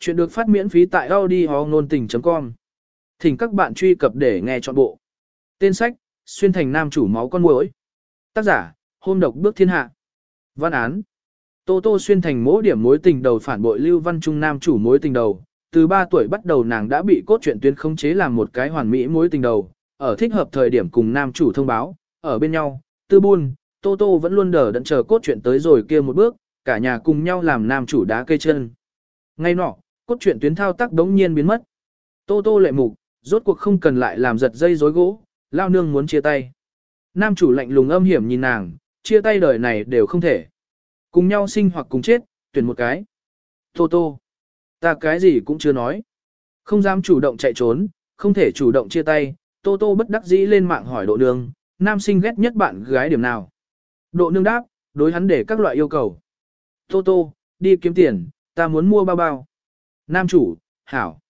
Chuyện được phát miễn phí tại audiophonic.com. Thỉnh các bạn truy cập để nghe trọn bộ. Tên sách, xuyên thành nam chủ máu con muỗi. Tác giả, hôm độc bước thiên hạ. Văn án. Tô Tô xuyên thành mỗi điểm mối tình đầu phản bội Lưu Văn Trung nam chủ mối tình đầu. Từ 3 tuổi bắt đầu nàng đã bị cốt truyện tuyến khống chế làm một cái hoàn mỹ mối tình đầu. Ở thích hợp thời điểm cùng nam chủ thông báo, ở bên nhau, tư buôn, Tô Tô vẫn luôn đờ đẫn chờ cốt truyện tới rồi kia một bước, cả nhà cùng nhau làm nam chủ đá cây chân. Ngay nọ, cốt truyện tuyến thao tác đống nhiên biến mất. Tô tô lệ mục, rốt cuộc không cần lại làm giật dây rối gỗ, lao nương muốn chia tay. Nam chủ lạnh lùng âm hiểm nhìn nàng, chia tay đời này đều không thể. Cùng nhau sinh hoặc cùng chết, tuyển một cái. Tô tô, ta cái gì cũng chưa nói. Không dám chủ động chạy trốn, không thể chủ động chia tay, tô tô bất đắc dĩ lên mạng hỏi độ nương, nam sinh ghét nhất bạn gái điểm nào. Độ nương đáp, đối hắn để các loại yêu cầu. Tô tô, đi kiếm tiền, ta muốn mua bao bao. Nam chủ, hảo.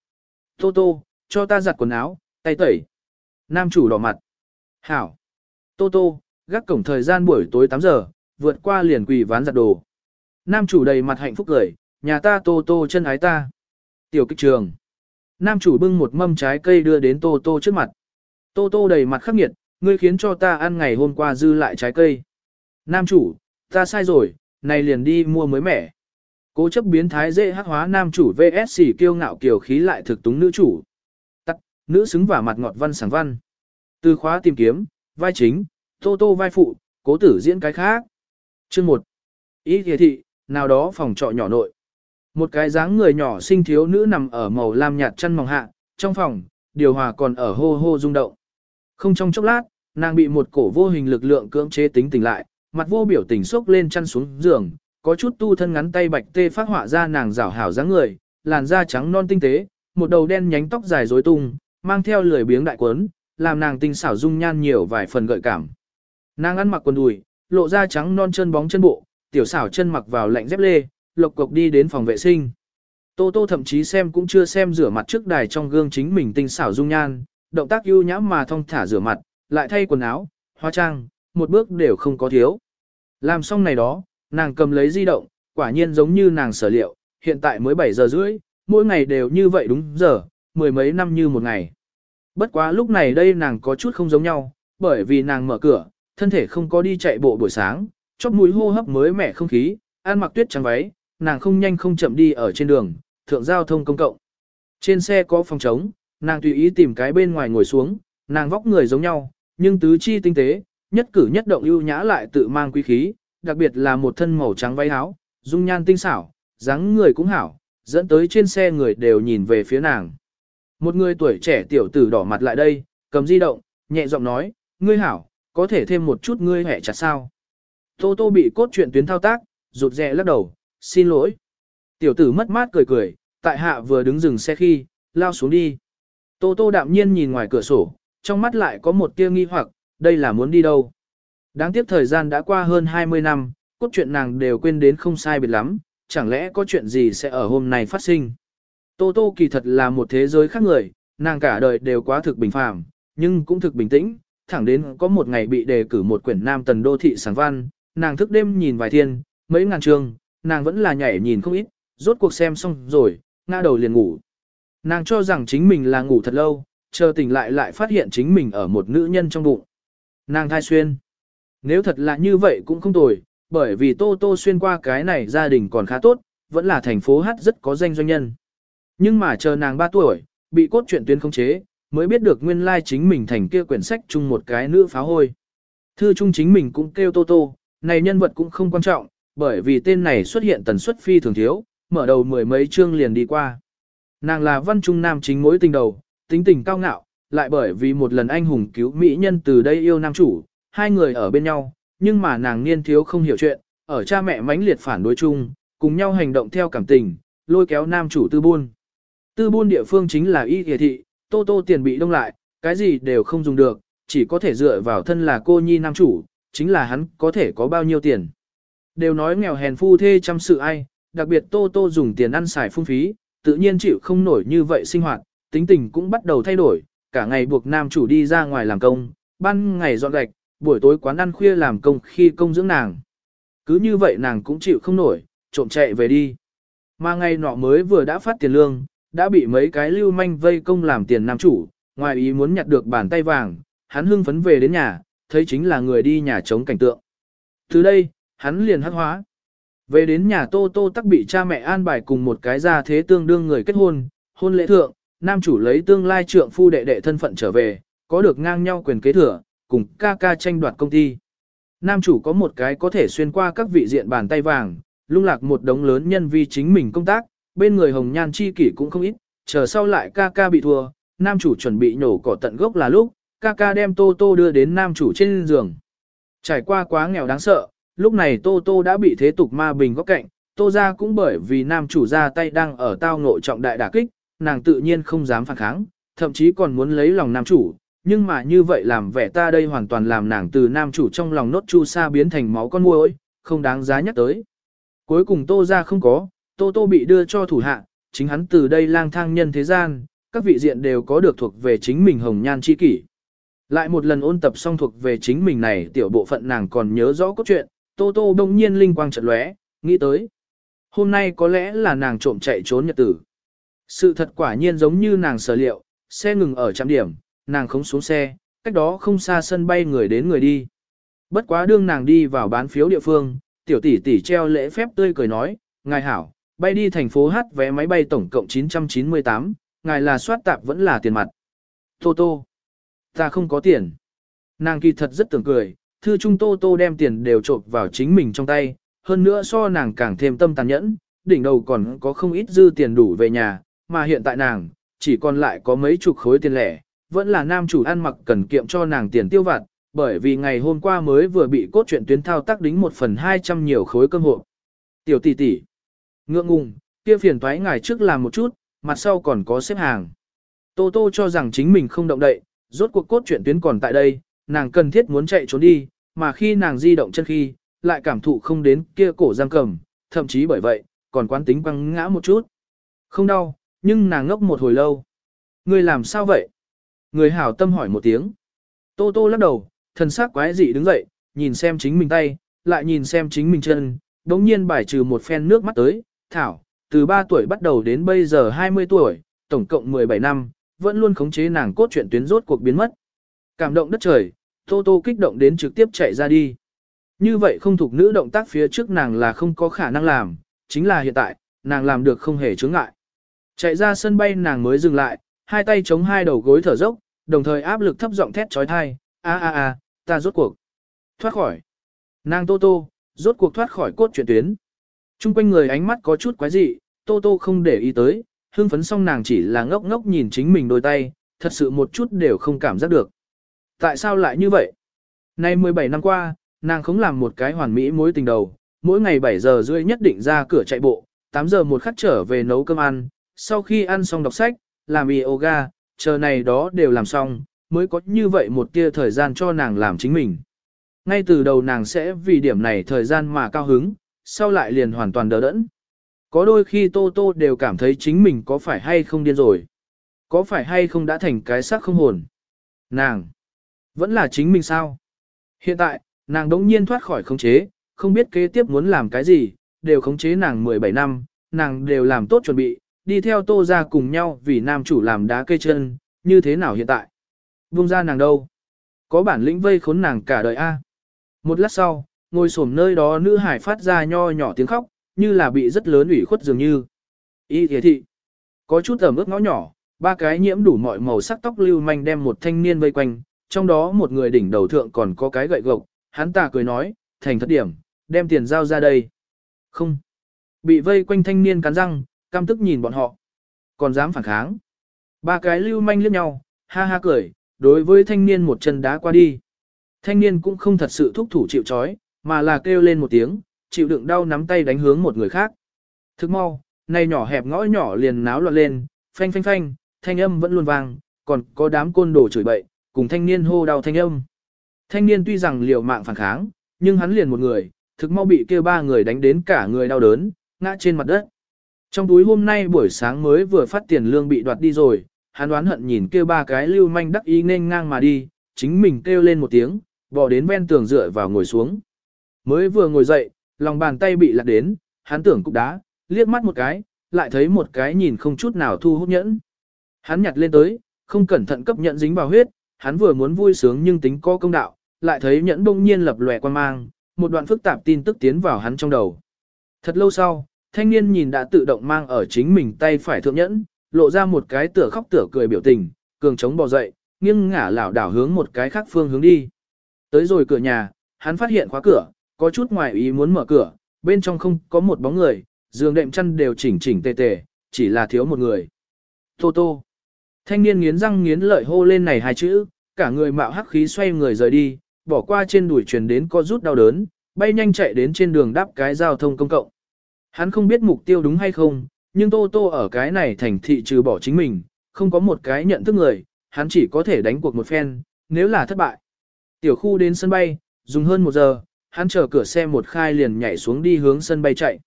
Tô tô, cho ta giặt quần áo, tay tẩy. Nam chủ đỏ mặt. Hảo. Tô tô, gác cổng thời gian buổi tối 8 giờ, vượt qua liền quỳ ván giặt đồ. Nam chủ đầy mặt hạnh phúc cười, nhà ta tô tô chân ái ta. Tiểu kích trường. Nam chủ bưng một mâm trái cây đưa đến tô tô trước mặt. Tô tô đầy mặt khắc nghiệt, ngươi khiến cho ta ăn ngày hôm qua dư lại trái cây. Nam chủ, ta sai rồi, này liền đi mua mới mẻ. Cố chấp biến thái dễ hắc hóa nam chủ VS kiêu ngạo kiều khí lại thực túng nữ chủ. Tắt, nữ xứng và mặt ngọt văn sáng văn. Từ khóa tìm kiếm, vai chính, tô tô vai phụ, cố tử diễn cái khác. Chương 1. Ý thề thị, nào đó phòng trọ nhỏ nội. Một cái dáng người nhỏ xinh thiếu nữ nằm ở màu lam nhạt chân mỏng hạ, trong phòng, điều hòa còn ở hô hô rung động. Không trong chốc lát, nàng bị một cổ vô hình lực lượng cưỡng chế tính tỉnh lại, mặt vô biểu tình sốc lên chăn xuống giường, có chút tu thân ngắn tay bạch tê phát họa ra nàng rảo hảo dáng người, làn da trắng non tinh tế, một đầu đen nhánh tóc dài rối tung, mang theo lười biếng đại quấn, làm nàng tinh xảo dung nhan nhiều vài phần gợi cảm. Nàng ăn mặc quần đùi, lộ ra trắng non chân bóng chân bộ, tiểu xảo chân mặc vào lạnh dép lê, lộc cộc đi đến phòng vệ sinh. Tô Tô thậm chí xem cũng chưa xem rửa mặt trước đài trong gương chính mình tinh xảo dung nhan, động tác ưu nhã mà thong thả rửa mặt, lại thay quần áo, hóa trang, một bước đều không có thiếu. Làm xong này đó, nàng cầm lấy di động, quả nhiên giống như nàng sở liệu, hiện tại mới 7 giờ rưỡi, mỗi ngày đều như vậy đúng giờ, mười mấy năm như một ngày. Bất quá lúc này đây nàng có chút không giống nhau, bởi vì nàng mở cửa, thân thể không có đi chạy bộ buổi sáng, chóp mũi hô hấp mới mẻ không khí, ăn mặc tuyết trắng váy, nàng không nhanh không chậm đi ở trên đường, thượng giao thông công cộng. Trên xe có phòng trống, nàng tùy ý tìm cái bên ngoài ngồi xuống, nàng vóc người giống nhau, nhưng tứ chi tinh tế, nhất cử nhất động ưu nhã lại tự mang quý khí, đặc biệt là một thân màu trắng váy áo, dung nhan tinh xảo, dáng người cũng hảo, dẫn tới trên xe người đều nhìn về phía nàng. Một người tuổi trẻ tiểu tử đỏ mặt lại đây, cầm di động, nhẹ giọng nói, ngươi hảo, có thể thêm một chút ngươi hẹ chặt sao. Tô tô bị cốt truyện tuyến thao tác, rụt rè lắc đầu, xin lỗi. Tiểu tử mất mát cười cười, tại hạ vừa đứng dừng xe khi, lao xuống đi. Tô tô đạm nhiên nhìn ngoài cửa sổ, trong mắt lại có một tia nghi hoặc, đây là muốn đi đâu. Đáng tiếc thời gian đã qua hơn 20 năm, cốt truyện nàng đều quên đến không sai biệt lắm, chẳng lẽ có chuyện gì sẽ ở hôm nay phát sinh. Tô Tô kỳ thật là một thế giới khác người, nàng cả đời đều quá thực bình phàm, nhưng cũng thực bình tĩnh, thẳng đến có một ngày bị đề cử một quyển nam tần đô thị sáng văn, nàng thức đêm nhìn vài thiên, mấy ngàn chương, nàng vẫn là nhảy nhìn không ít, rốt cuộc xem xong rồi, ngã đầu liền ngủ. Nàng cho rằng chính mình là ngủ thật lâu, chờ tỉnh lại lại phát hiện chính mình ở một nữ nhân trong bụng. Nàng thai xuyên. Nếu thật là như vậy cũng không tồi, bởi vì Tô Tô xuyên qua cái này gia đình còn khá tốt, vẫn là thành phố hát rất có danh doanh nhân. Nhưng mà chờ nàng 3 tuổi, bị cốt truyện tuyến không chế, mới biết được nguyên lai chính mình thành kia quyển sách chung một cái nữ phá hôi. Thư chung chính mình cũng kêu Tô Tô, này nhân vật cũng không quan trọng, bởi vì tên này xuất hiện tần suất phi thường thiếu, mở đầu mười mấy chương liền đi qua. Nàng là văn trung nam chính mối tình đầu, tính tình cao ngạo, lại bởi vì một lần anh hùng cứu mỹ nhân từ đây yêu nam chủ, hai người ở bên nhau, nhưng mà nàng niên thiếu không hiểu chuyện, ở cha mẹ mãnh liệt phản đối chung, cùng nhau hành động theo cảm tình, lôi kéo nam chủ tư buôn. Tư buôn địa phương chính là y thị thị, tô tô tiền bị đông lại, cái gì đều không dùng được, chỉ có thể dựa vào thân là cô nhi nam chủ, chính là hắn có thể có bao nhiêu tiền. Đều nói nghèo hèn phu thê chăm sự ai, đặc biệt tô tô dùng tiền ăn xài phung phí, tự nhiên chịu không nổi như vậy sinh hoạt, tính tình cũng bắt đầu thay đổi, cả ngày buộc nam chủ đi ra ngoài làm công, ban ngày dọn gạch, buổi tối quán ăn khuya làm công khi công dưỡng nàng. Cứ như vậy nàng cũng chịu không nổi, trộm chạy về đi. Mà ngày nọ mới vừa đã phát tiền lương, đã bị mấy cái lưu manh vây công làm tiền nam chủ, ngoài ý muốn nhặt được bàn tay vàng, hắn hưng phấn về đến nhà, thấy chính là người đi nhà chống cảnh tượng. Từ đây, hắn liền hắc hóa. Về đến nhà Tô Tô tắc bị cha mẹ an bài cùng một cái gia thế tương đương người kết hôn, hôn lễ thượng, nam chủ lấy tương lai trượng phu đệ đệ thân phận trở về, có được ngang nhau quyền kế thừa, cùng ca ca tranh đoạt công ty. Nam chủ có một cái có thể xuyên qua các vị diện bàn tay vàng, lung lạc một đống lớn nhân vi chính mình công tác, bên người hồng nhan chi kỷ cũng không ít, chờ sau lại ca ca bị thua, nam chủ chuẩn bị nhổ cỏ tận gốc là lúc, ca ca đem Tô Tô đưa đến nam chủ trên giường. Trải qua quá nghèo đáng sợ, lúc này Tô Tô đã bị thế tục ma bình góc cạnh, Tô ra cũng bởi vì nam chủ ra tay đang ở tao ngộ trọng đại đả kích, nàng tự nhiên không dám phản kháng, thậm chí còn muốn lấy lòng nam chủ, nhưng mà như vậy làm vẻ ta đây hoàn toàn làm nàng từ nam chủ trong lòng nốt chu sa biến thành máu con muỗi, không đáng giá nhắc tới. Cuối cùng Tô ra không có, Tô Tô bị đưa cho thủ hạ, chính hắn từ đây lang thang nhân thế gian, các vị diện đều có được thuộc về chính mình hồng nhan chi kỷ. Lại một lần ôn tập xong thuộc về chính mình này tiểu bộ phận nàng còn nhớ rõ cốt truyện, Tô Tô đông nhiên linh quang chợt lóe, nghĩ tới. Hôm nay có lẽ là nàng trộm chạy trốn nhật tử. Sự thật quả nhiên giống như nàng sở liệu, xe ngừng ở trạm điểm, nàng không xuống xe, cách đó không xa sân bay người đến người đi. Bất quá đương nàng đi vào bán phiếu địa phương, tiểu tỷ tỷ treo lễ phép tươi cười nói, ngài hảo, bay đi thành phố Hát vé máy bay tổng cộng 998, ngài là soát tạp vẫn là tiền mặt. Tô tô, ta không có tiền. Nàng kỳ thật rất tưởng cười, thư trung tô tô đem tiền đều trộn vào chính mình trong tay, hơn nữa so nàng càng thêm tâm tàn nhẫn, đỉnh đầu còn có không ít dư tiền đủ về nhà, mà hiện tại nàng, chỉ còn lại có mấy chục khối tiền lẻ, vẫn là nam chủ ăn mặc cần kiệm cho nàng tiền tiêu vặt, bởi vì ngày hôm qua mới vừa bị cốt truyện tuyến thao tác đính một phần 200 nhiều khối cơm hộ. Tiểu tỷ tỷ, ngượng ngùng, kia phiền toái ngài trước làm một chút, mặt sau còn có xếp hàng. Tô Tô cho rằng chính mình không động đậy, rốt cuộc cốt truyện tuyến còn tại đây, nàng cần thiết muốn chạy trốn đi, mà khi nàng di động chân khi, lại cảm thụ không đến kia cổ giam cầm, thậm chí bởi vậy, còn quán tính băng ngã một chút. Không đau, nhưng nàng ngốc một hồi lâu. Người làm sao vậy? Người hảo tâm hỏi một tiếng. Tô tô lắc đầu, thần sắc quái dị đứng dậy, nhìn xem chính mình tay, lại nhìn xem chính mình chân, đống nhiên bài trừ một phen nước mắt tới, thảo, từ 3 tuổi bắt đầu đến bây giờ 20 tuổi, tổng cộng 17 năm, vẫn luôn khống chế nàng cốt truyện tuyến rốt cuộc biến mất. Cảm động đất trời, Tô Tô kích động đến trực tiếp chạy ra đi. Như vậy không thuộc nữ động tác phía trước nàng là không có khả năng làm, chính là hiện tại, nàng làm được không hề chướng ngại. Chạy ra sân bay nàng mới dừng lại, hai tay chống hai đầu gối thở dốc, đồng thời áp lực thấp giọng thét trói thai, a a a, ta rốt cuộc. Thoát khỏi. Nàng Tô Tô, rốt cuộc thoát khỏi cốt truyện tuyến. Trung quanh người ánh mắt có chút quái dị, Tô Tô không để ý tới, hương phấn xong nàng chỉ là ngốc ngốc nhìn chính mình đôi tay, thật sự một chút đều không cảm giác được. Tại sao lại như vậy? Nay 17 năm qua, nàng không làm một cái hoàn mỹ mối tình đầu, mỗi ngày 7 giờ rưỡi nhất định ra cửa chạy bộ, 8 giờ một khắc trở về nấu cơm ăn, sau khi ăn xong đọc sách, làm yoga, chờ này đó đều làm xong, mới có như vậy một tia thời gian cho nàng làm chính mình. Ngay từ đầu nàng sẽ vì điểm này thời gian mà cao hứng, sau lại liền hoàn toàn đỡ đẫn. Có đôi khi Tô Tô đều cảm thấy chính mình có phải hay không điên rồi. Có phải hay không đã thành cái xác không hồn. Nàng, vẫn là chính mình sao? Hiện tại, nàng đống nhiên thoát khỏi khống chế, không biết kế tiếp muốn làm cái gì, đều khống chế nàng 17 năm, nàng đều làm tốt chuẩn bị, đi theo tô ra cùng nhau vì nam chủ làm đá cây chân, như thế nào hiện tại? Vung ra nàng đâu? Có bản lĩnh vây khốn nàng cả đời A. Một lát sau, ngồi xổm nơi đó nữ hải phát ra nho nhỏ tiếng khóc, như là bị rất lớn ủy khuất dường như. Y thế thị. Có chút ẩm ướt ngõ nhỏ, ba cái nhiễm đủ mọi màu sắc tóc lưu manh đem một thanh niên vây quanh, trong đó một người đỉnh đầu thượng còn có cái gậy gộc, hắn ta cười nói, thành thất điểm, đem tiền giao ra đây. Không. Bị vây quanh thanh niên cắn răng, căm tức nhìn bọn họ. Còn dám phản kháng. Ba cái lưu manh liếc nhau, ha ha cười, đối với thanh niên một chân đá qua đi. Thanh niên cũng không thật sự thúc thủ chịu chói, mà là kêu lên một tiếng, chịu đựng đau nắm tay đánh hướng một người khác. Thức mau, này nhỏ hẹp ngõ nhỏ liền náo loạn lên, phanh phanh phanh, thanh âm vẫn luôn vang, còn có đám côn đồ chửi bậy, cùng thanh niên hô đau thanh âm. Thanh niên tuy rằng liều mạng phản kháng, nhưng hắn liền một người, thực mau bị kêu ba người đánh đến cả người đau đớn, ngã trên mặt đất. Trong túi hôm nay buổi sáng mới vừa phát tiền lương bị đoạt đi rồi, hắn đoán hận nhìn kêu ba cái lưu manh đắc ý nên ngang mà đi, chính mình kêu lên một tiếng, bỏ đến ven tường dựa vào ngồi xuống. Mới vừa ngồi dậy, lòng bàn tay bị lạc đến, hắn tưởng cục đá, liếc mắt một cái, lại thấy một cái nhìn không chút nào thu hút nhẫn. Hắn nhặt lên tới, không cẩn thận cấp nhẫn dính vào huyết, hắn vừa muốn vui sướng nhưng tính có công đạo, lại thấy nhẫn bỗng nhiên lập lòe quan mang, một đoạn phức tạp tin tức tiến vào hắn trong đầu. Thật lâu sau, thanh niên nhìn đã tự động mang ở chính mình tay phải thượng nhẫn, lộ ra một cái tựa khóc tựa cười biểu tình, cường chống bò dậy, nghiêng ngả lảo đảo hướng một cái khác phương hướng đi. Tới rồi cửa nhà, hắn phát hiện khóa cửa, có chút ngoài ý muốn mở cửa, bên trong không có một bóng người, giường đệm chăn đều chỉnh chỉnh tề tề, chỉ là thiếu một người. Tô tô. Thanh niên nghiến răng nghiến lợi hô lên này hai chữ, cả người mạo hắc khí xoay người rời đi, bỏ qua trên đùi truyền đến co rút đau đớn, bay nhanh chạy đến trên đường đáp cái giao thông công cộng. Hắn không biết mục tiêu đúng hay không, nhưng Tô Tô ở cái này thành thị trừ bỏ chính mình, không có một cái nhận thức người, hắn chỉ có thể đánh cuộc một phen, nếu là thất bại. Tiểu khu đến sân bay, dùng hơn một giờ, hắn chờ cửa xe một khai liền nhảy xuống đi hướng sân bay chạy.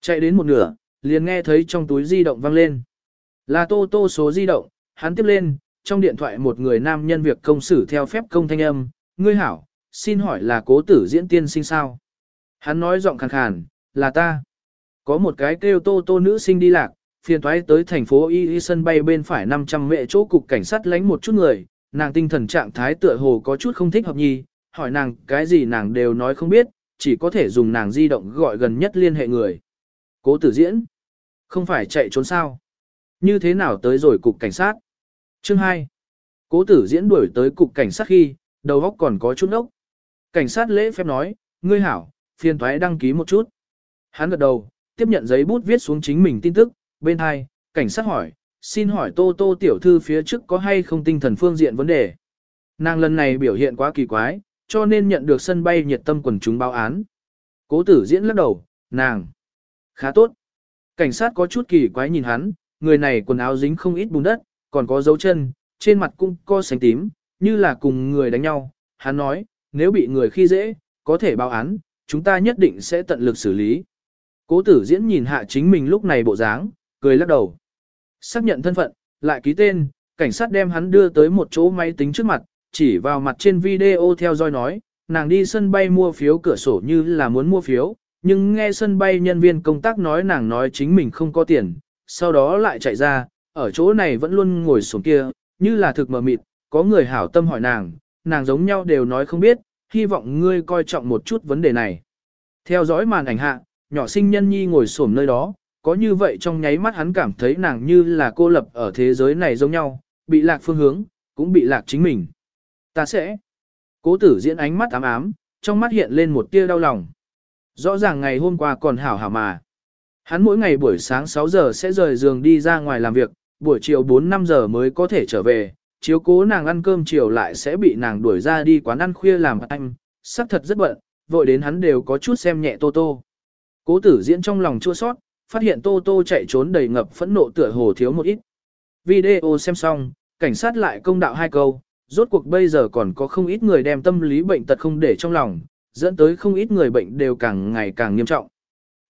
Chạy đến một nửa, liền nghe thấy trong túi di động vang lên. Là Tô Tô số di động, hắn tiếp lên, trong điện thoại một người nam nhân việc công xử theo phép công thanh âm, ngươi hảo, xin hỏi là cố tử diễn tiên sinh sao? Hắn nói giọng khàn khàn, là ta. Có một cái kêu tô tô nữ sinh đi lạc, phiền thoái tới thành phố Y Y sân bay bên phải 500 mệ chỗ cục cảnh sát lánh một chút người, nàng tinh thần trạng thái tựa hồ có chút không thích hợp nhì, hỏi nàng cái gì nàng đều nói không biết, chỉ có thể dùng nàng di động gọi gần nhất liên hệ người. Cố tử diễn, không phải chạy trốn sao? Như thế nào tới rồi cục cảnh sát? Chương 2. Cố tử diễn đuổi tới cục cảnh sát khi, đầu óc còn có chút ốc. Cảnh sát lễ phép nói, ngươi hảo, phiền thoái đăng ký một chút. Hắn gật đầu, tiếp nhận giấy bút viết xuống chính mình tin tức, bên hai, cảnh sát hỏi, xin hỏi tô tô tiểu thư phía trước có hay không tinh thần phương diện vấn đề. Nàng lần này biểu hiện quá kỳ quái, cho nên nhận được sân bay nhiệt tâm quần chúng báo án. Cố tử diễn lắc đầu, nàng, khá tốt. Cảnh sát có chút kỳ quái nhìn hắn, người này quần áo dính không ít bùn đất, còn có dấu chân, trên mặt cũng co sánh tím, như là cùng người đánh nhau. Hắn nói, nếu bị người khi dễ, có thể báo án, chúng ta nhất định sẽ tận lực xử lý. Cố tử diễn nhìn hạ chính mình lúc này bộ dáng, cười lắc đầu. Xác nhận thân phận, lại ký tên, cảnh sát đem hắn đưa tới một chỗ máy tính trước mặt, chỉ vào mặt trên video theo dõi nói, nàng đi sân bay mua phiếu cửa sổ như là muốn mua phiếu, nhưng nghe sân bay nhân viên công tác nói nàng nói chính mình không có tiền, sau đó lại chạy ra, ở chỗ này vẫn luôn ngồi xuống kia, như là thực mờ mịt, có người hảo tâm hỏi nàng, nàng giống nhau đều nói không biết, hy vọng ngươi coi trọng một chút vấn đề này. Theo dõi màn ảnh hạ, nhỏ sinh nhân nhi ngồi xổm nơi đó, có như vậy trong nháy mắt hắn cảm thấy nàng như là cô lập ở thế giới này giống nhau, bị lạc phương hướng, cũng bị lạc chính mình. Ta sẽ. Cố tử diễn ánh mắt ám ám, trong mắt hiện lên một tia đau lòng. Rõ ràng ngày hôm qua còn hảo hảo mà. Hắn mỗi ngày buổi sáng 6 giờ sẽ rời giường đi ra ngoài làm việc, buổi chiều 4-5 giờ mới có thể trở về, chiếu cố nàng ăn cơm chiều lại sẽ bị nàng đuổi ra đi quán ăn khuya làm anh, sắc thật rất bận, vội đến hắn đều có chút xem nhẹ Tô Tô. Cố tử diễn trong lòng chua sót, phát hiện Tô Tô chạy trốn đầy ngập phẫn nộ tựa hồ thiếu một ít. Video xem xong, cảnh sát lại công đạo hai câu, rốt cuộc bây giờ còn có không ít người đem tâm lý bệnh tật không để trong lòng, dẫn tới không ít người bệnh đều càng ngày càng nghiêm trọng.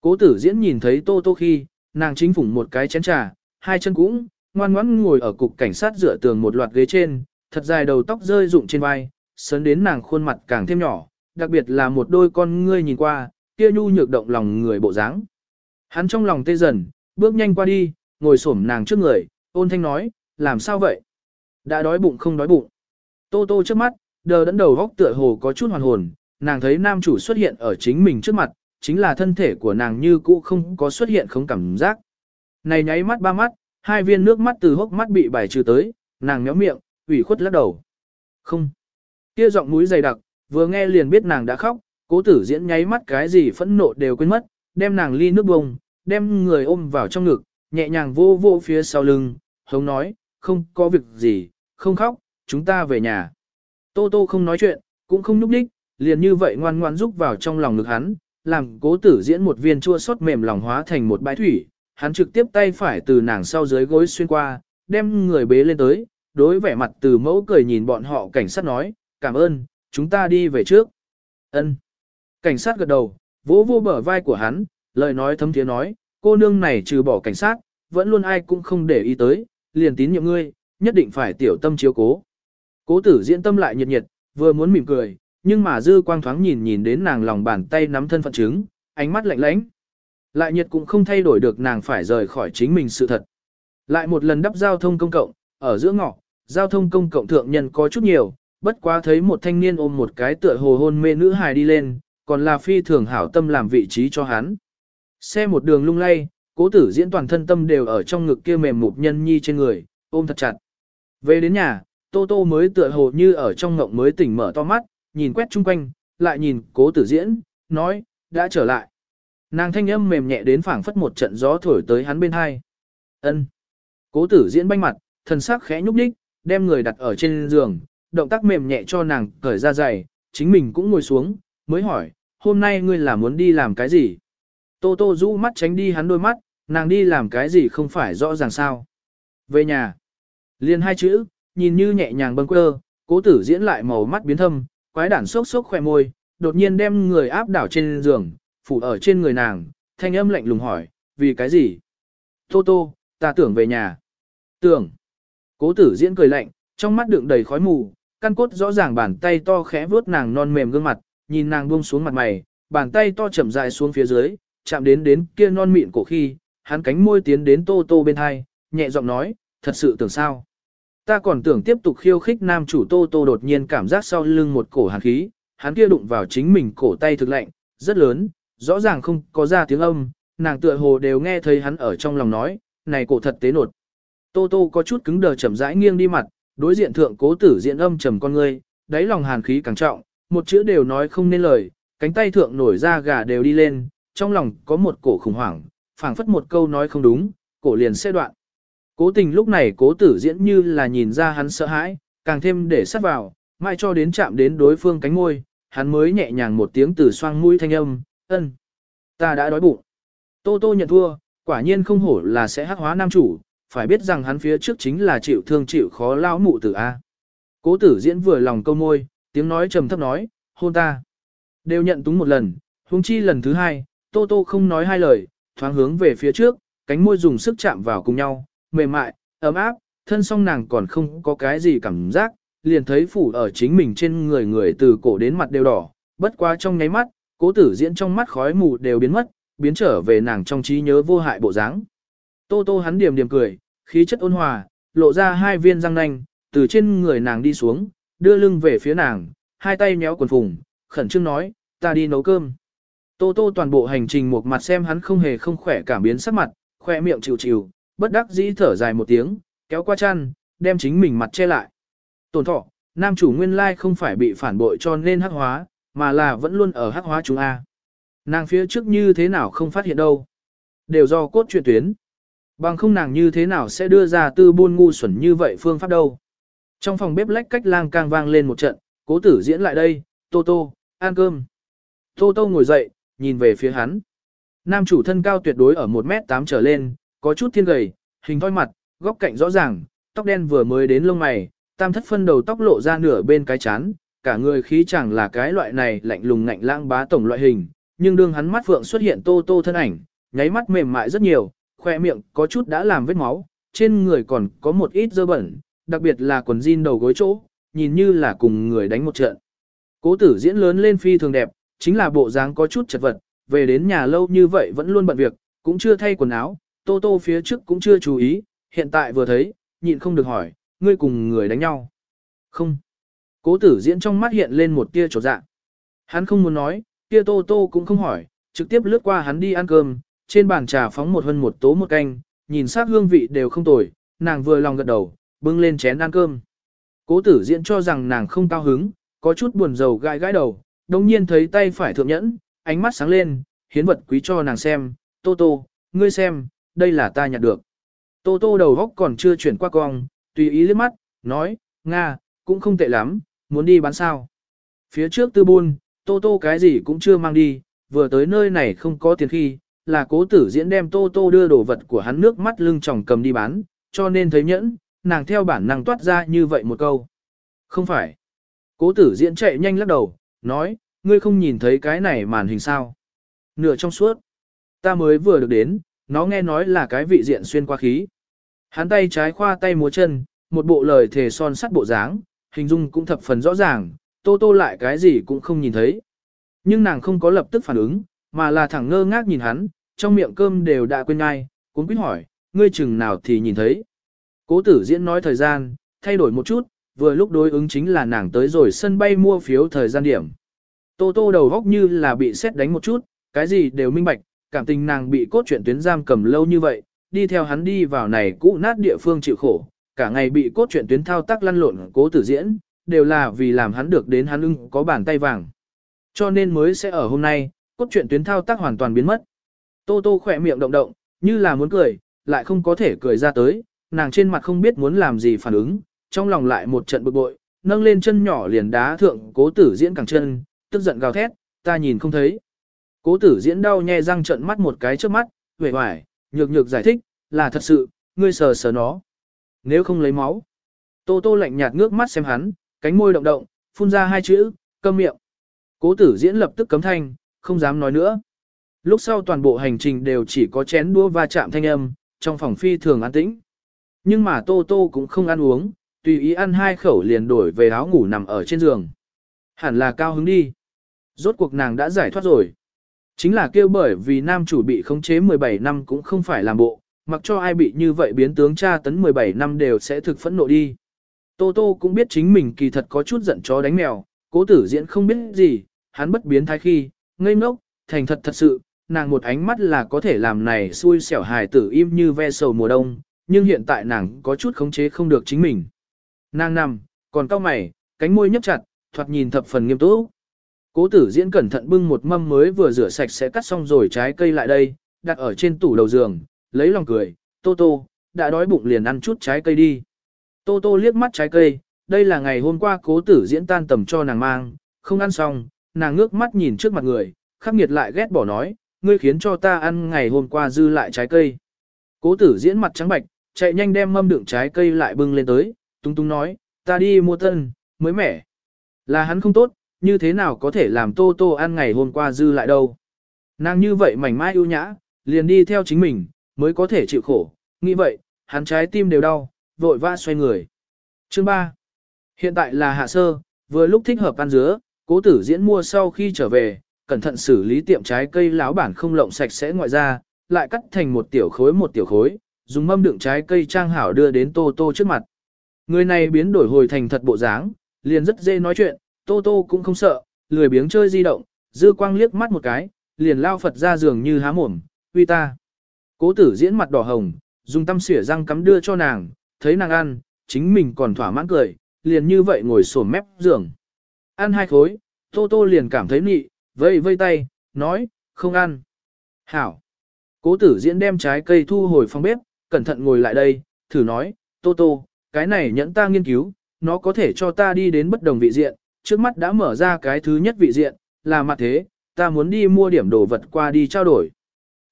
Cố tử diễn nhìn thấy Tô Tô khi, nàng chính phủng một cái chén trà, hai chân cũng, ngoan ngoãn ngồi ở cục cảnh sát dựa tường một loạt ghế trên, thật dài đầu tóc rơi rụng trên vai, sấn đến nàng khuôn mặt càng thêm nhỏ, đặc biệt là một đôi con ngươi nhìn qua, kia nhu nhược động lòng người bộ dáng. Hắn trong lòng tê dần, bước nhanh qua đi, ngồi xổm nàng trước người, ôn thanh nói, làm sao vậy? Đã đói bụng không đói bụng. Tô tô trước mắt, đờ đẫn đầu góc tựa hồ có chút hoàn hồn, nàng thấy nam chủ xuất hiện ở chính mình trước mặt, chính là thân thể của nàng như cũ không có xuất hiện không cảm giác. Này nháy mắt ba mắt, hai viên nước mắt từ hốc mắt bị bài trừ tới, nàng méo miệng, ủy khuất lắc đầu. Không. Kia giọng mũi dày đặc, vừa nghe liền biết nàng đã khóc, cố tử diễn nháy mắt cái gì phẫn nộ đều quên mất, đem nàng ly nước bông, đem người ôm vào trong ngực, nhẹ nhàng vô vô phía sau lưng, hống nói, không có việc gì, không khóc, chúng ta về nhà. Tô tô không nói chuyện, cũng không nhúc đích, liền như vậy ngoan ngoan rúc vào trong lòng ngực hắn, làm cố tử diễn một viên chua xót mềm lòng hóa thành một bãi thủy, hắn trực tiếp tay phải từ nàng sau dưới gối xuyên qua, đem người bế lên tới, đối vẻ mặt từ mẫu cười nhìn bọn họ cảnh sát nói, cảm ơn, chúng ta đi về trước. Ân. Cảnh sát gật đầu, vỗ vô bờ vai của hắn, lời nói thấm thiế nói, cô nương này trừ bỏ cảnh sát, vẫn luôn ai cũng không để ý tới, liền tín nhiệm ngươi, nhất định phải tiểu tâm chiếu cố. Cố tử diễn tâm lại nhiệt nhiệt, vừa muốn mỉm cười, nhưng mà dư quang thoáng nhìn nhìn đến nàng lòng bàn tay nắm thân phận chứng, ánh mắt lạnh lãnh. Lại nhiệt cũng không thay đổi được nàng phải rời khỏi chính mình sự thật. Lại một lần đắp giao thông công cộng, ở giữa ngõ, giao thông công cộng thượng nhân có chút nhiều, bất quá thấy một thanh niên ôm một cái tựa hồ hôn mê nữ hài đi lên, còn là phi thường hảo tâm làm vị trí cho hắn. Xe một đường lung lay, cố tử diễn toàn thân tâm đều ở trong ngực kia mềm mụt nhân nhi trên người, ôm thật chặt. Về đến nhà, Tô Tô mới tựa hồ như ở trong ngộng mới tỉnh mở to mắt, nhìn quét chung quanh, lại nhìn cố tử diễn, nói, đã trở lại. Nàng thanh âm mềm nhẹ đến phảng phất một trận gió thổi tới hắn bên hai. ân Cố tử diễn banh mặt, thần sắc khẽ nhúc nhích, đem người đặt ở trên giường, động tác mềm nhẹ cho nàng cởi ra giày, chính mình cũng ngồi xuống, mới hỏi, hôm nay ngươi là muốn đi làm cái gì? Tô tô rũ mắt tránh đi hắn đôi mắt, nàng đi làm cái gì không phải rõ ràng sao. Về nhà, Liên hai chữ, nhìn như nhẹ nhàng bâng quơ, cố tử diễn lại màu mắt biến thâm, quái đản sốc sốc khỏe môi, đột nhiên đem người áp đảo trên giường, phủ ở trên người nàng, thanh âm lạnh lùng hỏi, vì cái gì? Tô tô, ta tưởng về nhà. Tưởng. Cố tử diễn cười lạnh, trong mắt đựng đầy khói mù, căn cốt rõ ràng bàn tay to khẽ vuốt nàng non mềm gương mặt, nhìn nàng buông xuống mặt mày, bàn tay to chậm dài xuống phía dưới, chạm đến đến kia non mịn cổ khi, hắn cánh môi tiến đến tô tô bên hai, nhẹ giọng nói, thật sự tưởng sao. Ta còn tưởng tiếp tục khiêu khích nam chủ tô tô đột nhiên cảm giác sau lưng một cổ hàn khí, hắn kia đụng vào chính mình cổ tay thực lạnh, rất lớn, rõ ràng không có ra tiếng âm, nàng tựa hồ đều nghe thấy hắn ở trong lòng nói, này cổ thật tế nột. Tô tô có chút cứng đờ chậm rãi nghiêng đi mặt, đối diện thượng cố tử diện âm trầm con ngươi, đáy lòng hàn khí càng trọng, một chữ đều nói không nên lời, cánh tay thượng nổi ra gà đều đi lên, trong lòng có một cổ khủng hoảng, phảng phất một câu nói không đúng, cổ liền sẽ đoạn. Cố tình lúc này cố tử diễn như là nhìn ra hắn sợ hãi, càng thêm để sát vào, mai cho đến chạm đến đối phương cánh môi, hắn mới nhẹ nhàng một tiếng từ xoang mũi thanh âm, ân, ta đã đói bụng. Tô tô nhận thua, quả nhiên không hổ là sẽ hắc hóa nam chủ, phải biết rằng hắn phía trước chính là chịu thương chịu khó lao mụ tử A. Cố tử diễn vừa lòng câu môi, tiếng nói trầm thấp nói, hôn ta. Đều nhận túng một lần, huống chi lần thứ hai, Tô Tô không nói hai lời, thoáng hướng về phía trước, cánh môi dùng sức chạm vào cùng nhau, mềm mại, ấm áp, thân song nàng còn không có cái gì cảm giác, liền thấy phủ ở chính mình trên người người từ cổ đến mặt đều đỏ, bất quá trong nháy mắt, cố tử diễn trong mắt khói mù đều biến mất, biến trở về nàng trong trí nhớ vô hại bộ dáng. Tô tô hắn điểm điểm cười, khí chất ôn hòa, lộ ra hai viên răng nanh, từ trên người nàng đi xuống, đưa lưng về phía nàng, hai tay nhéo quần phùng, khẩn trương nói, ta đi nấu cơm. Tô tô toàn bộ hành trình một mặt xem hắn không hề không khỏe cảm biến sắc mặt, khỏe miệng chịu chịu, bất đắc dĩ thở dài một tiếng, kéo qua chăn, đem chính mình mặt che lại. Tổn thọ, nam chủ nguyên lai không phải bị phản bội cho nên hắc hóa, mà là vẫn luôn ở hắc hóa chúng A. Nàng phía trước như thế nào không phát hiện đâu. Đều do cốt truyện tuyến. Bằng không nàng như thế nào sẽ đưa ra tư buôn ngu xuẩn như vậy phương pháp đâu. Trong phòng bếp lách cách lang càng vang lên một trận, cố tử diễn lại đây, Tô Tô, ăn cơm. Tô Tô ngồi dậy, nhìn về phía hắn. Nam chủ thân cao tuyệt đối ở 1m8 trở lên, có chút thiên gầy, hình thoi mặt, góc cạnh rõ ràng, tóc đen vừa mới đến lông mày, tam thất phân đầu tóc lộ ra nửa bên cái chán, cả người khí chẳng là cái loại này lạnh lùng ngạnh lãng bá tổng loại hình, nhưng đương hắn mắt phượng xuất hiện tô tô thân ảnh, nháy mắt mềm mại rất nhiều, khoe miệng có chút đã làm vết máu, trên người còn có một ít dơ bẩn, đặc biệt là quần jean đầu gối chỗ, nhìn như là cùng người đánh một trận. Cố tử diễn lớn lên phi thường đẹp, chính là bộ dáng có chút chật vật, về đến nhà lâu như vậy vẫn luôn bận việc, cũng chưa thay quần áo, tô tô phía trước cũng chưa chú ý, hiện tại vừa thấy, nhịn không được hỏi, ngươi cùng người đánh nhau. Không. Cố tử diễn trong mắt hiện lên một tia trột dạ. Hắn không muốn nói, tia tô tô cũng không hỏi, trực tiếp lướt qua hắn đi ăn cơm, trên bàn trà phóng một hơn một tố một canh, nhìn sát hương vị đều không tồi, nàng vừa lòng gật đầu, bưng lên chén ăn cơm. Cố tử diễn cho rằng nàng không cao hứng, có chút buồn rầu gãi gãi đầu, đồng nhiên thấy tay phải thượng nhẫn, ánh mắt sáng lên, hiến vật quý cho nàng xem, tô tô, ngươi xem, đây là ta nhặt được. Tô tô đầu góc còn chưa chuyển qua cong, tùy ý liếc mắt, nói, Nga, cũng không tệ lắm, muốn đi bán sao. Phía trước tư buôn, tô tô cái gì cũng chưa mang đi, vừa tới nơi này không có tiền khi, là cố tử diễn đem tô tô đưa đồ vật của hắn nước mắt lưng tròng cầm đi bán, cho nên thấy nhẫn, nàng theo bản năng toát ra như vậy một câu. Không phải. Cố tử diễn chạy nhanh lắc đầu, nói, ngươi không nhìn thấy cái này màn hình sao. Nửa trong suốt. Ta mới vừa được đến, nó nghe nói là cái vị diện xuyên qua khí. Hắn tay trái khoa tay múa chân, một bộ lời thề son sắt bộ dáng, hình dung cũng thập phần rõ ràng, tô tô lại cái gì cũng không nhìn thấy. Nhưng nàng không có lập tức phản ứng, mà là thẳng ngơ ngác nhìn hắn, trong miệng cơm đều đã quên ngay, cuốn quyết hỏi, ngươi chừng nào thì nhìn thấy. Cố tử diễn nói thời gian, thay đổi một chút, vừa lúc đối ứng chính là nàng tới rồi sân bay mua phiếu thời gian điểm. Tô tô đầu góc như là bị xét đánh một chút, cái gì đều minh bạch, cảm tình nàng bị cốt truyện tuyến giam cầm lâu như vậy, đi theo hắn đi vào này cũ nát địa phương chịu khổ, cả ngày bị cốt truyện tuyến thao tác lăn lộn cố tử diễn, đều là vì làm hắn được đến hắn ưng có bàn tay vàng. Cho nên mới sẽ ở hôm nay, cốt truyện tuyến thao tác hoàn toàn biến mất. Tô tô khỏe miệng động động, như là muốn cười, lại không có thể cười ra tới, nàng trên mặt không biết muốn làm gì phản ứng, trong lòng lại một trận bực bội, nâng lên chân nhỏ liền đá thượng cố tử diễn cẳng chân, tức giận gào thét, ta nhìn không thấy. Cố tử diễn đau nhè răng trận mắt một cái trước mắt, vẻ vải, nhược nhược giải thích, là thật sự, ngươi sờ sờ nó. Nếu không lấy máu. Tô tô lạnh nhạt ngước mắt xem hắn, cánh môi động động, phun ra hai chữ, câm miệng. Cố tử diễn lập tức cấm thanh, không dám nói nữa. Lúc sau toàn bộ hành trình đều chỉ có chén đũa va chạm thanh âm, trong phòng phi thường an tĩnh. Nhưng mà Tô Tô cũng không ăn uống, tùy ý ăn hai khẩu liền đổi về áo ngủ nằm ở trên giường. Hẳn là cao hứng đi. Rốt cuộc nàng đã giải thoát rồi. Chính là kêu bởi vì nam chủ bị khống chế 17 năm cũng không phải làm bộ, mặc cho ai bị như vậy biến tướng tra tấn 17 năm đều sẽ thực phẫn nộ đi. Tô Tô cũng biết chính mình kỳ thật có chút giận chó đánh mèo, cố tử diễn không biết gì, hắn bất biến thái khi, ngây ngốc, thành thật thật sự, nàng một ánh mắt là có thể làm này xui xẻo hài tử im như ve sầu mùa đông, nhưng hiện tại nàng có chút khống chế không được chính mình. Nàng nằm, còn cao mày, cánh môi nhấp chặt, thoạt nhìn thập phần nghiêm túc. Cố tử diễn cẩn thận bưng một mâm mới vừa rửa sạch sẽ cắt xong rồi trái cây lại đây, đặt ở trên tủ đầu giường, lấy lòng cười, tô tô, đã đói bụng liền ăn chút trái cây đi. Tô tô liếc mắt trái cây, đây là ngày hôm qua cố tử diễn tan tầm cho nàng mang, không ăn xong, nàng ngước mắt nhìn trước mặt người, khắc nghiệt lại ghét bỏ nói, ngươi khiến cho ta ăn ngày hôm qua dư lại trái cây. Cố tử diễn mặt trắng bạch, chạy nhanh đem mâm đựng trái cây lại bưng lên tới, tung tung nói, ta đi mua tân, mới mẻ. Là hắn không tốt, như thế nào có thể làm tô tô ăn ngày hôm qua dư lại đâu. Nàng như vậy mảnh mai ưu nhã, liền đi theo chính mình, mới có thể chịu khổ, nghĩ vậy, hắn trái tim đều đau, vội vã xoay người. Chương 3. Hiện tại là hạ sơ, vừa lúc thích hợp ăn dứa, cố tử diễn mua sau khi trở về, cẩn thận xử lý tiệm trái cây láo bản không lộng sạch sẽ ngoại ra, lại cắt thành một tiểu khối một tiểu khối, dùng mâm đựng trái cây trang hảo đưa đến Tô Tô trước mặt. Người này biến đổi hồi thành thật bộ dáng, liền rất dễ nói chuyện, Tô Tô cũng không sợ, lười biếng chơi di động, dư quang liếc mắt một cái, liền lao Phật ra giường như há mồm, uy ta. Cố tử diễn mặt đỏ hồng, dùng tăm xỉa răng cắm đưa cho nàng, thấy nàng ăn, chính mình còn thỏa mãn cười, liền như vậy ngồi sổm mép giường. Ăn hai khối, Tô Tô liền cảm thấy nị, vây vây tay, nói, không ăn. Hảo. Cố tử diễn đem trái cây thu hồi phòng bếp, cẩn thận ngồi lại đây, thử nói, Tô Tô, cái này nhẫn ta nghiên cứu, nó có thể cho ta đi đến bất đồng vị diện, trước mắt đã mở ra cái thứ nhất vị diện, là mặt thế, ta muốn đi mua điểm đồ vật qua đi trao đổi.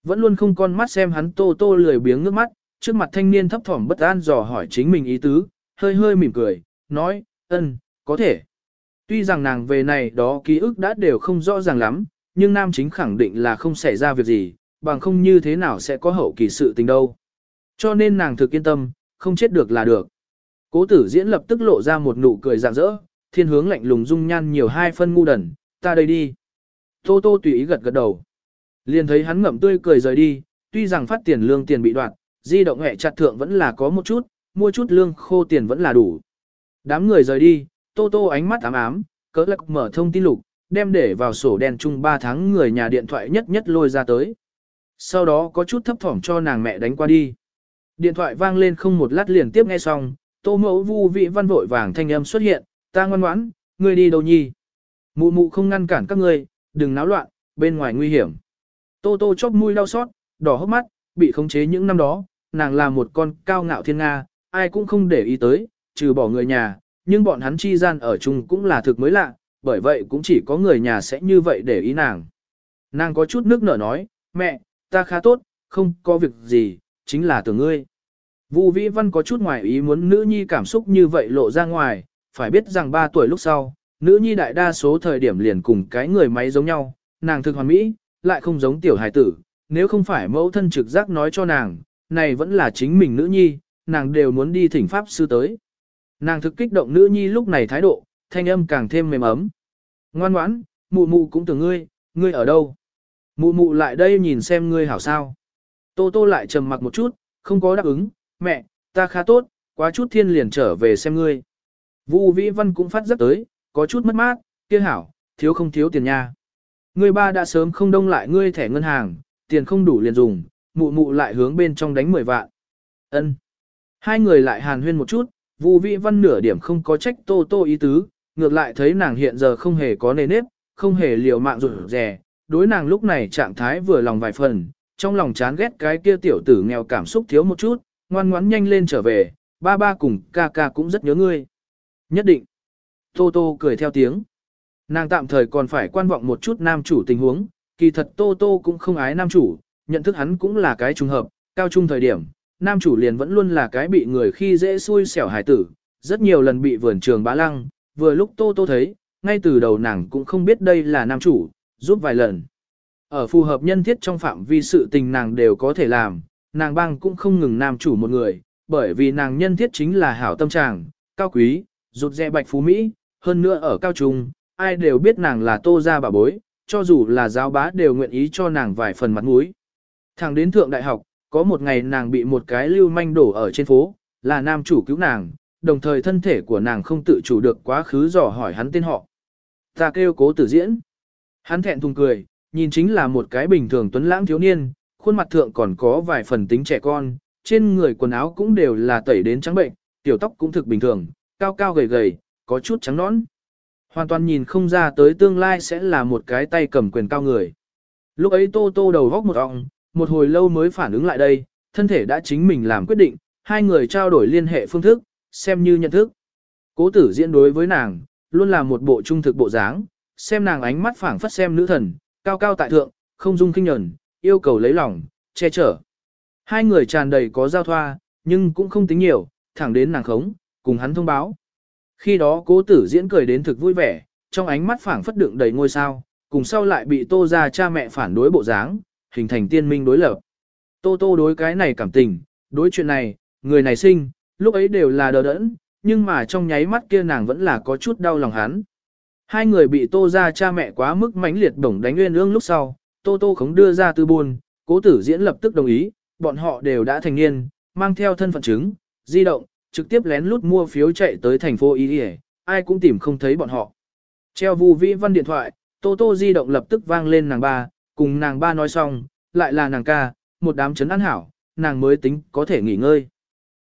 Vẫn luôn không con mắt xem hắn Tô Tô lười biếng ngước mắt, trước mặt thanh niên thấp thỏm bất an dò hỏi chính mình ý tứ, hơi hơi mỉm cười, nói, ân, có thể. Tuy rằng nàng về này đó ký ức đã đều không rõ ràng lắm, nhưng nam chính khẳng định là không xảy ra việc gì, bằng không như thế nào sẽ có hậu kỳ sự tình đâu. Cho nên nàng thực yên tâm, không chết được là được. Cố tử diễn lập tức lộ ra một nụ cười rạng rỡ, thiên hướng lạnh lùng dung nhan nhiều hai phân ngu đần, ta đây đi. Tô tô tùy ý gật gật đầu. Liền thấy hắn ngậm tươi cười rời đi, tuy rằng phát tiền lương tiền bị đoạt, di động hẹ chặt thượng vẫn là có một chút, mua chút lương khô tiền vẫn là đủ. Đám người rời đi, tô tô ánh mắt ám ám, cỡ lắc mở thông tin lục, đem để vào sổ đen chung 3 tháng người nhà điện thoại nhất nhất lôi ra tới. Sau đó có chút thấp thỏm cho nàng mẹ đánh qua đi. Điện thoại vang lên không một lát liền tiếp nghe xong, tô mẫu vu vị văn vội vàng thanh âm xuất hiện, ta ngoan ngoãn, ngươi đi đâu nhi. Mụ mụ không ngăn cản các ngươi, đừng náo loạn, bên ngoài nguy hiểm. Tô tô chóc mũi đau xót, đỏ hốc mắt, bị khống chế những năm đó, nàng là một con cao ngạo thiên Nga, ai cũng không để ý tới, trừ bỏ người nhà, nhưng bọn hắn chi gian ở chung cũng là thực mới lạ, bởi vậy cũng chỉ có người nhà sẽ như vậy để ý nàng. Nàng có chút nước nở nói, mẹ, ta khá tốt, không có việc gì, chính là tưởng ngươi. Vu Vĩ Văn có chút ngoài ý muốn nữ nhi cảm xúc như vậy lộ ra ngoài, phải biết rằng 3 tuổi lúc sau, nữ nhi đại đa số thời điểm liền cùng cái người máy giống nhau, nàng thực hoàn mỹ, lại không giống tiểu hài tử, nếu không phải mẫu thân trực giác nói cho nàng, này vẫn là chính mình nữ nhi, nàng đều muốn đi thỉnh pháp sư tới. Nàng thực kích động nữ nhi lúc này thái độ, thanh âm càng thêm mềm ấm. Ngoan ngoãn, mụ mụ cũng tưởng ngươi, ngươi ở đâu? Mụ mụ lại đây nhìn xem ngươi hảo sao. Tô tô lại trầm mặc một chút, không có đáp ứng, mẹ, ta khá tốt, quá chút thiên liền trở về xem ngươi. Vu Vĩ Văn cũng phát rất tới, có chút mất mát, kia hảo, thiếu không thiếu tiền nha. Ngươi ba đã sớm không đông lại ngươi thẻ ngân hàng, tiền không đủ liền dùng, mụ mụ lại hướng bên trong đánh 10 vạn. Ân. Hai người lại hàn huyên một chút, Vu Vĩ Văn nửa điểm không có trách Tô Tô ý tứ, ngược lại thấy nàng hiện giờ không hề có nề nếp, không hề liều mạng rủi rè, đối nàng lúc này trạng thái vừa lòng vài phần, trong lòng chán ghét cái kia tiểu tử nghèo cảm xúc thiếu một chút, ngoan ngoãn nhanh lên trở về, ba ba cùng ca ca cũng rất nhớ ngươi. Nhất định. Tô Tô cười theo tiếng. Nàng tạm thời còn phải quan vọng một chút nam chủ tình huống, kỳ thật Tô Tô cũng không ái nam chủ, nhận thức hắn cũng là cái trùng hợp, cao trung thời điểm, nam chủ liền vẫn luôn là cái bị người khi dễ xui xẻo hài tử, rất nhiều lần bị vườn trường bá lăng, vừa lúc Tô Tô thấy, ngay từ đầu nàng cũng không biết đây là nam chủ, giúp vài lần. Ở phù hợp nhân thiết trong phạm vi sự tình nàng đều có thể làm, nàng bang cũng không ngừng nam chủ một người, bởi vì nàng nhân thiết chính là hảo tâm trạng, cao quý, rụt rè bạch phú Mỹ, hơn nữa ở cao trung, ai đều biết nàng là tô gia bà bối, cho dù là giáo bá đều nguyện ý cho nàng vài phần mặt mũi. Thẳng đến thượng đại học, có một ngày nàng bị một cái lưu manh đổ ở trên phố, là nam chủ cứu nàng, đồng thời thân thể của nàng không tự chủ được quá khứ dò hỏi hắn tên họ. Ta kêu cố tử diễn. Hắn thẹn thùng cười, nhìn chính là một cái bình thường tuấn lãng thiếu niên, khuôn mặt thượng còn có vài phần tính trẻ con, trên người quần áo cũng đều là tẩy đến trắng bệnh, tiểu tóc cũng thực bình thường, cao cao gầy gầy, có chút trắng nõn. Hoàn toàn nhìn không ra tới tương lai sẽ là một cái tay cầm quyền cao người. Lúc ấy tô tô đầu góc một ọng, một hồi lâu mới phản ứng lại đây, thân thể đã chính mình làm quyết định, hai người trao đổi liên hệ phương thức, xem như nhận thức. Cố tử diễn đối với nàng, luôn là một bộ trung thực bộ dáng, xem nàng ánh mắt phảng phất xem nữ thần, cao cao tại thượng, không dung kinh nhẫn, yêu cầu lấy lòng, che chở. Hai người tràn đầy có giao thoa, nhưng cũng không tính nhiều, thẳng đến nàng khống, cùng hắn thông báo. Khi đó cố tử diễn cười đến thực vui vẻ, trong ánh mắt phảng phất đựng đầy ngôi sao, cùng sau lại bị tô ra cha mẹ phản đối bộ dáng, hình thành tiên minh đối lập. Tô tô đối cái này cảm tình, đối chuyện này, người này sinh, lúc ấy đều là đờ đẫn, nhưng mà trong nháy mắt kia nàng vẫn là có chút đau lòng hắn. Hai người bị tô ra cha mẹ quá mức mãnh liệt đổng đánh nguyên ương lúc sau, tô tô khống đưa ra tư buôn, cố tử diễn lập tức đồng ý, bọn họ đều đã thành niên, mang theo thân phận chứng, di động, trực tiếp lén lút mua phiếu chạy tới thành phố Y ai cũng tìm không thấy bọn họ. Treo vu vĩ văn điện thoại, tô tô di động lập tức vang lên nàng ba, cùng nàng ba nói xong, lại là nàng ca, một đám chấn ăn hảo, nàng mới tính có thể nghỉ ngơi.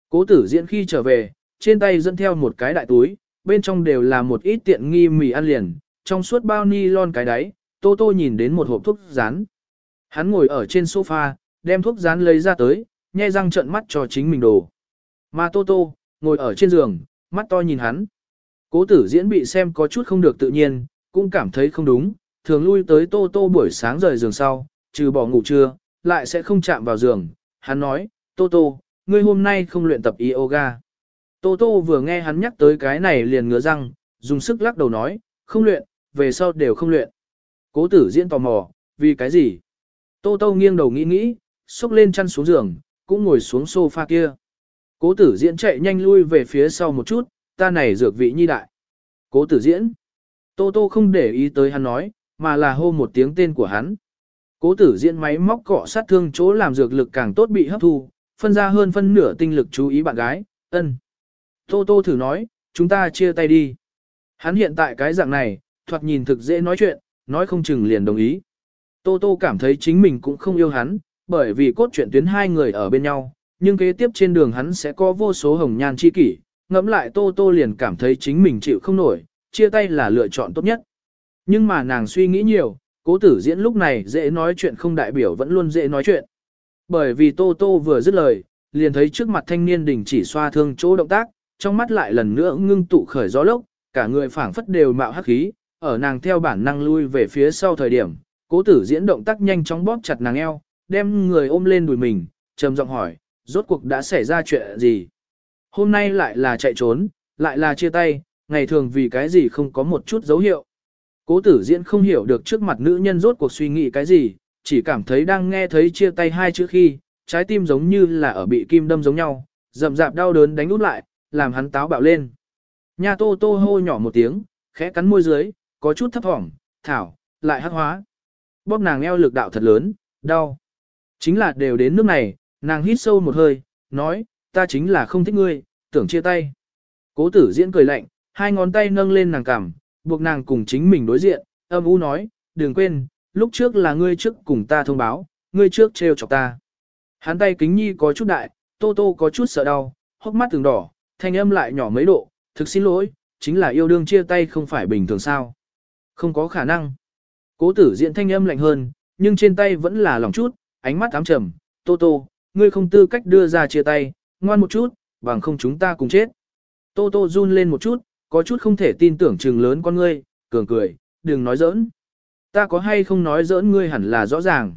Cố tử diễn khi trở về, trên tay dẫn theo một cái đại túi, bên trong đều là một ít tiện nghi mì ăn liền, trong suốt bao ni lon cái đáy, Tô Tô nhìn đến một hộp thuốc rán. Hắn ngồi ở trên sofa, đem thuốc rán lấy ra tới, nhai răng trợn mắt cho chính mình đồ. Mà Tô Tô, ngồi ở trên giường, mắt to nhìn hắn. Cố tử diễn bị xem có chút không được tự nhiên, cũng cảm thấy không đúng, thường lui tới Tô Tô buổi sáng rời giường sau, trừ bỏ ngủ trưa, lại sẽ không chạm vào giường. Hắn nói, Tô Tô, ngươi hôm nay không luyện tập yoga. Tô Tô vừa nghe hắn nhắc tới cái này liền ngứa răng, dùng sức lắc đầu nói, không luyện, về sau đều không luyện. Cố tử diễn tò mò, vì cái gì? Tô Tô nghiêng đầu nghĩ nghĩ, xúc lên chăn xuống giường, cũng ngồi xuống sofa kia. Cố tử diễn chạy nhanh lui về phía sau một chút, ta này dược vị nhi đại. Cố tử diễn. Tô Tô không để ý tới hắn nói, mà là hô một tiếng tên của hắn. Cố tử diễn máy móc cọ sát thương chỗ làm dược lực càng tốt bị hấp thu, phân ra hơn phân nửa tinh lực chú ý bạn gái, ân. Tô Tô thử nói, chúng ta chia tay đi. Hắn hiện tại cái dạng này, thoạt nhìn thực dễ nói chuyện, nói không chừng liền đồng ý. Tô Tô cảm thấy chính mình cũng không yêu hắn, bởi vì cốt truyện tuyến hai người ở bên nhau, nhưng kế tiếp trên đường hắn sẽ có vô số hồng nhan chi kỷ, ngẫm lại Tô Tô liền cảm thấy chính mình chịu không nổi, chia tay là lựa chọn tốt nhất. Nhưng mà nàng suy nghĩ nhiều, cố tử diễn lúc này dễ nói chuyện không đại biểu vẫn luôn dễ nói chuyện. Bởi vì Tô Tô vừa dứt lời, liền thấy trước mặt thanh niên đình chỉ xoa thương chỗ động tác, trong mắt lại lần nữa ngưng tụ khởi gió lốc, cả người phảng phất đều mạo hắc khí, ở nàng theo bản năng lui về phía sau thời điểm, cố tử diễn động tác nhanh chóng bóp chặt nàng eo, đem người ôm lên đùi mình, trầm giọng hỏi, rốt cuộc đã xảy ra chuyện gì? Hôm nay lại là chạy trốn, lại là chia tay, ngày thường vì cái gì không có một chút dấu hiệu. Cố tử diễn không hiểu được trước mặt nữ nhân rốt cuộc suy nghĩ cái gì, chỉ cảm thấy đang nghe thấy chia tay hai chữ khi, trái tim giống như là ở bị kim đâm giống nhau, rậm rạp đau đớn đánh út lại, làm hắn táo bạo lên. Nha tô tô hô nhỏ một tiếng, khẽ cắn môi dưới, có chút thấp thỏm, thảo, lại hắc hóa. bóp nàng eo lực đạo thật lớn, đau. Chính là đều đến nước này, nàng hít sâu một hơi, nói, ta chính là không thích ngươi, tưởng chia tay. Cố tử diễn cười lạnh, hai ngón tay nâng lên nàng cằm, buộc nàng cùng chính mình đối diện, âm u nói, đừng quên, lúc trước là ngươi trước cùng ta thông báo, ngươi trước trêu chọc ta. Hắn tay kính nhi có chút đại, tô tô có chút sợ đau, hốc mắt từng đỏ, thanh âm lại nhỏ mấy độ, thực xin lỗi, chính là yêu đương chia tay không phải bình thường sao. Không có khả năng. Cố tử diện thanh âm lạnh hơn, nhưng trên tay vẫn là lòng chút, ánh mắt ám trầm, tô tô, ngươi không tư cách đưa ra chia tay, ngoan một chút, bằng không chúng ta cùng chết. Tô tô run lên một chút, có chút không thể tin tưởng trừng lớn con ngươi, cường cười, đừng nói giỡn. Ta có hay không nói giỡn ngươi hẳn là rõ ràng.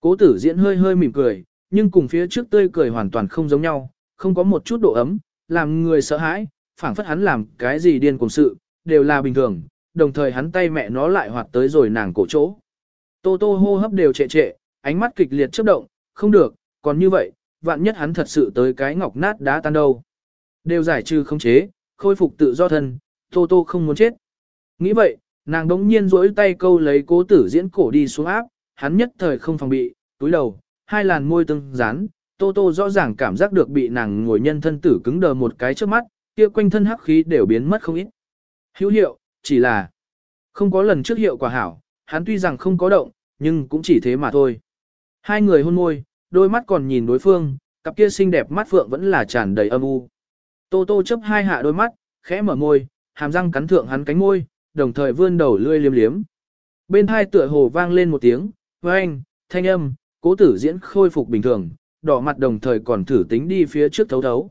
Cố tử diễn hơi hơi mỉm cười, nhưng cùng phía trước tươi cười hoàn toàn không giống nhau, không có một chút độ ấm, làm người sợ hãi, phảng phất hắn làm cái gì điên cùng sự, đều là bình thường, đồng thời hắn tay mẹ nó lại hoạt tới rồi nàng cổ chỗ. Tô tô hô hấp đều trệ trệ, ánh mắt kịch liệt chớp động, không được, còn như vậy, vạn nhất hắn thật sự tới cái ngọc nát đá tan đâu. Đều giải trừ không chế, khôi phục tự do thân, tô tô không muốn chết. Nghĩ vậy, nàng đống nhiên rỗi tay câu lấy cố tử diễn cổ đi xuống áp, hắn nhất thời không phòng bị, túi đầu, hai làn môi tương dán, tô tô rõ ràng cảm giác được bị nàng ngồi nhân thân tử cứng đờ một cái trước mắt, kia quanh thân hắc khí đều biến mất không ít. Hữu hiệu, chỉ là không có lần trước hiệu quả hảo, hắn tuy rằng không có động, nhưng cũng chỉ thế mà thôi. Hai người hôn môi, đôi mắt còn nhìn đối phương, cặp kia xinh đẹp mắt phượng vẫn là tràn đầy âm u. Tô tô chấp hai hạ đôi mắt, khẽ mở môi, hàm răng cắn thượng hắn cánh môi, đồng thời vươn đầu lươi liếm liếm. Bên hai tựa hồ vang lên một tiếng, với anh, thanh âm, cố tử diễn khôi phục bình thường, đỏ mặt đồng thời còn thử tính đi phía trước thấu thấu.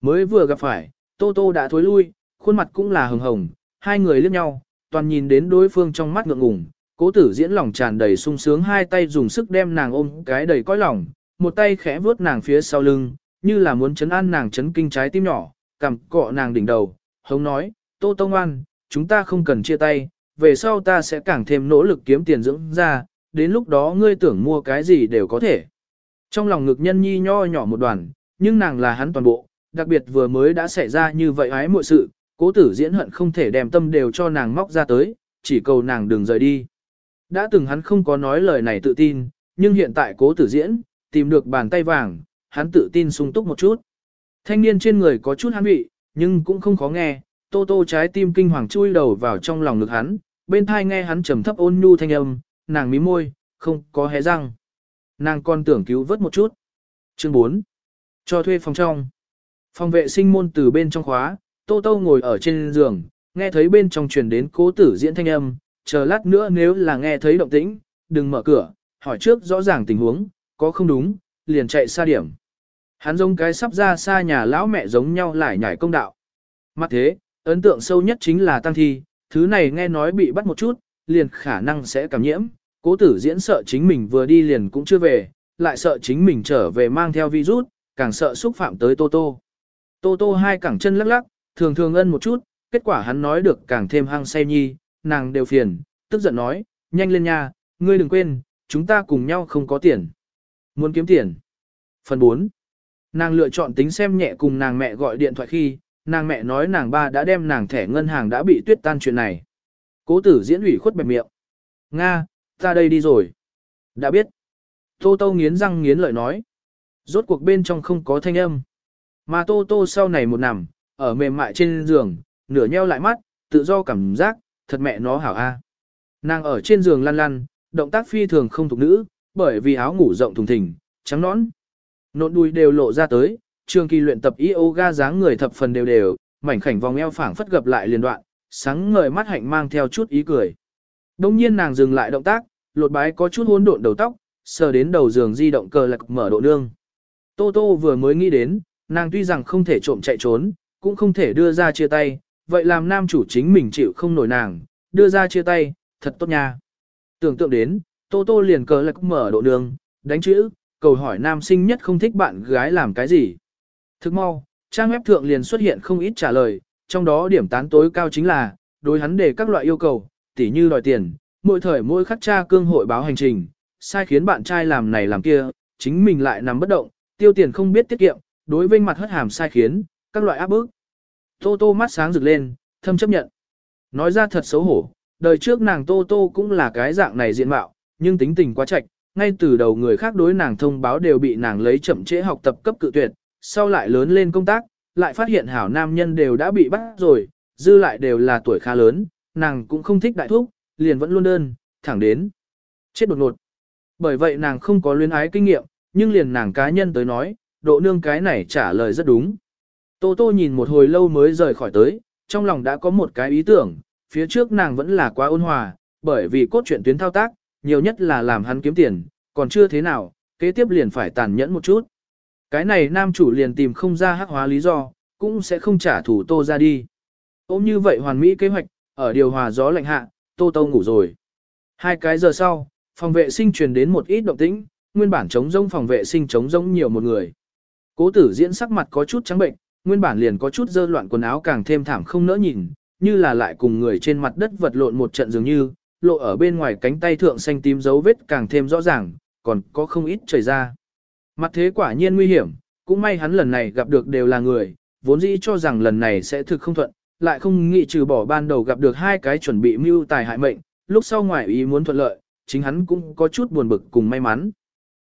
Mới vừa gặp phải, Tô Tô đã thối lui, khuôn mặt cũng là hồng hồng, hai người liếc nhau, toàn nhìn đến đối phương trong mắt ngượng ngùng. Cố tử diễn lòng tràn đầy sung sướng hai tay dùng sức đem nàng ôm cái đầy cõi lòng, một tay khẽ vuốt nàng phía sau lưng, như là muốn chấn an nàng chấn kinh trái tim nhỏ, cầm cọ nàng đỉnh đầu, hống nói, Tô Tô An, chúng ta không cần chia tay, về sau ta sẽ càng thêm nỗ lực kiếm tiền dưỡng ra, đến lúc đó ngươi tưởng mua cái gì đều có thể. Trong lòng ngực nhân nhi nho nhỏ một đoàn, nhưng nàng là hắn toàn bộ, đặc biệt vừa mới đã xảy ra như vậy ái mọi sự, cố tử diễn hận không thể đem tâm đều cho nàng móc ra tới, chỉ cầu nàng đừng rời đi. Đã từng hắn không có nói lời này tự tin, nhưng hiện tại cố tử diễn, tìm được bàn tay vàng, hắn tự tin sung túc một chút. Thanh niên trên người có chút hắn vị, nhưng cũng không khó nghe, tô tô trái tim kinh hoàng chui đầu vào trong lòng ngực hắn, bên thai nghe hắn trầm thấp ôn nhu thanh âm, nàng mí môi, không có hé răng. Nàng còn tưởng cứu vớt một chút. Chương 4. Cho thuê phòng trong. Phòng vệ sinh môn từ bên trong khóa, Tô Tô ngồi ở trên giường, nghe thấy bên trong truyền đến cố tử diễn thanh âm, chờ lát nữa nếu là nghe thấy động tĩnh, đừng mở cửa, hỏi trước rõ ràng tình huống, có không đúng, liền chạy xa điểm. Hắn giống cái sắp ra xa nhà lão mẹ giống nhau lại nhảy công đạo. Mặt thế, ấn tượng sâu nhất chính là tăng thi, thứ này nghe nói bị bắt một chút, liền khả năng sẽ cảm nhiễm, cố tử diễn sợ chính mình vừa đi liền cũng chưa về, lại sợ chính mình trở về mang theo virus, càng sợ xúc phạm tới Tô Tô. Tô Tô hai cẳng chân lắc lắc, thường thường ân một chút, kết quả hắn nói được càng thêm hăng say nhi, nàng đều phiền, tức giận nói, nhanh lên nha, ngươi đừng quên, chúng ta cùng nhau không có tiền. Muốn kiếm tiền. Phần 4. Nàng lựa chọn tính xem nhẹ cùng nàng mẹ gọi điện thoại khi, nàng mẹ nói nàng ba đã đem nàng thẻ ngân hàng đã bị tuyết tan chuyện này. Cố tử diễn ủy khuất bẹp miệng. Nga, ta đây đi rồi. Đã biết. Tô Tô nghiến răng nghiến lợi nói. Rốt cuộc bên trong không có thanh âm. Mà Tô Tô sau này một nằm, ở mềm mại trên giường, nửa nheo lại mắt, tự do cảm giác, thật mẹ nó hảo a. Nàng ở trên giường lăn lăn, động tác phi thường không thuộc nữ, bởi vì áo ngủ rộng thùng thình, trắng nõn. Nộn đùi đều lộ ra tới, trường kỳ luyện tập yoga dáng người thập phần đều đều, mảnh khảnh vòng eo phảng phất gặp lại liền đoạn, sáng ngời mắt hạnh mang theo chút ý cười. Đông nhiên nàng dừng lại động tác, lột bái có chút hỗn độn đầu tóc, sờ đến đầu giường di động cờ lạc mở độ nương. Tô Tô vừa mới nghĩ đến, nàng tuy rằng không thể trộm chạy trốn, cũng không thể đưa ra chia tay, vậy làm nam chủ chính mình chịu không nổi nàng, đưa ra chia tay, thật tốt nha. Tưởng tượng đến, Tô Tô liền cờ lạc mở độ nương, đánh chữ, cầu hỏi nam sinh nhất không thích bạn gái làm cái gì. Thức mau, trang web thượng liền xuất hiện không ít trả lời, trong đó điểm tán tối cao chính là, đối hắn đề các loại yêu cầu, tỉ như đòi tiền, mỗi thời mỗi khắc tra cương hội báo hành trình, sai khiến bạn trai làm này làm kia, chính mình lại nằm bất động, tiêu tiền không biết tiết kiệm, đối với mặt hất hàm sai khiến, các loại áp bức. Tô tô mắt sáng rực lên, thâm chấp nhận. Nói ra thật xấu hổ, đời trước nàng tô tô cũng là cái dạng này diện mạo, nhưng tính tình quá chạch, ngay từ đầu người khác đối nàng thông báo đều bị nàng lấy chậm trễ học tập cấp cự tuyệt, sau lại lớn lên công tác, lại phát hiện hảo nam nhân đều đã bị bắt rồi, dư lại đều là tuổi khá lớn, nàng cũng không thích đại thúc, liền vẫn luôn đơn, thẳng đến. Chết đột ngột. Bởi vậy nàng không có luyến ái kinh nghiệm, nhưng liền nàng cá nhân tới nói, độ nương cái này trả lời rất đúng. Tô Tô nhìn một hồi lâu mới rời khỏi tới, trong lòng đã có một cái ý tưởng, phía trước nàng vẫn là quá ôn hòa, bởi vì cốt truyện tuyến thao tác, nhiều nhất là làm hắn kiếm tiền, còn chưa thế nào, kế tiếp liền phải tàn nhẫn một chút. Cái này nam chủ liền tìm không ra hắc hóa lý do, cũng sẽ không trả thủ Tô ra đi. Ôm như vậy hoàn mỹ kế hoạch, ở điều hòa gió lạnh hạ, Tô Tô ngủ rồi. Hai cái giờ sau, phòng vệ sinh truyền đến một ít động tĩnh, nguyên bản chống rông phòng vệ sinh chống rông nhiều một người. Cố tử diễn sắc mặt có chút trắng bệnh, nguyên bản liền có chút dơ loạn quần áo càng thêm thảm không nỡ nhìn, như là lại cùng người trên mặt đất vật lộn một trận dường như, lộ ở bên ngoài cánh tay thượng xanh tím dấu vết càng thêm rõ ràng, còn có không ít chảy ra. Mặt thế quả nhiên nguy hiểm, cũng may hắn lần này gặp được đều là người, vốn dĩ cho rằng lần này sẽ thực không thuận, lại không nghĩ trừ bỏ ban đầu gặp được hai cái chuẩn bị mưu tài hại mệnh, lúc sau ngoài ý muốn thuận lợi, chính hắn cũng có chút buồn bực cùng may mắn.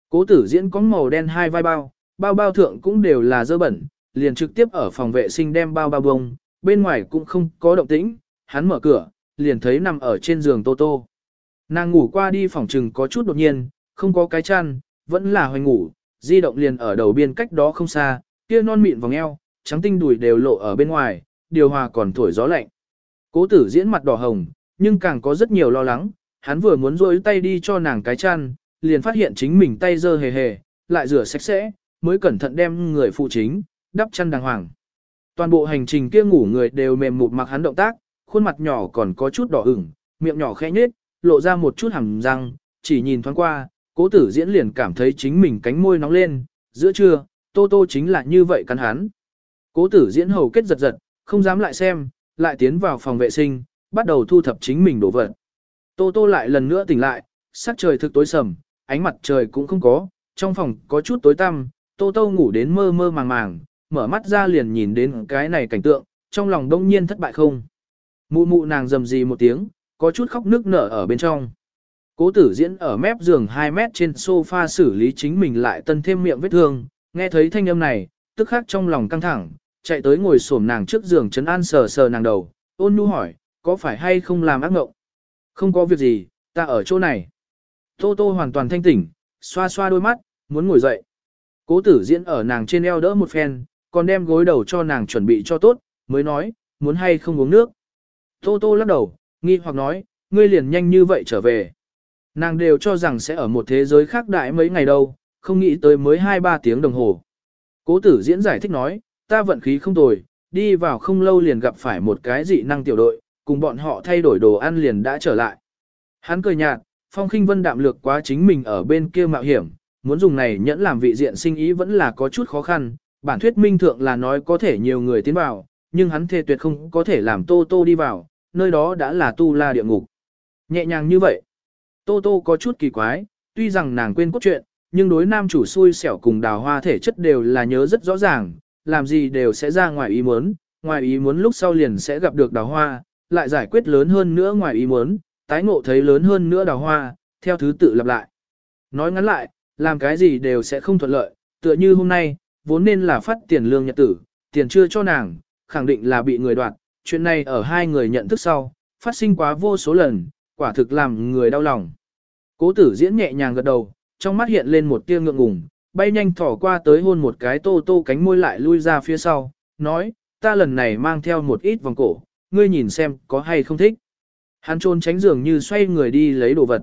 Cố tử diễn có màu đen hai vai bao, bao bao thượng cũng đều là dơ bẩn, liền trực tiếp ở phòng vệ sinh đem bao bao bông, bên ngoài cũng không có động tĩnh, hắn mở cửa, liền thấy nằm ở trên giường Tô Tô. Nàng ngủ qua đi phòng trừng có chút đột nhiên, không có cái chăn, vẫn là hoành ngủ, di động liền ở đầu biên cách đó không xa, kia non mịn vòng eo, trắng tinh đùi đều lộ ở bên ngoài, điều hòa còn thổi gió lạnh. Cố tử diễn mặt đỏ hồng, nhưng càng có rất nhiều lo lắng, hắn vừa muốn rôi tay đi cho nàng cái chăn, liền phát hiện chính mình tay dơ hề hề, lại rửa sạch sẽ, mới cẩn thận đem người phụ chính, đắp chăn đàng hoàng. Toàn bộ hành trình kia ngủ người đều mềm mụt mặc hắn động tác, khuôn mặt nhỏ còn có chút đỏ ửng, miệng nhỏ khẽ nhếch, lộ ra một chút hàm răng, chỉ nhìn thoáng qua, cố tử diễn liền cảm thấy chính mình cánh môi nóng lên, giữa trưa, tô tô chính là như vậy cắn hắn. Cố tử diễn hầu kết giật giật, không dám lại xem, lại tiến vào phòng vệ sinh, bắt đầu thu thập chính mình đồ vật. Tô tô lại lần nữa tỉnh lại, sắc trời thực tối sầm, ánh mặt trời cũng không có, trong phòng có chút tối tăm, tô tô ngủ đến mơ mơ màng màng, mở mắt ra liền nhìn đến cái này cảnh tượng, trong lòng đông nhiên thất bại không. Mụ mụ nàng rầm rì một tiếng, có chút khóc nước nở ở bên trong. Cố tử diễn ở mép giường 2 mét trên sofa xử lý chính mình lại tân thêm miệng vết thương, nghe thấy thanh âm này, tức khắc trong lòng căng thẳng, chạy tới ngồi xổm nàng trước giường chấn an sờ sờ nàng đầu, ôn nhu hỏi, có phải hay không làm ác mộng? Không có việc gì, ta ở chỗ này. Tô tô hoàn toàn thanh tỉnh, xoa xoa đôi mắt, muốn ngồi dậy. Cố tử diễn ở nàng trên eo đỡ một phen, còn đem gối đầu cho nàng chuẩn bị cho tốt, mới nói, muốn hay không uống nước. Tô tô lắc đầu, nghi hoặc nói, ngươi liền nhanh như vậy trở về. Nàng đều cho rằng sẽ ở một thế giới khác đại mấy ngày đâu, không nghĩ tới mới 2-3 tiếng đồng hồ. Cố tử diễn giải thích nói, ta vận khí không tồi, đi vào không lâu liền gặp phải một cái dị năng tiểu đội, cùng bọn họ thay đổi đồ ăn liền đã trở lại. Hắn cười nhạt, phong khinh vân đạm lược quá chính mình ở bên kia mạo hiểm, muốn dùng này nhẫn làm vị diện sinh ý vẫn là có chút khó khăn, bản thuyết minh thượng là nói có thể nhiều người tiến vào, nhưng hắn thề tuyệt không có thể làm Tô Tô đi vào, nơi đó đã là tu la địa ngục. Nhẹ nhàng như vậy, Tô Tô có chút kỳ quái, tuy rằng nàng quên cốt truyện, nhưng đối nam chủ xui xẻo cùng đào hoa thể chất đều là nhớ rất rõ ràng, làm gì đều sẽ ra ngoài ý muốn, ngoài ý muốn lúc sau liền sẽ gặp được đào hoa, lại giải quyết lớn hơn nữa ngoài ý muốn, tái ngộ thấy lớn hơn nữa đào hoa, theo thứ tự lặp lại. Nói ngắn lại, làm cái gì đều sẽ không thuận lợi, tựa như hôm nay, vốn nên là phát tiền lương nhật tử, tiền chưa cho nàng, khẳng định là bị người đoạt, chuyện này ở hai người nhận thức sau, phát sinh quá vô số lần, quả thực làm người đau lòng. Cố tử diễn nhẹ nhàng gật đầu, trong mắt hiện lên một tia ngượng ngùng, bay nhanh thỏ qua tới hôn một cái tô tô cánh môi lại lui ra phía sau, nói, ta lần này mang theo một ít vòng cổ, ngươi nhìn xem có hay không thích. Hắn trôn tránh giường như xoay người đi lấy đồ vật.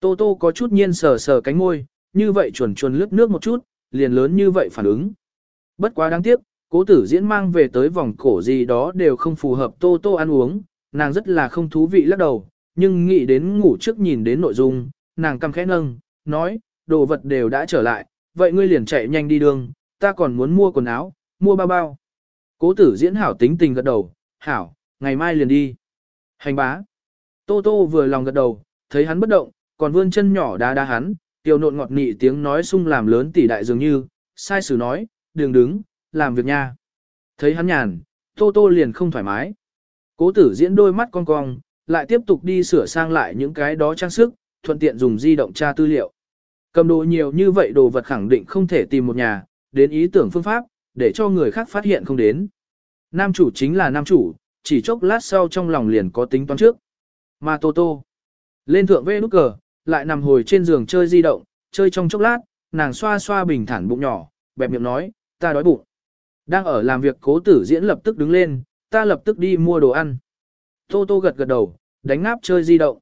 Tô tô có chút nhiên sờ sờ cánh môi, như vậy chuồn chuồn lướt nước một chút, liền lớn như vậy phản ứng. Bất quá đáng tiếc, cố tử diễn mang về tới vòng cổ gì đó đều không phù hợp tô tô ăn uống, nàng rất là không thú vị lắc đầu, nhưng nghĩ đến ngủ trước nhìn đến nội dung, nàng căm khẽ nâng, nói, đồ vật đều đã trở lại, vậy ngươi liền chạy nhanh đi đường, ta còn muốn mua quần áo, mua bao bao. Cố tử diễn hảo tính tình gật đầu, hảo, ngày mai liền đi. Hành bá. Tô tô vừa lòng gật đầu, thấy hắn bất động, còn vươn chân nhỏ đá đá hắn, tiêu nộn ngọt nị tiếng nói sung làm lớn tỉ đại dường như, sai sử nói, đừng đứng, làm việc nha. Thấy hắn nhàn, tô tô liền không thoải mái. Cố tử diễn đôi mắt cong cong, lại tiếp tục đi sửa sang lại những cái đó trang sức, thuận tiện dùng di động tra tư liệu. Cầm đồ nhiều như vậy đồ vật khẳng định không thể tìm một nhà, đến ý tưởng phương pháp, để cho người khác phát hiện không đến. Nam chủ chính là nam chủ, chỉ chốc lát sau trong lòng liền có tính toán trước. Mà Tô Tô, lên thượng vê nút cờ, lại nằm hồi trên giường chơi di động, chơi trong chốc lát, nàng xoa xoa bình thản bụng nhỏ, bẹp miệng nói, ta đói bụng. Đang ở làm việc cố tử diễn lập tức đứng lên, ta lập tức đi mua đồ ăn. Tô Tô gật gật đầu, đánh ngáp chơi di động.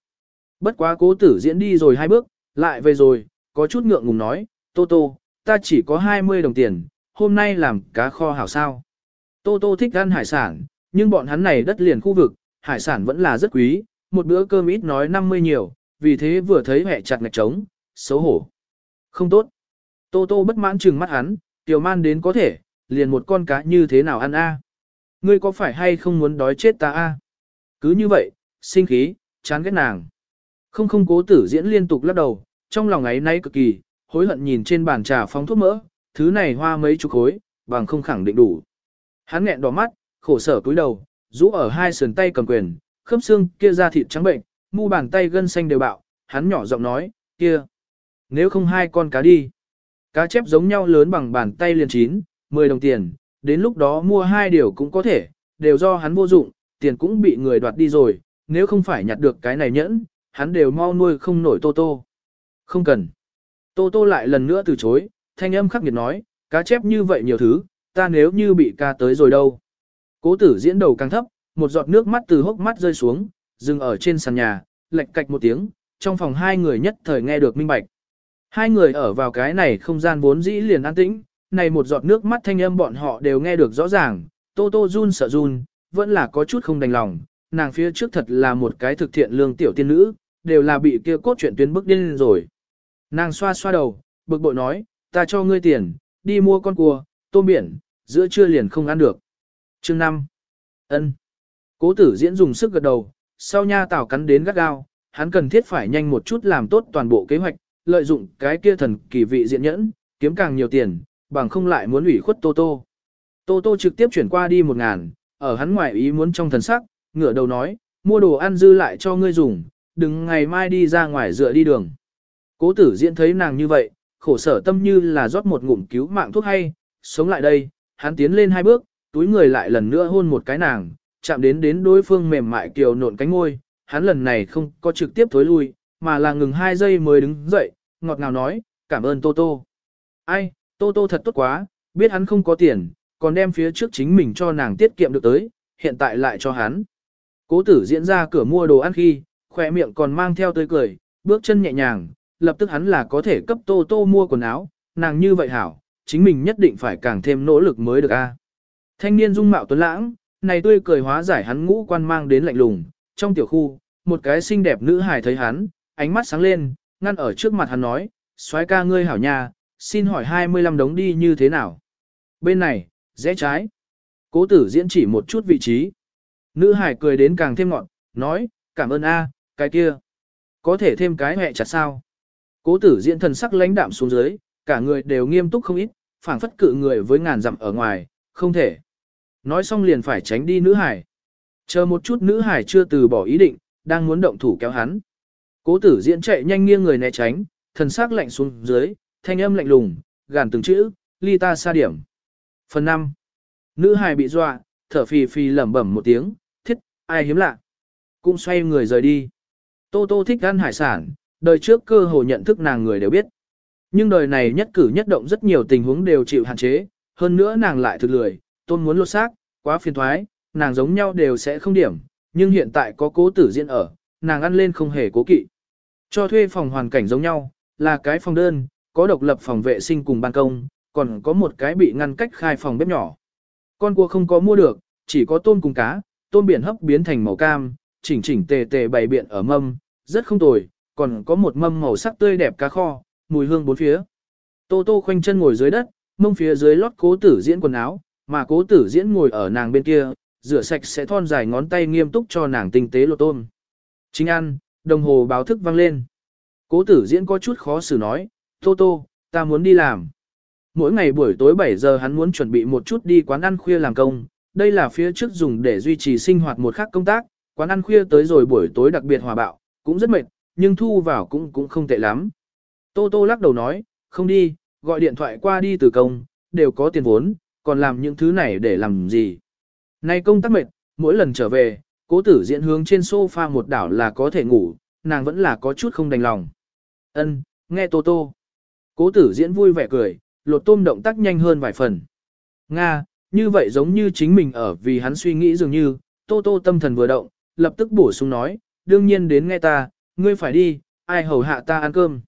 Bất quá cố tử diễn đi rồi hai bước, lại về rồi, có chút ngượng ngùng nói, Tô Tô, ta chỉ có 20 đồng tiền, hôm nay làm cá kho hảo sao. Tô Tô thích ăn hải sản, nhưng bọn hắn này đất liền khu vực, hải sản vẫn là rất quý, một bữa cơm ít nói 50 nhiều, vì thế vừa thấy hẹ chặt ngạch trống, xấu hổ. Không tốt. Tô Tô bất mãn trừng mắt hắn, tiểu man đến có thể, liền một con cá như thế nào ăn a? Ngươi có phải hay không muốn đói chết ta a? Cứ như vậy, sinh khí, chán ghét nàng. Không không cố tử diễn liên tục lắc đầu, trong lòng ấy nay cực kỳ, hối hận nhìn trên bàn trà phóng thuốc mỡ, thứ này hoa mấy chục khối, bằng không khẳng định đủ. Hắn nghẹn đỏ mắt, khổ sở cúi đầu, rũ ở hai sườn tay cầm quyền, khớp xương kia da thịt trắng bệnh, mu bàn tay gân xanh đều bạo, hắn nhỏ giọng nói, kia, nếu không hai con cá đi. Cá chép giống nhau lớn bằng bàn tay liền chín, 10 đồng tiền, đến lúc đó mua hai điều cũng có thể, đều do hắn vô dụng, tiền cũng bị người đoạt đi rồi, nếu không phải nhặt được cái này nhẫn, hắn đều mau nuôi không nổi Tô Tô. Không cần. Tô Tô lại lần nữa từ chối, thanh âm khắc nghiệt nói, cá chép như vậy nhiều thứ, ta nếu như bị ca tới rồi đâu. Cố tử diễn đầu càng thấp, một giọt nước mắt từ hốc mắt rơi xuống, dừng ở trên sàn nhà, lệch cạch một tiếng, trong phòng hai người nhất thời nghe được minh bạch. Hai người ở vào cái này không gian vốn dĩ liền an tĩnh, này một giọt nước mắt thanh âm bọn họ đều nghe được rõ ràng, Tô Tô run sợ run, vẫn là có chút không đành lòng, nàng phía trước thật là một cái thực thiện lương tiểu tiên nữ, đều là bị kia cốt chuyện tuyến bức điên rồi. Nàng xoa xoa đầu, bực bội nói, ta cho ngươi tiền, đi mua con cua, tôm biển, giữa trưa liền không ăn được. Chương 5. ân Cố tử diễn dùng sức gật đầu, sau nha tảo cắn đến gắt gao, hắn cần thiết phải nhanh một chút làm tốt toàn bộ kế hoạch, lợi dụng cái kia thần kỳ vị diện nhẫn, kiếm càng nhiều tiền, bằng không lại muốn ủy khuất Tô Tô. Tô Tô trực tiếp chuyển qua đi một ngàn, ở hắn ngoài ý muốn trong thần sắc, ngửa đầu nói, mua đồ ăn dư lại cho ngươi dùng, đừng ngày mai đi ra ngoài dựa đi đường. Cố tử diễn thấy nàng như vậy, khổ sở tâm như là rót một ngụm cứu mạng thuốc hay, sống lại đây, hắn tiến lên hai bước, túi người lại lần nữa hôn một cái nàng, chạm đến đến đối phương mềm mại kiều nộn cánh ngôi, hắn lần này không có trực tiếp thối lui, mà là ngừng hai giây mới đứng dậy, ngọt ngào nói, cảm ơn Tô Tô. Ai, Tô Tô thật tốt quá, biết hắn không có tiền, còn đem phía trước chính mình cho nàng tiết kiệm được tới, hiện tại lại cho hắn. Cố tử diễn ra cửa mua đồ ăn khi, khỏe miệng còn mang theo tươi cười, bước chân nhẹ nhàng, lập tức hắn là có thể cấp Tô Tô mua quần áo, nàng như vậy hảo, chính mình nhất định phải càng thêm nỗ lực mới được a. Thanh niên dung mạo tuấn lãng, này tươi cười hóa giải hắn ngũ quan mang đến lạnh lùng, trong tiểu khu, một cái xinh đẹp nữ hài thấy hắn, ánh mắt sáng lên, ngăn ở trước mặt hắn nói, soái ca ngươi hảo nha, xin hỏi 25 đống đi như thế nào? Bên này, rẽ trái. Cố tử diễn chỉ một chút vị trí. Nữ hải cười đến càng thêm ngọn, nói, cảm ơn a, cái kia. Có thể thêm cái hẹ chặt sao? Cố tử diễn thần sắc lãnh đạm xuống dưới, cả người đều nghiêm túc không ít, phảng phất cự người với ngàn dặm ở ngoài, không thể. Nói xong liền phải tránh đi nữ hải. Chờ một chút nữ hải chưa từ bỏ ý định, đang muốn động thủ kéo hắn. Cố tử diễn chạy nhanh nghiêng người né tránh, thần sắc lạnh xuống dưới, thanh âm lạnh lùng, gàn từng chữ, ly ta xa điểm. Phần 5. Nữ hài bị dọa, thở phì phì lẩm bẩm một tiếng, thiết, ai hiếm lạ. Cũng xoay người rời đi. Tô Tô thích ăn hải sản, đời trước cơ hồ nhận thức nàng người đều biết. Nhưng đời này nhất cử nhất động rất nhiều tình huống đều chịu hạn chế, hơn nữa nàng lại thực lười, tôn muốn lột xác, quá phiền thoái, nàng giống nhau đều sẽ không điểm, nhưng hiện tại có cố tử diễn ở, nàng ăn lên không hề cố kỵ. Cho thuê phòng hoàn cảnh giống nhau, là cái phòng đơn, có độc lập phòng vệ sinh cùng ban công, còn có một cái bị ngăn cách khai phòng bếp nhỏ. Con cua không có mua được, chỉ có tôm cùng cá, tôm biển hấp biến thành màu cam, chỉnh chỉnh tề tề bày biện ở mâm, rất không tồi, còn có một mâm màu sắc tươi đẹp cá kho, mùi hương bốn phía. Tô Tô khoanh chân ngồi dưới đất, mông phía dưới lót cố tử diễn quần áo, mà cố tử diễn ngồi ở nàng bên kia, rửa sạch sẽ thon dài ngón tay nghiêm túc cho nàng tinh tế lột tôm. Chính ăn, đồng hồ báo thức vang lên. Cố tử diễn có chút khó xử nói, Tô Tô, ta muốn đi làm. Mỗi ngày buổi tối 7 giờ hắn muốn chuẩn bị một chút đi quán ăn khuya làm công, đây là phía trước dùng để duy trì sinh hoạt một khác công tác, quán ăn khuya tới rồi buổi tối đặc biệt hòa bạo, cũng rất mệt, nhưng thu vào cũng cũng không tệ lắm. Tô Tô lắc đầu nói, không đi, gọi điện thoại qua đi từ công, đều có tiền vốn, còn làm những thứ này để làm gì. Nay công tác mệt, mỗi lần trở về, cố tử diễn hướng trên sofa một đảo là có thể ngủ, nàng vẫn là có chút không đành lòng. Ân, nghe Tô Tô. Cố tử diễn vui vẻ cười, lột tôm động tác nhanh hơn vài phần. Nga, như vậy giống như chính mình ở vì hắn suy nghĩ dường như, Tô Tô tâm thần vừa động, lập tức bổ sung nói, đương nhiên đến nghe ta, ngươi phải đi, ai hầu hạ ta ăn cơm.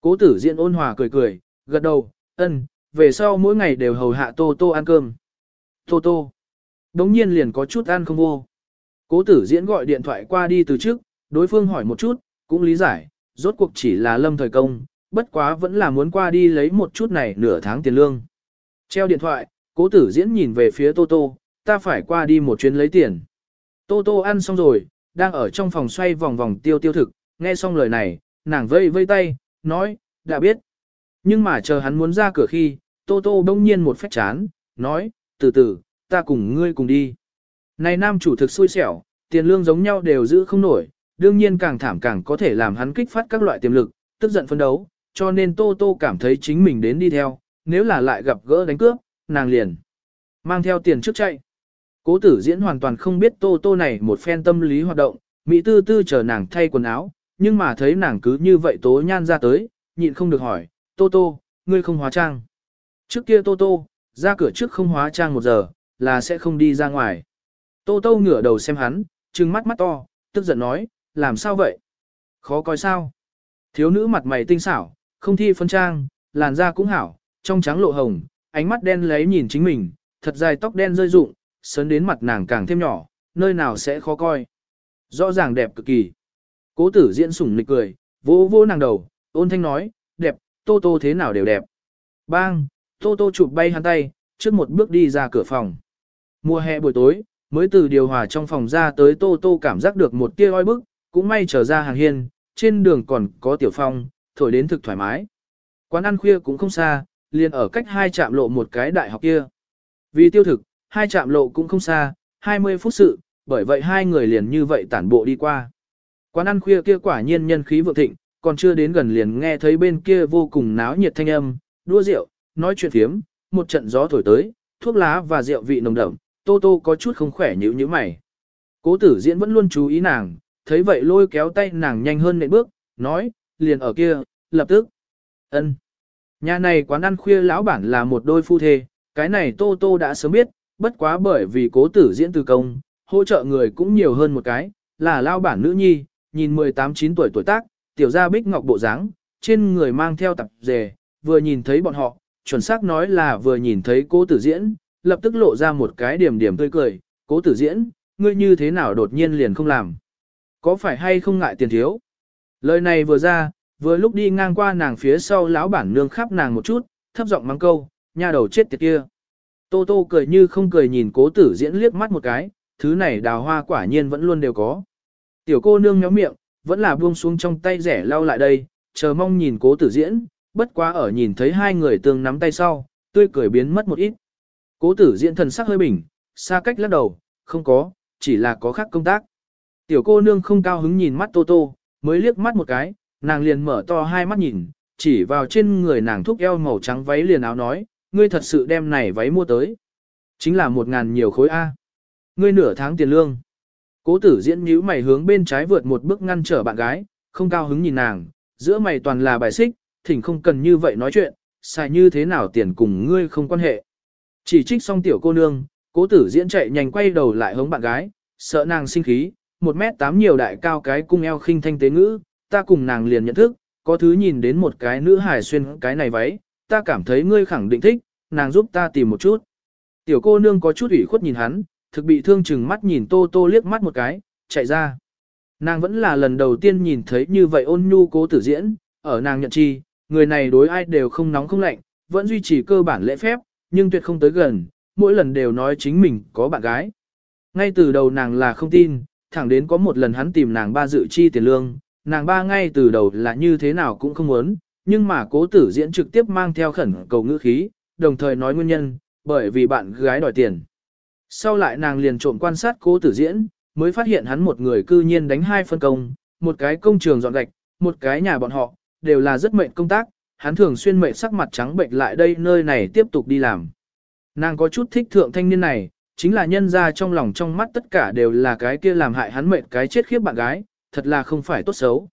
Cố tử diễn ôn hòa cười cười, gật đầu, ân, về sau mỗi ngày đều hầu hạ Tô Tô ăn cơm. Tô Tô. Đống nhiên liền có chút ăn không vô. Cố tử diễn gọi điện thoại qua đi từ trước, đối phương hỏi một chút, cũng lý giải, rốt cuộc chỉ là lâm thời công, bất quá vẫn là muốn qua đi lấy một chút này nửa tháng tiền lương. Treo điện thoại, cố tử diễn nhìn về phía Tô Tô, ta phải qua đi một chuyến lấy tiền. Tô Tô ăn xong rồi, đang ở trong phòng xoay vòng vòng tiêu tiêu thực, nghe xong lời này, nàng vây vây tay, nói, đã biết. Nhưng mà chờ hắn muốn ra cửa khi, Tô Tô đông nhiên một phách chán, nói, từ từ, ta cùng ngươi cùng đi. Này nam chủ thực xui xẻo, tiền lương giống nhau đều giữ không nổi, đương nhiên càng thảm càng có thể làm hắn kích phát các loại tiềm lực, tức giận phân đấu, cho nên Tô Tô cảm thấy chính mình đến đi theo, nếu là lại gặp gỡ đánh cướp, nàng liền mang theo tiền trước chạy. Cố tử diễn hoàn toàn không biết Tô Tô này một phen tâm lý hoạt động, Mỹ tư tư chờ nàng thay quần áo, nhưng mà thấy nàng cứ như vậy tố nhan ra tới, nhịn không được hỏi, Tô Tô, ngươi không hóa trang. Trước kia Tô Tô, ra cửa trước không hóa trang một giờ, là sẽ không đi ra ngoài. Tô Tô ngửa đầu xem hắn, trừng mắt mắt to, tức giận nói, làm sao vậy? Khó coi sao? Thiếu nữ mặt mày tinh xảo, không thi phân trang, làn da cũng hảo, trong trắng lộ hồng, ánh mắt đen lấy nhìn chính mình, thật dài tóc đen rơi rụng, sớn đến mặt nàng càng thêm nhỏ, nơi nào sẽ khó coi. Rõ ràng đẹp cực kỳ. Cố tử diễn sủng nịch cười, vỗ vỗ nàng đầu, ôn thanh nói, đẹp, tô tô thế nào đều đẹp. Bang, tô tô chụp bay hắn tay, trước một bước đi ra cửa phòng. Mùa hè buổi tối, mới từ điều hòa trong phòng ra tới tô tô cảm giác được một tia oi bức, cũng may trở ra hàng hiên, trên đường còn có tiểu phong, thổi đến thực thoải mái. Quán ăn khuya cũng không xa, liền ở cách hai trạm lộ một cái đại học kia. Vì tiêu thực, hai trạm lộ cũng không xa, 20 phút sự, bởi vậy hai người liền như vậy tản bộ đi qua. Quán ăn khuya kia quả nhiên nhân khí vượng thịnh, còn chưa đến gần liền nghe thấy bên kia vô cùng náo nhiệt thanh âm, đua rượu, nói chuyện phiếm, một trận gió thổi tới, thuốc lá và rượu vị nồng đậm, Tô Tô có chút không khỏe nhíu nhíu mày. Cố tử diễn vẫn luôn chú ý nàng, thấy vậy lôi kéo tay nàng nhanh hơn nệm bước, nói, liền ở kia, lập tức. ân. Nhà này quán ăn khuya lão bản là một đôi phu thê, cái này Tô Tô đã sớm biết, bất quá bởi vì cố tử diễn từ công, hỗ trợ người cũng nhiều hơn một cái, là lao bản nữ nhi, nhìn 18-9 tuổi tuổi tác, tiểu gia bích ngọc bộ dáng, trên người mang theo tập dề, vừa nhìn thấy bọn họ, chuẩn xác nói là vừa nhìn thấy cố tử diễn, lập tức lộ ra một cái điểm điểm tươi cười, cố tử diễn, ngươi như thế nào đột nhiên liền không làm. Có phải hay không ngại tiền thiếu? Lời này vừa ra, vừa lúc đi ngang qua nàng phía sau lão bản nương khắp nàng một chút, thấp giọng mắng câu, nha đầu chết tiệt kia. Tô tô cười như không cười nhìn cố tử diễn liếc mắt một cái, thứ này đào hoa quả nhiên vẫn luôn đều có. Tiểu cô nương nhóm miệng, vẫn là buông xuống trong tay rẻ lau lại đây, chờ mong nhìn cố tử diễn, bất quá ở nhìn thấy hai người tương nắm tay sau, tươi cười biến mất một ít. Cố tử diễn thần sắc hơi bình, xa cách lắc đầu, không có, chỉ là có khác công tác. Tiểu cô nương không cao hứng nhìn mắt Tô Tô, mới liếc mắt một cái, nàng liền mở to hai mắt nhìn, chỉ vào trên người nàng thúc eo màu trắng váy liền áo nói, ngươi thật sự đem này váy mua tới. Chính là một ngàn nhiều khối A. Ngươi nửa tháng tiền lương. Cố tử diễn nhíu mày hướng bên trái vượt một bước ngăn trở bạn gái, không cao hứng nhìn nàng, giữa mày toàn là bài xích, thỉnh không cần như vậy nói chuyện, xài như thế nào tiền cùng ngươi không quan hệ. Chỉ trích xong tiểu cô nương, cố tử diễn chạy nhanh quay đầu lại hướng bạn gái, sợ nàng sinh khí, một mét tám nhiều đại cao cái cung eo khinh thanh tế ngữ, ta cùng nàng liền nhận thức, có thứ nhìn đến một cái nữ hài xuyên cái này váy, ta cảm thấy ngươi khẳng định thích, nàng giúp ta tìm một chút. Tiểu cô nương có chút ủy khuất nhìn hắn, thực bị thương chừng mắt nhìn tô tô liếc mắt một cái, chạy ra. Nàng vẫn là lần đầu tiên nhìn thấy như vậy ôn nhu cố tử diễn, ở nàng nhận chi, người này đối ai đều không nóng không lạnh, vẫn duy trì cơ bản lễ phép, nhưng tuyệt không tới gần, mỗi lần đều nói chính mình có bạn gái. Ngay từ đầu nàng là không tin, thẳng đến có một lần hắn tìm nàng ba dự chi tiền lương, nàng ba ngay từ đầu là như thế nào cũng không muốn, nhưng mà cố tử diễn trực tiếp mang theo khẩn cầu ngữ khí, đồng thời nói nguyên nhân, bởi vì bạn gái đòi tiền. Sau lại nàng liền trộm quan sát cố tử diễn, mới phát hiện hắn một người cư nhiên đánh hai phân công, một cái công trường dọn gạch, một cái nhà bọn họ, đều là rất mệnh công tác, hắn thường xuyên mệnh sắc mặt trắng bệnh lại đây nơi này tiếp tục đi làm. Nàng có chút thích thượng thanh niên này, chính là nhân ra trong lòng trong mắt tất cả đều là cái kia làm hại hắn mệnh cái chết khiếp bạn gái, thật là không phải tốt xấu.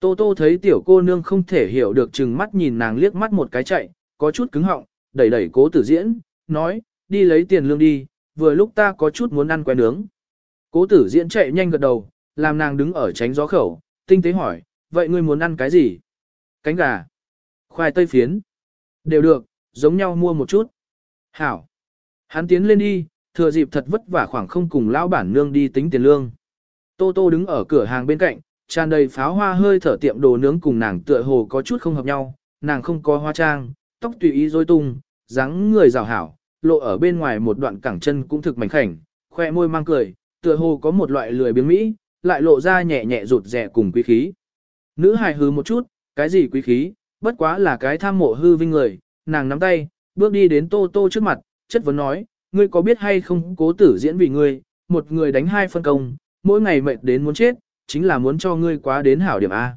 Tô Tô thấy tiểu cô nương không thể hiểu được chừng mắt nhìn nàng liếc mắt một cái chạy, có chút cứng họng, đẩy đẩy cố tử diễn, nói, đi lấy tiền lương đi, vừa lúc ta có chút muốn ăn que nướng. Cố tử diễn chạy nhanh gật đầu, làm nàng đứng ở tránh gió khẩu, tinh tế hỏi, vậy ngươi muốn ăn cái gì? Cánh gà, khoai tây phiến, đều được, giống nhau mua một chút. Hảo, hắn tiến lên đi, thừa dịp thật vất vả khoảng không cùng lão bản nương đi tính tiền lương. Tô Tô đứng ở cửa hàng bên cạnh, tràn đầy pháo hoa hơi thở tiệm đồ nướng cùng nàng tựa hồ có chút không hợp nhau, nàng không có hoa trang, tóc tùy ý rối tung, dáng người rào hảo, lộ ở bên ngoài một đoạn cẳng chân cũng thực mảnh khảnh, khoe môi mang cười, tựa hồ có một loại lười biếng mỹ, lại lộ ra nhẹ nhẹ rụt rẻ cùng quý khí. Nữ hài hư một chút, cái gì quý khí, bất quá là cái tham mộ hư vinh người, nàng nắm tay, bước đi đến tô tô trước mặt, chất vấn nói, ngươi có biết hay không cố tử diễn vì ngươi, một người đánh hai phân công, mỗi ngày mệt đến muốn chết, chính là muốn cho ngươi quá đến hảo điểm A.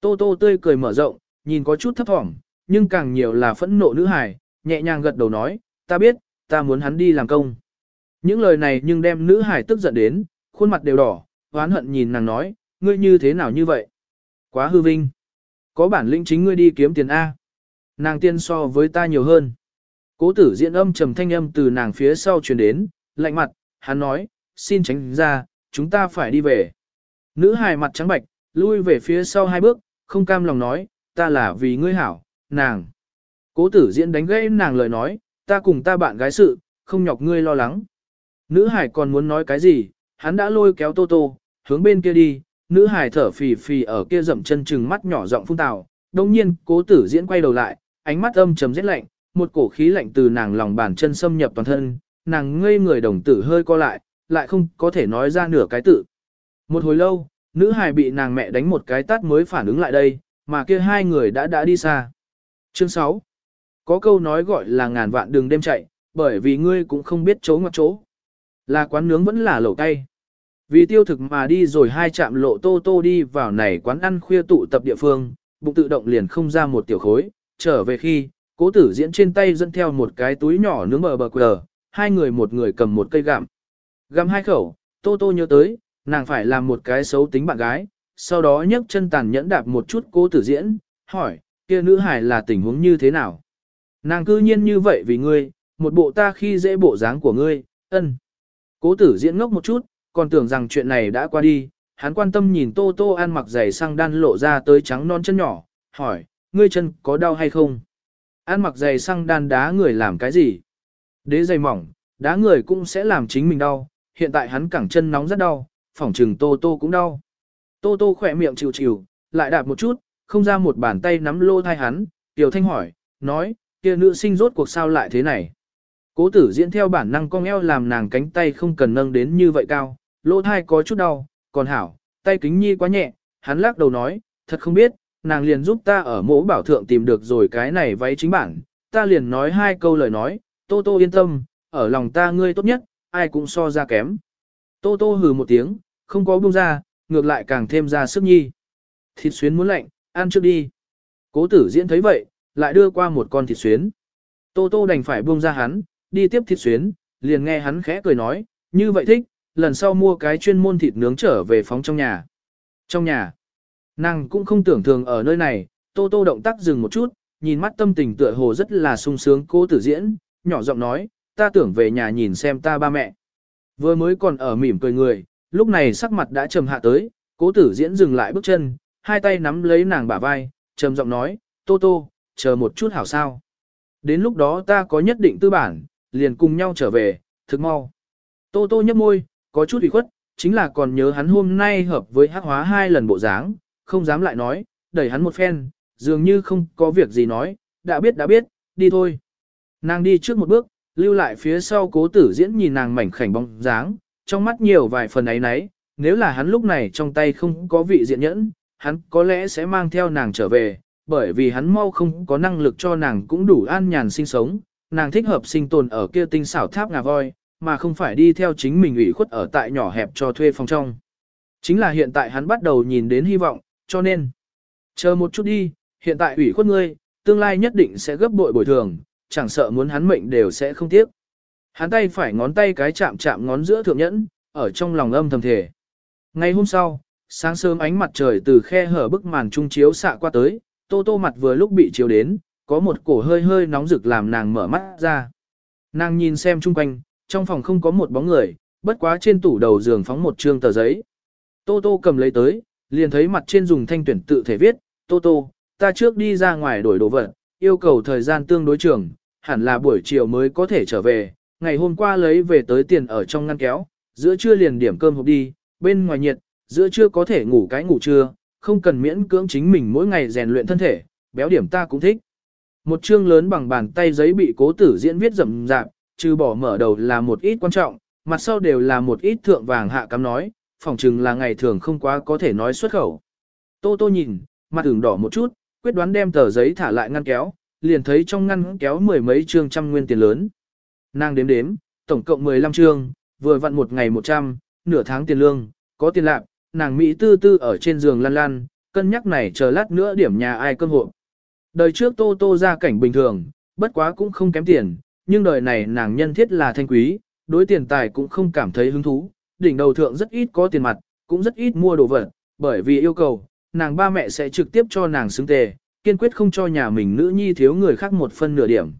Tô tô tươi cười mở rộng, nhìn có chút thấp thỏm, nhưng càng nhiều là phẫn nộ nữ hài, nhẹ nhàng gật đầu nói, ta biết, ta muốn hắn đi làm công. Những lời này nhưng đem nữ hải tức giận đến, khuôn mặt đều đỏ, oán hận nhìn nàng nói, ngươi như thế nào như vậy? Quá hư vinh. Có bản lĩnh chính ngươi đi kiếm tiền A. Nàng tiên so với ta nhiều hơn. Cố tử diễn âm trầm thanh âm từ nàng phía sau truyền đến, lạnh mặt, hắn nói, xin tránh ra, chúng ta phải đi về. Nữ hài mặt trắng bạch, lui về phía sau hai bước, không cam lòng nói, ta là vì ngươi hảo, nàng. Cố tử diễn đánh gãy nàng lời nói, ta cùng ta bạn gái sự, không nhọc ngươi lo lắng. Nữ hải còn muốn nói cái gì, hắn đã lôi kéo Tô Tô, hướng bên kia đi, nữ hải thở phì phì ở kia dậm chân chừng mắt nhỏ giọng phun tào. đồng nhiên, cố tử diễn quay đầu lại, ánh mắt âm trầm rét lạnh, một cổ khí lạnh từ nàng lòng bàn chân xâm nhập toàn thân, nàng ngây người đồng tử hơi co lại, lại không có thể nói ra nửa cái tự. Một hồi lâu, nữ hài bị nàng mẹ đánh một cái tát mới phản ứng lại đây, mà kia hai người đã đã đi xa. Chương 6 có câu nói gọi là ngàn vạn đường đêm chạy, bởi vì ngươi cũng không biết chỗ ngoặt chỗ. Là quán nướng vẫn là lẩu cay. Vì tiêu thực mà đi rồi hai chạm lộ tô tô đi vào này quán ăn khuya tụ tập địa phương, bụng tự động liền không ra một tiểu khối, trở về khi, cố tử diễn trên tay dẫn theo một cái túi nhỏ nướng bờ bờ quờ, hai người một người cầm một cây gặm. Gặm hai khẩu, tô tô nhớ tới, nàng phải làm một cái xấu tính bạn gái, sau đó nhấc chân tàn nhẫn đạp một chút cố tử diễn, hỏi, kia nữ hải là tình huống như thế nào? Nàng cư nhiên như vậy vì ngươi, một bộ ta khi dễ bộ dáng của ngươi, ân. Cố tử diễn ngốc một chút, còn tưởng rằng chuyện này đã qua đi, hắn quan tâm nhìn tô tô ăn mặc giày sang đan lộ ra tới trắng non chân nhỏ, hỏi, ngươi chân có đau hay không? Ăn mặc giày sang đan đá người làm cái gì? Đế giày mỏng, đá người cũng sẽ làm chính mình đau, hiện tại hắn cẳng chân nóng rất đau, phỏng trừng tô tô cũng đau. Tô tô khỏe miệng chịu chịu, lại đạp một chút, không ra một bàn tay nắm lô thai hắn, tiểu thanh hỏi, nói, kia nữ sinh rốt cuộc sao lại thế này? Cố tử diễn theo bản năng cong eo làm nàng cánh tay không cần nâng đến như vậy cao, lỗ thai có chút đau, còn hảo, tay kính nhi quá nhẹ, hắn lắc đầu nói, thật không biết, nàng liền giúp ta ở mỗ bảo thượng tìm được rồi cái này váy chính bản, ta liền nói hai câu lời nói, tô tô yên tâm, ở lòng ta ngươi tốt nhất, ai cũng so ra kém. Tô tô hừ một tiếng, không có buông ra, ngược lại càng thêm ra sức nhi. Thịt xuyến muốn lạnh, ăn trước đi. Cố tử diễn thấy vậy, lại đưa qua một con thịt xuyến. Tô tô đành phải buông ra hắn, đi tiếp thịt xuyến, liền nghe hắn khẽ cười nói, như vậy thích, lần sau mua cái chuyên môn thịt nướng trở về phóng trong nhà. Trong nhà, nàng cũng không tưởng thường ở nơi này, tô tô động tác dừng một chút, nhìn mắt tâm tình tựa hồ rất là sung sướng cô tử diễn, nhỏ giọng nói, ta tưởng về nhà nhìn xem ta ba mẹ. Vừa mới còn ở mỉm cười người, lúc này sắc mặt đã trầm hạ tới, cố tử diễn dừng lại bước chân, hai tay nắm lấy nàng bả vai, trầm giọng nói, tô tô, chờ một chút hảo sao. Đến lúc đó ta có nhất định tư bản, liền cùng nhau trở về, thực mau. Tô tô nhấp môi, có chút ủy khuất, chính là còn nhớ hắn hôm nay hợp với hắc hóa hai lần bộ dáng, không dám lại nói, đẩy hắn một phen, dường như không có việc gì nói, đã biết đã biết, đi thôi. Nàng đi trước một bước, lưu lại phía sau cố tử diễn nhìn nàng mảnh khảnh bóng dáng, trong mắt nhiều vài phần ấy nấy, nếu là hắn lúc này trong tay không có vị diện nhẫn, hắn có lẽ sẽ mang theo nàng trở về, bởi vì hắn mau không có năng lực cho nàng cũng đủ an nhàn sinh sống, nàng thích hợp sinh tồn ở kia tinh xảo tháp ngà voi, mà không phải đi theo chính mình ủy khuất ở tại nhỏ hẹp cho thuê phòng trong. Chính là hiện tại hắn bắt đầu nhìn đến hy vọng, cho nên Chờ một chút đi, hiện tại ủy khuất ngươi, tương lai nhất định sẽ gấp bội bồi thường, chẳng sợ muốn hắn mệnh đều sẽ không tiếc. Hắn tay phải ngón tay cái chạm chạm ngón giữa thượng nhẫn, ở trong lòng âm thầm thể. Ngày hôm sau, sáng sớm ánh mặt trời từ khe hở bức màn trung chiếu xạ qua tới, tô tô mặt vừa lúc bị chiếu đến, có một cổ hơi hơi nóng rực làm nàng mở mắt ra. Nàng nhìn xem chung quanh, trong phòng không có một bóng người, bất quá trên tủ đầu giường phóng một trương tờ giấy. Tô tô cầm lấy tới, liền thấy mặt trên dùng thanh tuyển tự thể viết, tô tô, ta trước đi ra ngoài đổi đồ vật, yêu cầu thời gian tương đối trường, hẳn là buổi chiều mới có thể trở về, ngày hôm qua lấy về tới tiền ở trong ngăn kéo, giữa trưa liền điểm cơm hộp đi, bên ngoài nhiệt, giữa trưa có thể ngủ cái ngủ trưa, không cần miễn cưỡng chính mình mỗi ngày rèn luyện thân thể, béo điểm ta cũng thích. Một chương lớn bằng bàn tay giấy bị cố tử diễn viết rậm rạp, trừ bỏ mở đầu là một ít quan trọng, mặt sau đều là một ít thượng vàng hạ cắm nói, phỏng chừng là ngày thường không quá có thể nói xuất khẩu. Tô tô nhìn, mặt ửng đỏ một chút, quyết đoán đem tờ giấy thả lại ngăn kéo, liền thấy trong ngăn kéo mười mấy chương trăm nguyên tiền lớn. Nàng đếm đếm, tổng cộng 15 chương, vừa vặn một ngày 100, nửa tháng tiền lương, có tiền lạc, nàng Mỹ tư tư ở trên giường lăn lăn, cân nhắc này chờ lát nữa điểm nhà ai cơm hộ. Đời trước Tô Tô ra cảnh bình thường, bất quá cũng không kém tiền, nhưng đời này nàng nhân thiết là thanh quý, đối tiền tài cũng không cảm thấy hứng thú, đỉnh đầu thượng rất ít có tiền mặt, cũng rất ít mua đồ vật, bởi vì yêu cầu, nàng ba mẹ sẽ trực tiếp cho nàng xứng tề, kiên quyết không cho nhà mình nữ nhi thiếu người khác một phân nửa điểm.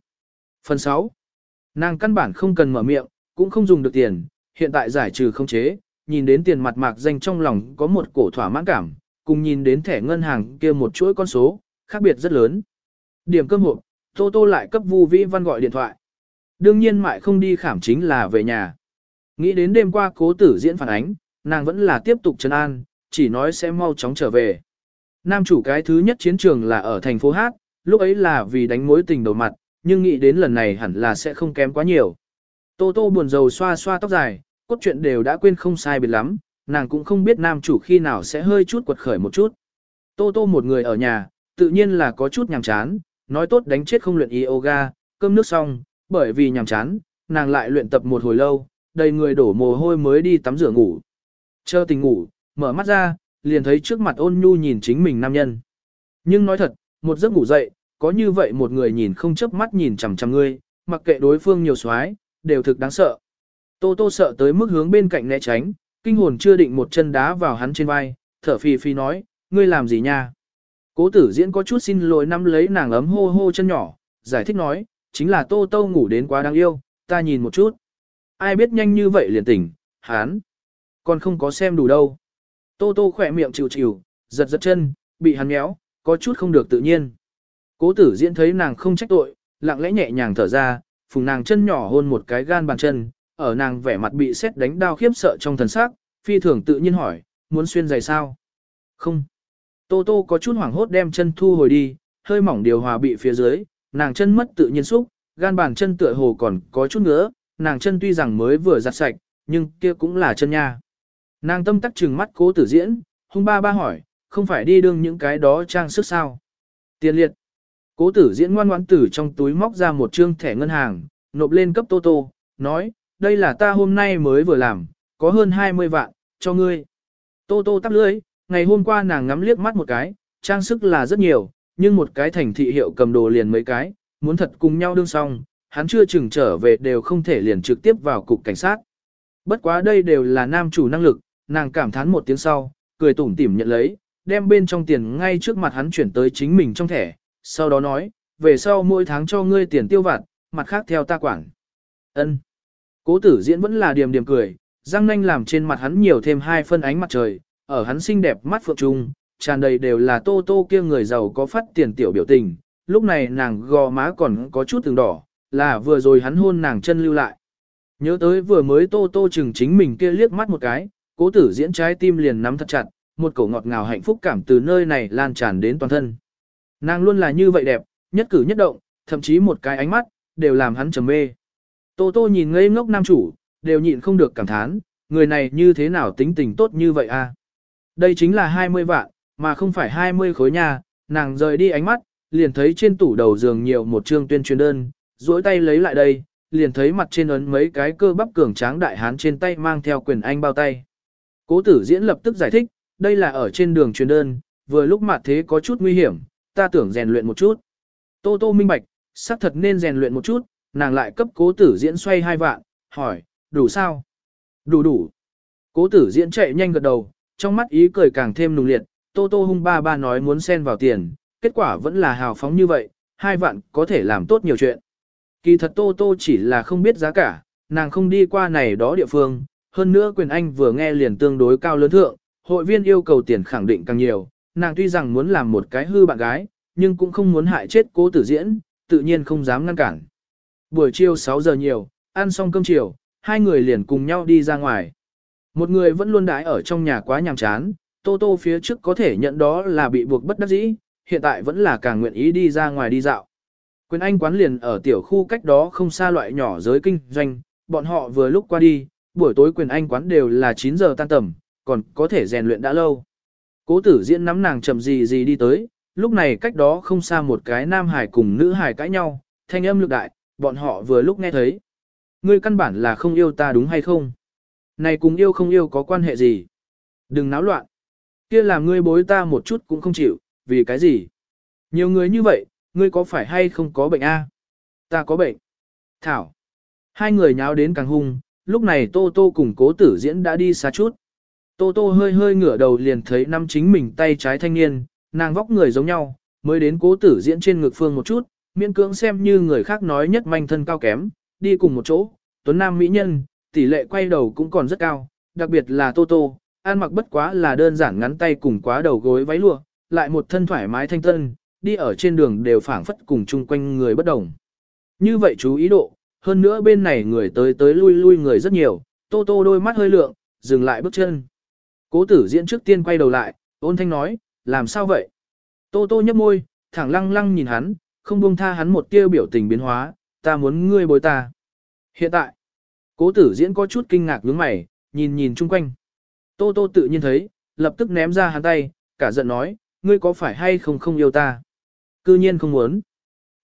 Phần 6. Nàng căn bản không cần mở miệng, cũng không dùng được tiền, hiện tại giải trừ không chế, nhìn đến tiền mặt mạc danh trong lòng có một cổ thỏa mãn cảm, cùng nhìn đến thẻ ngân hàng kia một chuỗi con số, khác biệt rất lớn. Điểm cơm hộp, Tô Tô lại cấp Vu Vĩ Văn gọi điện thoại. Đương nhiên mại không đi khảm chính là về nhà. Nghĩ đến đêm qua cố tử diễn phản ánh, nàng vẫn là tiếp tục trấn an, chỉ nói sẽ mau chóng trở về. Nam chủ cái thứ nhất chiến trường là ở thành phố Hát, lúc ấy là vì đánh mối tình đầu mặt, nhưng nghĩ đến lần này hẳn là sẽ không kém quá nhiều. Tô Tô buồn rầu xoa xoa tóc dài, cốt truyện đều đã quên không sai biệt lắm, nàng cũng không biết nam chủ khi nào sẽ hơi chút quật khởi một chút. Tô Tô một người ở nhà, tự nhiên là có chút nhàm chán, nói tốt đánh chết không luyện yoga, cơm nước xong, bởi vì nhàm chán, nàng lại luyện tập một hồi lâu, đầy người đổ mồ hôi mới đi tắm rửa ngủ. Chờ tình ngủ, mở mắt ra, liền thấy trước mặt ôn nhu nhìn chính mình nam nhân. Nhưng nói thật, một giấc ngủ dậy, có như vậy một người nhìn không chớp mắt nhìn chằm chằm ngươi, mặc kệ đối phương nhiều xoái, đều thực đáng sợ. Tô tô sợ tới mức hướng bên cạnh né tránh, kinh hồn chưa định một chân đá vào hắn trên vai, thở phì phì nói, ngươi làm gì nha? Cố tử diễn có chút xin lỗi nắm lấy nàng ấm hô hô chân nhỏ, giải thích nói, chính là tô tô ngủ đến quá đáng yêu, ta nhìn một chút. Ai biết nhanh như vậy liền tỉnh, hán. Còn không có xem đủ đâu. Tô tô khỏe miệng chịu chịu, giật giật chân, bị hắn méo, có chút không được tự nhiên. Cố tử diễn thấy nàng không trách tội, lặng lẽ nhẹ nhàng thở ra, phùng nàng chân nhỏ hôn một cái gan bàn chân, ở nàng vẻ mặt bị xét đánh đau khiếp sợ trong thần sắc, phi thường tự nhiên hỏi, muốn xuyên giày sao? Không. Tô tô có chút hoảng hốt đem chân thu hồi đi, hơi mỏng điều hòa bị phía dưới, nàng chân mất tự nhiên xúc, gan bàn chân tựa hồ còn có chút nữa, nàng chân tuy rằng mới vừa giặt sạch, nhưng kia cũng là chân nha. Nàng tâm tắc trừng mắt cố tử diễn, hung ba ba hỏi, không phải đi đương những cái đó trang sức sao? Tiền liệt. Cố tử diễn ngoan ngoãn tử trong túi móc ra một trương thẻ ngân hàng, nộp lên cấp Tô Tô, nói, đây là ta hôm nay mới vừa làm, có hơn 20 vạn, cho ngươi. Tô Tô tắp lưới, ngày hôm qua nàng ngắm liếc mắt một cái, trang sức là rất nhiều, nhưng một cái thành thị hiệu cầm đồ liền mấy cái, muốn thật cùng nhau đương xong, hắn chưa chừng trở về đều không thể liền trực tiếp vào cục cảnh sát. Bất quá đây đều là nam chủ năng lực, nàng cảm thán một tiếng sau, cười tủm tỉm nhận lấy, đem bên trong tiền ngay trước mặt hắn chuyển tới chính mình trong thẻ, sau đó nói, về sau mỗi tháng cho ngươi tiền tiêu vặt, mặt khác theo ta quản. Ân. Cố tử diễn vẫn là điềm điềm cười, răng nanh làm trên mặt hắn nhiều thêm hai phân ánh mặt trời, ở hắn xinh đẹp mắt phượng trung, tràn đầy đều là tô tô kia người giàu có phát tiền tiểu biểu tình, lúc này nàng gò má còn có chút từng đỏ, là vừa rồi hắn hôn nàng chân lưu lại. Nhớ tới vừa mới tô tô chừng chính mình kia liếc mắt một cái, cố tử diễn trái tim liền nắm thật chặt, một cổ ngọt ngào hạnh phúc cảm từ nơi này lan tràn đến toàn thân. Nàng luôn là như vậy đẹp, nhất cử nhất động, thậm chí một cái ánh mắt, đều làm hắn trầm mê. Tô tô nhìn ngây ngốc nam chủ, đều nhịn không được cảm thán, người này như thế nào tính tình tốt như vậy a? Đây chính là 20 vạn, mà không phải 20 khối nhà, nàng rời đi ánh mắt, liền thấy trên tủ đầu giường nhiều một chương tuyên truyền đơn, duỗi tay lấy lại đây, liền thấy mặt trên ấn mấy cái cơ bắp cường tráng đại hán trên tay mang theo quyền anh bao tay. Cố tử diễn lập tức giải thích, đây là ở trên đường truyền đơn, vừa lúc mặt thế có chút nguy hiểm, ta tưởng rèn luyện một chút. Tô Tô minh bạch, xác thật nên rèn luyện một chút, nàng lại cấp cố tử diễn xoay hai vạn, hỏi, đủ sao? Đủ đủ. Cố tử diễn chạy nhanh gật đầu, trong mắt ý cười càng thêm nùng liệt, Tô Tô hung ba ba nói muốn xen vào tiền, kết quả vẫn là hào phóng như vậy, hai vạn có thể làm tốt nhiều chuyện. Kỳ thật Tô Tô chỉ là không biết giá cả, nàng không đi qua này đó địa phương, hơn nữa quyền anh vừa nghe liền tương đối cao lớn thượng, hội viên yêu cầu tiền khẳng định càng nhiều, nàng tuy rằng muốn làm một cái hư bạn gái, nhưng cũng không muốn hại chết cố tử diễn, tự nhiên không dám ngăn cản. Buổi chiều 6 giờ nhiều, ăn xong cơm chiều, hai người liền cùng nhau đi ra ngoài. Một người vẫn luôn đái ở trong nhà quá nhàm chán, Tô Tô phía trước có thể nhận đó là bị buộc bất đắc dĩ, hiện tại vẫn là càng nguyện ý đi ra ngoài đi dạo. Quyền Anh quán liền ở tiểu khu cách đó không xa loại nhỏ giới kinh doanh, bọn họ vừa lúc qua đi, buổi tối Quyền Anh quán đều là 9 giờ tan tầm, còn có thể rèn luyện đã lâu. Cố tử diễn nắm nàng chậm gì gì đi tới, lúc này cách đó không xa một cái nam hải cùng nữ hải cãi nhau, thanh âm lực đại, bọn họ vừa lúc nghe thấy. Ngươi căn bản là không yêu ta đúng hay không? Này cùng yêu không yêu có quan hệ gì? Đừng náo loạn. Kia làm ngươi bối ta một chút cũng không chịu, vì cái gì? Nhiều người như vậy, ngươi có phải hay không có bệnh a? Ta có bệnh. Thảo. Hai người nháo đến càng hung, lúc này Tô Tô cùng cố tử diễn đã đi xa chút. Tô Tô hơi hơi ngửa đầu liền thấy năm chính mình tay trái thanh niên, nàng vóc người giống nhau, mới đến cố tử diễn trên ngực phương một chút, miễn cưỡng xem như người khác nói nhất manh thân cao kém, đi cùng một chỗ, tuấn nam mỹ nhân, tỷ lệ quay đầu cũng còn rất cao, đặc biệt là Tô Tô, ăn mặc bất quá là đơn giản ngắn tay cùng quá đầu gối váy lụa, lại một thân thoải mái thanh tân, đi ở trên đường đều phảng phất cùng chung quanh người bất đồng. Như vậy chú ý độ, hơn nữa bên này người tới tới lui lui người rất nhiều, Tô Tô đôi mắt hơi lượng, dừng lại bước chân. Cố tử diễn trước tiên quay đầu lại, ôn thanh nói, làm sao vậy? Tô Tô nhấp môi, thẳng lăng lăng nhìn hắn, không buông tha hắn một tia biểu tình biến hóa, ta muốn ngươi bồi ta. Hiện tại, cố tử diễn có chút kinh ngạc nhướng mày, nhìn nhìn chung quanh. Tô Tô tự nhiên thấy, lập tức ném ra hắn tay, cả giận nói, ngươi có phải hay không không yêu ta? Cư nhiên không muốn.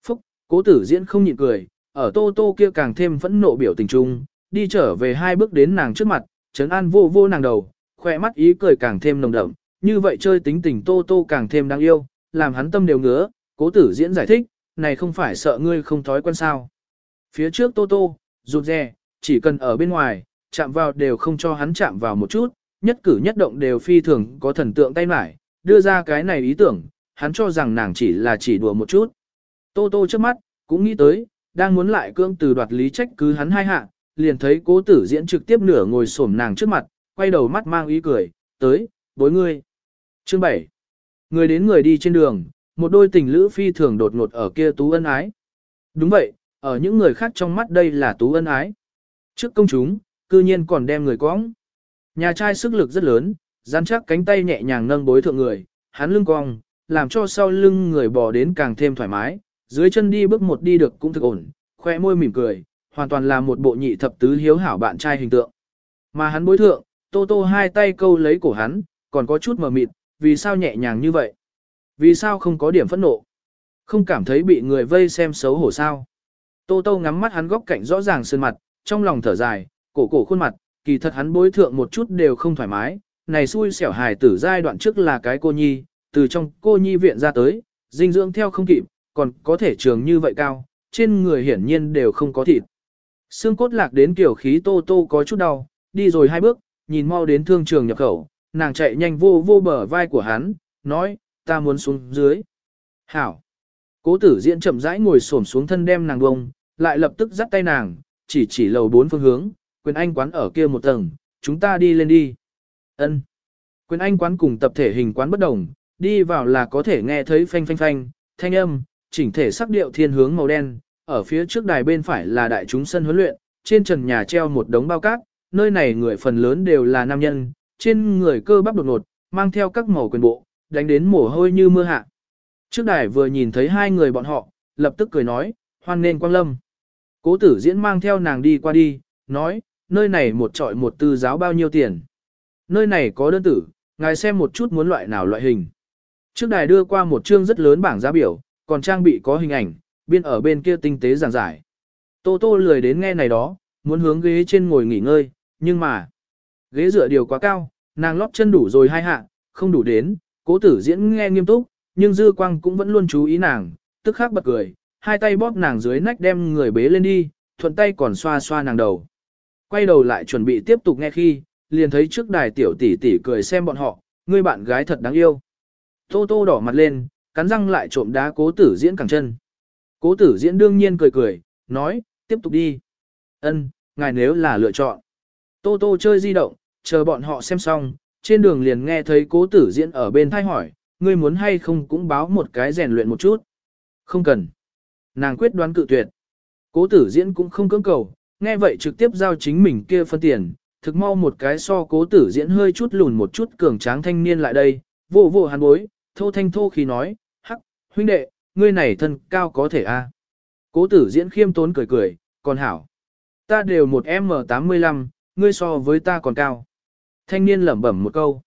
Phúc, cố tử diễn không nhịn cười, ở Tô Tô kia càng thêm phẫn nộ biểu tình trung, đi trở về hai bước đến nàng trước mặt, trấn an vô vô nàng đầu, khỏe mắt ý cười càng thêm nồng đậm, như vậy chơi tính tình Tô Tô càng thêm đáng yêu, làm hắn tâm đều ngứa, cố tử diễn giải thích, này không phải sợ ngươi không thói quen sao. Phía trước Tô Tô, rụt rè, chỉ cần ở bên ngoài, chạm vào đều không cho hắn chạm vào một chút, nhất cử nhất động đều phi thường có thần tượng tay mải, đưa ra cái này ý tưởng, hắn cho rằng nàng chỉ là chỉ đùa một chút. Tô Tô trước mắt, cũng nghĩ tới, đang muốn lại cương từ đoạt lý trách cứ hắn hai hạ, liền thấy cố tử diễn trực tiếp nửa ngồi xổm nàng trước mặt, quay đầu mắt mang ý cười, tới, bối ngươi. Chương 7. Người đến người đi trên đường, một đôi tình lữ phi thường đột ngột ở kia tú ân ái. Đúng vậy, ở những người khác trong mắt đây là tú ân ái. Trước công chúng, cư nhiên còn đem người cong. Nhà trai sức lực rất lớn, gian chắc cánh tay nhẹ nhàng nâng bối thượng người, hắn lưng cong, làm cho sau lưng người bò đến càng thêm thoải mái, dưới chân đi bước một đi được cũng thực ổn, khoe môi mỉm cười, hoàn toàn là một bộ nhị thập tứ hiếu hảo bạn trai hình tượng. Mà hắn bối thượng, tô tô hai tay câu lấy cổ hắn, còn có chút mờ mịt, vì sao nhẹ nhàng như vậy? Vì sao không có điểm phẫn nộ? Không cảm thấy bị người vây xem xấu hổ sao? Tô tô ngắm mắt hắn góc cạnh rõ ràng sơn mặt, trong lòng thở dài, cổ cổ khuôn mặt, kỳ thật hắn bối thượng một chút đều không thoải mái, này xui xẻo hài tử giai đoạn trước là cái cô nhi, từ trong cô nhi viện ra tới, dinh dưỡng theo không kịp, còn có thể trường như vậy cao, trên người hiển nhiên đều không có thịt. Xương cốt lạc đến kiểu khí tô tô có chút đau, đi rồi hai bước, nhìn mau đến thương trường nhập khẩu, nàng chạy nhanh vô vô bờ vai của hắn, nói, ta muốn xuống dưới. Hảo. Cố tử diễn chậm rãi ngồi xổm xuống thân đem nàng bông, lại lập tức dắt tay nàng, chỉ chỉ lầu bốn phương hướng, quyền anh quán ở kia một tầng, chúng ta đi lên đi. Ân. Quyền anh quán cùng tập thể hình quán bất đồng, đi vào là có thể nghe thấy phanh phanh phanh, thanh âm, chỉnh thể sắc điệu thiên hướng màu đen, ở phía trước đài bên phải là đại chúng sân huấn luyện, trên trần nhà treo một đống bao cát, nơi này người phần lớn đều là nam nhân, trên người cơ bắp đột ngột, mang theo các màu quyền bộ, đánh đến mồ hôi như mưa hạ. Trước đài vừa nhìn thấy hai người bọn họ, lập tức cười nói, hoan nên quang lâm. Cố tử diễn mang theo nàng đi qua đi, nói, nơi này một trọi một tư giáo bao nhiêu tiền. Nơi này có đơn tử, ngài xem một chút muốn loại nào loại hình. Trước đài đưa qua một chương rất lớn bảng giá biểu, còn trang bị có hình ảnh, biên ở bên kia tinh tế giảng giải. Tô tô lười đến nghe này đó, muốn hướng ghế trên ngồi nghỉ ngơi, nhưng mà, ghế dựa điều quá cao, nàng lóp chân đủ rồi hai hạ, không đủ đến, Cố tử diễn nghe nghiêm túc, nhưng dư quang cũng vẫn luôn chú ý nàng, tức khắc bật cười, hai tay bóp nàng dưới nách đem người bế lên đi, thuận tay còn xoa xoa nàng đầu. Quay đầu lại chuẩn bị tiếp tục nghe khi, liền thấy trước đài tiểu tỷ tỷ cười xem bọn họ, người bạn gái thật đáng yêu. Tô tô đỏ mặt lên, cắn răng lại trộm đá cố tử diễn cẳng chân. Cố tử diễn đương nhiên cười cười, nói, tiếp tục đi. Ân, ngài nếu là lựa chọn. Tô tô chơi di động, chờ bọn họ xem xong, trên đường liền nghe thấy cố tử diễn ở bên thay hỏi, ngươi muốn hay không cũng báo một cái rèn luyện một chút. Không cần. Nàng quyết đoán cự tuyệt. Cố tử diễn cũng không cưỡng cầu, nghe vậy trực tiếp giao chính mình kia phân tiền, thực mau một cái so cố tử diễn hơi chút lùn một chút cường tráng thanh niên lại đây, vô vô hàn bối, thô thanh thô khi nói, hắc, huynh đệ, ngươi này thân cao có thể a Cố tử diễn khiêm tốn cười cười, còn hảo. Ta đều một M85, ngươi so với ta còn cao. Thanh niên lẩm bẩm một câu.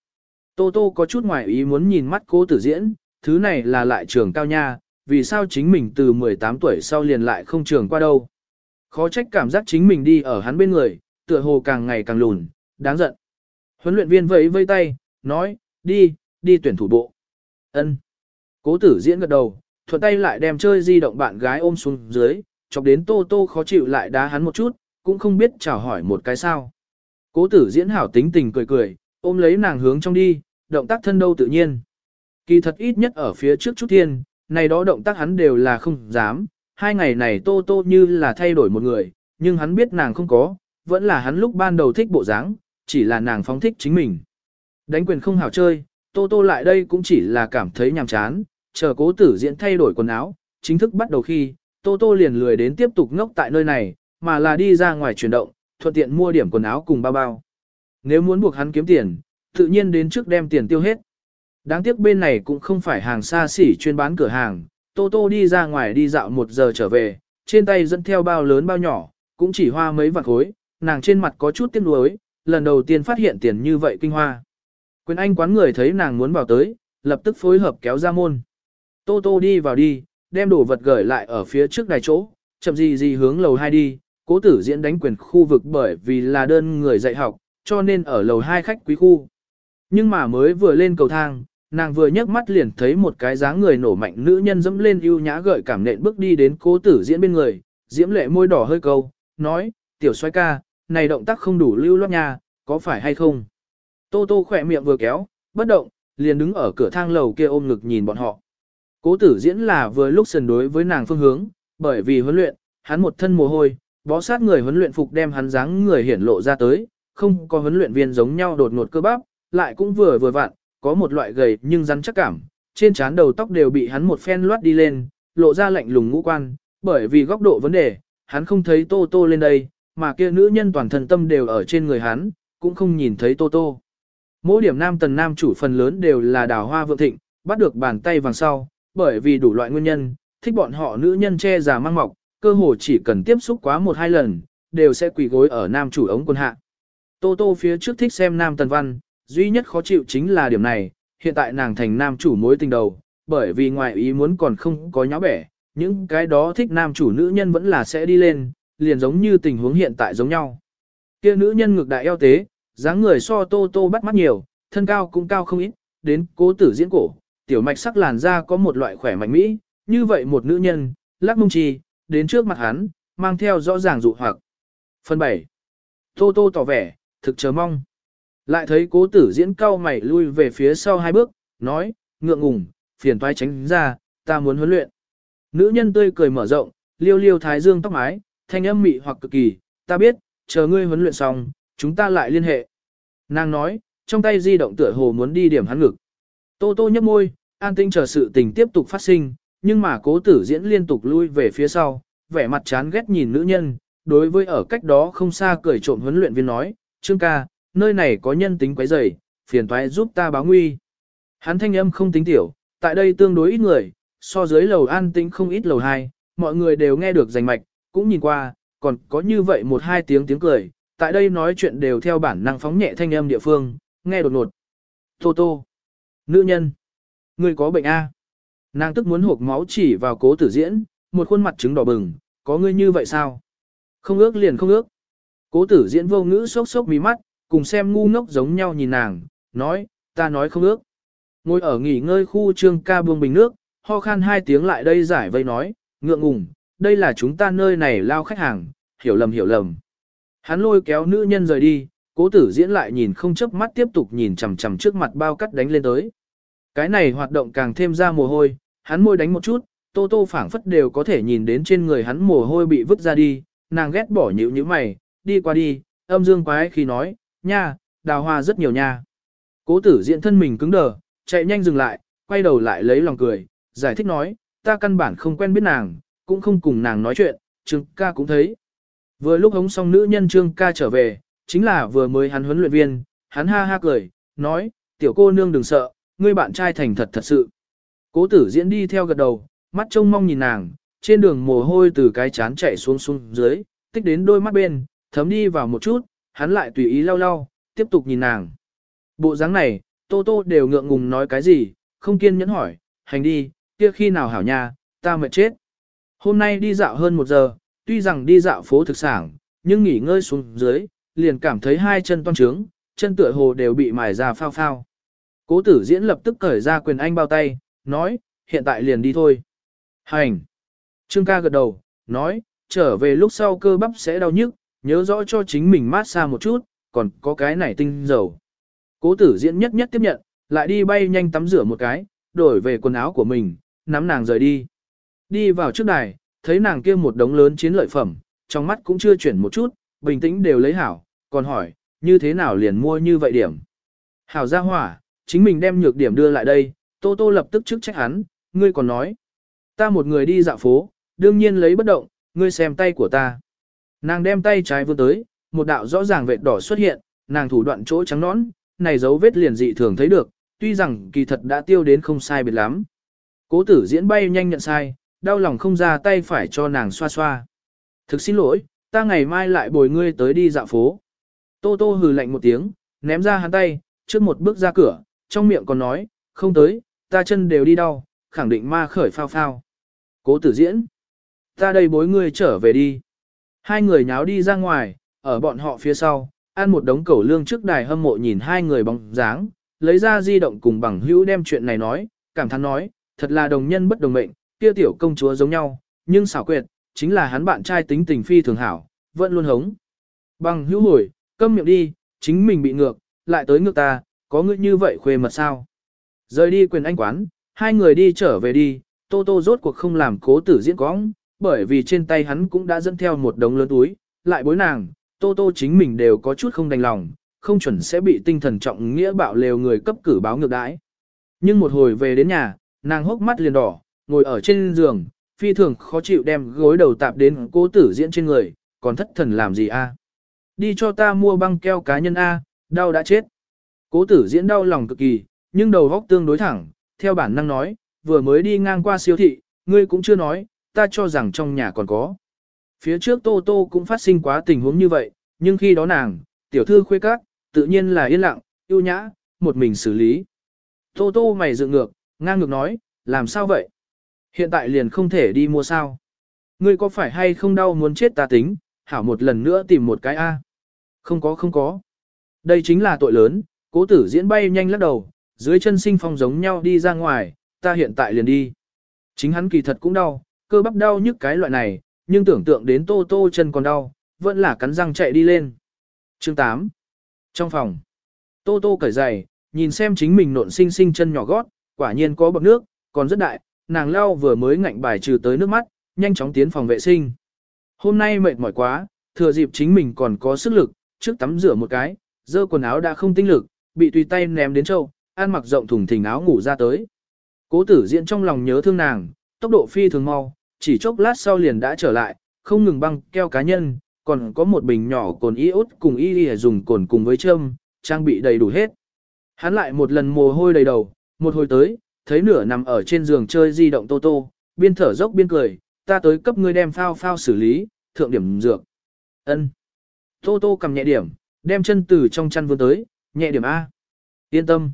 Tô Tô có chút ngoài ý muốn nhìn mắt cố tử diễn, thứ này là lại trường cao nha, vì sao chính mình từ 18 tuổi sau liền lại không trường qua đâu. Khó trách cảm giác chính mình đi ở hắn bên người, tựa hồ càng ngày càng lùn, đáng giận. Huấn luyện viên vẫy vây tay, nói, đi, đi tuyển thủ bộ. Ân. Cố tử diễn gật đầu, thuận tay lại đem chơi di động bạn gái ôm xuống dưới, chọc đến tô tô khó chịu lại đá hắn một chút, cũng không biết chào hỏi một cái sao. Cố tử diễn hảo tính tình cười cười, ôm lấy nàng hướng trong đi, động tác thân đâu tự nhiên. Kỳ thật ít nhất ở phía trước chút thiên, này đó động tác hắn đều là không dám, hai ngày này tô tô như là thay đổi một người, nhưng hắn biết nàng không có, vẫn là hắn lúc ban đầu thích bộ dáng, chỉ là nàng phóng thích chính mình. Đánh quyền không hảo chơi, tô tô lại đây cũng chỉ là cảm thấy nhàm chán, chờ cố tử diễn thay đổi quần áo, chính thức bắt đầu khi, tô tô liền lười đến tiếp tục ngốc tại nơi này, mà là đi ra ngoài chuyển động, thuận tiện mua điểm quần áo cùng bao bao. Nếu muốn buộc hắn kiếm tiền, tự nhiên đến trước đem tiền tiêu hết. Đáng tiếc bên này cũng không phải hàng xa xỉ chuyên bán cửa hàng, Tô Tô đi ra ngoài đi dạo một giờ trở về, trên tay dẫn theo bao lớn bao nhỏ, cũng chỉ hoa mấy vạn khối, nàng trên mặt có chút tiếc nuối, lần đầu tiên phát hiện tiền như vậy kinh hoa. Quyền anh quán người thấy nàng muốn vào tới, lập tức phối hợp kéo ra môn. Tô Tô đi vào đi, đem đồ vật gửi lại ở phía trước đài chỗ, chậm gì gì hướng lầu 2 đi, cố tử diễn đánh quyền khu vực bởi vì là đơn người dạy học, cho nên ở lầu hai khách quý khu. Nhưng mà mới vừa lên cầu thang, nàng vừa nhấc mắt liền thấy một cái dáng người nổ mạnh nữ nhân dẫm lên ưu nhã gợi cảm nện bước đi đến cố tử diễn bên người, diễm lệ môi đỏ hơi câu, nói, tiểu xoay ca, này động tác không đủ lưu loát nha, có phải hay không? Tô tô khỏe miệng vừa kéo, bất động, liền đứng ở cửa thang lầu kia ôm ngực nhìn bọn họ. Cố tử diễn là vừa lúc sần đối với nàng phương hướng, bởi vì huấn luyện, hắn một thân mồ hôi, bó sát người huấn luyện phục đem hắn dáng người hiển lộ ra tới, không có huấn luyện viên giống nhau đột ngột cơ bắp, lại cũng vừa vừa vặn, có một loại gầy nhưng rắn chắc cảm, trên trán đầu tóc đều bị hắn một phen loát đi lên, lộ ra lạnh lùng ngũ quan, bởi vì góc độ vấn đề, hắn không thấy Tô Tô lên đây, mà kia nữ nhân toàn thân tâm đều ở trên người hắn, cũng không nhìn thấy Tô Tô. Mỗi điểm nam tần nam chủ phần lớn đều là đào hoa vượng thịnh, bắt được bàn tay vàng sau, bởi vì đủ loại nguyên nhân, thích bọn họ nữ nhân che già mang mọc, cơ hồ chỉ cần tiếp xúc quá một hai lần, đều sẽ quỳ gối ở nam chủ ống quân hạ. Tô Tô phía trước thích xem nam tần văn, duy nhất khó chịu chính là điểm này, hiện tại nàng thành nam chủ mối tình đầu, bởi vì ngoài ý muốn còn không có nháo bẻ, những cái đó thích nam chủ nữ nhân vẫn là sẽ đi lên, liền giống như tình huống hiện tại giống nhau. Kia nữ nhân ngược đại eo tế, dáng người so tô tô bắt mắt nhiều, thân cao cũng cao không ít, đến cố tử diễn cổ, tiểu mạch sắc làn da có một loại khỏe mạnh mỹ, như vậy một nữ nhân, lắc mông chi, đến trước mặt hắn, mang theo rõ ràng dụ hoặc. Phần 7. Tô tô tỏ vẻ, thực chờ mong. Lại thấy cố tử diễn cao mày lui về phía sau hai bước, nói, ngượng ngùng, phiền toái tránh ra, ta muốn huấn luyện. Nữ nhân tươi cười mở rộng, liêu liêu thái dương tóc mái, thanh âm mị hoặc cực kỳ, ta biết, chờ ngươi huấn luyện xong, chúng ta lại liên hệ. Nàng nói, trong tay di động tựa hồ muốn đi điểm hắn ngực. Tô tô nhấp môi, an tinh chờ sự tình tiếp tục phát sinh, nhưng mà cố tử diễn liên tục lui về phía sau, vẻ mặt chán ghét nhìn nữ nhân, đối với ở cách đó không xa cười trộm huấn luyện viên nói, Trương ca, nơi này có nhân tính quấy rầy, phiền toái giúp ta báo nguy. Hắn thanh âm không tính tiểu, tại đây tương đối ít người, so dưới lầu an tĩnh không ít lầu hai, mọi người đều nghe được rành mạch, cũng nhìn qua, còn có như vậy một hai tiếng tiếng cười, tại đây nói chuyện đều theo bản năng phóng nhẹ thanh âm địa phương, nghe đột ngột. Tô tô. Nữ nhân. Người có bệnh A. Nàng tức muốn hộp máu chỉ vào cố tử diễn, một khuôn mặt trứng đỏ bừng, có ngươi như vậy sao? Không ước liền không ước. Cố tử diễn vô ngữ sốc sốc mí mắt, cùng xem ngu ngốc giống nhau nhìn nàng, nói, ta nói không ước. Ngồi ở nghỉ ngơi khu trương ca buông bình nước, ho khan hai tiếng lại đây giải vây nói, ngượng ngùng, đây là chúng ta nơi này lao khách hàng, hiểu lầm hiểu lầm. Hắn lôi kéo nữ nhân rời đi, cố tử diễn lại nhìn không chớp mắt tiếp tục nhìn chằm chằm trước mặt bao cắt đánh lên tới. Cái này hoạt động càng thêm ra mồ hôi, hắn môi đánh một chút, tô tô phảng phất đều có thể nhìn đến trên người hắn mồ hôi bị vứt ra đi, nàng ghét bỏ nhữ như mày, đi qua đi, âm dương quái khi nói, nha, đào hoa rất nhiều nha. Cố tử diện thân mình cứng đờ, chạy nhanh dừng lại, quay đầu lại lấy lòng cười, giải thích nói, ta căn bản không quen biết nàng, cũng không cùng nàng nói chuyện, Trương ca cũng thấy. Vừa lúc hống xong nữ nhân Trương ca trở về, chính là vừa mới hắn huấn luyện viên, hắn ha ha cười, nói, tiểu cô nương đừng sợ, ngươi bạn trai thành thật thật sự. Cố tử diễn đi theo gật đầu, mắt trông mong nhìn nàng, trên đường mồ hôi từ cái chán chạy xuống xuống dưới, tích đến đôi mắt bên, thấm đi vào một chút, hắn lại tùy ý lau lau, tiếp tục nhìn nàng. Bộ dáng này, Tô Tô đều ngượng ngùng nói cái gì, không kiên nhẫn hỏi, hành đi, kia khi nào hảo nha, ta mệt chết. Hôm nay đi dạo hơn một giờ, tuy rằng đi dạo phố thực sản, nhưng nghỉ ngơi xuống dưới, liền cảm thấy hai chân toan trướng, chân tựa hồ đều bị mài ra phao phao. Cố tử diễn lập tức cởi ra quyền anh bao tay, nói, hiện tại liền đi thôi. Hành. Trương ca gật đầu, nói, trở về lúc sau cơ bắp sẽ đau nhức, nhớ rõ cho chính mình mát xa một chút, còn có cái này tinh dầu. Cố tử diễn nhất nhất tiếp nhận, lại đi bay nhanh tắm rửa một cái, đổi về quần áo của mình, nắm nàng rời đi. Đi vào trước đài, thấy nàng kia một đống lớn chiến lợi phẩm, trong mắt cũng chưa chuyển một chút, bình tĩnh đều lấy hảo, còn hỏi, như thế nào liền mua như vậy điểm. Hảo ra hỏa, chính mình đem nhược điểm đưa lại đây, Tô Tô lập tức trước trách hắn, ngươi còn nói. Ta một người đi dạo phố, đương nhiên lấy bất động, ngươi xem tay của ta. Nàng đem tay trái vươn tới, một đạo rõ ràng vệt đỏ xuất hiện, nàng thủ đoạn chỗ trắng nõn, này dấu vết liền dị thường thấy được, tuy rằng kỳ thật đã tiêu đến không sai biệt lắm. Cố tử diễn bay nhanh nhận sai, đau lòng không ra tay phải cho nàng xoa xoa. Thực xin lỗi, ta ngày mai lại bồi ngươi tới đi dạo phố. Tô tô hừ lạnh một tiếng, ném ra hắn tay, trước một bước ra cửa, trong miệng còn nói, không tới, ta chân đều đi đau, khẳng định ma khởi phao phao. Cố tử diễn, ta đây bối ngươi trở về đi. Hai người nháo đi ra ngoài, ở bọn họ phía sau, ăn một đống cẩu lương trước đài hâm mộ nhìn hai người bóng dáng, lấy ra di động cùng bằng hữu đem chuyện này nói, cảm thán nói, thật là đồng nhân bất đồng mệnh, kia tiểu công chúa giống nhau, nhưng xảo quyệt, chính là hắn bạn trai tính tình phi thường hảo, vẫn luôn hống. Bằng hữu hồi, câm miệng đi, chính mình bị ngược, lại tới ngược ta, có ngươi như vậy khuê mật sao? Rời đi quyền anh quán, hai người đi trở về đi, Tô Tô rốt cuộc không làm cố tử diễn cóng, bởi vì trên tay hắn cũng đã dẫn theo một đống lớn túi, lại bối nàng, Tô Tô chính mình đều có chút không đành lòng, không chuẩn sẽ bị tinh thần trọng nghĩa bạo lều người cấp cử báo ngược đãi. Nhưng một hồi về đến nhà, nàng hốc mắt liền đỏ, ngồi ở trên giường, phi thường khó chịu đem gối đầu tạp đến cố tử diễn trên người, còn thất thần làm gì a? Đi cho ta mua băng keo cá nhân A, đau đã chết. Cố tử diễn đau lòng cực kỳ, nhưng đầu góc tương đối thẳng, theo bản năng nói, vừa mới đi ngang qua siêu thị, ngươi cũng chưa nói, ta cho rằng trong nhà còn có. Phía trước Tô Tô cũng phát sinh quá tình huống như vậy, nhưng khi đó nàng, tiểu thư khuê các, tự nhiên là yên lặng, yêu nhã, một mình xử lý. Tô Tô mày dựng ngược, ngang ngược nói, làm sao vậy? Hiện tại liền không thể đi mua sao? Ngươi có phải hay không đau muốn chết ta tính, hảo một lần nữa tìm một cái A. Không có không có. Đây chính là tội lớn, cố tử diễn bay nhanh lắc đầu, dưới chân sinh phong giống nhau đi ra ngoài, ta hiện tại liền đi. Chính hắn kỳ thật cũng đau, cơ bắp đau nhức cái loại này, nhưng tưởng tượng đến tô tô chân còn đau, vẫn là cắn răng chạy đi lên. Chương 8 Trong phòng, tô tô cởi giày, nhìn xem chính mình nộn sinh sinh chân nhỏ gót, quả nhiên có bọc nước, còn rất đại, nàng lao vừa mới ngạnh bài trừ tới nước mắt, nhanh chóng tiến phòng vệ sinh. Hôm nay mệt mỏi quá, thừa dịp chính mình còn có sức lực, trước tắm rửa một cái, dơ quần áo đã không tinh lực, bị tùy tay ném đến châu, ăn mặc rộng thùng thình áo ngủ ra tới. Cố tử diện trong lòng nhớ thương nàng, tốc độ phi thường mau, chỉ chốc lát sau liền đã trở lại, không ngừng băng keo cá nhân, còn có một bình nhỏ cồn iốt cùng y y dùng cồn cùng với châm, trang bị đầy đủ hết. Hắn lại một lần mồ hôi đầy đầu, một hồi tới, thấy nửa nằm ở trên giường chơi di động tô tô, biên thở dốc biên cười, ta tới cấp ngươi đem phao phao xử lý, thượng điểm dược. Ân. Tô tô cầm nhẹ điểm, đem chân từ trong chăn vươn tới, nhẹ điểm A. Yên tâm.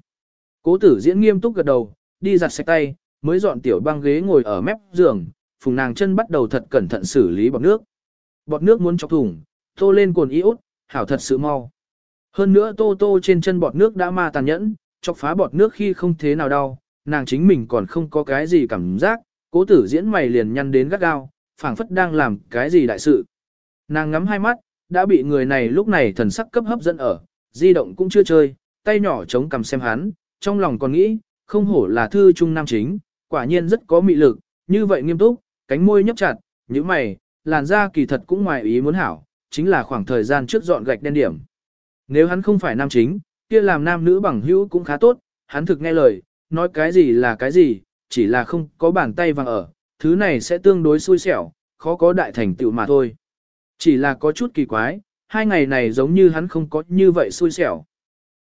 Cố tử diễn nghiêm túc gật đầu, đi giặt sạch tay, mới dọn tiểu băng ghế ngồi ở mép giường, phùng nàng chân bắt đầu thật cẩn thận xử lý bọt nước. Bọt nước muốn chọc thủng, tô lên cồn iốt, hảo thật sự mau. Hơn nữa tô tô trên chân bọt nước đã ma tàn nhẫn, chọc phá bọt nước khi không thế nào đau, nàng chính mình còn không có cái gì cảm giác, cố tử diễn mày liền nhăn đến gắt gao, phảng phất đang làm cái gì đại sự. Nàng ngắm hai mắt, đã bị người này lúc này thần sắc cấp hấp dẫn ở, di động cũng chưa chơi, tay nhỏ chống cầm xem hắn, trong lòng còn nghĩ, không hổ là thư trung nam chính, quả nhiên rất có mị lực, như vậy nghiêm túc, cánh môi nhấp chặt, như mày, làn da kỳ thật cũng ngoài ý muốn hảo, chính là khoảng thời gian trước dọn gạch đen điểm. Nếu hắn không phải nam chính, kia làm nam nữ bằng hữu cũng khá tốt, hắn thực nghe lời, nói cái gì là cái gì, chỉ là không có bàn tay vàng ở, thứ này sẽ tương đối xui xẻo, khó có đại thành tựu mà thôi. Chỉ là có chút kỳ quái, hai ngày này giống như hắn không có như vậy xui xẻo.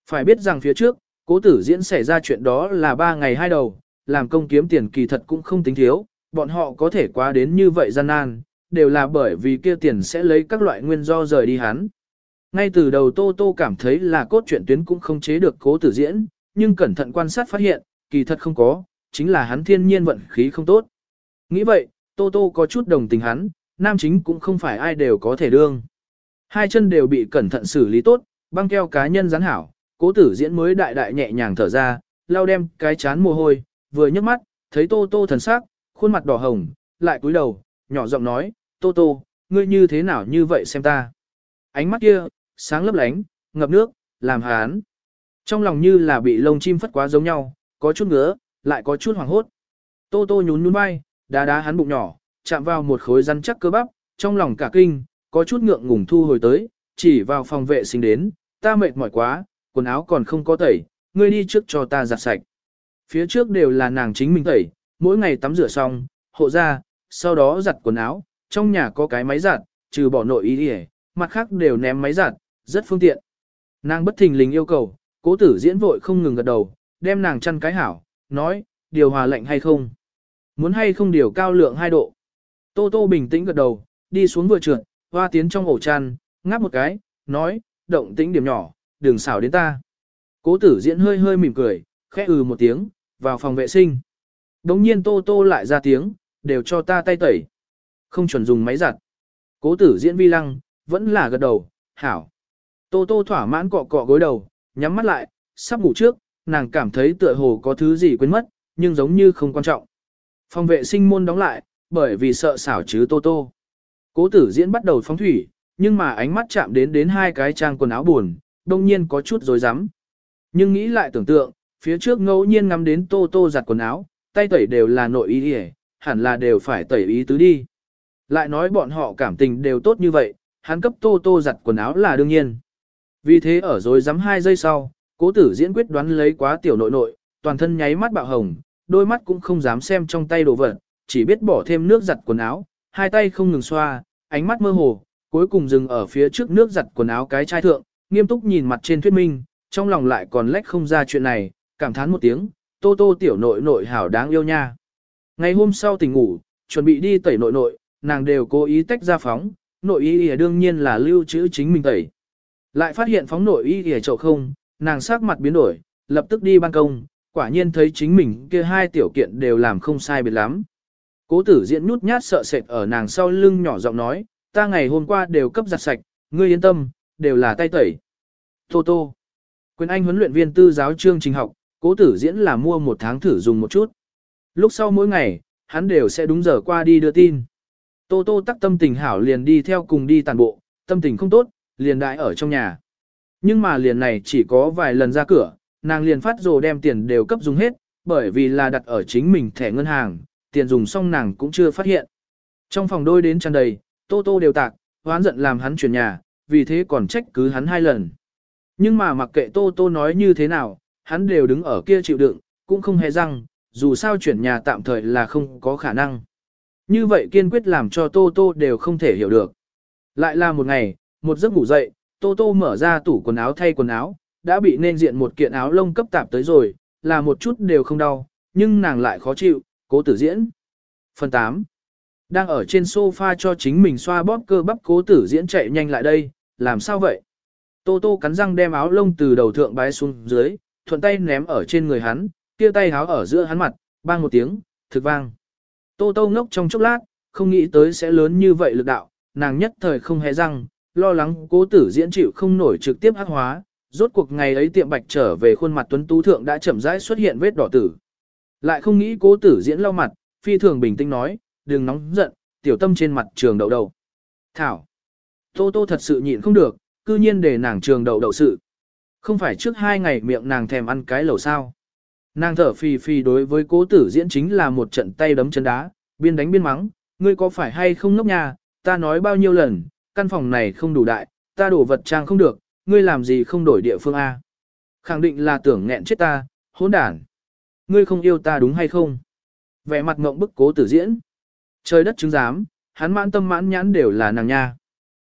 Phải biết rằng phía trước, cố tử diễn xảy ra chuyện đó là ba ngày hai đầu, làm công kiếm tiền kỳ thật cũng không tính thiếu, bọn họ có thể qua đến như vậy gian nan, đều là bởi vì kia tiền sẽ lấy các loại nguyên do rời đi hắn. Ngay từ đầu Tô Tô cảm thấy là cốt truyện tuyến cũng không chế được cố tử diễn, nhưng cẩn thận quan sát phát hiện, kỳ thật không có, chính là hắn thiên nhiên vận khí không tốt. Nghĩ vậy, Tô Tô có chút đồng tình hắn, nam chính cũng không phải ai đều có thể đương. Hai chân đều bị cẩn thận xử lý tốt, băng keo cá nhân rắn hảo, cố tử diễn mới đại đại nhẹ nhàng thở ra, lau đem cái chán mồ hôi, vừa nhấc mắt, thấy Tô Tô thần sắc, khuôn mặt đỏ hồng, lại cúi đầu, nhỏ giọng nói, Tô Tô, ngươi như thế nào như vậy xem ta. Ánh mắt kia, sáng lấp lánh, ngập nước, làm hán. Trong lòng như là bị lông chim phất quá giống nhau, có chút ngứa, lại có chút hoảng hốt. Tô Tô nhún nhún vai, đá đá hắn bụng nhỏ, chạm vào một khối rắn chắc cơ bắp, trong lòng cả kinh, có chút ngượng ngùng thu hồi tới, chỉ vào phòng vệ sinh đến, ta mệt mỏi quá, quần áo còn không có tẩy, ngươi đi trước cho ta giặt sạch. Phía trước đều là nàng chính mình tẩy, mỗi ngày tắm rửa xong, hộ ra, sau đó giặt quần áo, trong nhà có cái máy giặt, trừ bỏ nội ý đi mặt khác đều ném máy giặt, rất phương tiện. Nàng bất thình lình yêu cầu, cố tử diễn vội không ngừng gật đầu, đem nàng chăn cái hảo, nói, điều hòa lạnh hay không? Muốn hay không điều cao lượng 2 độ? Tô Tô bình tĩnh gật đầu, đi xuống vừa trượt, hoa tiến trong ổ chăn, ngáp một cái, nói, động tĩnh điểm nhỏ, đừng xảo đến ta. Cố tử diễn hơi hơi mỉm cười, khẽ ừ một tiếng, vào phòng vệ sinh. Đống nhiên Tô Tô lại ra tiếng, đều cho ta tay tẩy. Không chuẩn dùng máy giặt. Cố tử diễn vi lăng, vẫn là gật đầu, hảo. Tô Tô thỏa mãn cọ cọ gối đầu, nhắm mắt lại, sắp ngủ trước, nàng cảm thấy tựa hồ có thứ gì quên mất, nhưng giống như không quan trọng. Phòng vệ sinh môn đóng lại, bởi vì sợ xảo chứ Tô Tô. Cố tử diễn bắt đầu phóng thủy, nhưng mà ánh mắt chạm đến đến hai cái trang quần áo buồn, đông nhiên có chút rối rắm. Nhưng nghĩ lại tưởng tượng, phía trước ngẫu nhiên ngắm đến Tô Tô giặt quần áo, tay tẩy đều là nội ý hề, hẳn là đều phải tẩy ý tứ đi. Lại nói bọn họ cảm tình đều tốt như vậy, hắn cấp Tô Tô giặt quần áo là đương nhiên. Vì thế ở rồi dám hai giây sau, cố tử diễn quyết đoán lấy quá tiểu nội nội, toàn thân nháy mắt bạo hồng, đôi mắt cũng không dám xem trong tay đồ vật, chỉ biết bỏ thêm nước giặt quần áo, hai tay không ngừng xoa, ánh mắt mơ hồ, cuối cùng dừng ở phía trước nước giặt quần áo cái chai thượng, nghiêm túc nhìn mặt trên thuyết minh, trong lòng lại còn lách không ra chuyện này, cảm thán một tiếng, tô tô tiểu nội nội hảo đáng yêu nha. Ngày hôm sau tỉnh ngủ, chuẩn bị đi tẩy nội nội, nàng đều cố ý tách ra phóng, nội y đương nhiên là lưu trữ chính mình tẩy. Lại phát hiện phóng nội y ỉa chậu không, nàng sắc mặt biến đổi, lập tức đi ban công, quả nhiên thấy chính mình kia hai tiểu kiện đều làm không sai biệt lắm. Cố tử diễn nhút nhát sợ sệt ở nàng sau lưng nhỏ giọng nói, ta ngày hôm qua đều cấp giặt sạch, ngươi yên tâm, đều là tay tẩy. Tô tô. Quyền Anh huấn luyện viên tư giáo chương trình học, cố tử diễn là mua một tháng thử dùng một chút. Lúc sau mỗi ngày, hắn đều sẽ đúng giờ qua đi đưa tin. Tô tô tắc tâm tình hảo liền đi theo cùng đi tàn bộ, tâm tình không tốt, liền đại ở trong nhà. Nhưng mà liền này chỉ có vài lần ra cửa, nàng liền phát rồ đem tiền đều cấp dùng hết, bởi vì là đặt ở chính mình thẻ ngân hàng, tiền dùng xong nàng cũng chưa phát hiện. Trong phòng đôi đến tràn đầy, Tô Tô đều tạc, hoán giận làm hắn chuyển nhà, vì thế còn trách cứ hắn hai lần. Nhưng mà mặc kệ Tô Tô nói như thế nào, hắn đều đứng ở kia chịu đựng, cũng không hề răng, dù sao chuyển nhà tạm thời là không có khả năng. Như vậy kiên quyết làm cho Tô Tô đều không thể hiểu được. Lại là một ngày, một giấc ngủ dậy, Tô Tô mở ra tủ quần áo thay quần áo, đã bị nên diện một kiện áo lông cấp tạp tới rồi, là một chút đều không đau, nhưng nàng lại khó chịu, cố tử diễn. Phần 8. Đang ở trên sofa cho chính mình xoa bóp cơ bắp cố tử diễn chạy nhanh lại đây, làm sao vậy? Tô Tô cắn răng đem áo lông từ đầu thượng bái xuống dưới, thuận tay ném ở trên người hắn, kia tay áo ở giữa hắn mặt, bang một tiếng, thực vang. Tô Tô ngốc trong chốc lát, không nghĩ tới sẽ lớn như vậy lực đạo, nàng nhất thời không hề răng, lo lắng cố tử diễn chịu không nổi trực tiếp hắc hóa, Rốt cuộc ngày ấy tiệm bạch trở về khuôn mặt tuấn tú thượng đã chậm rãi xuất hiện vết đỏ tử. Lại không nghĩ cố tử diễn lau mặt, phi thường bình tĩnh nói, đừng nóng giận, tiểu tâm trên mặt trường đậu đầu. Thảo. Tô tô thật sự nhịn không được, cư nhiên để nàng trường đậu đậu sự. Không phải trước hai ngày miệng nàng thèm ăn cái lẩu sao. Nàng thở phì phì đối với cố tử diễn chính là một trận tay đấm chân đá, biên đánh biên mắng, ngươi có phải hay không ngốc nhà, ta nói bao nhiêu lần, căn phòng này không đủ đại, ta đổ vật trang không được, ngươi làm gì không đổi địa phương A. Khẳng định là tưởng nghẹn chết ta, hỗn đản. Ngươi không yêu ta đúng hay không? Vẻ mặt ngộng bức cố tử diễn. Trời đất chứng giám, hắn mãn tâm mãn nhãn đều là nàng nha.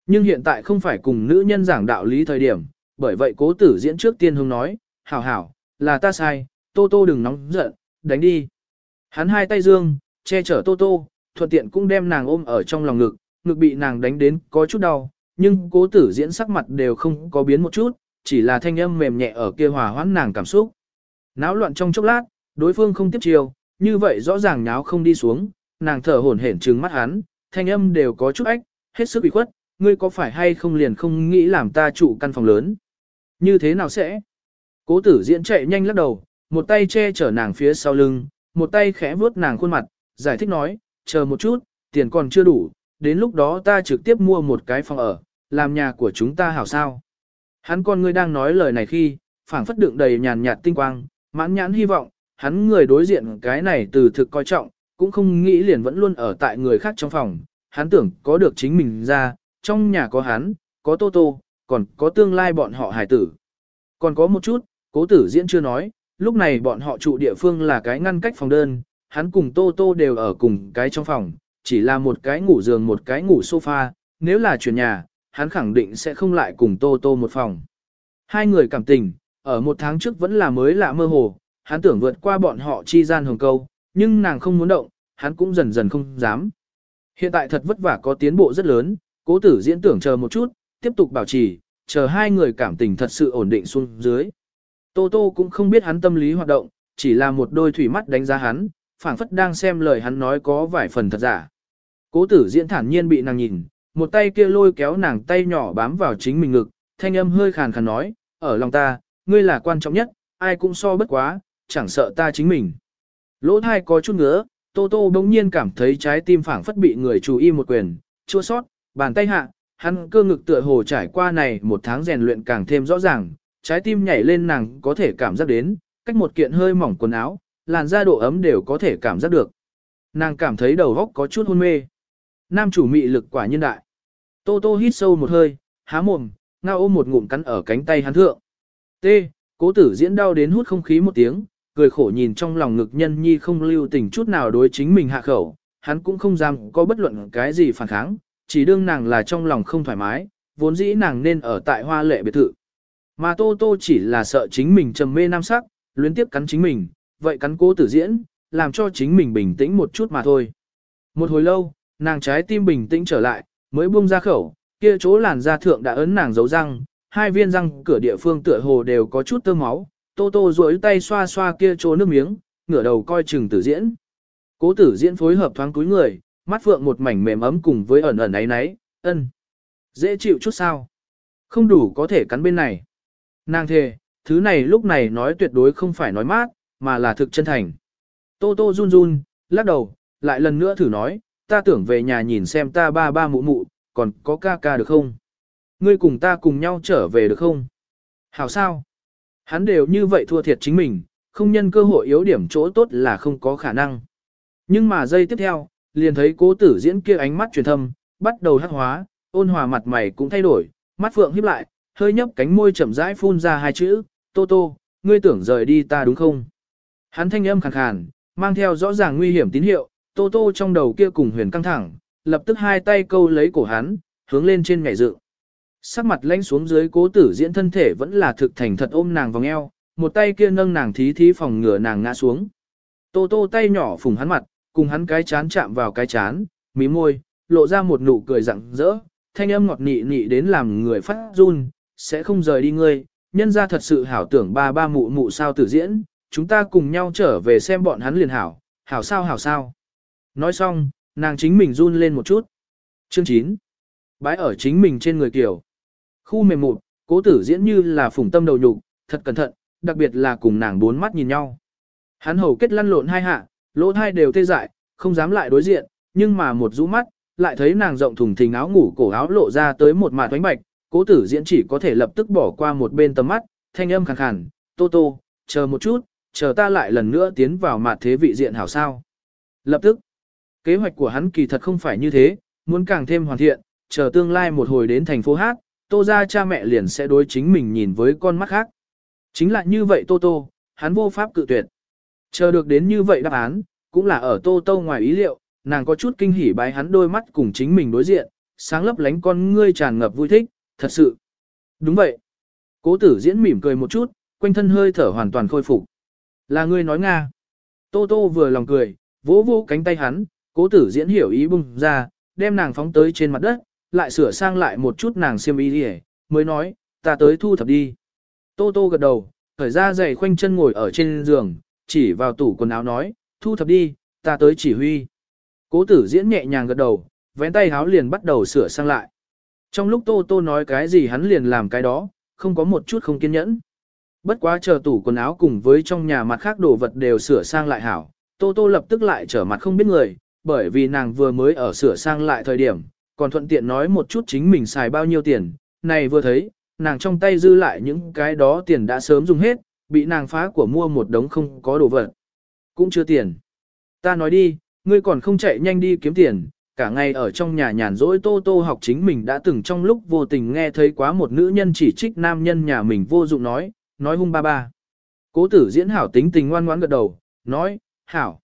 Nhưng hiện tại không phải cùng nữ nhân giảng đạo lý thời điểm, bởi vậy cố tử diễn trước tiên hùng nói, hảo hảo, là ta sai, tô tô đừng nóng giận, đánh đi. Hắn hai tay dương, che chở tô tô, thuận tiện cũng đem nàng ôm ở trong lòng ngực, ngực bị nàng đánh đến có chút đau, nhưng cố tử diễn sắc mặt đều không có biến một chút, chỉ là thanh âm mềm nhẹ ở kia hòa hoãn nàng cảm xúc. Náo loạn trong chốc lát, đối phương không tiếp chiều, như vậy rõ ràng nháo không đi xuống, nàng thở hổn hển trừng mắt hắn, thanh âm đều có chút ách, hết sức bị khuất, ngươi có phải hay không liền không nghĩ làm ta trụ căn phòng lớn. Như thế nào sẽ? Cố tử diễn chạy nhanh lắc đầu, một tay che chở nàng phía sau lưng, một tay khẽ vuốt nàng khuôn mặt, giải thích nói, chờ một chút, tiền còn chưa đủ, đến lúc đó ta trực tiếp mua một cái phòng ở, làm nhà của chúng ta hảo sao. Hắn con ngươi đang nói lời này khi, phảng phất đựng đầy nhàn nhạt tinh quang, mãn nhãn hy vọng, hắn người đối diện cái này từ thực coi trọng, cũng không nghĩ liền vẫn luôn ở tại người khác trong phòng, hắn tưởng có được chính mình ra, trong nhà có hắn, có Tô Tô, còn có tương lai bọn họ hải tử. Còn có một chút, cố tử diễn chưa nói, lúc này bọn họ trụ địa phương là cái ngăn cách phòng đơn, hắn cùng Tô Tô đều ở cùng cái trong phòng, chỉ là một cái ngủ giường một cái ngủ sofa, nếu là chuyển nhà, hắn khẳng định sẽ không lại cùng Tô Tô một phòng. Hai người cảm tình, ở một tháng trước vẫn là mới lạ mơ hồ, hắn tưởng vượt qua bọn họ chi gian hồng câu, nhưng nàng không muốn động, hắn cũng dần dần không dám. Hiện tại thật vất vả có tiến bộ rất lớn, cố tử diễn tưởng chờ một chút, tiếp tục bảo trì, chờ hai người cảm tình thật sự ổn định xuống dưới. Tô Tô cũng không biết hắn tâm lý hoạt động, chỉ là một đôi thủy mắt đánh giá hắn, phảng phất đang xem lời hắn nói có vài phần thật giả. Cố tử diễn thản nhiên bị nàng nhìn, một tay kia lôi kéo nàng tay nhỏ bám vào chính mình ngực, thanh âm hơi khàn khàn nói, ở lòng ta, ngươi là quan trọng nhất, ai cũng so bất quá, chẳng sợ ta chính mình. Lỗ thai có chút ngứa, Tô Tô bỗng nhiên cảm thấy trái tim phảng phất bị người chú y một quyền, chua sót, bàn tay hạ, hắn cơ ngực tựa hồ trải qua này một tháng rèn luyện càng thêm rõ ràng, trái tim nhảy lên nàng có thể cảm giác đến, cách một kiện hơi mỏng quần áo, làn da độ ấm đều có thể cảm giác được. Nàng cảm thấy đầu óc có chút hôn mê. Nam chủ mị lực quả nhân đại. Tô Tô hít sâu một hơi, há mồm, ngao ôm một ngụm cắn ở cánh tay hắn thượng. T. Cố tử diễn đau đến hút không khí một tiếng, cười khổ nhìn trong lòng ngực nhân nhi không lưu tình chút nào đối chính mình hạ khẩu, hắn cũng không dám có bất luận cái gì phản kháng, chỉ đương nàng là trong lòng không thoải mái, vốn dĩ nàng nên ở tại hoa lệ biệt thự. Mà Tô Tô chỉ là sợ chính mình trầm mê nam sắc, luyến tiếp cắn chính mình, vậy cắn cố tử diễn, làm cho chính mình bình tĩnh một chút mà thôi. Một hồi lâu, nàng trái tim bình tĩnh trở lại, mới buông ra khẩu, kia chỗ làn da thượng đã ấn nàng dấu răng, hai viên răng cửa địa phương tựa hồ đều có chút tơ máu, Tô Tô duỗi tay xoa xoa kia chỗ nước miếng, ngửa đầu coi chừng tử diễn. Cố tử diễn phối hợp thoáng cúi người, mắt phượng một mảnh mềm ấm cùng với ẩn ẩn ấy náy, ân. Dễ chịu chút sao? Không đủ có thể cắn bên này. Nàng thề, thứ này lúc này nói tuyệt đối không phải nói mát, mà là thực chân thành. Tô tô run run, lắc đầu, lại lần nữa thử nói, ta tưởng về nhà nhìn xem ta ba ba mụ mụ, còn có ca ca được không? Ngươi cùng ta cùng nhau trở về được không? Hảo sao? Hắn đều như vậy thua thiệt chính mình, không nhân cơ hội yếu điểm chỗ tốt là không có khả năng. Nhưng mà giây tiếp theo, liền thấy cố tử diễn kia ánh mắt truyền thâm, bắt đầu hắc hóa, ôn hòa mặt mày cũng thay đổi, mắt phượng híp lại, hơi nhấp cánh môi chậm rãi phun ra hai chữ, tô tô, ngươi tưởng rời đi ta đúng không? Hắn thanh âm khàn khàn, mang theo rõ ràng nguy hiểm tín hiệu, tô tô trong đầu kia cùng huyền căng thẳng, lập tức hai tay câu lấy cổ hắn, hướng lên trên nhảy dựng. Sắc mặt lanh xuống dưới cố tử diễn thân thể vẫn là thực thành thật ôm nàng vòng eo, một tay kia nâng nàng thí thí phòng ngừa nàng ngã xuống. Tô tô tay nhỏ phùng hắn mặt, cùng hắn cái chán chạm vào cái chán, mí môi, lộ ra một nụ cười rặng rỡ, thanh âm ngọt nị nị đến làm người phát run, sẽ không rời đi ngươi, nhân ra thật sự hảo tưởng ba ba mụ mụ sao tử diễn, chúng ta cùng nhau trở về xem bọn hắn liền hảo, hảo sao hảo sao. Nói xong, nàng chính mình run lên một chút. Chương 9. Bái ở chính mình trên người kiểu. Khu mềm mụt, Cố tử diễn như là phủng tâm đầu nhục, thật cẩn thận, đặc biệt là cùng nàng bốn mắt nhìn nhau. Hắn hầu kết lăn lộn hai hạ, lỗ hai đều tê dại, không dám lại đối diện, nhưng mà một rũ mắt, lại thấy nàng rộng thùng thình áo ngủ cổ áo lộ ra tới một mạt thoánh bạch, cố tử diễn chỉ có thể lập tức bỏ qua một bên tầm mắt, thanh âm khàn khàn, tô tô, chờ một chút, chờ ta lại lần nữa tiến vào mạt thế vị diện hảo sao. Lập tức, kế hoạch của hắn kỳ thật không phải như thế, muốn càng thêm hoàn thiện, chờ tương lai một hồi đến thành phố Hát, tô ra cha mẹ liền sẽ đối chính mình nhìn với con mắt khác. Chính là như vậy tô tô, hắn vô pháp cự tuyệt. Chờ được đến như vậy đáp án, cũng là ở tô tô ngoài ý liệu, nàng có chút kinh hỉ bái hắn đôi mắt cùng chính mình đối diện, sáng lấp lánh con ngươi tràn ngập vui thích, thật sự. Đúng vậy. Cố tử diễn mỉm cười một chút, quanh thân hơi thở hoàn toàn khôi phục. Là ngươi nói Nga. Tô tô vừa lòng cười, vỗ vỗ cánh tay hắn, cố tử diễn hiểu ý bung ra, đem nàng phóng tới trên mặt đất, lại sửa sang lại một chút nàng xiêm y đi mới nói, ta tới thu thập đi. Tô tô gật đầu, khởi ra giày khoanh chân ngồi ở trên giường, chỉ vào tủ quần áo nói, thu thập đi, ta tới chỉ huy. Cố tử diễn nhẹ nhàng gật đầu, vén tay áo liền bắt đầu sửa sang lại. Trong lúc Tô Tô nói cái gì hắn liền làm cái đó, không có một chút không kiên nhẫn. Bất quá chờ tủ quần áo cùng với trong nhà mặt khác đồ vật đều sửa sang lại hảo, Tô Tô lập tức lại trở mặt không biết người, bởi vì nàng vừa mới ở sửa sang lại thời điểm, còn thuận tiện nói một chút chính mình xài bao nhiêu tiền, này vừa thấy, nàng trong tay dư lại những cái đó tiền đã sớm dùng hết, bị nàng phá của mua một đống không có đồ vật. Cũng chưa tiền. Ta nói đi, ngươi còn không chạy nhanh đi kiếm tiền, cả ngày ở trong nhà nhàn rỗi tô tô học chính mình đã từng trong lúc vô tình nghe thấy quá một nữ nhân chỉ trích nam nhân nhà mình vô dụng nói, nói hung ba ba. Cố tử diễn hảo tính tình ngoan ngoãn gật đầu, nói, hảo.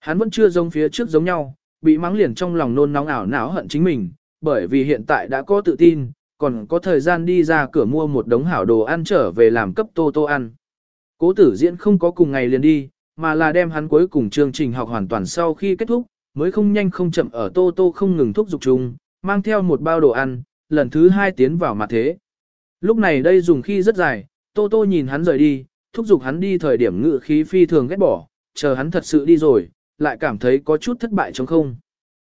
Hắn vẫn chưa giống phía trước giống nhau, bị mắng liền trong lòng nôn nóng ảo não hận chính mình, bởi vì hiện tại đã có tự tin, còn có thời gian đi ra cửa mua một đống hảo đồ ăn trở về làm cấp tô tô ăn. Cố tử diễn không có cùng ngày liền đi, mà là đem hắn cuối cùng chương trình học hoàn toàn sau khi kết thúc, mới không nhanh không chậm ở tô tô không ngừng thúc giục chung, mang theo một bao đồ ăn, lần thứ hai tiến vào mặt thế. Lúc này đây dùng khi rất dài, tô tô nhìn hắn rời đi, thúc giục hắn đi thời điểm ngự khí phi thường ghét bỏ, chờ hắn thật sự đi rồi, lại cảm thấy có chút thất bại trong không.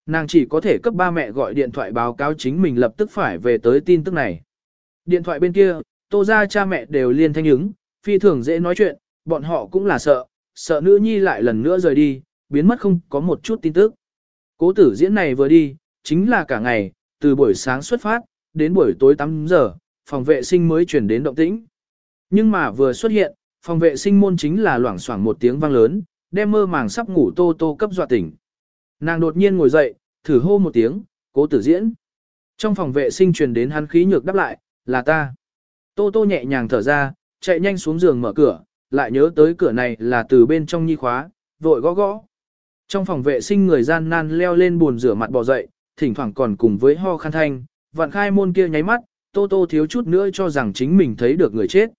Nàng chỉ có thể cấp ba mẹ gọi điện thoại báo cáo chính mình lập tức phải về tới tin tức này. Điện thoại bên kia, tô ra cha mẹ đều liên thanh ứng, phi thường dễ nói chuyện, bọn họ cũng là sợ, sợ nữ nhi lại lần nữa rời đi, biến mất không có một chút tin tức. Cố tử diễn này vừa đi, chính là cả ngày, từ buổi sáng xuất phát, đến buổi tối 8 giờ, phòng vệ sinh mới chuyển đến động tĩnh. Nhưng mà vừa xuất hiện, phòng vệ sinh môn chính là loảng xoảng một tiếng vang lớn, đem mơ màng sắp ngủ tô tô cấp dọa tỉnh. Nàng đột nhiên ngồi dậy, thử hô một tiếng, cố tử diễn. Trong phòng vệ sinh truyền đến hắn khí nhược đáp lại, là ta. Tô tô nhẹ nhàng thở ra, chạy nhanh xuống giường mở cửa, lại nhớ tới cửa này là từ bên trong nhi khóa, vội gõ gõ. Trong phòng vệ sinh người gian nan leo lên buồn rửa mặt bò dậy, thỉnh thoảng còn cùng với ho khăn thanh, vạn khai môn kia nháy mắt, tô tô thiếu chút nữa cho rằng chính mình thấy được người chết.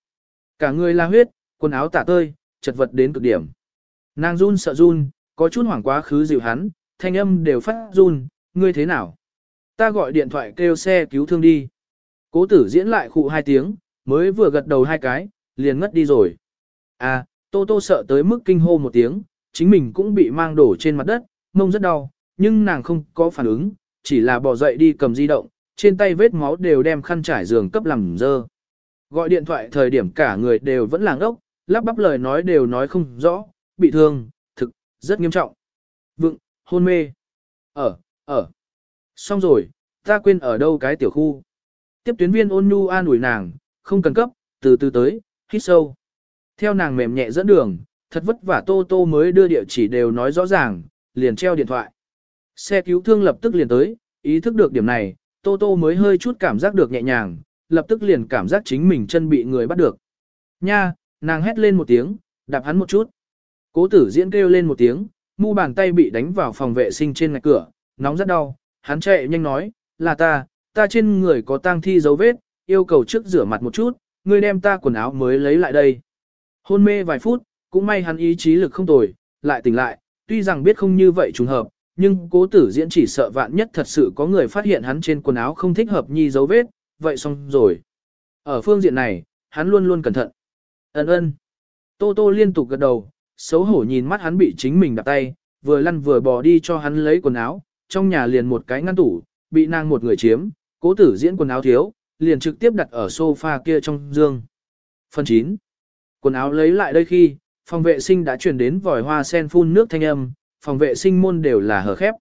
Cả người la huyết, quần áo tả tơi, chật vật đến cực điểm. Nàng run sợ run, có chút hoảng quá khứ dịu hắn, thanh âm đều phát run, ngươi thế nào? Ta gọi điện thoại kêu xe cứu thương đi. Cố tử diễn lại khụ hai tiếng, mới vừa gật đầu hai cái, liền ngất đi rồi. À, Tô Tô sợ tới mức kinh hô một tiếng, chính mình cũng bị mang đổ trên mặt đất, mông rất đau, nhưng nàng không có phản ứng, chỉ là bỏ dậy đi cầm di động, trên tay vết máu đều đem khăn trải giường cấp làm dơ. Gọi điện thoại thời điểm cả người đều vẫn làng ốc, lắp bắp lời nói đều nói không rõ, bị thương, thực, rất nghiêm trọng. Vựng, hôn mê. Ở, ở. Xong rồi, ta quên ở đâu cái tiểu khu. Tiếp tuyến viên ôn nhu an ủi nàng, không cần cấp, từ từ tới, hít sâu. Theo nàng mềm nhẹ dẫn đường, thật vất vả Tô Tô mới đưa địa chỉ đều nói rõ ràng, liền treo điện thoại. Xe cứu thương lập tức liền tới, ý thức được điểm này, Tô Tô mới hơi chút cảm giác được nhẹ nhàng, lập tức liền cảm giác chính mình chân bị người bắt được. Nha, nàng hét lên một tiếng, đạp hắn một chút. Cố tử diễn kêu lên một tiếng, mu bàn tay bị đánh vào phòng vệ sinh trên ngạch cửa, nóng rất đau, hắn chạy nhanh nói, là ta, ta trên người có tang thi dấu vết, yêu cầu trước rửa mặt một chút, ngươi đem ta quần áo mới lấy lại đây. Hôn mê vài phút, cũng may hắn ý chí lực không tồi, lại tỉnh lại, tuy rằng biết không như vậy trùng hợp, nhưng cố tử diễn chỉ sợ vạn nhất thật sự có người phát hiện hắn trên quần áo không thích hợp nhi dấu vết, vậy xong rồi. Ở phương diện này, hắn luôn luôn cẩn thận. Ấn ơn. Tô tô liên tục gật đầu, xấu hổ nhìn mắt hắn bị chính mình đặt tay, vừa lăn vừa bò đi cho hắn lấy quần áo, trong nhà liền một cái ngăn tủ, bị nàng một người chiếm, cố tử diễn quần áo thiếu, liền trực tiếp đặt ở sofa kia trong giường. Phần 9. Quần áo lấy lại đây khi, phòng vệ sinh đã chuyển đến vòi hoa sen phun nước thanh âm, phòng vệ sinh môn đều là hở khép.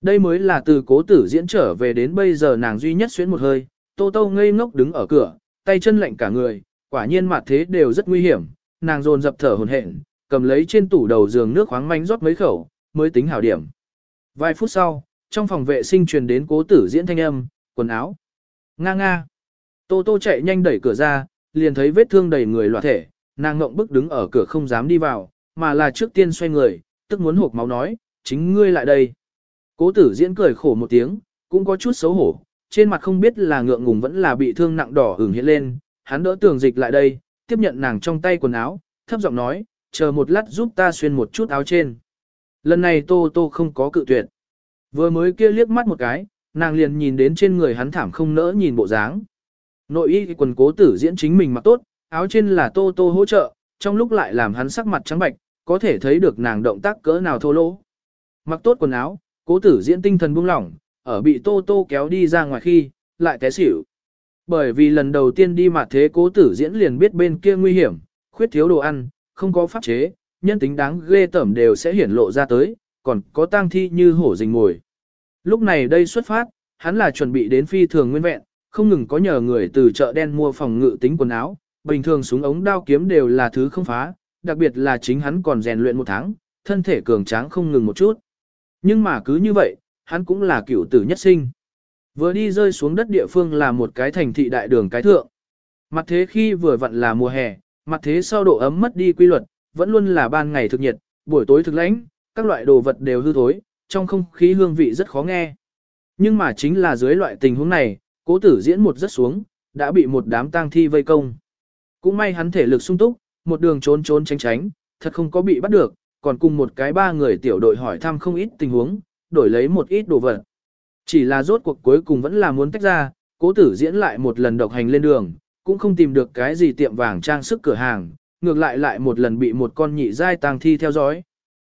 Đây mới là từ cố tử diễn trở về đến bây giờ nàng duy nhất xuyến một hơi, tô tô ngây ngốc đứng ở cửa, tay chân lạnh cả người, quả nhiên mặt thế đều rất nguy hiểm, nàng dồn dập thở hồn hển, cầm lấy trên tủ đầu giường nước khoáng manh rót mấy khẩu, mới tính hảo điểm. Vài phút sau, trong phòng vệ sinh truyền đến cố tử diễn thanh âm, quần áo. Nga nga. Tô tô chạy nhanh đẩy cửa ra, liền thấy vết thương đầy người loạt thể, nàng ngộng bức đứng ở cửa không dám đi vào, mà là trước tiên xoay người, tức muốn hộp máu nói, chính ngươi lại đây. Cố tử diễn cười khổ một tiếng, cũng có chút xấu hổ, trên mặt không biết là ngượng ngùng vẫn là bị thương nặng đỏ ửng hiện lên, hắn đỡ tường dịch lại đây, tiếp nhận nàng trong tay quần áo, thấp giọng nói, chờ một lát giúp ta xuyên một chút áo trên. Lần này tô tô không có cự tuyệt. Vừa mới kia liếc mắt một cái, nàng liền nhìn đến trên người hắn thảm không nỡ nhìn bộ dáng. Nội y quần cố tử diễn chính mình mặc tốt, áo trên là tô tô hỗ trợ, trong lúc lại làm hắn sắc mặt trắng bạch, có thể thấy được nàng động tác cỡ nào thô lỗ. Mặc tốt quần áo, cố tử diễn tinh thần buông lỏng, ở bị tô tô kéo đi ra ngoài khi, lại té xỉu. Bởi vì lần đầu tiên đi mặt thế cố tử diễn liền biết bên kia nguy hiểm, khuyết thiếu đồ ăn, không có pháp chế, nhân tính đáng ghê tởm đều sẽ hiển lộ ra tới, còn có tang thi như hổ rình ngồi. Lúc này đây xuất phát, hắn là chuẩn bị đến phi thường nguyên vẹn, không ngừng có nhờ người từ chợ đen mua phòng ngự tính quần áo, bình thường súng ống đao kiếm đều là thứ không phá, đặc biệt là chính hắn còn rèn luyện một tháng, thân thể cường tráng không ngừng một chút. Nhưng mà cứ như vậy, hắn cũng là cựu tử nhất sinh. Vừa đi rơi xuống đất địa phương là một cái thành thị đại đường cái thượng. Mặt thế khi vừa vặn là mùa hè, mặt thế sau độ ấm mất đi quy luật, vẫn luôn là ban ngày thực nhiệt, buổi tối thực lãnh, các loại đồ vật đều hư thối, trong không khí hương vị rất khó nghe. Nhưng mà chính là dưới loại tình huống này, cố tử diễn một rất xuống, đã bị một đám tang thi vây công. Cũng may hắn thể lực sung túc, một đường trốn trốn tránh tránh, thật không có bị bắt được, còn cùng một cái ba người tiểu đội hỏi thăm không ít tình huống, đổi lấy một ít đồ vật. Chỉ là rốt cuộc cuối cùng vẫn là muốn tách ra, cố tử diễn lại một lần độc hành lên đường, cũng không tìm được cái gì tiệm vàng trang sức cửa hàng, ngược lại lại một lần bị một con nhị giai tang thi theo dõi.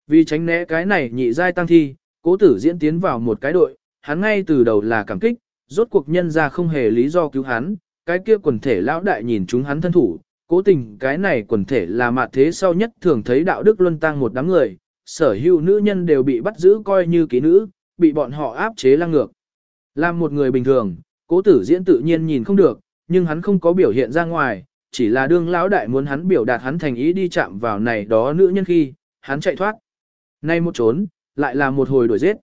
Vì tránh né cái này nhị giai tang thi, cố tử diễn tiến vào một cái đội, hắn ngay từ đầu là cảm kích, rốt cuộc nhân ra không hề lý do cứu hắn, cái kia quần thể lão đại nhìn chúng hắn thân thủ, cố tình cái này quần thể là mạt thế sau nhất thường thấy đạo đức luân tăng một đám người, sở hữu nữ nhân đều bị bắt giữ coi như ký nữ, bị bọn họ áp chế lăng ngược. Làm một người bình thường, cố tử diễn tự nhiên nhìn không được, nhưng hắn không có biểu hiện ra ngoài, chỉ là đương lão đại muốn hắn biểu đạt hắn thành ý đi chạm vào này đó nữ nhân khi, hắn chạy thoát. Nay một trốn, lại là một hồi đuổi giết.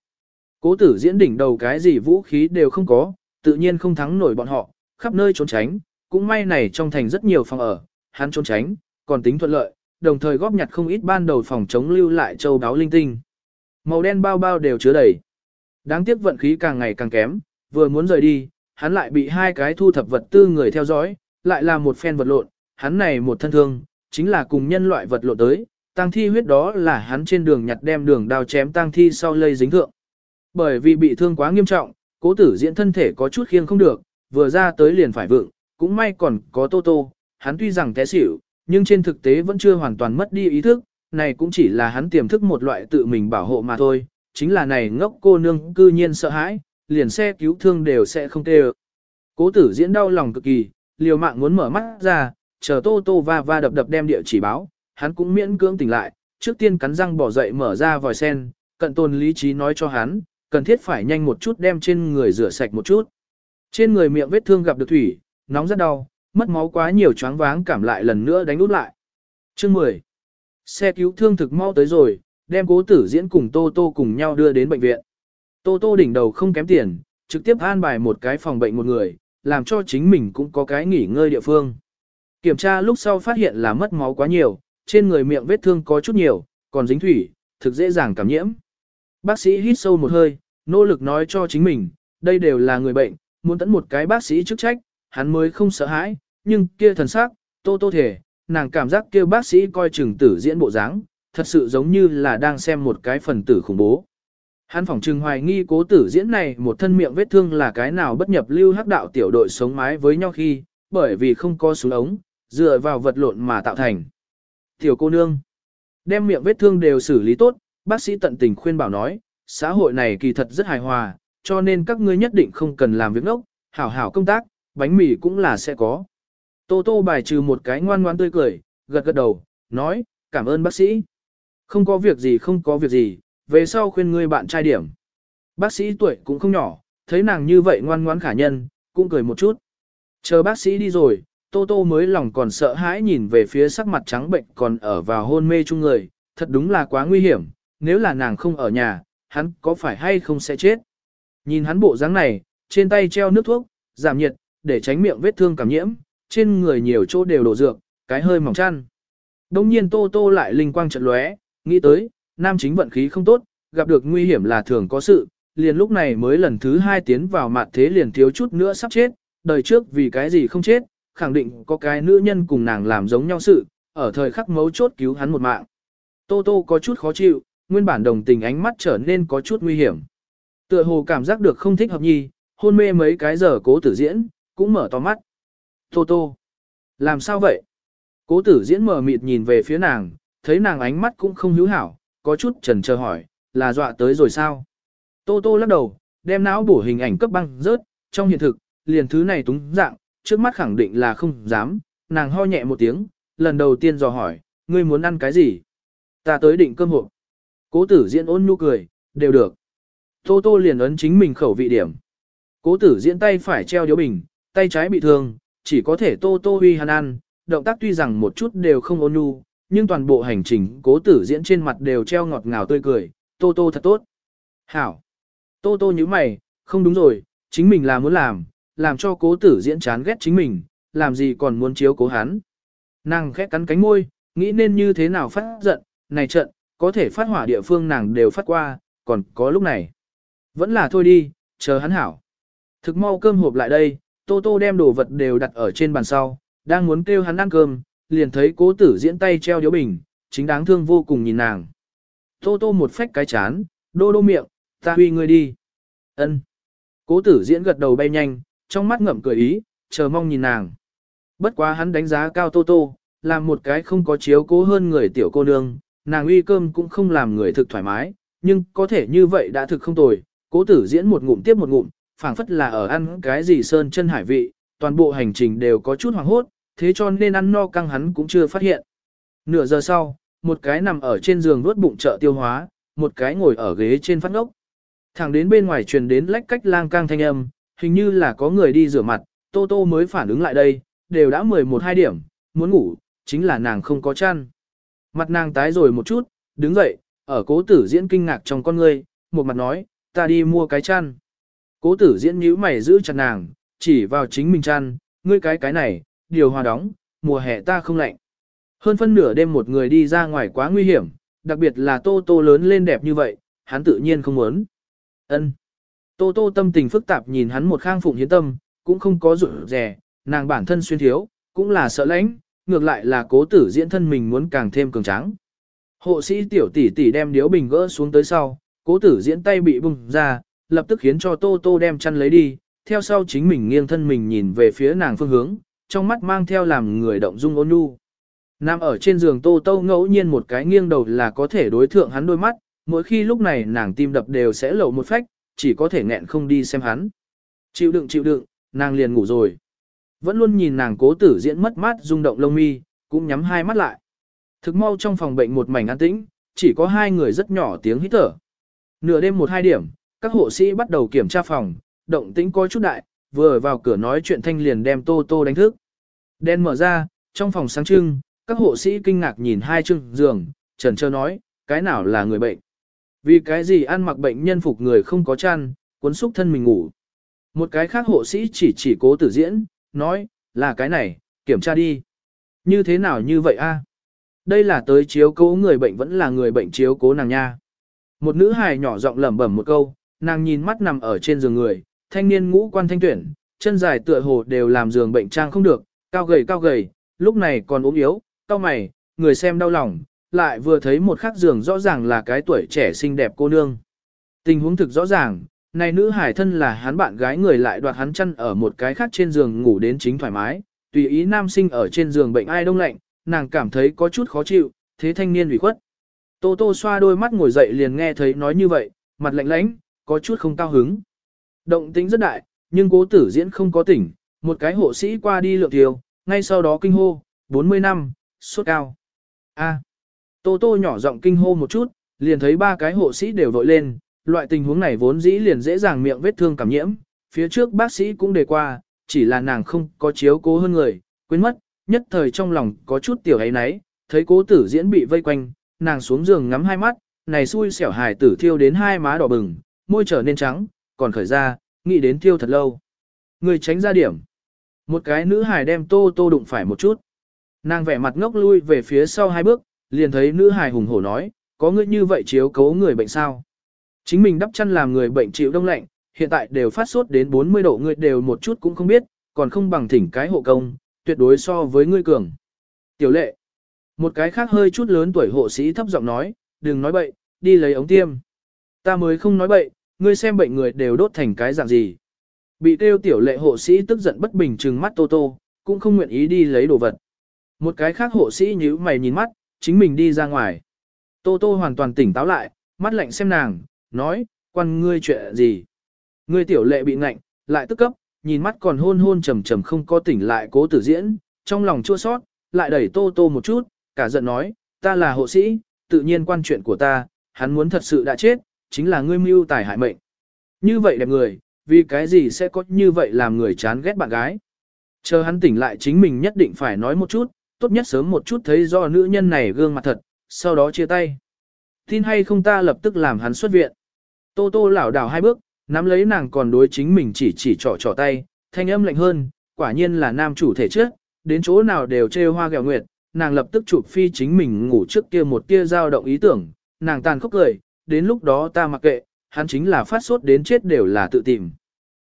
Cố tử diễn đỉnh đầu cái gì vũ khí đều không có, tự nhiên không thắng nổi bọn họ, khắp nơi trốn tránh, cũng may này trong thành rất nhiều phòng ở, hắn trốn tránh, còn tính thuận lợi, đồng thời góp nhặt không ít ban đầu phòng chống lưu lại châu đáo linh tinh. Màu đen bao bao đều chứa đầy. Đáng tiếc vận khí càng ngày càng kém, vừa muốn rời đi, hắn lại bị hai cái thu thập vật tư người theo dõi, lại là một phen vật lộn, hắn này một thân thương, chính là cùng nhân loại vật lộn tới, Tang thi huyết đó là hắn trên đường nhặt đem đường đao chém tang thi sau lây dính thượng. Bởi vì bị thương quá nghiêm trọng, cố tử diễn thân thể có chút khiêng không được, vừa ra tới liền phải vượng, cũng may còn có tô tô, hắn tuy rằng té xỉu, nhưng trên thực tế vẫn chưa hoàn toàn mất đi ý thức, này cũng chỉ là hắn tiềm thức một loại tự mình bảo hộ mà thôi, chính là này ngốc cô nương cư nhiên sợ hãi, liền xe cứu thương đều sẽ không tê Cố tử diễn đau lòng cực kỳ, liều mạng muốn mở mắt ra, chờ tô tô va va đập đập đem địa chỉ báo, hắn cũng miễn cưỡng tỉnh lại, trước tiên cắn răng bỏ dậy mở ra vòi sen, cận tồn lý trí nói cho hắn, cần thiết phải nhanh một chút đem trên người rửa sạch một chút. Trên người miệng vết thương gặp được thủy, nóng rất đau, mất máu quá nhiều choáng váng cảm lại lần nữa đánh út lại. Chương 10. Xe cứu thương thực mau tới rồi, đem cố tử diễn cùng Tô Tô cùng nhau đưa đến bệnh viện. Tô Tô đỉnh đầu không kém tiền, trực tiếp an bài một cái phòng bệnh một người, làm cho chính mình cũng có cái nghỉ ngơi địa phương. Kiểm tra lúc sau phát hiện là mất máu quá nhiều, trên người miệng vết thương có chút nhiều, còn dính thủy, thực dễ dàng cảm nhiễm. Bác sĩ hít sâu một hơi, nỗ lực nói cho chính mình, đây đều là người bệnh, muốn tẫn một cái bác sĩ chức trách, hắn mới không sợ hãi, nhưng kia thần sắc, tô tô thể, nàng cảm giác kia bác sĩ coi chừng tử diễn bộ dáng, thật sự giống như là đang xem một cái phần tử khủng bố. Hắn phỏng trừng hoài nghi cố tử diễn này một thân miệng vết thương là cái nào bất nhập lưu hắc đạo tiểu đội sống mái với nhau khi, bởi vì không có súng ống, dựa vào vật lộn mà tạo thành. Tiểu cô nương, đem miệng vết thương đều xử lý tốt, bác sĩ tận tình khuyên bảo nói, xã hội này kỳ thật rất hài hòa, cho nên các ngươi nhất định không cần làm việc nốc hảo hảo công tác, bánh mì cũng là sẽ có. Tô Tô bài trừ một cái ngoan ngoan tươi cười, gật gật đầu, nói, cảm ơn bác sĩ. Không có việc gì không có việc gì, về sau khuyên ngươi bạn trai điểm. Bác sĩ tuổi cũng không nhỏ, thấy nàng như vậy ngoan ngoãn khả nhân, cũng cười một chút. Chờ bác sĩ đi rồi, Tô Tô mới lòng còn sợ hãi nhìn về phía sắc mặt trắng bệnh còn ở vào hôn mê chung người, thật đúng là quá nguy hiểm, nếu là nàng không ở nhà, hắn có phải hay không sẽ chết. Nhìn hắn bộ dáng này, trên tay treo nước thuốc, giảm nhiệt, để tránh miệng vết thương cảm nhiễm, trên người nhiều chỗ đều đổ dược, cái hơi mỏng chăn. Đông nhiên Tô Tô lại linh quang chợt lóe, nghĩ tới, nam chính vận khí không tốt, gặp được nguy hiểm là thường có sự, liền lúc này mới lần thứ hai tiến vào mặt thế liền thiếu chút nữa sắp chết, đời trước vì cái gì không chết, khẳng định có cái nữ nhân cùng nàng làm giống nhau sự, ở thời khắc mấu chốt cứu hắn một mạng. Tô Tô có chút khó chịu, nguyên bản đồng tình ánh mắt trở nên có chút nguy hiểm. Tựa hồ cảm giác được không thích hợp nhi, hôn mê mấy cái giờ cố tử diễn, cũng mở to mắt. Tô Tô, làm sao vậy? Cố tử diễn mở mịt nhìn về phía nàng, thấy nàng ánh mắt cũng không hữu hảo, có chút chần chờ hỏi, là dọa tới rồi sao? Tô Tô lắc đầu, đem não bổ hình ảnh cấp băng rớt, trong hiện thực, liền thứ này túng dạng, trước mắt khẳng định là không dám, nàng ho nhẹ một tiếng, lần đầu tiên dò hỏi, ngươi muốn ăn cái gì? Ta tới định cơm hộp. Cố tử diễn ôn nhu cười, đều được. Tô Tô liền ấn chính mình khẩu vị điểm. Cố tử diễn tay phải treo điếu bình, tay trái bị thương, chỉ có thể Tô Tô huy hắn ăn, động tác tuy rằng một chút đều không ôn nhu, nhưng toàn bộ hành trình cố tử diễn trên mặt đều treo ngọt ngào tươi cười, Tô Tô thật tốt. Hảo. Tô Tô như mày, không đúng rồi, chính mình là muốn làm, làm cho cố tử diễn chán ghét chính mình, làm gì còn muốn chiếu cố hắn. Nàng khẽ cắn cánh môi, nghĩ nên như thế nào phát giận, này trận, có thể phát hỏa địa phương nàng đều phát qua, còn có lúc này. Vẫn là thôi đi, chờ hắn hảo. Thực mau cơm hộp lại đây, Tô Tô đem đồ vật đều đặt ở trên bàn sau, đang muốn kêu hắn ăn cơm, liền thấy cố tử diễn tay treo điếu bình, chính đáng thương vô cùng nhìn nàng. Tô Tô một phách cái chán, đô đô miệng, ta huy ngươi đi. ân Cố tử diễn gật đầu bay nhanh, trong mắt ngậm cười ý, chờ mong nhìn nàng. Bất quá hắn đánh giá cao Tô Tô, làm một cái không có chiếu cố hơn người tiểu cô nương, nàng uy cơm cũng không làm người thực thoải mái, nhưng có thể như vậy đã thực không tồi, cố tử diễn một ngụm tiếp một ngụm, phảng phất là ở ăn cái gì sơn chân hải vị, toàn bộ hành trình đều có chút hoảng hốt, thế cho nên ăn no căng hắn cũng chưa phát hiện. Nửa giờ sau, một cái nằm ở trên giường nuốt bụng trợ tiêu hóa, một cái ngồi ở ghế trên phát ngốc. Thẳng đến bên ngoài truyền đến lách cách lang cang thanh âm, hình như là có người đi rửa mặt, Tô Tô mới phản ứng lại đây, đều đã 11-2 điểm, muốn ngủ, chính là nàng không có chăn. Mặt nàng tái rồi một chút, đứng dậy, ở cố tử diễn kinh ngạc trong con ngươi, một mặt nói, ta đi mua cái chăn. Cố tử diễn nhíu mày giữ chặt nàng, chỉ vào chính mình chăn, ngươi cái cái này, điều hòa đóng, mùa hè ta không lạnh. Hơn phân nửa đêm một người đi ra ngoài quá nguy hiểm, đặc biệt là tô tô lớn lên đẹp như vậy, hắn tự nhiên không muốn. Ân. Tô tô tâm tình phức tạp nhìn hắn một khang phụng hiến tâm, cũng không có rụt rẻ, nàng bản thân xuyên thiếu, cũng là sợ lãnh, ngược lại là cố tử diễn thân mình muốn càng thêm cường tráng. Hộ sĩ tiểu tỷ tỷ đem điếu bình gỡ xuống tới sau, cố tử diễn tay bị bung ra, lập tức khiến cho tô tô đem chăn lấy đi, theo sau chính mình nghiêng thân mình nhìn về phía nàng phương hướng, trong mắt mang theo làm người động dung ôn nhu. nam ở trên giường tô tô ngẫu nhiên một cái nghiêng đầu là có thể đối thượng hắn đôi mắt, mỗi khi lúc này nàng tim đập đều sẽ lộ một phách, chỉ có thể nghẹn không đi xem hắn. Chịu đựng chịu đựng, nàng liền ngủ rồi. Vẫn luôn nhìn nàng cố tử diễn mất mát rung động lông mi, cũng nhắm hai mắt lại. Thực mau trong phòng bệnh một mảnh an tĩnh, chỉ có hai người rất nhỏ tiếng hít thở. Nửa đêm một hai điểm, các hộ sĩ bắt đầu kiểm tra phòng, động tĩnh coi chút đại, vừa vào cửa nói chuyện thanh liền đem tô tô đánh thức. Đen mở ra, trong phòng sáng trưng, các hộ sĩ kinh ngạc nhìn hai chương giường, trần trơ nói, cái nào là người bệnh. Vì cái gì ăn mặc bệnh nhân phục người không có chăn, cuốn xúc thân mình ngủ. Một cái khác hộ sĩ chỉ chỉ cố tử diễn, nói, là cái này, kiểm tra đi. Như thế nào như vậy a? Đây là tới chiếu cố người bệnh vẫn là người bệnh chiếu cố nàng nha. Một nữ hài nhỏ giọng lẩm bẩm một câu, nàng nhìn mắt nằm ở trên giường người, thanh niên ngũ quan thanh tuyển, chân dài tựa hồ đều làm giường bệnh trang không được, cao gầy cao gầy, lúc này còn ốm yếu, cao mày, người xem đau lòng, lại vừa thấy một khắc giường rõ ràng là cái tuổi trẻ xinh đẹp cô nương. Tình huống thực rõ ràng, này nữ hải thân là hắn bạn gái người lại đoạt hắn chân ở một cái khác trên giường ngủ đến chính thoải mái, tùy ý nam sinh ở trên giường bệnh ai đông lạnh, nàng cảm thấy có chút khó chịu, thế thanh niên ủy khuất. Tô Tô xoa đôi mắt ngồi dậy liền nghe thấy nói như vậy, mặt lạnh lãnh, có chút không cao hứng. Động tính rất đại, nhưng cố tử diễn không có tỉnh, một cái hộ sĩ qua đi lượng thiêu, ngay sau đó kinh hô, 40 năm, sốt cao. A. Tô Tô nhỏ giọng kinh hô một chút, liền thấy ba cái hộ sĩ đều vội lên, loại tình huống này vốn dĩ liền dễ dàng miệng vết thương cảm nhiễm, phía trước bác sĩ cũng đề qua, chỉ là nàng không có chiếu cố hơn người, quên mất, nhất thời trong lòng có chút tiểu ấy nấy, thấy cố tử diễn bị vây quanh, nàng xuống giường ngắm hai mắt, này xui xẻo hài tử thiêu đến hai má đỏ bừng, môi trở nên trắng, còn khởi ra, nghĩ đến thiêu thật lâu. Người tránh ra điểm. Một cái nữ hài đem tô tô đụng phải một chút. Nàng vẻ mặt ngốc lui về phía sau hai bước, liền thấy nữ hài hùng hổ nói, có ngươi như vậy chiếu cố người bệnh sao? Chính mình đắp chăn làm người bệnh chịu đông lạnh, hiện tại đều phát sốt đến 40 độ ngươi đều một chút cũng không biết, còn không bằng thỉnh cái hộ công, tuyệt đối so với ngươi cường. Tiểu lệ, một cái khác hơi chút lớn tuổi hộ sĩ thấp giọng nói, đừng nói bậy, đi lấy ống tiêm. Ta mới không nói bậy, ngươi xem bệnh người đều đốt thành cái dạng gì. Bị kêu tiểu lệ hộ sĩ tức giận bất bình trừng mắt Tô Tô, cũng không nguyện ý đi lấy đồ vật. Một cái khác hộ sĩ nhíu mày nhìn mắt, chính mình đi ra ngoài. Tô Tô hoàn toàn tỉnh táo lại, mắt lạnh xem nàng, nói, quan ngươi chuyện gì. Ngươi tiểu lệ bị ngạnh, lại tức cấp, nhìn mắt còn hôn hôn trầm trầm không có tỉnh lại cố tử diễn, trong lòng chua sót, lại đẩy Tô Tô một chút, cả giận nói, ta là hộ sĩ, tự nhiên quan chuyện của ta, hắn muốn thật sự đã chết, chính là ngươi mưu tài hại mệnh. Như vậy đẹp người, vì cái gì sẽ có như vậy làm người chán ghét bạn gái. Chờ hắn tỉnh lại chính mình nhất định phải nói một chút, tốt nhất sớm một chút thấy do nữ nhân này gương mặt thật, sau đó chia tay. Tin hay không ta lập tức làm hắn xuất viện. Tô tô lảo đảo hai bước, nắm lấy nàng còn đối chính mình chỉ chỉ trỏ trỏ tay, thanh âm lạnh hơn, quả nhiên là nam chủ thể trước, đến chỗ nào đều trêu hoa gẹo nguyệt, nàng lập tức chụp phi chính mình ngủ trước kia một tia dao động ý tưởng, nàng tàn khốc cười, đến lúc đó ta mặc kệ, hắn chính là phát sốt đến chết đều là tự tìm.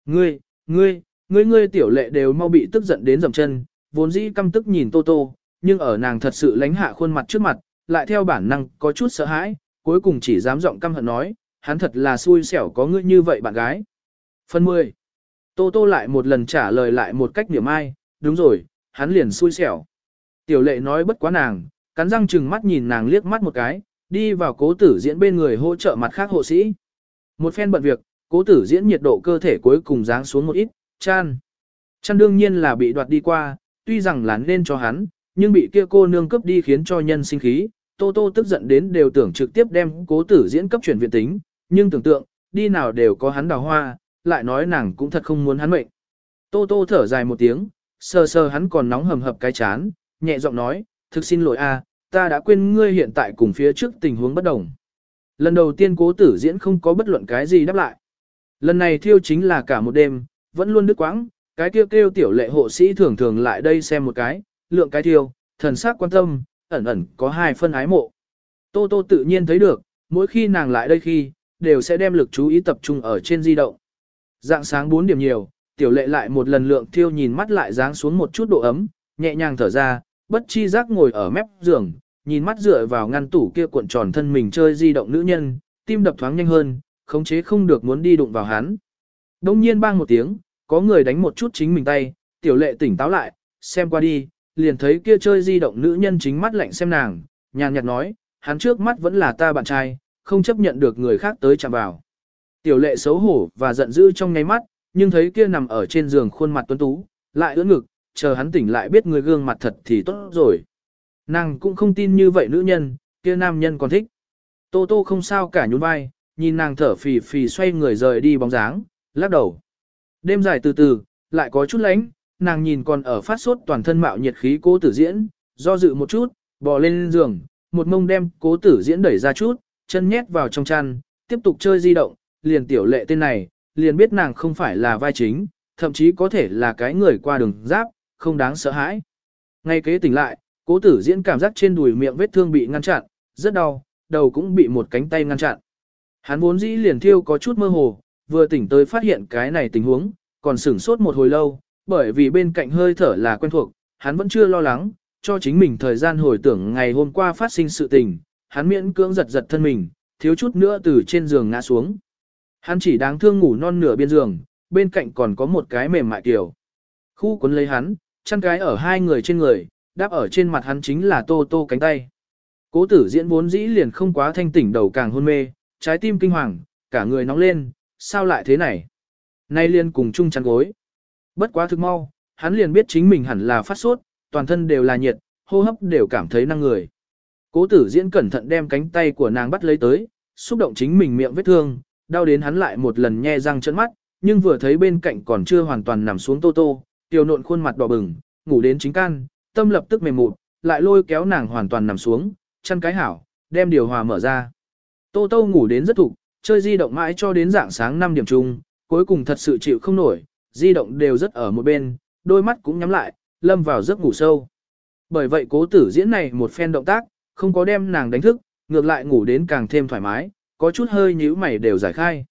Ngươi, ngươi, ngươi ngươi tiểu lệ đều mau bị tức giận đến dầm chân, vốn dĩ căm tức nhìn Tô Tô, nhưng ở nàng thật sự lánh hạ khuôn mặt trước mặt, lại theo bản năng có chút sợ hãi, cuối cùng chỉ dám giọng căm hận nói, hắn thật là xui xẻo có ngươi như vậy bạn gái. Phần 10. Tô Tô lại một lần trả lời lại một cách niệm ai, đúng rồi, hắn liền xui xẻo. Tiểu lệ nói bất quá nàng, cắn răng chừng mắt nhìn nàng liếc mắt một cái, đi vào cố tử diễn bên người hỗ trợ mặt khác hộ sĩ. Một phen bận việc, cố tử diễn nhiệt độ cơ thể cuối cùng giáng xuống một ít, chan. chan đương nhiên là bị đoạt đi qua, tuy rằng là nên cho hắn, nhưng bị kia cô nương cấp đi khiến cho nhân sinh khí, Tô Tô tức giận đến đều tưởng trực tiếp đem cố tử diễn cấp chuyển viện tính, nhưng tưởng tượng, đi nào đều có hắn đào hoa, lại nói nàng cũng thật không muốn hắn mệnh. Tô Tô thở dài một tiếng, sờ sờ hắn còn nóng hầm hập cái chán, nhẹ giọng nói, thực xin lỗi a, ta đã quên ngươi hiện tại cùng phía trước tình huống bất đồng. Lần đầu tiên cố tử diễn không có bất luận cái gì đáp lại. Lần này thiêu chính là cả một đêm, vẫn luôn đứt quãng, cái kêu kêu tiểu lệ hộ sĩ thường thường lại đây xem một cái, lượng cái thiêu, thần sắc quan tâm, ẩn ẩn có hai phân ái mộ. Tô Tô tự nhiên thấy được, mỗi khi nàng lại đây khi, đều sẽ đem lực chú ý tập trung ở trên di động. Dạng sáng 4 điểm nhiều, tiểu lệ lại một lần lượng thiêu nhìn mắt lại dáng xuống một chút độ ấm, nhẹ nhàng thở ra, bất chi giác ngồi ở mép giường, nhìn mắt dựa vào ngăn tủ kia cuộn tròn thân mình chơi di động nữ nhân, tim đập thoáng nhanh hơn, khống chế không được muốn đi đụng vào hắn. Đông nhiên bang một tiếng, có người đánh một chút chính mình tay, tiểu lệ tỉnh táo lại, xem qua đi, liền thấy kia chơi di động nữ nhân chính mắt lạnh xem nàng, nhàn nhạt nói, hắn trước mắt vẫn là ta bạn trai, không chấp nhận được người khác tới chạm vào. Tiểu lệ xấu hổ và giận dữ trong ngay mắt, nhưng thấy kia nằm ở trên giường khuôn mặt tuấn tú, lại ưỡn ngực, chờ hắn tỉnh lại biết người gương mặt thật thì tốt rồi. Nàng cũng không tin như vậy nữ nhân, kia nam nhân còn thích. Tô tô không sao cả nhún vai, nhìn nàng thở phì phì xoay người rời đi bóng dáng, lắc đầu. Đêm dài từ từ, lại có chút lánh, nàng nhìn còn ở phát sốt toàn thân mạo nhiệt khí cố tử diễn, do dự một chút, bò lên giường, một mông đem cố tử diễn đẩy ra chút, chân nhét vào trong chăn, tiếp tục chơi di động, liền tiểu lệ tên này, liền biết nàng không phải là vai chính, thậm chí có thể là cái người qua đường giáp, không đáng sợ hãi. Ngay kế tỉnh lại, cố tử diễn cảm giác trên đùi miệng vết thương bị ngăn chặn, rất đau, đầu cũng bị một cánh tay ngăn chặn. Hắn vốn dĩ liền thiêu có chút mơ hồ, vừa tỉnh tới phát hiện cái này tình huống, còn sửng sốt một hồi lâu, bởi vì bên cạnh hơi thở là quen thuộc, hắn vẫn chưa lo lắng, cho chính mình thời gian hồi tưởng ngày hôm qua phát sinh sự tình, hắn miễn cưỡng giật giật thân mình, thiếu chút nữa từ trên giường ngã xuống. Hắn chỉ đáng thương ngủ non nửa bên giường, bên cạnh còn có một cái mềm mại kiểu. Khu cuốn lấy hắn, chăn cái ở hai người trên người, đáp ở trên mặt hắn chính là tô tô cánh tay. Cố tử diễn vốn dĩ liền không quá thanh tỉnh đầu càng hôn mê, trái tim kinh hoàng, cả người nóng lên, sao lại thế này? Nay liền cùng chung chăn gối. Bất quá thực mau, hắn liền biết chính mình hẳn là phát sốt, toàn thân đều là nhiệt, hô hấp đều cảm thấy năng người. Cố tử diễn cẩn thận đem cánh tay của nàng bắt lấy tới, xúc động chính mình miệng vết thương, đau đến hắn lại một lần nhe răng trợn mắt, nhưng vừa thấy bên cạnh còn chưa hoàn toàn nằm xuống tô tô, tiểu nộn khuôn mặt đỏ bừng, ngủ đến chính can, tâm lập tức mềm mụt, lại lôi kéo nàng hoàn toàn nằm xuống, chăn cái hảo, đem điều hòa mở ra. Tô tô ngủ đến rất thục, chơi di động mãi cho đến dạng sáng 5 điểm chung, cuối cùng thật sự chịu không nổi, di động đều rất ở một bên, đôi mắt cũng nhắm lại, lâm vào giấc ngủ sâu. Bởi vậy cố tử diễn này một phen động tác, không có đem nàng đánh thức, ngược lại ngủ đến càng thêm thoải mái, có chút hơi nhíu mày đều giải khai.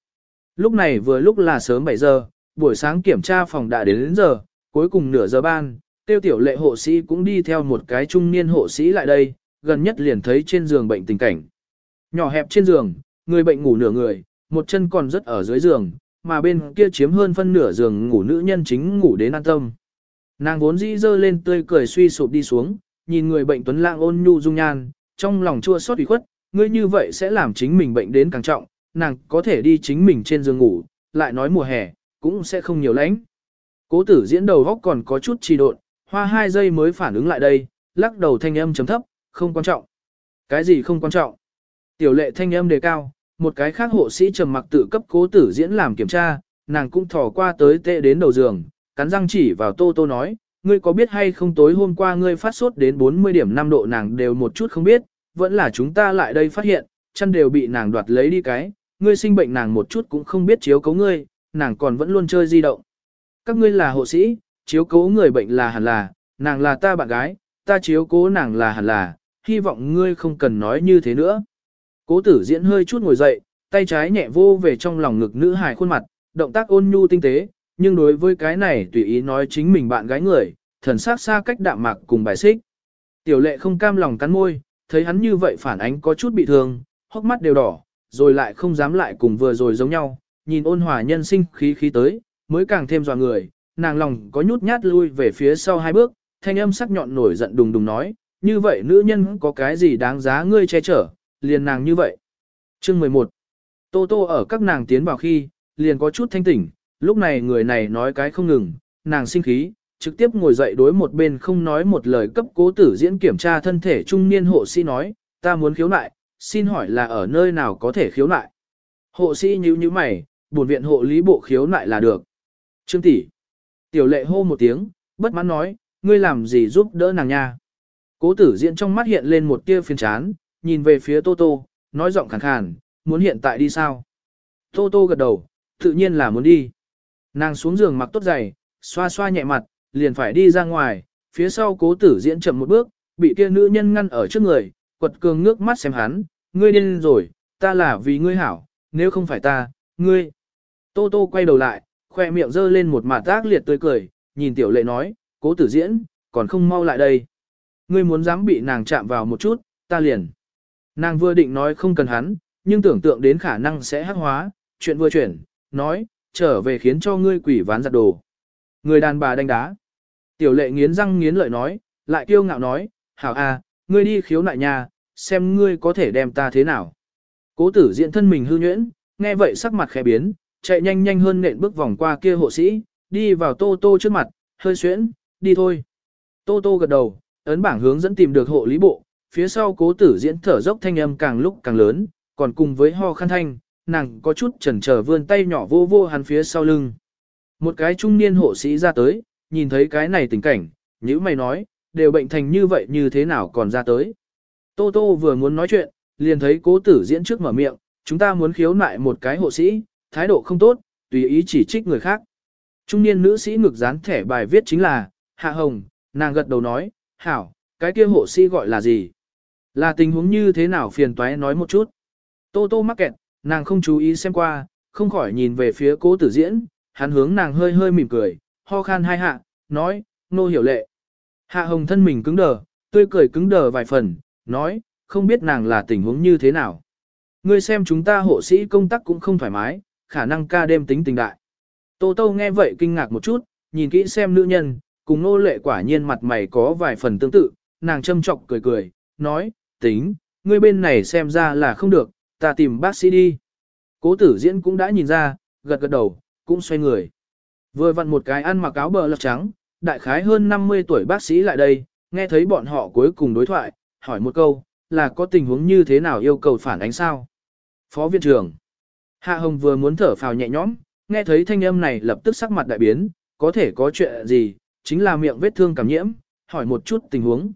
Lúc này vừa lúc là sớm 7 giờ, buổi sáng kiểm tra phòng đã đến, đến giờ, cuối cùng nửa giờ ban, tiêu tiểu lệ hộ sĩ cũng đi theo một cái trung niên hộ sĩ lại đây, gần nhất liền thấy trên giường bệnh tình cảnh. Nhỏ hẹp trên giường, người bệnh ngủ nửa người, một chân còn rất ở dưới giường, mà bên kia chiếm hơn phân nửa giường ngủ nữ nhân chính ngủ đến an tâm. Nàng vốn dĩ dơ lên tươi cười suy sụp đi xuống, nhìn người bệnh tuấn lãng ôn nhu dung nhan, trong lòng chua xót ủy khuất, ngươi như vậy sẽ làm chính mình bệnh đến càng trọng, nàng có thể đi chính mình trên giường ngủ, lại nói mùa hè, cũng sẽ không nhiều lạnh. Cố tử diễn đầu góc còn có chút trì độn, hoa hai giây mới phản ứng lại đây, lắc đầu thanh âm chấm thấp, không quan trọng. Cái gì không quan trọng? Tiểu lệ thanh âm đề cao, một cái khác hộ sĩ trầm mặc tự cấp cố tử diễn làm kiểm tra, nàng cũng thò qua tới tệ đến đầu giường, cắn răng chỉ vào tô tô nói, ngươi có biết hay không tối hôm qua ngươi phát sốt đến 40 điểm 5 độ nàng đều một chút không biết, vẫn là chúng ta lại đây phát hiện, chân đều bị nàng đoạt lấy đi cái, ngươi sinh bệnh nàng một chút cũng không biết chiếu cấu ngươi, nàng còn vẫn luôn chơi di động. Các ngươi là hộ sĩ, chiếu cố người bệnh là hẳn là, nàng là ta bạn gái, ta chiếu cố nàng là hẳn là, hy vọng ngươi không cần nói như thế nữa. Cố tử diễn hơi chút ngồi dậy, tay trái nhẹ vô về trong lòng ngực nữ hài khuôn mặt, động tác ôn nhu tinh tế, nhưng đối với cái này tùy ý nói chính mình bạn gái người, thần sắc xa cách đạm mạc cùng bài xích. Tiểu lệ không cam lòng cắn môi, thấy hắn như vậy phản ánh có chút bị thương, hốc mắt đều đỏ, rồi lại không dám lại cùng vừa rồi giống nhau, nhìn ôn hòa nhân sinh khí khí tới, mới càng thêm dọa người, nàng lòng có nhút nhát lui về phía sau hai bước, thanh âm sắc nhọn nổi giận đùng đùng nói, như vậy nữ nhân có cái gì đáng giá ngươi che chở, liền nàng như vậy. Chương 11 Tô Tô ở các nàng tiến vào khi, liền có chút thanh tỉnh, lúc này người này nói cái không ngừng, nàng sinh khí, trực tiếp ngồi dậy đối một bên không nói một lời cấp cố tử diễn kiểm tra thân thể trung niên hộ sĩ nói, ta muốn khiếu nại, xin hỏi là ở nơi nào có thể khiếu nại. Hộ sĩ nhíu nhíu mày, buồn viện hộ lý bộ khiếu nại là được. Trương tỷ, Tiểu lệ hô một tiếng, bất mãn nói, ngươi làm gì giúp đỡ nàng nha. Cố tử diễn trong mắt hiện lên một tia phiền chán, nhìn về phía Tô Tô, nói giọng khàn khàn, muốn hiện tại đi sao? Tô Tô gật đầu, tự nhiên là muốn đi. Nàng xuống giường mặc tốt giày, xoa xoa nhẹ mặt, liền phải đi ra ngoài, phía sau cố tử diễn chậm một bước, bị kia nữ nhân ngăn ở trước người, quật cường ngước mắt xem hắn, ngươi điên rồi, ta là vì ngươi hảo, nếu không phải ta, ngươi. Tô Tô quay đầu lại, khoe miệng giơ lên một mặt tác liệt tươi cười, nhìn tiểu lệ nói, cố tử diễn, còn không mau lại đây. Ngươi muốn dám bị nàng chạm vào một chút, ta liền. Nàng vừa định nói không cần hắn, nhưng tưởng tượng đến khả năng sẽ hắc hóa, chuyện vừa chuyển, nói, trở về khiến cho ngươi quỷ ván giặt đồ. Người đàn bà đánh đá. Tiểu lệ nghiến răng nghiến lợi nói, lại kiêu ngạo nói, hảo a, ngươi đi khiếu nại nhà, xem ngươi có thể đem ta thế nào. Cố tử diễn thân mình hư nhuyễn, nghe vậy sắc mặt khẽ biến, chạy nhanh nhanh hơn nện bước vòng qua kia hộ sĩ, đi vào tô tô trước mặt, hơi xuyễn, đi thôi. Tô tô gật đầu, ấn bảng hướng dẫn tìm được hộ lý bộ, phía sau cố tử diễn thở dốc thanh âm càng lúc càng lớn, còn cùng với ho khăn thanh, nàng có chút chần chờ vươn tay nhỏ vô vô hắn phía sau lưng. Một cái trung niên hộ sĩ ra tới, nhìn thấy cái này tình cảnh, nhữ mày nói, đều bệnh thành như vậy như thế nào còn ra tới. Tô Tô vừa muốn nói chuyện, liền thấy cố tử diễn trước mở miệng, chúng ta muốn khiếu nại một cái hộ sĩ, thái độ không tốt, tùy ý chỉ trích người khác. Trung niên nữ sĩ ngực dán thẻ bài viết chính là, Hạ Hồng, nàng gật đầu nói, hảo, cái kia hộ sĩ gọi là gì? Là tình huống như thế nào phiền toái nói một chút. Tô Tô mắc kẹt, nàng không chú ý xem qua, không khỏi nhìn về phía cố tử diễn, hắn hướng nàng hơi hơi mỉm cười, ho khan hai hạ, nói, nô hiểu lệ. Hạ hồng thân mình cứng đờ, tươi cười cứng đờ vài phần, nói, không biết nàng là tình huống như thế nào. Ngươi xem chúng ta hộ sĩ công tác cũng không thoải mái, khả năng ca đêm tính tình đại. Tô Tô nghe vậy kinh ngạc một chút, nhìn kỹ xem nữ nhân, cùng nô lệ quả nhiên mặt mày có vài phần tương tự, nàng châm chọc cười cười, nói, tính, ngươi bên này xem ra là không được, ta tìm bác sĩ đi. Cố tử diễn cũng đã nhìn ra, gật gật đầu, cũng xoay người. Vừa vặn một cái ăn mặc áo bờ lọc trắng, đại khái hơn 50 tuổi bác sĩ lại đây, nghe thấy bọn họ cuối cùng đối thoại, hỏi một câu, là có tình huống như thế nào yêu cầu phản ánh sao? Phó viện trưởng. Hạ Hồng vừa muốn thở phào nhẹ nhõm, nghe thấy thanh âm này lập tức sắc mặt đại biến, có thể có chuyện gì, chính là miệng vết thương cảm nhiễm, hỏi một chút tình huống.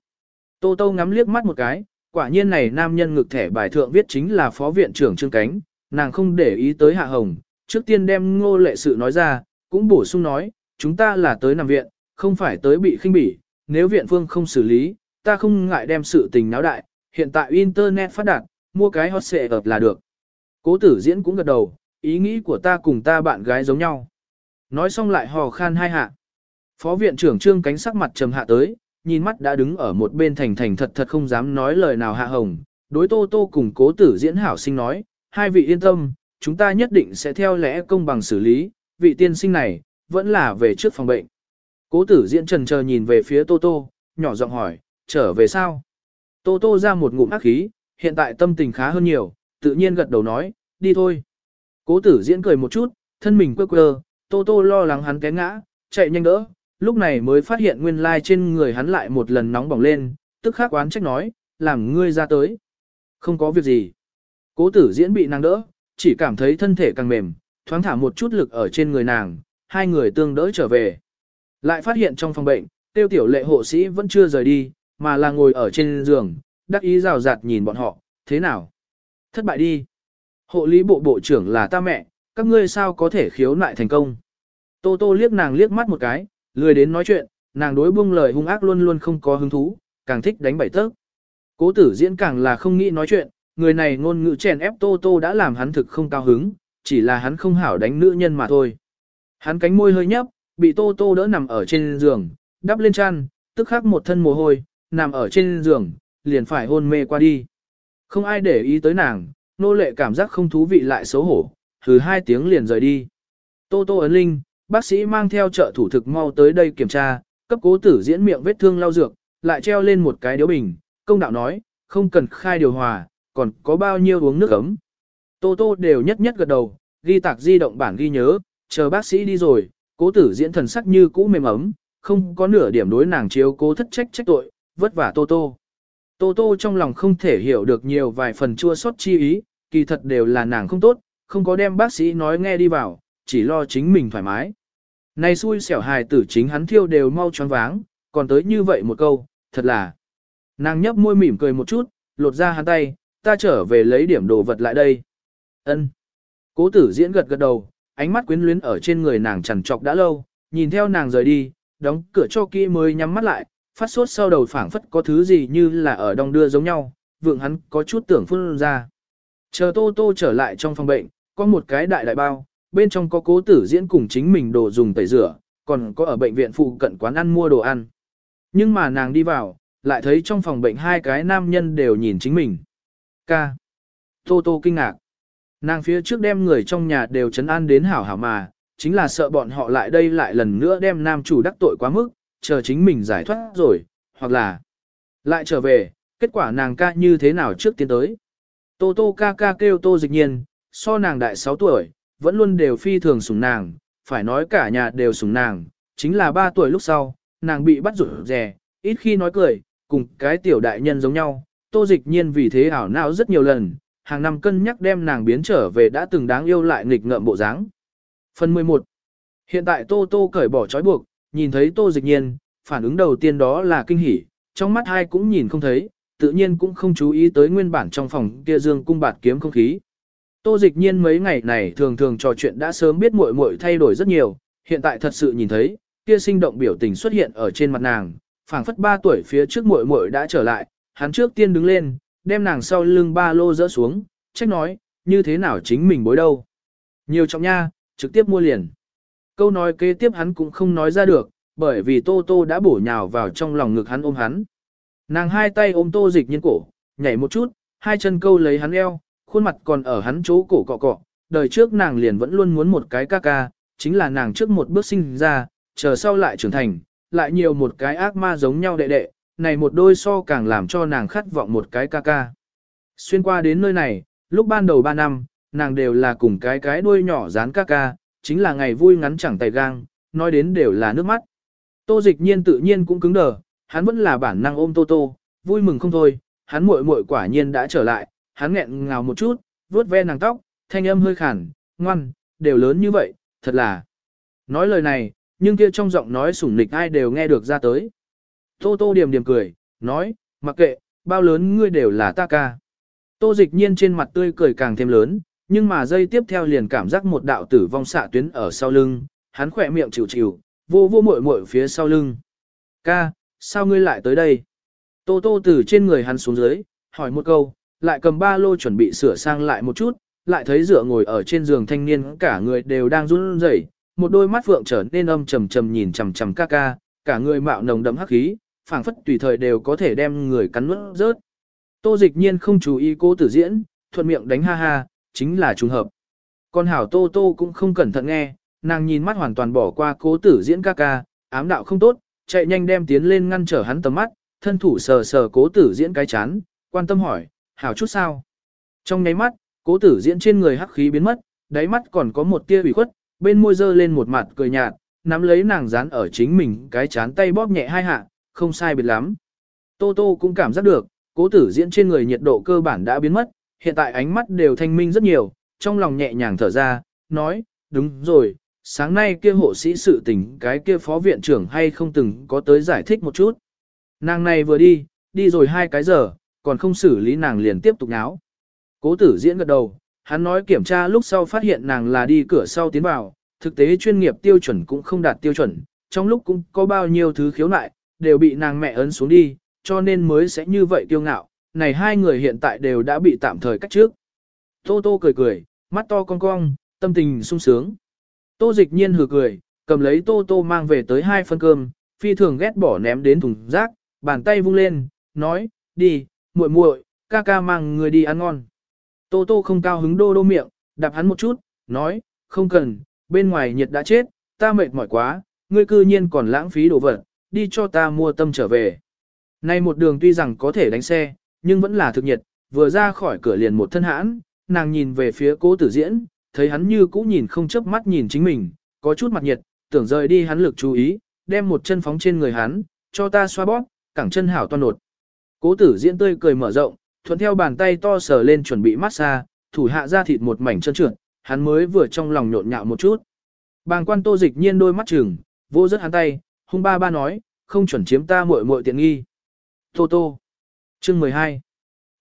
Tô Tô ngắm liếc mắt một cái, quả nhiên này nam nhân ngực thẻ bài thượng viết chính là phó viện trưởng Trương Cánh, nàng không để ý tới Hạ Hồng, trước tiên đem ngô lệ sự nói ra, cũng bổ sung nói, chúng ta là tới nằm viện, không phải tới bị khinh bỉ, nếu viện phương không xử lý, ta không ngại đem sự tình náo đại, hiện tại Internet phát đạt, mua cái hot xệ ập là được. Cố tử diễn cũng gật đầu, ý nghĩ của ta cùng ta bạn gái giống nhau. Nói xong lại hò khan hai hạ. Phó viện trưởng trương cánh sắc mặt trầm hạ tới, nhìn mắt đã đứng ở một bên thành thành thật thật không dám nói lời nào hạ hồng. Đối tô tô cùng cố tử diễn hảo sinh nói, hai vị yên tâm, chúng ta nhất định sẽ theo lẽ công bằng xử lý, vị tiên sinh này, vẫn là về trước phòng bệnh. Cố tử diễn trần chờ nhìn về phía tô tô, nhỏ giọng hỏi, trở về sao? Tô tô ra một ngụm ác khí, hiện tại tâm tình khá hơn nhiều, tự nhiên gật đầu nói, đi thôi. Cố tử diễn cười một chút, thân mình quơ quơ, tô tô lo lắng hắn té ngã, chạy nhanh đỡ, lúc này mới phát hiện nguyên lai trên người hắn lại một lần nóng bỏng lên, tức khắc oán trách nói, làm ngươi ra tới. Không có việc gì. Cố tử diễn bị nàng đỡ, chỉ cảm thấy thân thể càng mềm, thoáng thả một chút lực ở trên người nàng, hai người tương đỡ trở về. Lại phát hiện trong phòng bệnh, tiêu tiểu lệ hộ sĩ vẫn chưa rời đi, mà là ngồi ở trên giường, đắc ý rào rạt nhìn bọn họ, thế nào? Thất bại đi. Hộ lý bộ bộ trưởng là ta mẹ, các ngươi sao có thể khiếu nại thành công? Tô tô liếc nàng liếc mắt một cái, lười đến nói chuyện, nàng đối buông lời hung ác luôn luôn không có hứng thú, càng thích đánh bảy tấc. Cố tử diễn càng là không nghĩ nói chuyện, người này ngôn ngữ chèn ép tô tô đã làm hắn thực không cao hứng, chỉ là hắn không hảo đánh nữ nhân mà thôi. Hắn cánh môi hơi nhấp, bị tô tô đỡ nằm ở trên giường, đắp lên chăn, tức khắc một thân mồ hôi, nằm ở trên giường, liền phải hôn mê qua đi. Không ai để ý tới nàng, nô lệ cảm giác không thú vị lại xấu hổ, thử hai tiếng liền rời đi. Tô tô ấn linh, bác sĩ mang theo trợ thủ thực mau tới đây kiểm tra, cấp cố tử diễn miệng vết thương lau dược, lại treo lên một cái điếu bình, công đạo nói, không cần khai điều hòa, còn có bao nhiêu uống nước ấm. Tô tô đều nhất nhất gật đầu, ghi tạc di động bản ghi nhớ, chờ bác sĩ đi rồi, cố tử diễn thần sắc như cũ mềm ấm, không có nửa điểm đối nàng chiếu cố thất trách trách tội, vất vả tô tô. Tô tô trong lòng không thể hiểu được nhiều vài phần chua xót chi ý, kỳ thật đều là nàng không tốt, không có đem bác sĩ nói nghe đi vào, chỉ lo chính mình thoải mái. Này xui xẻo hài tử chính hắn thiêu đều mau choáng váng, còn tới như vậy một câu, thật là. Nàng nhấp môi mỉm cười một chút, lột ra hắn tay, ta trở về lấy điểm đồ vật lại đây. Ân. Cố tử diễn gật gật đầu, ánh mắt quyến luyến ở trên người nàng chằn trọc đã lâu, nhìn theo nàng rời đi, đóng cửa cho kỹ mới nhắm mắt lại, phát sốt sau đầu phảng phất có thứ gì như là ở đông đưa giống nhau, vượng hắn có chút tưởng phun ra. Chờ tô tô trở lại trong phòng bệnh, có một cái đại đại bao, bên trong có cố tử diễn cùng chính mình đồ dùng tẩy rửa, còn có ở bệnh viện phụ cận quán ăn mua đồ ăn. Nhưng mà nàng đi vào, lại thấy trong phòng bệnh hai cái nam nhân đều nhìn chính mình. Ca. Tô tô kinh ngạc. Nàng phía trước đem người trong nhà đều chấn an đến hảo hảo mà, chính là sợ bọn họ lại đây lại lần nữa đem nam chủ đắc tội quá mức, chờ chính mình giải thoát rồi, hoặc là lại trở về, kết quả nàng ca như thế nào trước tiến tới. Tô tô ca ca kêu tô dịch nhiên, so nàng đại 6 tuổi, vẫn luôn đều phi thường sủng nàng, phải nói cả nhà đều sủng nàng, chính là 3 tuổi lúc sau, nàng bị bắt rủ rè, ít khi nói cười, cùng cái tiểu đại nhân giống nhau, tô dịch nhiên vì thế ảo não rất nhiều lần, hàng năm cân nhắc đem nàng biến trở về đã từng đáng yêu lại nghịch ngợm bộ dáng. Phần 11 Hiện tại tô tô cởi bỏ trói buộc, nhìn thấy tô dịch nhiên, phản ứng đầu tiên đó là kinh hỉ, trong mắt hai cũng nhìn không thấy, tự nhiên cũng không chú ý tới nguyên bản trong phòng kia dương cung bạt kiếm không khí. Tô dịch nhiên mấy ngày này thường thường trò chuyện đã sớm biết muội muội thay đổi rất nhiều, hiện tại thật sự nhìn thấy, kia sinh động biểu tình xuất hiện ở trên mặt nàng, phảng phất 3 tuổi phía trước muội muội đã trở lại, hắn trước tiên đứng lên, đem nàng sau lưng ba lô dỡ xuống, trách nói, như thế nào chính mình bối đâu. Nhiều trọng nha, trực tiếp mua liền. Câu nói kế tiếp hắn cũng không nói ra được, bởi vì Tô Tô đã bổ nhào vào trong lòng ngực hắn ôm hắn. Nàng hai tay ôm Tô Dịch Nhiên cổ, nhảy một chút, hai chân câu lấy hắn eo, khuôn mặt còn ở hắn chỗ cổ cọ cọ. Đời trước nàng liền vẫn luôn muốn một cái ca ca, chính là nàng trước một bước sinh ra, chờ sau lại trưởng thành, lại nhiều một cái ác ma giống nhau đệ đệ, này một đôi so càng làm cho nàng khát vọng một cái ca ca. Xuyên qua đến nơi này, lúc ban đầu 3 năm, nàng đều là cùng cái cái đuôi nhỏ dán ca ca, chính là ngày vui ngắn chẳng tay gang, nói đến đều là nước mắt. Tô dịch nhiên tự nhiên cũng cứng đờ, hắn vẫn là bản năng ôm Tô Tô, vui mừng không thôi, hắn muội muội quả nhiên đã trở lại, hắn nghẹn ngào một chút, vuốt ve nàng tóc, thanh âm hơi khản, ngoan, đều lớn như vậy, thật là. Nói lời này, nhưng kia trong giọng nói sủng nịch ai đều nghe được ra tới. Tô Tô điềm điềm cười, nói, mặc kệ, bao lớn ngươi đều là ta ca. Tô dịch nhiên trên mặt tươi cười càng thêm lớn, nhưng mà dây tiếp theo liền cảm giác một đạo tử vong xạ tuyến ở sau lưng, hắn khỏe miệng chịu chịu, vô vô muội muội phía sau lưng. Ca, sao ngươi lại tới đây? Tô tô từ trên người hắn xuống dưới, hỏi một câu, lại cầm ba lô chuẩn bị sửa sang lại một chút, lại thấy dựa ngồi ở trên giường thanh niên cả người đều đang run rẩy, một đôi mắt phượng trở nên âm trầm trầm nhìn chằm chằm ca ca, cả người mạo nồng đậm hắc khí, phảng phất tùy thời đều có thể đem người cắn nuốt rớt. Tô dịch nhiên không chú ý cố tử diễn, thuận miệng đánh ha ha, chính là trùng hợp. Con hảo tô tô cũng không cẩn thận nghe, nàng nhìn mắt hoàn toàn bỏ qua cố tử diễn ca ca, ám đạo không tốt, chạy nhanh đem tiến lên ngăn trở hắn tầm mắt, thân thủ sờ sờ cố tử diễn cái chán, quan tâm hỏi, hảo chút sao. Trong nháy mắt, cố tử diễn trên người hắc khí biến mất, đáy mắt còn có một tia ủy khuất, bên môi dơ lên một mặt cười nhạt, nắm lấy nàng dán ở chính mình cái chán tay bóp nhẹ hai hạ, không sai biệt lắm. Tô Tô cũng cảm giác được, cố tử diễn trên người nhiệt độ cơ bản đã biến mất, hiện tại ánh mắt đều thanh minh rất nhiều, trong lòng nhẹ nhàng thở ra, nói, đúng rồi, sáng nay kia hộ sĩ sự tình cái kia phó viện trưởng hay không từng có tới giải thích một chút. Nàng này vừa đi, đi rồi hai cái giờ, còn không xử lý nàng liền tiếp tục náo. Cố tử diễn gật đầu, hắn nói kiểm tra lúc sau phát hiện nàng là đi cửa sau tiến vào, thực tế chuyên nghiệp tiêu chuẩn cũng không đạt tiêu chuẩn, trong lúc cũng có bao nhiêu thứ khiếu nại, đều bị nàng mẹ ấn xuống đi, cho nên mới sẽ như vậy kiêu ngạo, này hai người hiện tại đều đã bị tạm thời cách trước. Tô Tô cười cười, mắt to cong cong, tâm tình sung sướng. Tô dịch nhiên hừ cười, cầm lấy Tô Tô mang về tới hai phân cơm, phi thường ghét bỏ ném đến thùng rác, bàn tay vung lên, nói, đi, muội muội, ca ca mang người đi ăn ngon. Tô Tô không cao hứng đô đô miệng, đạp hắn một chút, nói, không cần, bên ngoài nhiệt đã chết, ta mệt mỏi quá, ngươi cư nhiên còn lãng phí đồ vật, đi cho ta mua tâm trở về. Nay một đường tuy rằng có thể đánh xe, nhưng vẫn là thực nhiệt, vừa ra khỏi cửa liền một thân hãn, nàng nhìn về phía cố tử diễn, thấy hắn như cũ nhìn không chớp mắt nhìn chính mình, có chút mặt nhiệt, tưởng rời đi hắn lực chú ý, đem một chân phóng trên người hắn, cho ta xoa bóp, cẳng chân hảo toan nột. Cố tử diễn tươi cười mở rộng, thuận theo bàn tay to sờ lên chuẩn bị massage, thủ hạ ra thịt một mảnh chân trượt, hắn mới vừa trong lòng nhộn nhạo một chút. Bàng quan tô dịch nhiên đôi mắt trừng, vô rất hắn tay, hung ba ba nói, không chuẩn chiếm ta muội muội tiện nghi. Tô tô. Chương 12.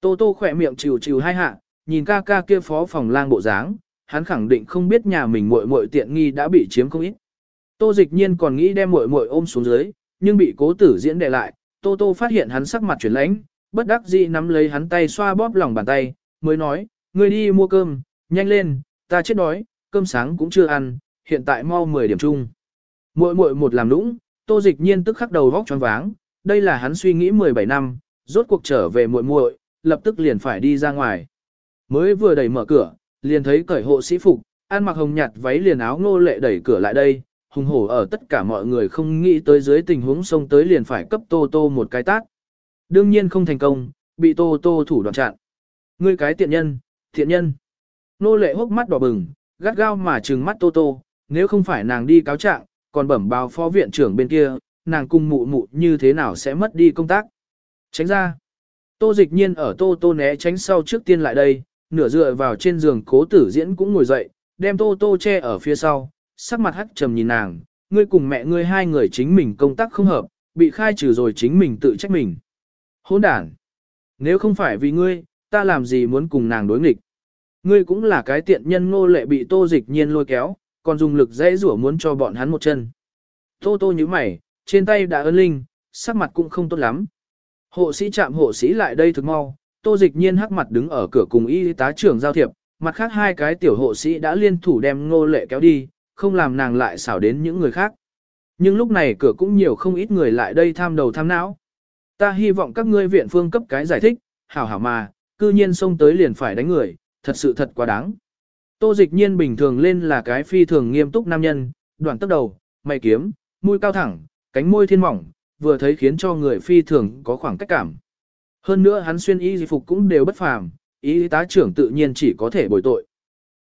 Tô tô khỏe miệng chịu chịu hai hạ, nhìn ca ca kia phó phòng lang bộ dáng, hắn khẳng định không biết nhà mình muội muội tiện nghi đã bị chiếm không ít. Tô dịch nhiên còn nghĩ đem muội muội ôm xuống dưới, nhưng bị cố tử diễn đè lại, tô tô phát hiện hắn sắc mặt chuyển lãnh, bất đắc dĩ nắm lấy hắn tay xoa bóp lòng bàn tay, mới nói, ngươi đi mua cơm, nhanh lên, ta chết đói, cơm sáng cũng chưa ăn, hiện tại mau 10 điểm chung. Muội muội một làm lũng, Tô Dịch Nhiên tức khắc đầu vóc choáng váng, đây là hắn suy nghĩ 17 năm, rốt cuộc trở về muội muội, lập tức liền phải đi ra ngoài. Mới vừa đẩy mở cửa, liền thấy cởi hộ sĩ phục, ăn mặc hồng nhạt váy liền áo ngô lệ đẩy cửa lại đây, hùng hổ ở tất cả mọi người không nghĩ tới dưới tình huống xông tới liền phải cấp Tô Tô một cái tát. Đương nhiên không thành công, bị Tô Tô thủ đoạn chặn. Ngươi cái tiện nhân, thiện nhân. Nô lệ hốc mắt đỏ bừng, gắt gao mà trừng mắt Tô Tô, nếu không phải nàng đi cáo trạng, còn bẩm báo phó viện trưởng bên kia, nàng cung mụ mụ như thế nào sẽ mất đi công tác. Tránh ra. Tô dịch nhiên ở Tô Tô né tránh sau trước tiên lại đây, nửa dựa vào trên giường cố tử diễn cũng ngồi dậy, đem Tô Tô che ở phía sau, sắc mặt hắc trầm nhìn nàng, ngươi cùng mẹ ngươi hai người chính mình công tác không hợp, bị khai trừ rồi chính mình tự trách mình. Hỗn đản. Nếu không phải vì ngươi, ta làm gì muốn cùng nàng đối nghịch. Ngươi cũng là cái tiện nhân ngô lệ bị tô dịch nhiên lôi kéo, còn dùng lực dễ rủa muốn cho bọn hắn một chân. Tô tô như mày, trên tay đã ơn linh, sắc mặt cũng không tốt lắm. Hộ sĩ chạm hộ sĩ lại đây thực mau, tô dịch nhiên hắc mặt đứng ở cửa cùng y tá trưởng giao thiệp, mặt khác hai cái tiểu hộ sĩ đã liên thủ đem ngô lệ kéo đi, không làm nàng lại xảo đến những người khác. Nhưng lúc này cửa cũng nhiều không ít người lại đây tham đầu tham não. Ta hy vọng các ngươi viện phương cấp cái giải thích, hảo hảo mà, cư nhiên xông tới liền phải đánh người, thật sự thật quá đáng. Tô dịch nhiên bình thường lên là cái phi thường nghiêm túc nam nhân, đoạn tốc đầu, mày kiếm, mũi cao thẳng, cánh môi thiên mỏng, vừa thấy khiến cho người phi thường có khoảng cách cảm. Hơn nữa hắn xuyên y di phục cũng đều bất phàm, y tá trưởng tự nhiên chỉ có thể bồi tội.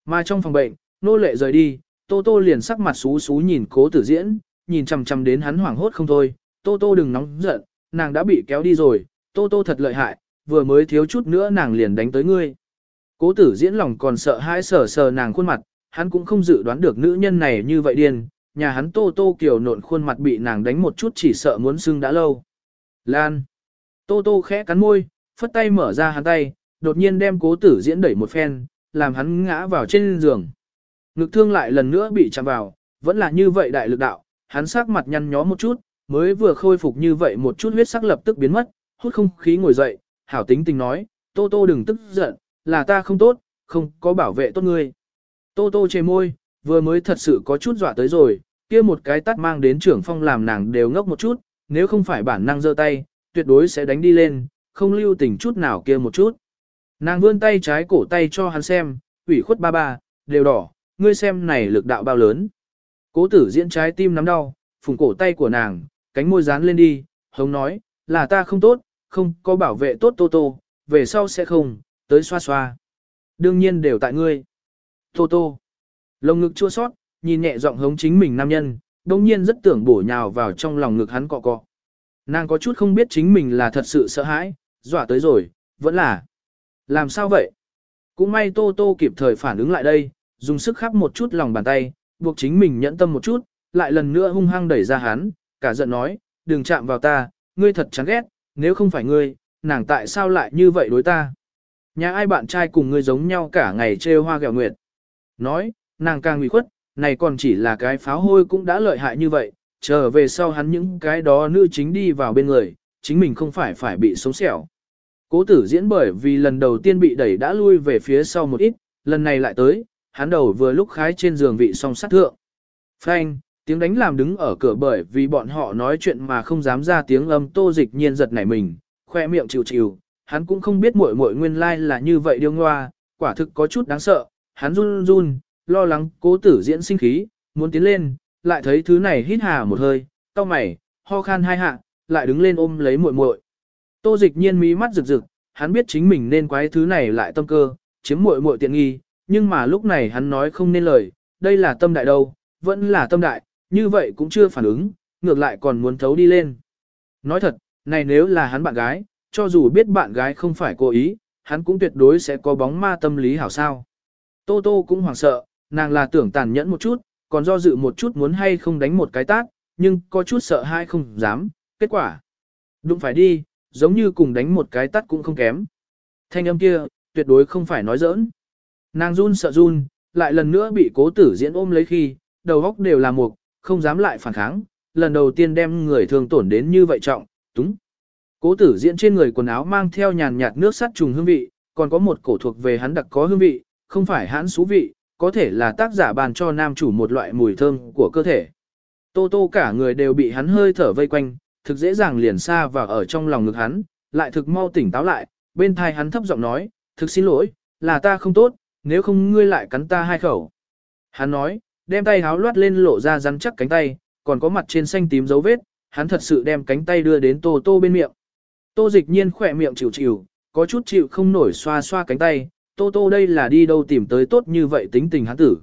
Mà trong phòng bệnh, nô lệ rời đi, Tô Tô liền sắc mặt xú xú nhìn cố tử diễn, nhìn chằm chằm đến hắn hoảng hốt không thôi, Tô Tô đừng nóng giận, nàng đã bị kéo đi rồi, Tô Tô thật lợi hại, vừa mới thiếu chút nữa nàng liền đánh tới ngươi. Cố tử diễn lòng còn sợ hãi sờ sờ nàng khuôn mặt, hắn cũng không dự đoán được nữ nhân này như vậy điên, nhà hắn Tô Tô kiều nộn khuôn mặt bị nàng đánh một chút chỉ sợ muốn sưng đã lâu. Lan. Tô Tô khẽ cắn môi, phất tay mở ra hắn tay, đột nhiên đem cố tử diễn đẩy một phen, làm hắn ngã vào trên giường. Ngực thương lại lần nữa bị chạm vào, vẫn là như vậy đại lực đạo, hắn sắc mặt nhăn nhó một chút, mới vừa khôi phục như vậy một chút huyết sắc lập tức biến mất, hút không khí ngồi dậy, hảo tính tình nói, Tô Tô đừng tức giận, là ta không tốt, không có bảo vệ tốt ngươi. Tô Tô chề môi, vừa mới thật sự có chút dọa tới rồi, kia một cái tắt mang đến trưởng phong làm nàng đều ngốc một chút, nếu không phải bản năng giơ tay, tuyệt đối sẽ đánh đi lên, không lưu tình chút nào kia một chút. Nàng vươn tay trái cổ tay cho hắn xem, ủy khuất ba ba, đều đỏ, ngươi xem này lực đạo bao lớn. Cố tử diễn trái tim nắm đau, phùng cổ tay của nàng, cánh môi dán lên đi, hống nói, là ta không tốt, không có bảo vệ tốt Tô Tô, về sau sẽ không, tới xoa xoa. Đương nhiên đều tại ngươi. Tô Tô. Lồng ngực chua sót, nhìn nhẹ giọng hống chính mình nam nhân, đồng nhiên rất tưởng bổ nhào vào trong lòng ngực hắn cọ cọ. Nàng có chút không biết chính mình là thật sự sợ hãi, dọa tới rồi, vẫn là. Làm sao vậy? Cũng may Tô Tô kịp thời phản ứng lại đây, dùng sức khắp một chút lòng bàn tay, buộc chính mình nhẫn tâm một chút, lại lần nữa hung hăng đẩy ra hắn, cả giận nói, đừng chạm vào ta, ngươi thật chán ghét, nếu không phải ngươi, nàng tại sao lại như vậy đối ta? Nhà ai bạn trai cùng ngươi giống nhau cả ngày trêu hoa gẹo nguyệt. Nói, nàng càng nguy khuất, này còn chỉ là cái pháo hôi cũng đã lợi hại như vậy, trở về sau hắn những cái đó nữ chính đi vào bên người, chính mình không phải phải bị sống sẹo. Cố tử diễn bởi vì lần đầu tiên bị đẩy đã lui về phía sau một ít, lần này lại tới, hắn đầu vừa lúc khái trên giường vị song sát thượng. Phanh, tiếng đánh làm đứng ở cửa bởi vì bọn họ nói chuyện mà không dám ra tiếng âm tô dịch nhiên giật nảy mình, khoe miệng chịu chịu, hắn cũng không biết muội muội nguyên lai like là như vậy điêu ngoa, quả thực có chút đáng sợ, hắn run run, lo lắng cố tử diễn sinh khí, muốn tiến lên, lại thấy thứ này hít hà một hơi, cau mày, ho khan hai hạ, lại đứng lên ôm lấy muội muội. Tô dịch nhiên mí mắt rực rực, hắn biết chính mình nên quái thứ này lại tâm cơ, chiếm muội muội tiện nghi, nhưng mà lúc này hắn nói không nên lời, đây là tâm đại đâu, vẫn là tâm đại, như vậy cũng chưa phản ứng, ngược lại còn muốn thấu đi lên. Nói thật, này nếu là hắn bạn gái, cho dù biết bạn gái không phải cố ý, hắn cũng tuyệt đối sẽ có bóng ma tâm lý hảo sao. Tô Tô cũng hoảng sợ, nàng là tưởng tàn nhẫn một chút, còn do dự một chút muốn hay không đánh một cái tát, nhưng có chút sợ hai không dám, kết quả. Đúng phải đi, giống như cùng đánh một cái tát cũng không kém. Thanh âm kia, tuyệt đối không phải nói giỡn. Nàng run sợ run, lại lần nữa bị cố tử diễn ôm lấy khi, đầu góc đều là mục, không dám lại phản kháng, lần đầu tiên đem người thường tổn đến như vậy trọng, túng. Cố tử diễn trên người quần áo mang theo nhàn nhạt nước sắt trùng hương vị, còn có một cổ thuộc về hắn đặc có hương vị, không phải hãn xú vị, có thể là tác giả bàn cho nam chủ một loại mùi thơm của cơ thể. Tô tô cả người đều bị hắn hơi thở vây quanh, thực dễ dàng liền xa và ở trong lòng ngực hắn, lại thực mau tỉnh táo lại, bên thai hắn thấp giọng nói, thực xin lỗi, là ta không tốt, nếu không ngươi lại cắn ta hai khẩu. Hắn nói, đem tay háo loát lên lộ ra rắn chắc cánh tay, còn có mặt trên xanh tím dấu vết, hắn thật sự đem cánh tay đưa đến tô tô bên miệng. Tô dịch nhiên khỏe miệng chịu chịu, có chút chịu không nổi xoa xoa cánh tay, tô tô đây là đi đâu tìm tới tốt như vậy tính tình hắn tử.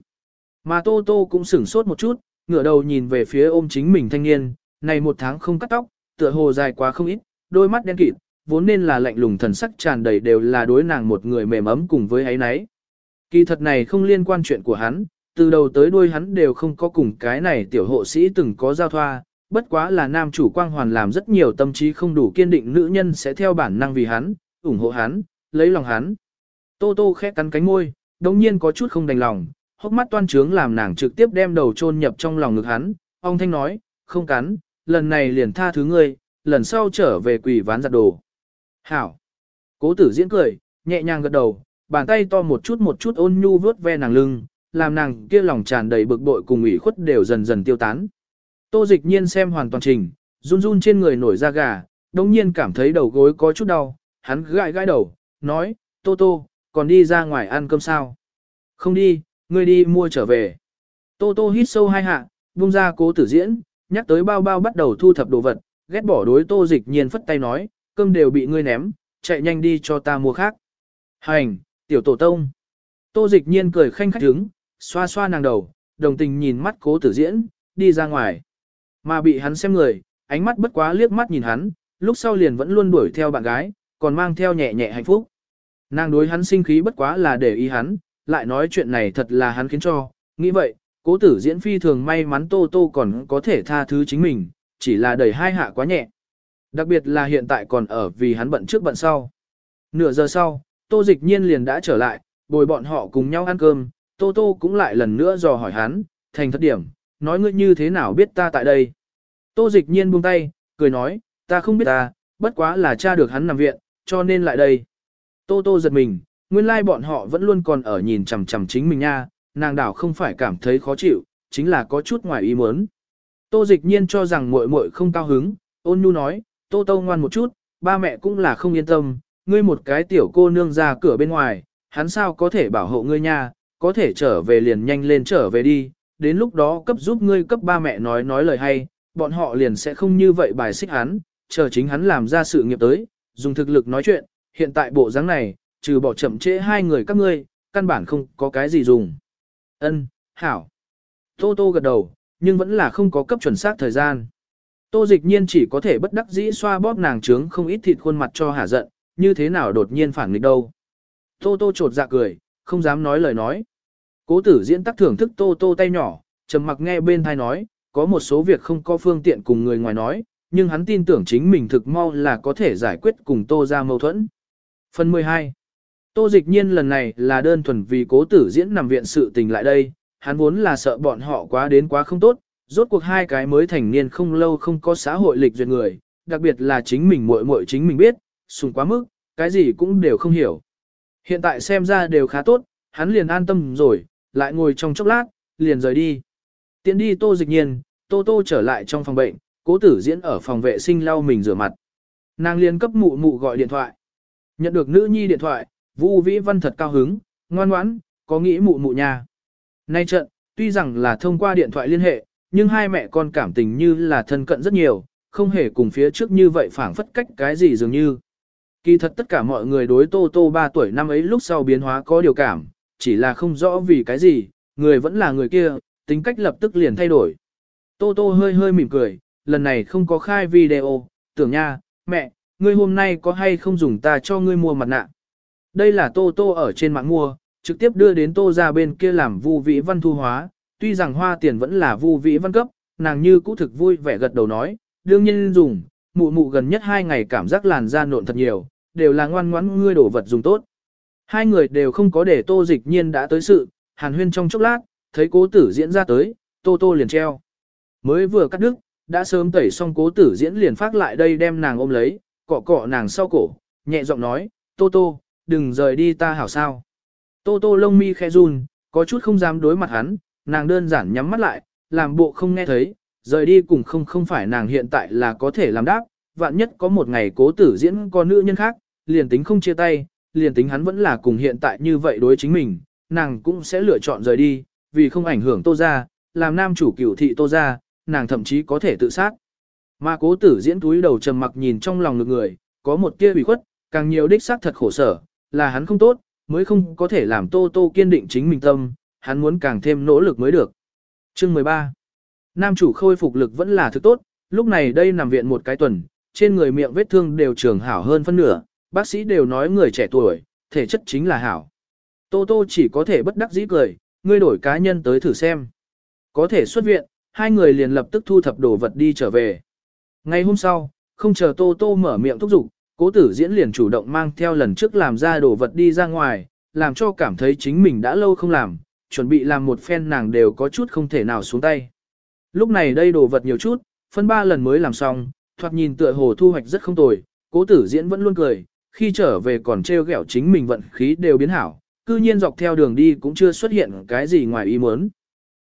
Mà tô tô cũng sửng sốt một chút, ngửa đầu nhìn về phía ôm chính mình thanh niên, này một tháng không cắt tóc, tựa hồ dài quá không ít, đôi mắt đen kịt, vốn nên là lạnh lùng thần sắc tràn đầy đều là đối nàng một người mềm ấm cùng với ấy nấy. Kỳ thật này không liên quan chuyện của hắn, từ đầu tới đuôi hắn đều không có cùng cái này tiểu hộ sĩ từng có giao thoa, bất quá là nam chủ quang hoàn làm rất nhiều tâm trí không đủ kiên định nữ nhân sẽ theo bản năng vì hắn, ủng hộ hắn, lấy lòng hắn. Tô tô khẽ cắn cánh môi, đồng nhiên có chút không đành lòng, hốc mắt toan trướng làm nàng trực tiếp đem đầu chôn nhập trong lòng ngực hắn, ông thanh nói, không cắn, lần này liền tha thứ ngươi, lần sau trở về quỷ ván giặt đồ. Hảo! Cố tử diễn cười, nhẹ nhàng gật đầu, bàn tay to một chút một chút ôn nhu vớt ve nàng lưng, làm nàng kia lòng tràn đầy bực bội cùng ủy khuất đều dần dần tiêu tán. Tô dịch nhiên xem hoàn toàn trình, run run trên người nổi da gà, đồng nhiên cảm thấy đầu gối có chút đau, hắn gãi gãi đầu, nói, Tô Tô, còn đi ra ngoài ăn cơm sao? Không đi, ngươi đi mua trở về. Tô Tô hít sâu hai hạ, buông ra cố tử diễn, nhắc tới bao bao bắt đầu thu thập đồ vật, ghét bỏ đối Tô dịch nhiên phất tay nói, cơm đều bị ngươi ném, chạy nhanh đi cho ta mua khác. Hành, tiểu tổ tông. Tô dịch nhiên cười khanh khách đứng, xoa xoa nàng đầu, đồng tình nhìn mắt cố tử diễn, đi ra ngoài. Mà bị hắn xem người, ánh mắt bất quá liếc mắt nhìn hắn, lúc sau liền vẫn luôn đuổi theo bạn gái, còn mang theo nhẹ nhẹ hạnh phúc. Nàng đối hắn sinh khí bất quá là để ý hắn, lại nói chuyện này thật là hắn khiến cho, nghĩ vậy, cố tử diễn phi thường may mắn Tô Tô còn có thể tha thứ chính mình, chỉ là đẩy hai hạ quá nhẹ. Đặc biệt là hiện tại còn ở vì hắn bận trước bận sau. Nửa giờ sau, Tô Dịch Nhiên liền đã trở lại, bồi bọn họ cùng nhau ăn cơm, Tô Tô cũng lại lần nữa dò hỏi hắn, thành thất điểm, nói ngươi như thế nào biết ta tại đây. Tô Dịch Nhiên buông tay, cười nói, ta không biết ta, bất quá là cha được hắn nằm viện, cho nên lại đây. Tô Tô giật mình, nguyên lai like bọn họ vẫn luôn còn ở nhìn chằm chằm chính mình nha, nàng đảo không phải cảm thấy khó chịu, chính là có chút ngoài ý muốn. Tô Dịch Nhiên cho rằng muội muội không cao hứng, ôn nhu nói, Tô Tô ngoan một chút, ba mẹ cũng là không yên tâm, ngươi một cái tiểu cô nương ra cửa bên ngoài, hắn sao có thể bảo hộ ngươi nha, có thể trở về liền nhanh lên trở về đi, đến lúc đó cấp giúp ngươi cấp ba mẹ nói nói lời hay, bọn họ liền sẽ không như vậy bài xích hắn, chờ chính hắn làm ra sự nghiệp tới, dùng thực lực nói chuyện, hiện tại bộ dáng này, trừ bỏ chậm trễ hai người các ngươi, căn bản không có cái gì dùng. Ân, hảo. Tô Tô gật đầu, nhưng vẫn là không có cấp chuẩn xác thời gian. Tô dịch nhiên chỉ có thể bất đắc dĩ xoa bóp nàng trướng không ít thịt khuôn mặt cho hả giận, như thế nào đột nhiên phản nghịch đâu. Tô Tô trột dạ cười, không dám nói lời nói. Cố tử diễn tắc thưởng thức Tô Tô tay nhỏ, trầm mặc nghe bên thai nói, có một số việc không có phương tiện cùng người ngoài nói, nhưng hắn tin tưởng chính mình thực mau là có thể giải quyết cùng Tô ra mâu thuẫn. Phần 12 Tô dịch nhiên lần này là đơn thuần vì cố tử diễn nằm viện sự tình lại đây, hắn vốn là sợ bọn họ quá đến quá không tốt, rốt cuộc hai cái mới thành niên không lâu không có xã hội lịch duyệt người, đặc biệt là chính mình muội muội chính mình biết, sùng quá mức, cái gì cũng đều không hiểu. Hiện tại xem ra đều khá tốt, hắn liền an tâm rồi, lại ngồi trong chốc lát, liền rời đi. Tiến đi tô dịch nhiên, tô tô trở lại trong phòng bệnh, cố tử diễn ở phòng vệ sinh lau mình rửa mặt. Nàng liền cấp mụ mụ gọi điện thoại. Nhận được nữ nhi điện thoại, Vu Vĩ Văn thật cao hứng, ngoan ngoãn, có nghĩ mụ mụ nhà. Nay trận, tuy rằng là thông qua điện thoại liên hệ, nhưng hai mẹ con cảm tình như là thân cận rất nhiều, không hề cùng phía trước như vậy phảng phất cách cái gì dường như. Kỳ thật tất cả mọi người đối Tô Tô 3 tuổi năm ấy lúc sau biến hóa có điều cảm, chỉ là không rõ vì cái gì, người vẫn là người kia, tính cách lập tức liền thay đổi. Tô Tô hơi hơi mỉm cười, lần này không có khai video, tưởng nha, mẹ, ngươi hôm nay có hay không dùng ta cho ngươi mua mặt nạ. Đây là Tô Tô ở trên mạng mua, trực tiếp đưa đến Tô ra bên kia làm vu vĩ văn thu hóa, tuy rằng hoa tiền vẫn là vu vĩ văn cấp, nàng như cũ thực vui vẻ gật đầu nói, đương nhiên dùng, mụ mụ gần nhất hai ngày cảm giác làn da nộn thật nhiều, đều là ngoan ngoãn ngươi đổ vật dùng tốt. Hai người đều không có để tô dịch nhiên đã tới sự, hàn huyên trong chốc lát, thấy cố tử diễn ra tới, tô tô liền treo. Mới vừa cắt đứt, đã sớm tẩy xong cố tử diễn liền phát lại đây đem nàng ôm lấy, cọ cọ nàng sau cổ, nhẹ giọng nói, tô tô, đừng rời đi ta hảo sao. Tô tô lông mi khe run, có chút không dám đối mặt hắn, nàng đơn giản nhắm mắt lại, làm bộ không nghe thấy, rời đi cùng không không phải nàng hiện tại là có thể làm đáp, vạn nhất có một ngày cố tử diễn có nữ nhân khác, liền tính không chia tay, liền tính hắn vẫn là cùng hiện tại như vậy đối chính mình, nàng cũng sẽ lựa chọn rời đi, vì không ảnh hưởng tô ra, làm nam chủ cửu thị tô ra, nàng thậm chí có thể tự sát. Mà cố tử diễn túi đầu trầm mặc nhìn trong lòng ngực người, có một kia bị khuất, càng nhiều đích xác thật khổ sở, là hắn không tốt, mới không có thể làm tô tô kiên định chính mình tâm, hắn muốn càng thêm nỗ lực mới được. Chương 13 Nam chủ khôi phục lực vẫn là thứ tốt, lúc này đây nằm viện một cái tuần, trên người miệng vết thương đều trường hảo hơn phân nửa, bác sĩ đều nói người trẻ tuổi, thể chất chính là hảo. Tô Tô chỉ có thể bất đắc dĩ cười, ngươi đổi cá nhân tới thử xem. Có thể xuất viện, hai người liền lập tức thu thập đồ vật đi trở về ngay hôm sau, không chờ Tô Tô mở miệng thúc giục, cố tử diễn liền chủ động mang theo lần trước làm ra đồ vật đi ra ngoài, làm cho cảm thấy chính mình đã lâu không làm, chuẩn bị làm một phen nàng đều có chút không thể nào xuống tay. Lúc này đây đồ vật nhiều chút, phân ba lần mới làm xong, thoạt nhìn tựa hồ thu hoạch rất không tồi, cố tử diễn vẫn luôn cười, khi trở về còn treo gẹo chính mình vận khí đều biến hảo, cư nhiên dọc theo đường đi cũng chưa xuất hiện cái gì ngoài ý muốn.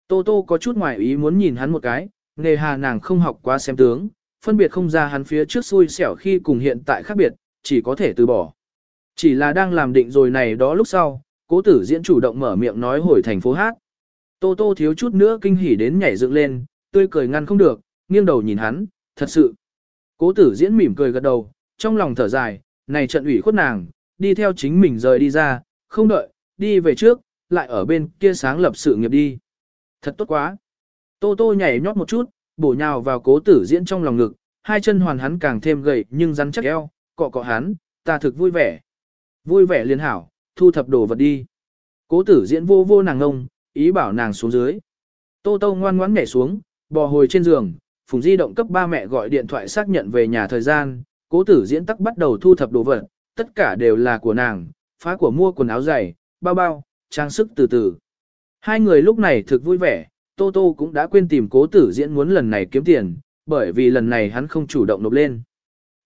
Tô Tô có chút ngoài ý muốn nhìn hắn một cái, nề hà nàng không học quá xem tướng, phân biệt không ra hắn phía trước xui xẻo khi cùng hiện tại khác biệt, chỉ có thể từ bỏ. Chỉ là đang làm định rồi này đó lúc sau, cố tử diễn chủ động mở miệng nói hồi thành phố hát. Tô Tô thiếu chút nữa kinh hỉ đến nhảy dựng lên, tươi cười ngăn không được, nghiêng đầu nhìn hắn, thật sự. Cố tử diễn mỉm cười gật đầu, trong lòng thở dài, này trận ủy khuất nàng, đi theo chính mình rời đi ra, không đợi, đi về trước, lại ở bên kia sáng lập sự nghiệp đi. Thật tốt quá. Tô tô nhảy nhót một chút, bổ nhào vào cố tử diễn trong lòng ngực, hai chân hoàn hắn càng thêm gầy nhưng rắn chắc eo, cọ cọ hắn, ta thực vui vẻ. Vui vẻ liên hảo, thu thập đồ vật đi. Cố tử diễn vô vô nàng ngông, ý bảo nàng xuống dưới. Tô tô ngoan ngoãn nhảy xuống, bò hồi trên giường, phùng di động cấp ba mẹ gọi điện thoại xác nhận về nhà thời gian, cố tử diễn tắc bắt đầu thu thập đồ vật, tất cả đều là của nàng, phá của mua quần áo giày, bao bao, trang sức từ từ. Hai người lúc này thực vui vẻ, Tô Tô cũng đã quên tìm cố tử diễn muốn lần này kiếm tiền, bởi vì lần này hắn không chủ động nộp lên.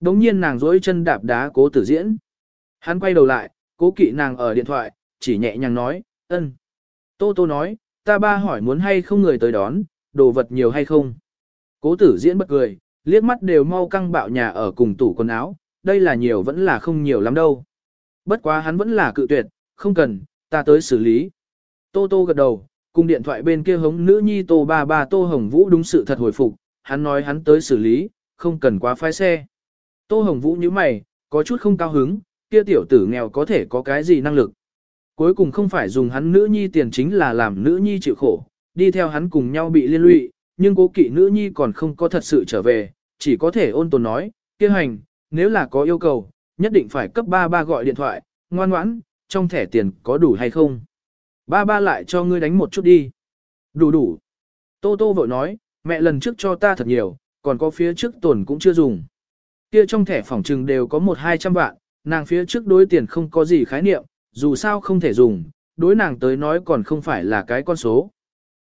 Đống nhiên nàng dối chân đạp đá cố tử diễn. Hắn quay đầu lại, cố kỵ nàng ở điện thoại, chỉ nhẹ nhàng nói, ân. Tô Tô nói, ta ba hỏi muốn hay không người tới đón, đồ vật nhiều hay không. Cố tử diễn bật cười, liếc mắt đều mau căng bạo nhà ở cùng tủ quần áo, đây là nhiều vẫn là không nhiều lắm đâu. Bất quá hắn vẫn là cự tuyệt, không cần, ta tới xử lý. Tô Tô gật đầu, cùng điện thoại bên kia hống nữ nhi Tô ba ba Tô Hồng Vũ đúng sự thật hồi phục, hắn nói hắn tới xử lý, không cần quá phái xe. Tô Hồng Vũ như mày, có chút không cao hứng, kia tiểu tử nghèo có thể có cái gì năng lực. Cuối cùng không phải dùng hắn nữ nhi tiền chính là làm nữ nhi chịu khổ, đi theo hắn cùng nhau bị liên lụy, nhưng cố kỵ nữ nhi còn không có thật sự trở về, chỉ có thể ôn tồn nói, kia hành, nếu là có yêu cầu, nhất định phải cấp ba ba gọi điện thoại, ngoan ngoãn, trong thẻ tiền có đủ hay không. Ba ba lại cho ngươi đánh một chút đi. Đủ đủ. Tô Tô vội nói, mẹ lần trước cho ta thật nhiều, còn có phía trước tổn cũng chưa dùng. Kia trong thẻ phòng trừng đều có một hai trăm vạn, nàng phía trước đối tiền không có gì khái niệm, dù sao không thể dùng, đối nàng tới nói còn không phải là cái con số.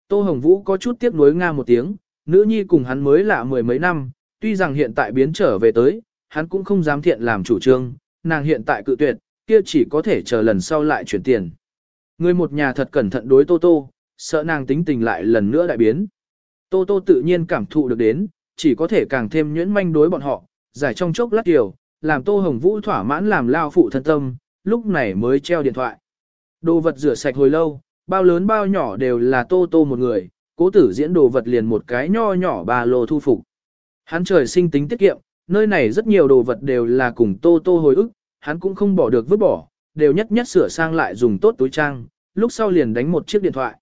Tô Hồng Vũ có chút tiếc nuối nga một tiếng, nữ nhi cùng hắn mới lạ mười mấy năm, tuy rằng hiện tại biến trở về tới, hắn cũng không dám thiện làm chủ trương, nàng hiện tại cự tuyệt, kia chỉ có thể chờ lần sau lại chuyển tiền. Người một nhà thật cẩn thận đối Tô Tô, sợ nàng tính tình lại lần nữa đại biến. Tô Tô tự nhiên cảm thụ được đến, chỉ có thể càng thêm nhuyễn manh đối bọn họ, giải trong chốc lát tiểu, làm Tô Hồng Vũ thỏa mãn làm lao phụ thân tâm, lúc này mới treo điện thoại. Đồ vật rửa sạch hồi lâu, bao lớn bao nhỏ đều là Tô Tô một người, cố tử diễn đồ vật liền một cái nho nhỏ ba lô thu phục. Hắn trời sinh tính tiết kiệm, nơi này rất nhiều đồ vật đều là cùng Tô Tô hồi ức, hắn cũng không bỏ được vứt bỏ, đều nhất nhất sửa sang lại dùng tốt túi trang, lúc sau liền đánh một chiếc điện thoại.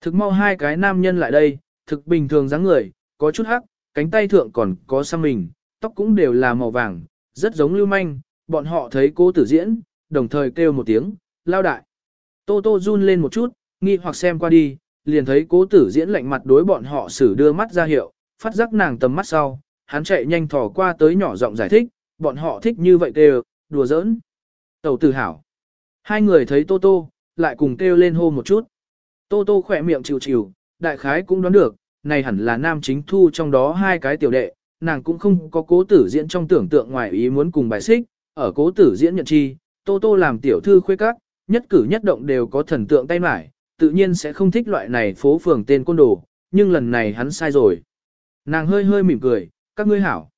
Thực mau hai cái nam nhân lại đây, thực bình thường dáng người, có chút hắc, cánh tay thượng còn có xăm mình, tóc cũng đều là màu vàng, rất giống lưu manh, bọn họ thấy cô tử diễn, đồng thời kêu một tiếng, lao đại. Tô tô run lên một chút, nghi hoặc xem qua đi, liền thấy cố tử diễn lạnh mặt đối bọn họ xử đưa mắt ra hiệu, phát giác nàng tầm mắt sau, hắn chạy nhanh thò qua tới nhỏ giọng giải thích, bọn họ thích như vậy kêu, đùa giỡn. Tẩu tử hảo. Hai người thấy Tô Tô, lại cùng kêu lên hô một chút. Tô Tô khỏe miệng chịu chịu, đại khái cũng đoán được, này hẳn là nam chính thu trong đó hai cái tiểu đệ, nàng cũng không có cố tử diễn trong tưởng tượng ngoài ý muốn cùng bài xích, ở cố tử diễn nhận chi, Tô Tô làm tiểu thư khuê các, nhất cử nhất động đều có thần tượng tay mải, tự nhiên sẽ không thích loại này phố phường tên côn đồ, nhưng lần này hắn sai rồi. Nàng hơi hơi mỉm cười, các ngươi hảo.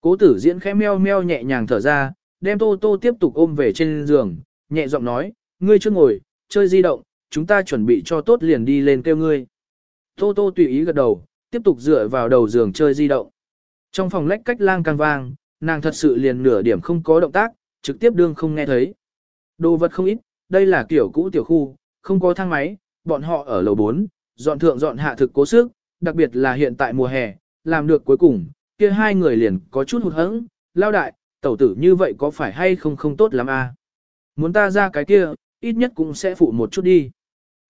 Cố tử diễn khẽ meo meo nhẹ nhàng thở ra, đem Tô Tô tiếp tục ôm về trên giường, nhẹ giọng nói, ngươi chưa ngồi, chơi di động, chúng ta chuẩn bị cho tốt liền đi lên kêu ngươi. Tô Tô tùy ý gật đầu, tiếp tục dựa vào đầu giường chơi di động. Trong phòng lách cách lang càng vang, nàng thật sự liền nửa điểm không có động tác, trực tiếp đương không nghe thấy. Đồ vật không ít, đây là kiểu cũ tiểu khu, không có thang máy, bọn họ ở lầu 4, dọn thượng dọn hạ thực cố sức, đặc biệt là hiện tại mùa hè, làm được cuối cùng, kia hai người liền có chút hụt hẫng, lao đại, tẩu tử như vậy có phải hay không không tốt lắm à? Muốn ta ra cái kia, ít nhất cũng sẽ phụ một chút đi.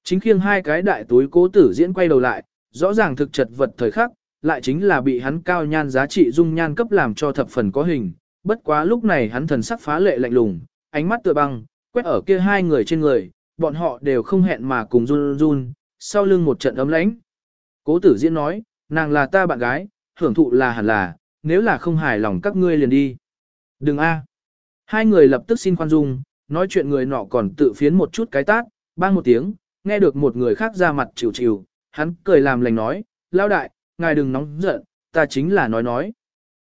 Chính khiêng hai cái đại túi cố tử diễn quay đầu lại, rõ ràng thực chật vật thời khắc, lại chính là bị hắn cao nhan giá trị dung nhan cấp làm cho thập phần có hình. Bất quá lúc này hắn thần sắc phá lệ lạnh lùng, ánh mắt tựa băng, quét ở kia hai người trên người, bọn họ đều không hẹn mà cùng run run, sau lưng một trận ấm lãnh. Cố tử diễn nói, nàng là ta bạn gái, hưởng thụ là hẳn là, nếu là không hài lòng các ngươi liền đi. Đừng a. Hai người lập tức xin khoan dung, nói chuyện người nọ còn tự phiến một chút cái tát, bang một tiếng, nghe được một người khác ra mặt chịu chịu, hắn cười làm lành nói, lao đại, ngài đừng nóng giận, ta chính là nói nói.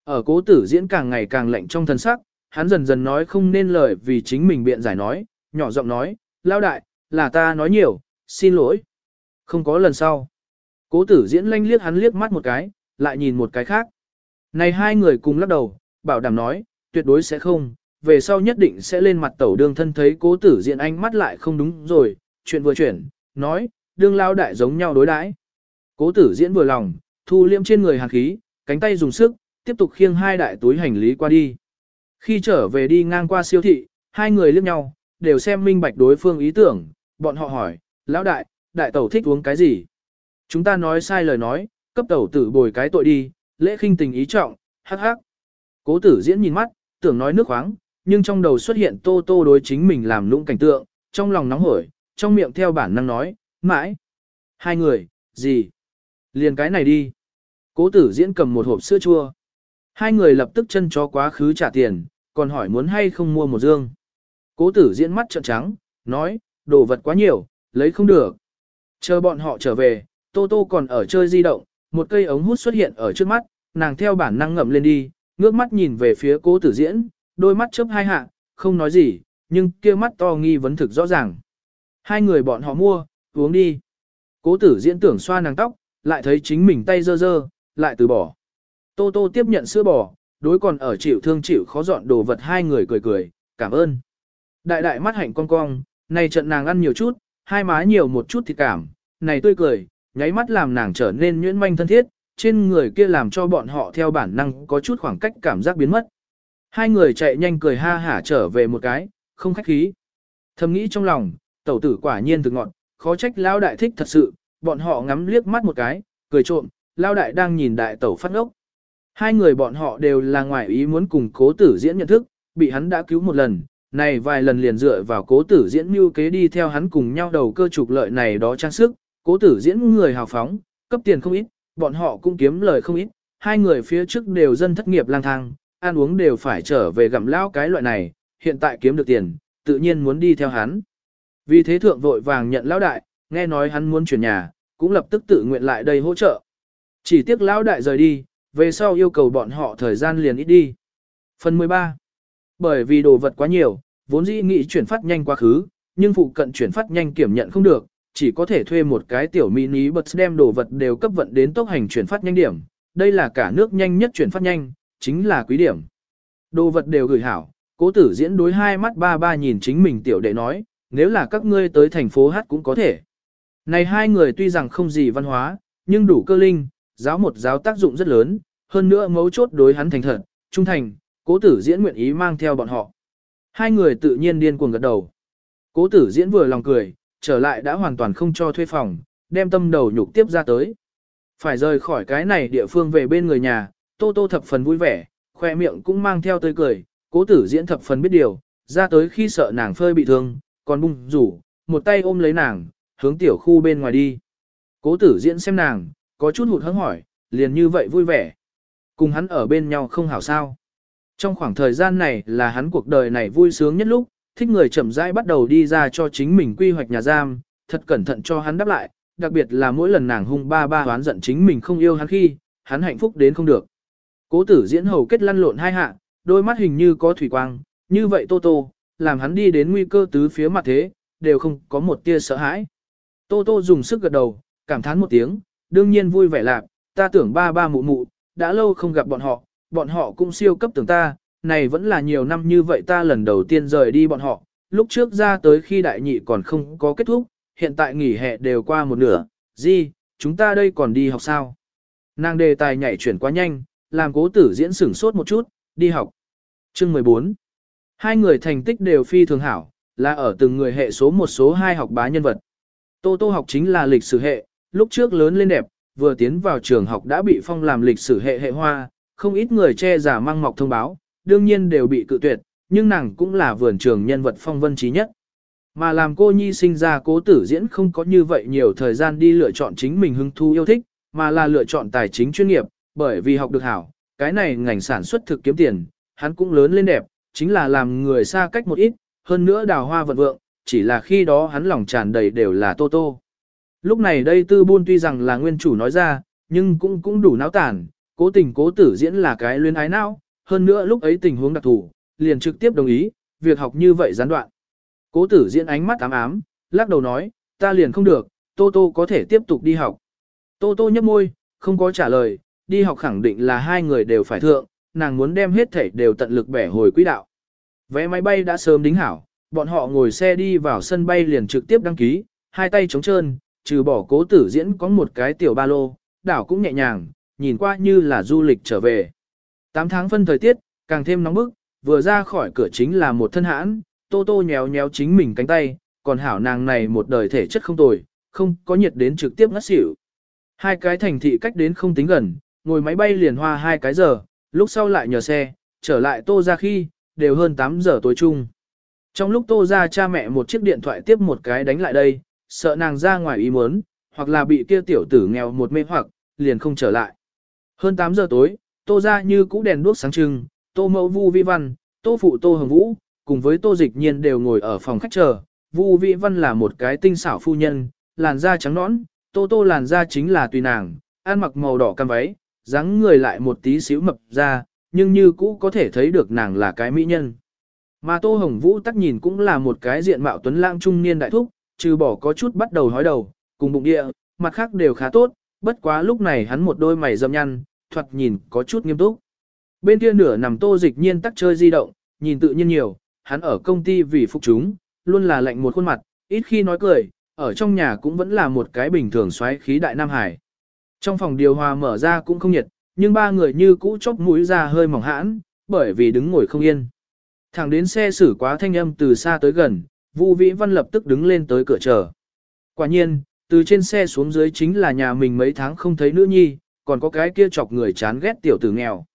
Ở cố tử diễn càng ngày càng lạnh trong thân sắc, hắn dần dần nói không nên lời vì chính mình biện giải nói, nhỏ giọng nói, lao đại, là ta nói nhiều, xin lỗi. Không có lần sau. Cố tử diễn lanh liếc hắn liếc mắt một cái, lại nhìn một cái khác. Này hai người cùng lắc đầu, bảo đảm nói, tuyệt đối sẽ không, về sau nhất định sẽ lên mặt tẩu đương thân thấy cố tử diễn ánh mắt lại không đúng rồi, chuyện vừa chuyển, nói, đương lao đại giống nhau đối đãi. Cố tử diễn vừa lòng, thu liêm trên người hàn khí, cánh tay dùng sức, tiếp tục khiêng hai đại túi hành lý qua đi. Khi trở về đi ngang qua siêu thị, hai người liếc nhau, đều xem minh bạch đối phương ý tưởng, bọn họ hỏi, lão đại, đại tẩu thích uống cái gì? Chúng ta nói sai lời nói, cấp tẩu tử bồi cái tội đi, lễ khinh tình ý trọng, hắc hắc. Cố tử diễn nhìn mắt, tưởng nói nước khoáng, nhưng trong đầu xuất hiện tô tô đối chính mình làm lũng cảnh tượng, trong lòng nóng hổi, trong miệng theo bản năng nói, mãi. Hai người, gì? Liền cái này đi. Cố tử diễn cầm một hộp sữa chua. Hai người lập tức chân chó quá khứ trả tiền, còn hỏi muốn hay không mua một dương. Cố tử diễn mắt trợn trắng, nói, đồ vật quá nhiều, lấy không được. Chờ bọn họ trở về, Tô Tô còn ở chơi di động, một cây ống hút xuất hiện ở trước mắt, nàng theo bản năng ngậm lên đi, ngước mắt nhìn về phía cố tử diễn, đôi mắt chớp hai hạ, không nói gì, nhưng kia mắt to nghi vấn thực rõ ràng. Hai người bọn họ mua, uống đi. Cố tử diễn tưởng xoa nàng tóc, lại thấy chính mình tay dơ dơ, lại từ bỏ. Tô Tô tiếp nhận sữa bò, đối còn ở chịu thương chịu khó dọn đồ vật hai người cười cười, cảm ơn. Đại đại mắt hạnh con cong, này trận nàng ăn nhiều chút, hai má nhiều một chút thì cảm, này tươi cười, nháy mắt làm nàng trở nên nhuyễn manh thân thiết, trên người kia làm cho bọn họ theo bản năng có chút khoảng cách cảm giác biến mất. Hai người chạy nhanh cười ha hả trở về một cái, không khách khí. Thầm nghĩ trong lòng, tẩu tử quả nhiên từ ngọn, khó trách lao đại thích thật sự, bọn họ ngắm liếc mắt một cái, cười trộm, lao đại đang nhìn đại tẩu phát ngốc. Hai người bọn họ đều là ngoại ý muốn cùng cố tử diễn nhận thức, bị hắn đã cứu một lần, này vài lần liền dựa vào cố tử diễn mưu kế đi theo hắn cùng nhau đầu cơ trục lợi này đó trang sức, cố tử diễn người hào phóng, cấp tiền không ít, bọn họ cũng kiếm lời không ít, hai người phía trước đều dân thất nghiệp lang thang, ăn uống đều phải trở về gặm lao cái loại này, hiện tại kiếm được tiền, tự nhiên muốn đi theo hắn. Vì thế thượng vội vàng nhận lão đại, nghe nói hắn muốn chuyển nhà, cũng lập tức tự nguyện lại đây hỗ trợ. Chỉ tiếc lão đại rời đi, về sau yêu cầu bọn họ thời gian liền ít đi. Phần 13. Bởi vì đồ vật quá nhiều, vốn dĩ nghĩ chuyển phát nhanh quá khứ, nhưng phụ cận chuyển phát nhanh kiểm nhận không được, chỉ có thể thuê một cái tiểu mini bật đem đồ vật đều cấp vận đến tốc hành chuyển phát nhanh điểm. Đây là cả nước nhanh nhất chuyển phát nhanh, chính là quý điểm. Đồ vật đều gửi hảo, cố tử diễn đối hai mắt ba ba nhìn chính mình tiểu đệ nói, nếu là các ngươi tới thành phố hát cũng có thể. Này hai người tuy rằng không gì văn hóa, nhưng đủ cơ linh, giáo một giáo tác dụng rất lớn, hơn nữa mấu chốt đối hắn thành thật, trung thành, cố tử diễn nguyện ý mang theo bọn họ. Hai người tự nhiên điên cuồng gật đầu. Cố tử diễn vừa lòng cười, trở lại đã hoàn toàn không cho thuê phòng, đem tâm đầu nhục tiếp ra tới. Phải rời khỏi cái này địa phương về bên người nhà, tô tô thập phần vui vẻ, khoe miệng cũng mang theo tươi cười, cố tử diễn thập phần biết điều, ra tới khi sợ nàng phơi bị thương, còn bung rủ, một tay ôm lấy nàng, hướng tiểu khu bên ngoài đi. Cố tử diễn xem nàng, có chút hụt hẫng hỏi, liền như vậy vui vẻ. Cùng hắn ở bên nhau không hảo sao. Trong khoảng thời gian này là hắn cuộc đời này vui sướng nhất lúc, thích người chậm rãi bắt đầu đi ra cho chính mình quy hoạch nhà giam, thật cẩn thận cho hắn đáp lại, đặc biệt là mỗi lần nàng hung ba ba hoán giận chính mình không yêu hắn khi, hắn hạnh phúc đến không được. Cố tử diễn hầu kết lăn lộn hai hạ, đôi mắt hình như có thủy quang, như vậy Tô Tô, làm hắn đi đến nguy cơ tứ phía mặt thế, đều không có một tia sợ hãi. Tô Tô dùng sức gật đầu, cảm thán một tiếng, đương nhiên vui vẻ lạc, ta tưởng ba ba mụ mụ, đã lâu không gặp bọn họ, bọn họ cũng siêu cấp tưởng ta, này vẫn là nhiều năm như vậy ta lần đầu tiên rời đi bọn họ, lúc trước ra tới khi đại nhị còn không có kết thúc, hiện tại nghỉ hè đều qua một nửa, gì, chúng ta đây còn đi học sao? Nàng đề tài nhảy chuyển quá nhanh, làm cố tử diễn sửng sốt một chút, đi học. Chương 14 Hai người thành tích đều phi thường hảo, là ở từng người hệ số một số hai học bá nhân vật. Tô Tô học chính là lịch sử hệ, lúc trước lớn lên đẹp, vừa tiến vào trường học đã bị phong làm lịch sử hệ hệ hoa, không ít người che giả mang mọc thông báo, đương nhiên đều bị cự tuyệt, nhưng nàng cũng là vườn trường nhân vật phong vân trí nhất. Mà làm cô nhi sinh ra cố tử diễn không có như vậy nhiều thời gian đi lựa chọn chính mình hứng thú yêu thích, mà là lựa chọn tài chính chuyên nghiệp, bởi vì học được hảo, cái này ngành sản xuất thực kiếm tiền, hắn cũng lớn lên đẹp, chính là làm người xa cách một ít, hơn nữa đào hoa vận vượng, chỉ là khi đó hắn lòng tràn đầy đều là tô tô. Lúc này đây tư buôn tuy rằng là nguyên chủ nói ra, nhưng cũng cũng đủ náo tản, cố tình cố tử diễn là cái luyến ái não, hơn nữa lúc ấy tình huống đặc thù, liền trực tiếp đồng ý, việc học như vậy gián đoạn. Cố tử diễn ánh mắt ám ám, lắc đầu nói, ta liền không được, Tô Tô có thể tiếp tục đi học. Tô Tô nhấp môi, không có trả lời, đi học khẳng định là hai người đều phải thượng, nàng muốn đem hết thể đều tận lực bẻ hồi quỹ đạo. Vé máy bay đã sớm đính hảo, bọn họ ngồi xe đi vào sân bay liền trực tiếp đăng ký, hai tay trống trơn, trừ bỏ cố tử diễn có một cái tiểu ba lô, đảo cũng nhẹ nhàng, nhìn qua như là du lịch trở về. 8 tháng phân thời tiết, càng thêm nóng bức, vừa ra khỏi cửa chính là một thân hãn, tô tô nhéo nhéo chính mình cánh tay, còn hảo nàng này một đời thể chất không tồi, không có nhiệt đến trực tiếp ngất xỉu. Hai cái thành thị cách đến không tính gần, ngồi máy bay liền hoa hai cái giờ, lúc sau lại nhờ xe, trở lại tô ra khi, đều hơn 8 giờ tối chung. Trong lúc tô ra cha mẹ một chiếc điện thoại tiếp một cái đánh lại đây, sợ nàng ra ngoài ý muốn, hoặc là bị kia tiểu tử nghèo một mê hoặc, liền không trở lại. Hơn 8 giờ tối, tô ra như cũ đèn đuốc sáng trưng, tô mẫu vu vi văn, tô phụ tô hồng vũ, cùng với tô dịch nhiên đều ngồi ở phòng khách chờ. Vu vi văn là một cái tinh xảo phu nhân, làn da trắng nõn, tô tô làn da chính là tùy nàng, ăn mặc màu đỏ cam váy, dáng người lại một tí xíu mập ra, nhưng như cũ có thể thấy được nàng là cái mỹ nhân. Mà Tô Hồng Vũ tắc nhìn cũng là một cái diện mạo tuấn lãng trung niên đại thúc, trừ bỏ có chút bắt đầu hói đầu, cùng bụng địa, mặt khác đều khá tốt, bất quá lúc này hắn một đôi mày rậm nhăn, thoạt nhìn có chút nghiêm túc. Bên kia nửa nằm Tô Dịch Nhiên tắc chơi di động, nhìn tự nhiên nhiều, hắn ở công ty vì phục chúng, luôn là lạnh một khuôn mặt, ít khi nói cười, ở trong nhà cũng vẫn là một cái bình thường xoáy khí đại Nam Hải. Trong phòng điều hòa mở ra cũng không nhiệt, nhưng ba người như cũ chốc mũi ra hơi mỏng hãn, bởi vì đứng ngồi không yên. Thẳng đến xe xử quá thanh âm từ xa tới gần, Vu Vĩ Văn lập tức đứng lên tới cửa chờ. Quả nhiên, từ trên xe xuống dưới chính là nhà mình mấy tháng không thấy nữ nhi, còn có cái kia chọc người chán ghét tiểu tử nghèo.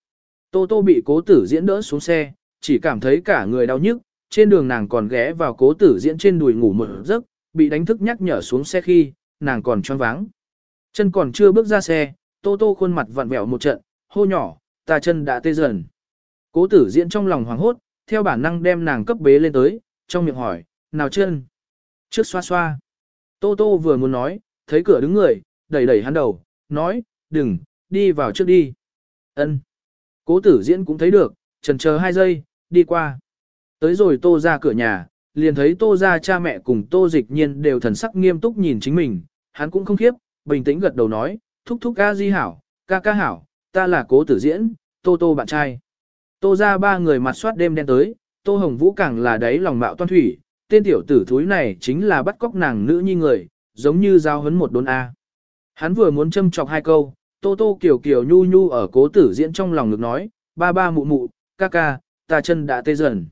Tô Tô bị cố tử diễn đỡ xuống xe, chỉ cảm thấy cả người đau nhức, trên đường nàng còn ghé vào cố tử diễn trên đùi ngủ một giấc, bị đánh thức nhắc nhở xuống xe khi, nàng còn choáng váng. Chân còn chưa bước ra xe, Tô Tô khuôn mặt vặn vẹo một trận, hô nhỏ, ta chân đã tê dần. Cố tử diễn trong lòng hoảng hốt, theo bản năng đem nàng cấp bế lên tới, trong miệng hỏi, nào chân? Trước xoa xoa. Tô Tô vừa muốn nói, thấy cửa đứng người, đẩy đẩy hắn đầu, nói, đừng, đi vào trước đi. Ân. Cố tử diễn cũng thấy được, trần chờ hai giây, đi qua. Tới rồi Tô ra cửa nhà, liền thấy Tô ra cha mẹ cùng Tô dịch nhiên đều thần sắc nghiêm túc nhìn chính mình, hắn cũng không khiếp, bình tĩnh gật đầu nói, thúc thúc ca di hảo, ca ca hảo, ta là cố tử diễn, Tô Tô bạn trai. Tô ra ba người mặt soát đêm đen tới, Tô Hồng Vũ càng là đáy lòng mạo toan thủy, tên tiểu tử thúi này chính là bắt cóc nàng nữ nhi người, giống như giao hấn một đốn A. Hắn vừa muốn châm chọc hai câu, Tô Tô kiều kiều nhu nhu ở cố tử diễn trong lòng ngực nói, ba ba mụ mụ, ca ca, ta chân đã tê dần.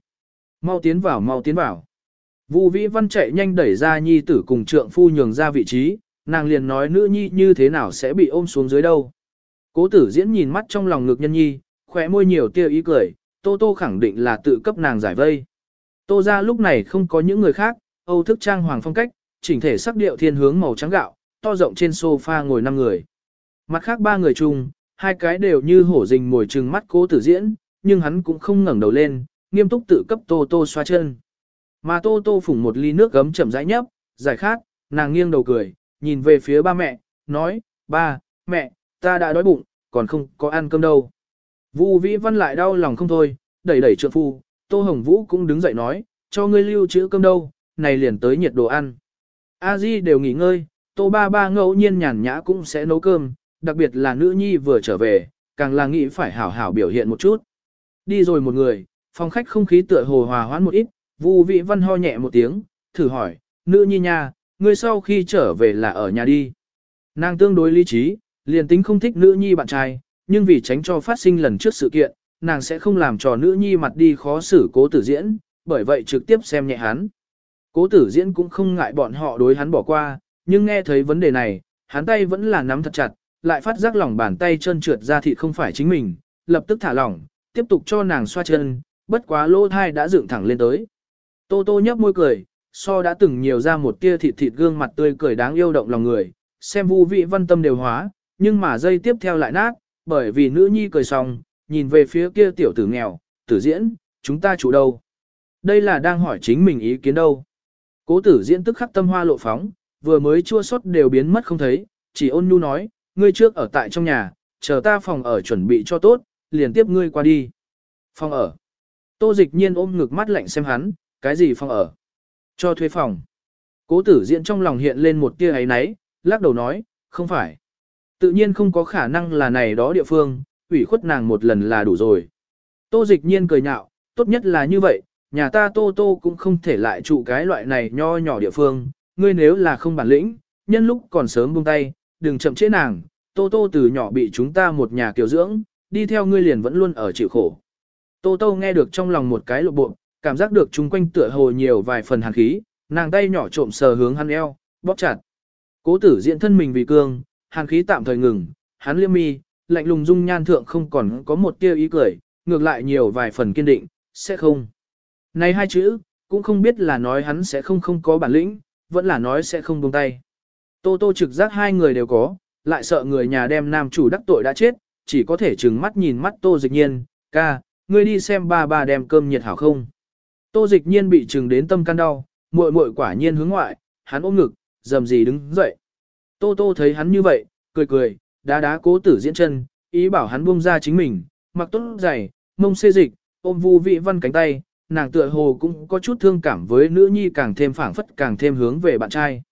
Mau tiến vào, mau tiến vào. Vu Vĩ Văn chạy nhanh đẩy ra nhi tử cùng trượng phu nhường ra vị trí, nàng liền nói nữ nhi như thế nào sẽ bị ôm xuống dưới đâu. Cố tử diễn nhìn mắt trong lòng ngực nhân nhi, khỏe môi nhiều tia ý cười, Tô Tô khẳng định là tự cấp nàng giải vây. Tô ra lúc này không có những người khác, Âu thức trang hoàng phong cách, chỉnh thể sắc điệu thiên hướng màu trắng gạo, to rộng trên sofa ngồi 5 người. Mặt khác ba người chung, hai cái đều như hổ rình ngồi trừng mắt cố tử diễn, nhưng hắn cũng không ngẩng đầu lên, nghiêm túc tự cấp Tô Tô xoa chân. Mà Tô Tô phủng một ly nước gấm chậm rãi nhấp, giải khát, nàng nghiêng đầu cười, nhìn về phía ba mẹ, nói, ba, mẹ, ta đã đói bụng, còn không có ăn cơm đâu. Vu Vĩ Văn lại đau lòng không thôi, đẩy đẩy trượng phu, Tô Hồng Vũ cũng đứng dậy nói, cho ngươi lưu trữ cơm đâu, này liền tới nhiệt đồ ăn. A Di đều nghỉ ngơi, Tô Ba Ba ngẫu nhiên nhàn nhã cũng sẽ nấu cơm, đặc biệt là nữ nhi vừa trở về, càng là nghĩ phải hảo hảo biểu hiện một chút. Đi rồi một người, phòng khách không khí tựa hồ hòa hoãn một ít, Vu Vĩ Văn ho nhẹ một tiếng, thử hỏi, nữ nhi nha, ngươi sau khi trở về là ở nhà đi. Nàng tương đối lý trí, liền tính không thích nữ nhi bạn trai, nhưng vì tránh cho phát sinh lần trước sự kiện, nàng sẽ không làm cho nữ nhi mặt đi khó xử cố tử diễn, bởi vậy trực tiếp xem nhẹ hắn. Cố tử diễn cũng không ngại bọn họ đối hắn bỏ qua, nhưng nghe thấy vấn đề này, hắn tay vẫn là nắm thật chặt, lại phát giác lòng bàn tay chân trượt ra thì không phải chính mình, lập tức thả lỏng, tiếp tục cho nàng xoa chân, bất quá lỗ thai đã dựng thẳng lên tới. Tô tô nhấp môi cười, so đã từng nhiều ra một tia thịt thịt gương mặt tươi cười đáng yêu động lòng người, xem vu vị văn tâm đều hóa, nhưng mà dây tiếp theo lại nát, bởi vì nữ nhi cười xong, nhìn về phía kia tiểu tử nghèo, tử diễn, chúng ta chủ đâu? Đây là đang hỏi chính mình ý kiến đâu? Cố tử diễn tức khắc tâm hoa lộ phóng, vừa mới chua sót đều biến mất không thấy, chỉ ôn nhu nói, ngươi trước ở tại trong nhà, chờ ta phòng ở chuẩn bị cho tốt, liền tiếp ngươi qua đi. Phòng ở. Tô dịch nhiên ôm ngực mắt lạnh xem hắn, cái gì phòng ở? Cho thuê phòng. Cố tử diễn trong lòng hiện lên một tia ấy náy, lắc đầu nói, không phải. Tự nhiên không có khả năng là này đó địa phương, ủy khuất nàng một lần là đủ rồi. Tô dịch nhiên cười nhạo, tốt nhất là như vậy, nhà ta tô tô cũng không thể lại trụ cái loại này nho nhỏ địa phương, ngươi nếu là không bản lĩnh, nhân lúc còn sớm buông tay, đừng chậm chế nàng, Tô Tô từ nhỏ bị chúng ta một nhà kiều dưỡng, đi theo ngươi liền vẫn luôn ở chịu khổ. Tô Tô nghe được trong lòng một cái lộ bộ, cảm giác được chung quanh tựa hồ nhiều vài phần hàn khí, nàng tay nhỏ trộm sờ hướng hắn eo, bóp chặt. Cố tử diện thân mình vì cương, hàn khí tạm thời ngừng, hắn liêm mi, lạnh lùng dung nhan thượng không còn có một tia ý cười, ngược lại nhiều vài phần kiên định, sẽ không. Này hai chữ, cũng không biết là nói hắn sẽ không không có bản lĩnh, vẫn là nói sẽ không buông tay. Tô tô trực giác hai người đều có, lại sợ người nhà đem nam chủ đắc tội đã chết, chỉ có thể trừng mắt nhìn mắt tô dịch nhiên, ca, ngươi đi xem ba ba đem cơm nhiệt hảo không. Tô dịch nhiên bị chừng đến tâm can đau, muội muội quả nhiên hướng ngoại, hắn ôm ngực, dầm gì đứng dậy. Tô tô thấy hắn như vậy, cười cười, đá đá cố tử diễn chân, ý bảo hắn buông ra chính mình, mặc tốt giày, mông xê dịch, ôm vu vị văn cánh tay, nàng tựa hồ cũng có chút thương cảm với nữ nhi càng thêm phảng phất càng thêm hướng về bạn trai.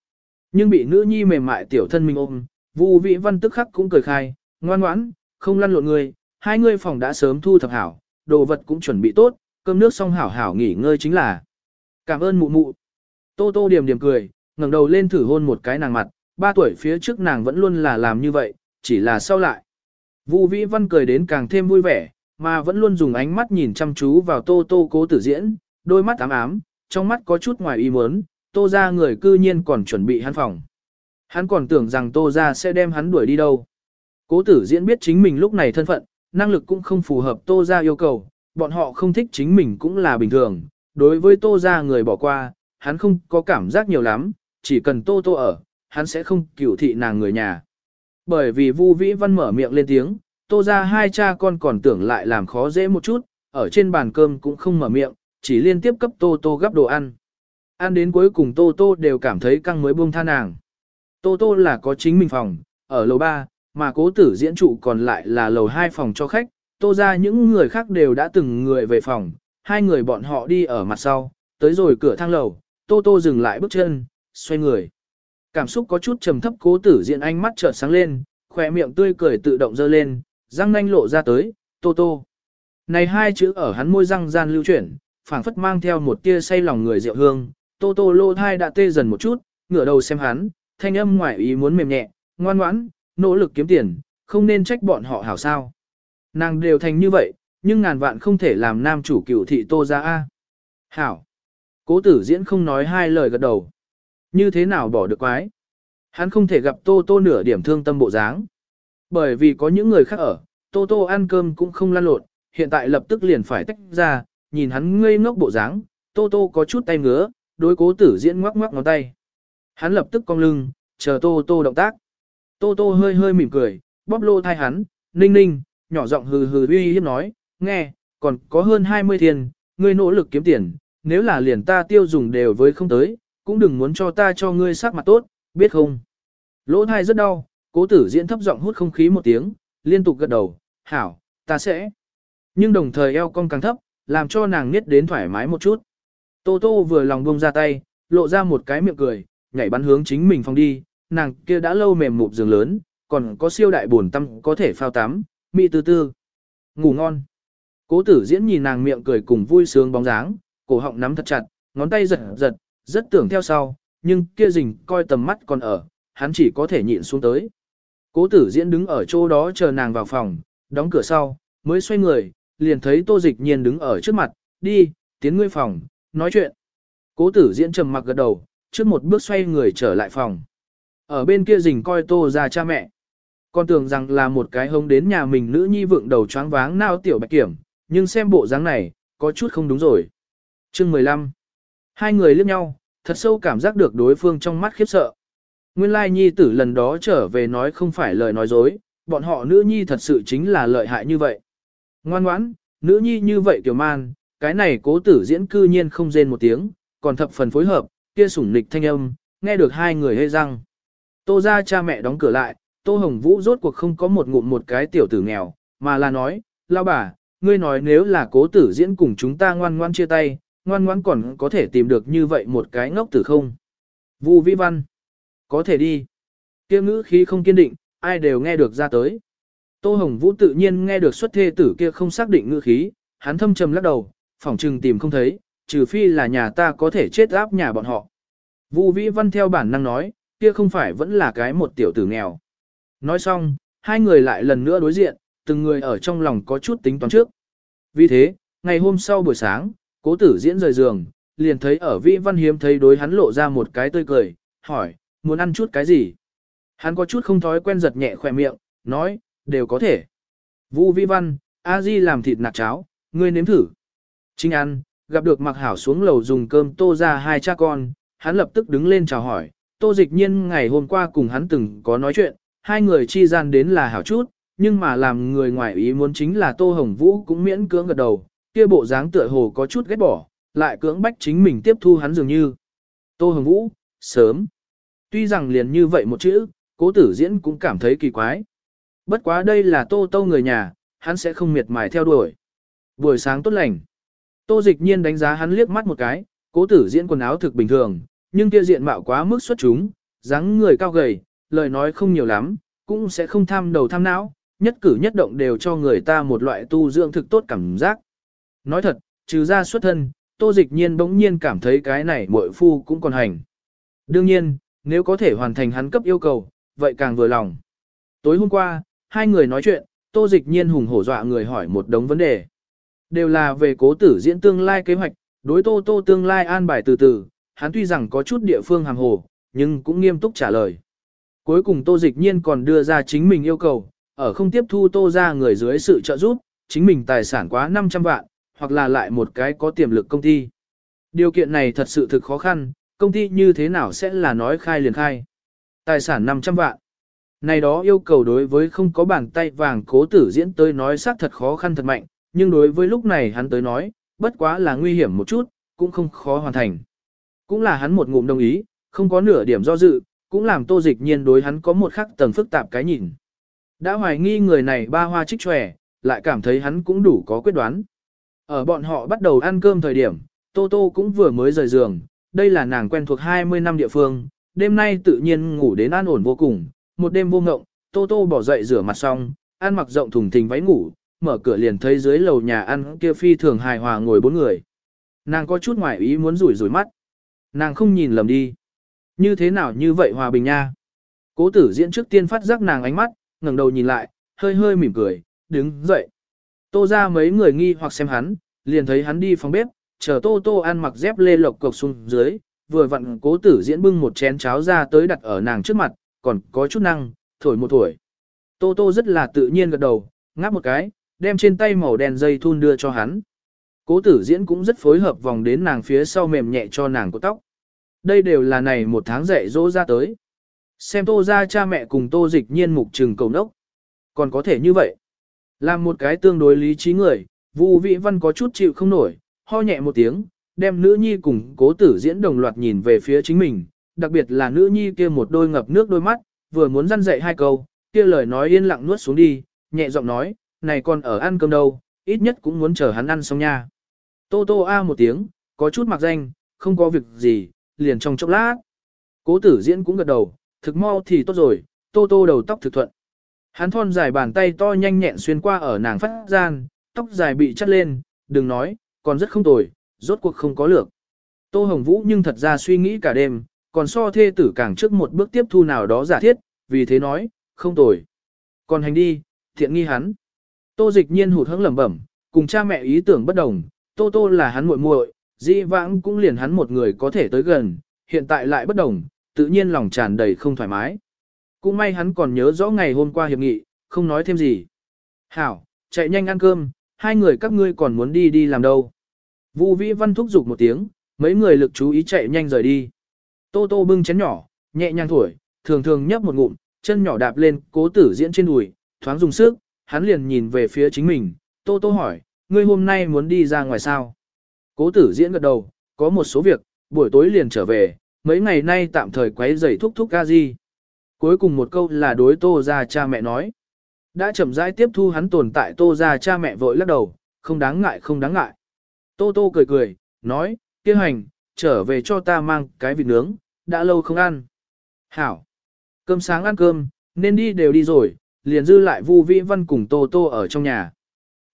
Nhưng bị nữ nhi mềm mại tiểu thân mình ôm, vu vị văn tức khắc cũng cười khai, ngoan ngoãn, không lăn lộn người, hai người phòng đã sớm thu thập hảo, đồ vật cũng chuẩn bị tốt, cơm nước xong hảo hảo nghỉ ngơi chính là. Cảm ơn mụ mụ. Tô tô điểm điểm cười, ngẩng đầu lên thử hôn một cái nàng mặt, ba tuổi phía trước nàng vẫn luôn là làm như vậy, chỉ là sau lại. Vu Vĩ Văn cười đến càng thêm vui vẻ, mà vẫn luôn dùng ánh mắt nhìn chăm chú vào Tô Tô cố tử diễn, đôi mắt ám ám, trong mắt có chút ngoài ý muốn, Tô ra người cư nhiên còn chuẩn bị hắn phòng. Hắn còn tưởng rằng Tô ra sẽ đem hắn đuổi đi đâu. Cố tử diễn biết chính mình lúc này thân phận, năng lực cũng không phù hợp Tô ra yêu cầu, bọn họ không thích chính mình cũng là bình thường. Đối với Tô ra người bỏ qua, hắn không có cảm giác nhiều lắm, chỉ cần Tô Tô ở, hắn sẽ không cửu thị nàng người nhà. Bởi vì Vu Vĩ Văn mở miệng lên tiếng, Tô ra hai cha con còn tưởng lại làm khó dễ một chút, ở trên bàn cơm cũng không mở miệng, chỉ liên tiếp cấp Tô Tô gắp đồ ăn. Ăn đến cuối cùng Tô Tô đều cảm thấy căng mới buông tha nàng. Tô Tô là có chính mình phòng, ở lầu 3, mà cố tử diễn trụ còn lại là lầu 2 phòng cho khách. Tô ra những người khác đều đã từng người về phòng, hai người bọn họ đi ở mặt sau, tới rồi cửa thang lầu, Tô Tô dừng lại bước chân, xoay người. Cảm xúc có chút trầm thấp cố tử diện ánh mắt chợt sáng lên, khỏe miệng tươi cười tự động dơ lên, răng nanh lộ ra tới, tô tô. Này hai chữ ở hắn môi răng gian lưu chuyển, phảng phất mang theo một tia say lòng người rượu hương, tô tô lô thai đã tê dần một chút, ngửa đầu xem hắn, thanh âm ngoài ý muốn mềm nhẹ, ngoan ngoãn, nỗ lực kiếm tiền, không nên trách bọn họ hảo sao. Nàng đều thành như vậy, nhưng ngàn vạn không thể làm nam chủ cựu thị tô ra a. Hảo. Cố tử diễn không nói hai lời gật đầu. Như thế nào bỏ được quái? Hắn không thể gặp Tô Tô nửa điểm thương tâm bộ dáng. Bởi vì có những người khác ở, Tô Tô ăn cơm cũng không lăn lộn, hiện tại lập tức liền phải tách ra, nhìn hắn ngây ngốc bộ dáng, Tô Tô có chút tay ngứa, đối cố tử diễn ngoắc ngoắc ngón tay. Hắn lập tức cong lưng, chờ Tô Tô động tác. Tô Tô hơi hơi mỉm cười, bóp lô thai hắn, ninh ninh, nhỏ giọng hừ hừ uy hiếp nói, nghe, còn có hơn 20 tiền, ngươi nỗ lực kiếm tiền, nếu là liền ta tiêu dùng đều với không tới, cũng đừng muốn cho ta cho ngươi sắc mặt tốt, biết không? Lỗ thai rất đau, cố tử diễn thấp giọng hút không khí một tiếng, liên tục gật đầu, hảo, ta sẽ. Nhưng đồng thời eo cong càng thấp, làm cho nàng niết đến thoải mái một chút. Tô tô vừa lòng buông ra tay, lộ ra một cái miệng cười, nhảy bắn hướng chính mình phòng đi, nàng kia đã lâu mềm mụp giường lớn, còn có siêu đại buồn tâm có thể phao tắm, mị tư tư. Ngủ ngon. Cố tử diễn nhìn nàng miệng cười cùng vui sướng bóng dáng, cổ họng nắm thật chặt, ngón tay giật giật, rất tưởng theo sau, nhưng kia rình coi tầm mắt còn ở, hắn chỉ có thể nhịn xuống tới. Cố tử diễn đứng ở chỗ đó chờ nàng vào phòng, đóng cửa sau, mới xoay người, liền thấy tô dịch nhiên đứng ở trước mặt, đi, tiến ngươi phòng, nói chuyện. Cố tử diễn trầm mặc gật đầu, trước một bước xoay người trở lại phòng. Ở bên kia rình coi tô ra cha mẹ. Con tưởng rằng là một cái hông đến nhà mình nữ nhi vượng đầu choáng váng nao tiểu bạch kiểm, nhưng xem bộ dáng này, có chút không đúng rồi. Chương 15 Hai người liếc nhau, thật sâu cảm giác được đối phương trong mắt khiếp sợ. Nguyên lai nhi tử lần đó trở về nói không phải lời nói dối, bọn họ nữ nhi thật sự chính là lợi hại như vậy. Ngoan ngoãn, nữ nhi như vậy tiểu man, cái này cố tử diễn cư nhiên không rên một tiếng, còn thập phần phối hợp, kia sủng nịch thanh âm, nghe được hai người hê răng. Tô ra cha mẹ đóng cửa lại, Tô Hồng Vũ rốt cuộc không có một ngụm một cái tiểu tử nghèo, mà là nói, lao bà, ngươi nói nếu là cố tử diễn cùng chúng ta ngoan ngoan chia tay, ngoan ngoan còn có thể tìm được như vậy một cái ngốc tử không? Vu Vĩ Văn. Có thể đi. Kia ngữ khí không kiên định, ai đều nghe được ra tới. Tô Hồng Vũ tự nhiên nghe được xuất thê tử kia không xác định ngữ khí, hắn thâm trầm lắc đầu, phỏng trừng tìm không thấy, trừ phi là nhà ta có thể chết áp nhà bọn họ. Vu Vĩ Văn theo bản năng nói, kia không phải vẫn là cái một tiểu tử nghèo. Nói xong, hai người lại lần nữa đối diện, từng người ở trong lòng có chút tính toán trước. Vì thế, ngày hôm sau buổi sáng, cố tử diễn rời giường, liền thấy ở Vĩ Văn Hiếm thấy đối hắn lộ ra một cái tươi cười, hỏi, muốn ăn chút cái gì? Hắn có chút không thói quen giật nhẹ khỏe miệng, nói, đều có thể. Vu Vĩ Văn, A Di làm thịt nạc cháo, ngươi nếm thử. Chính ăn, gặp được mặc hảo xuống lầu dùng cơm tô ra hai cha con, hắn lập tức đứng lên chào hỏi. Tô dịch nhiên ngày hôm qua cùng hắn từng có nói chuyện, hai người chi gian đến là hảo chút, nhưng mà làm người ngoài ý muốn chính là Tô Hồng Vũ cũng miễn cưỡng gật đầu, kia bộ dáng tựa hồ có chút ghét bỏ, lại cưỡng bách chính mình tiếp thu hắn dường như. Tô Hồng Vũ, sớm. Tuy rằng liền như vậy một chữ, cố tử diễn cũng cảm thấy kỳ quái. Bất quá đây là Tô Tô người nhà, hắn sẽ không miệt mài theo đuổi. Buổi sáng tốt lành. Tô dịch nhiên đánh giá hắn liếc mắt một cái, cố tử diễn quần áo thực bình thường, nhưng kia diện mạo quá mức xuất chúng, dáng người cao gầy, lời nói không nhiều lắm, cũng sẽ không tham đầu tham não, nhất cử nhất động đều cho người ta một loại tu dưỡng thực tốt cảm giác. Nói thật, trừ ra xuất thân, tô dịch nhiên bỗng nhiên cảm thấy cái này muội phu cũng còn hành. Đương nhiên, nếu có thể hoàn thành hắn cấp yêu cầu, vậy càng vừa lòng. Tối hôm qua, hai người nói chuyện, tô dịch nhiên hùng hổ dọa người hỏi một đống vấn đề. Đều là về cố tử diễn tương lai kế hoạch, đối tô tô tương lai an bài từ từ, hắn tuy rằng có chút địa phương hàng hồ, nhưng cũng nghiêm túc trả lời. Cuối cùng tô dịch nhiên còn đưa ra chính mình yêu cầu, ở không tiếp thu tô ra người dưới sự trợ giúp, chính mình tài sản quá 500 vạn, hoặc là lại một cái có tiềm lực công ty. Điều kiện này thật sự thực khó khăn, công ty như thế nào sẽ là nói khai liền khai. Tài sản 500 vạn. Này đó yêu cầu đối với không có bàn tay vàng cố tử diễn tới nói xác thật khó khăn thật mạnh, nhưng đối với lúc này hắn tới nói, bất quá là nguy hiểm một chút, cũng không khó hoàn thành. Cũng là hắn một ngụm đồng ý, không có nửa điểm do dự, cũng làm tô dịch nhiên đối hắn có một khắc tầng phức tạp cái nhìn. Đã hoài nghi người này ba hoa trích tròe, lại cảm thấy hắn cũng đủ có quyết đoán. Ở bọn họ bắt đầu ăn cơm thời điểm, Tô Tô cũng vừa mới rời giường, đây là nàng quen thuộc 20 năm địa phương, đêm nay tự nhiên ngủ đến an ổn vô cùng, một đêm vô ngộng, Tô Tô bỏ dậy rửa mặt xong, ăn mặc rộng thùng thình váy ngủ, mở cửa liền thấy dưới lầu nhà ăn kia phi thường hài hòa ngồi bốn người. Nàng có chút ngoài ý muốn rủi rủi mắt. Nàng không nhìn lầm đi. Như thế nào như vậy hòa bình nha. Cố tử diễn trước tiên phát giác nàng ánh mắt, ngẩng đầu nhìn lại, hơi hơi mỉm cười, đứng dậy. Tô ra mấy người nghi hoặc xem hắn, liền thấy hắn đi phòng bếp, chờ tô tô ăn mặc dép lê lộc cộc xuống dưới, vừa vặn cố tử diễn bưng một chén cháo ra tới đặt ở nàng trước mặt, còn có chút năng, thổi một thổi. Tô tô rất là tự nhiên gật đầu, ngáp một cái, đem trên tay màu đen dây thun đưa cho hắn. Cố tử diễn cũng rất phối hợp vòng đến nàng phía sau mềm nhẹ cho nàng cột tóc. Đây đều là này một tháng dạy dỗ ra tới. Xem tô ra cha mẹ cùng tô dịch nhiên mục trừng cầu nốc, Còn có thể như vậy. Làm một cái tương đối lý trí người, Vu Vĩ Văn có chút chịu không nổi, ho nhẹ một tiếng, đem nữ nhi cùng cố tử diễn đồng loạt nhìn về phía chính mình, đặc biệt là nữ nhi kia một đôi ngập nước đôi mắt, vừa muốn răn dạy hai câu, kia lời nói yên lặng nuốt xuống đi, nhẹ giọng nói, này còn ở ăn cơm đâu, ít nhất cũng muốn chờ hắn ăn xong nha. Tô tô a một tiếng, có chút mặc danh, không có việc gì, liền trong chốc lát. Cố tử diễn cũng gật đầu, thực mau thì tốt rồi, tô tô đầu tóc thực thuận. Hắn thon dài bàn tay to nhanh nhẹn xuyên qua ở nàng phát gian, tóc dài bị chắt lên, đừng nói, còn rất không tồi, rốt cuộc không có lược. Tô Hồng Vũ nhưng thật ra suy nghĩ cả đêm, còn so thê tử càng trước một bước tiếp thu nào đó giả thiết, vì thế nói, không tồi. Còn hành đi, thiện nghi hắn. Tô dịch nhiên hụt hẫng lẩm bẩm, cùng cha mẹ ý tưởng bất đồng, Tô Tô là hắn muội muội, dĩ vãng cũng liền hắn một người có thể tới gần, hiện tại lại bất đồng, tự nhiên lòng tràn đầy không thoải mái. Cũng may hắn còn nhớ rõ ngày hôm qua hiệp nghị, không nói thêm gì. Hảo, chạy nhanh ăn cơm, hai người các ngươi còn muốn đi đi làm đâu. Vu Vĩ Văn thúc giục một tiếng, mấy người lực chú ý chạy nhanh rời đi. Tô Tô bưng chén nhỏ, nhẹ nhàng thổi, thường thường nhấp một ngụm, chân nhỏ đạp lên, cố tử diễn trên đùi, thoáng dùng sức, hắn liền nhìn về phía chính mình. Tô Tô hỏi, ngươi hôm nay muốn đi ra ngoài sao? Cố tử diễn gật đầu, có một số việc, buổi tối liền trở về, mấy ngày nay tạm thời quấy rầy thúc thúc ca gì. Cuối cùng một câu là đối tô ra cha mẹ nói. Đã chậm rãi tiếp thu hắn tồn tại tô ra cha mẹ vội lắc đầu, không đáng ngại không đáng ngại. Tô tô cười cười, nói, kia hành, trở về cho ta mang cái vịt nướng, đã lâu không ăn. Hảo, cơm sáng ăn cơm, nên đi đều đi rồi, liền dư lại Vu Vĩ Văn cùng Tô Tô ở trong nhà.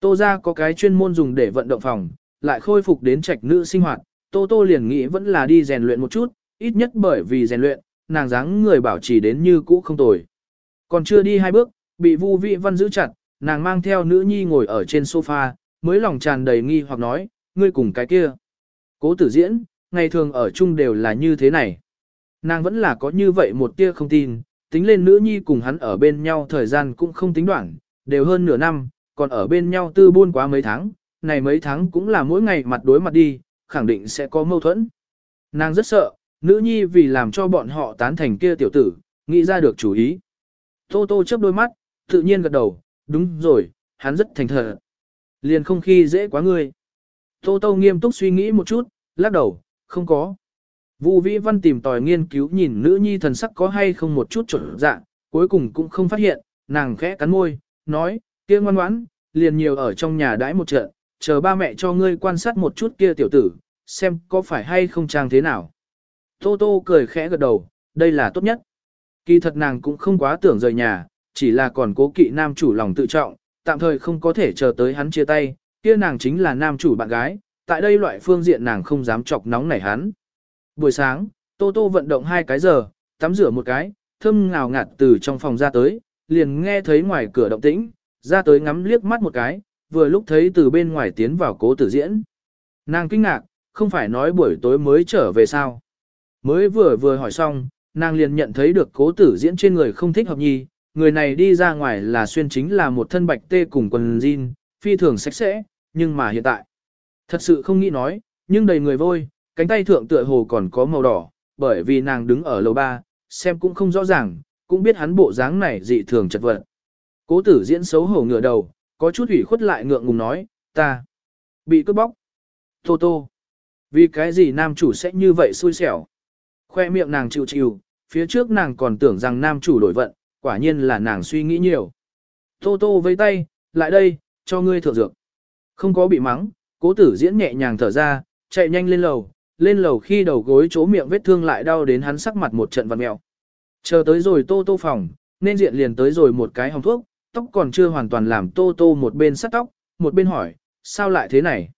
Tô ra có cái chuyên môn dùng để vận động phòng, lại khôi phục đến trạch nữ sinh hoạt, Tô Tô liền nghĩ vẫn là đi rèn luyện một chút, ít nhất bởi vì rèn luyện, nàng dáng người bảo trì đến như cũ không tồi. Còn chưa đi hai bước, bị Vu Vĩ Văn giữ chặt, nàng mang theo nữ nhi ngồi ở trên sofa, mới lòng tràn đầy nghi hoặc nói, ngươi cùng cái kia. Cố tử diễn, ngày thường ở chung đều là như thế này. Nàng vẫn là có như vậy một tia không tin, tính lên nữ nhi cùng hắn ở bên nhau thời gian cũng không tính đoạn, đều hơn nửa năm, còn ở bên nhau tư buôn quá mấy tháng, này mấy tháng cũng là mỗi ngày mặt đối mặt đi, khẳng định sẽ có mâu thuẫn. Nàng rất sợ, nữ nhi vì làm cho bọn họ tán thành kia tiểu tử, nghĩ ra được chủ ý. Tô tô chớp đôi mắt, tự nhiên gật đầu, đúng rồi, hắn rất thành thật. Liền không khi dễ quá ngươi. Tô tô nghiêm túc suy nghĩ một chút, lắc đầu, không có. Vu Vĩ Văn tìm tòi nghiên cứu nhìn nữ nhi thần sắc có hay không một chút trở dạng, cuối cùng cũng không phát hiện, nàng khẽ cắn môi, nói, kia ngoan ngoãn, liền nhiều ở trong nhà đãi một trận, chờ ba mẹ cho ngươi quan sát một chút kia tiểu tử, xem có phải hay không trang thế nào. Tô Tô cười khẽ gật đầu, đây là tốt nhất. Kỳ thật nàng cũng không quá tưởng rời nhà, chỉ là còn cố kỵ nam chủ lòng tự trọng, tạm thời không có thể chờ tới hắn chia tay, kia nàng chính là nam chủ bạn gái, tại đây loại phương diện nàng không dám chọc nóng nảy hắn. Buổi sáng, Tô Tô vận động hai cái giờ, tắm rửa một cái, thơm ngào ngạt từ trong phòng ra tới, liền nghe thấy ngoài cửa động tĩnh, ra tới ngắm liếc mắt một cái, vừa lúc thấy từ bên ngoài tiến vào cố tử diễn. Nàng kinh ngạc, không phải nói buổi tối mới trở về sao. Mới vừa vừa hỏi xong, nàng liền nhận thấy được cố tử diễn trên người không thích hợp nhi, người này đi ra ngoài là xuyên chính là một thân bạch tê cùng quần jean, phi thường sạch sẽ, nhưng mà hiện tại, thật sự không nghĩ nói, nhưng đầy người vôi, cánh tay thượng tựa hồ còn có màu đỏ, bởi vì nàng đứng ở lầu ba, xem cũng không rõ ràng, cũng biết hắn bộ dáng này dị thường chật vật. Cố tử diễn xấu hổ ngửa đầu, có chút ủy khuất lại ngượng ngùng nói, ta bị cướp bóc. Tô tô. Vì cái gì nam chủ sẽ như vậy xui xẻo? Khoe miệng nàng chịu chịu, phía trước nàng còn tưởng rằng nam chủ đổi vận, quả nhiên là nàng suy nghĩ nhiều. Tô tô với tay, lại đây, cho ngươi thượng dược. Không có bị mắng, cố tử diễn nhẹ nhàng thở ra, chạy nhanh lên lầu, lên lầu khi đầu gối chỗ miệng vết thương lại đau đến hắn sắc mặt một trận vặn mèo. Chờ tới rồi tô tô phòng, nên diện liền tới rồi một cái hồng thuốc, tóc còn chưa hoàn toàn làm tô tô một bên sắt tóc, một bên hỏi, sao lại thế này?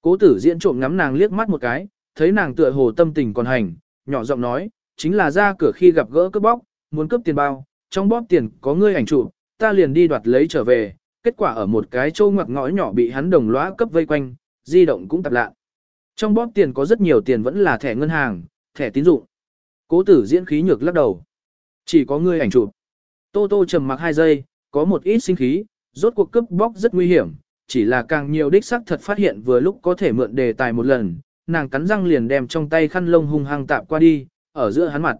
Cố tử diễn trộm ngắm nàng liếc mắt một cái, thấy nàng tựa hồ tâm tình còn hành, nhỏ giọng nói, chính là ra cửa khi gặp gỡ cướp bóc, muốn cướp tiền bao, trong bóp tiền có ngươi ảnh chụp, ta liền đi đoạt lấy trở về, kết quả ở một cái châu ngoặc ngõ nhỏ bị hắn đồng lõa cấp vây quanh, di động cũng tạp lạ. Trong bóp tiền có rất nhiều tiền vẫn là thẻ ngân hàng, thẻ tín dụng. Cố tử diễn khí nhược lắc đầu. Chỉ có ngươi ảnh chụp. Tô tô trầm mặc hai giây, có một ít sinh khí, rốt cuộc cướp bóc rất nguy hiểm, chỉ là càng nhiều đích xác thật phát hiện vừa lúc có thể mượn đề tài một lần, nàng cắn răng liền đem trong tay khăn lông hung hăng tạm qua đi, ở giữa hắn mặt.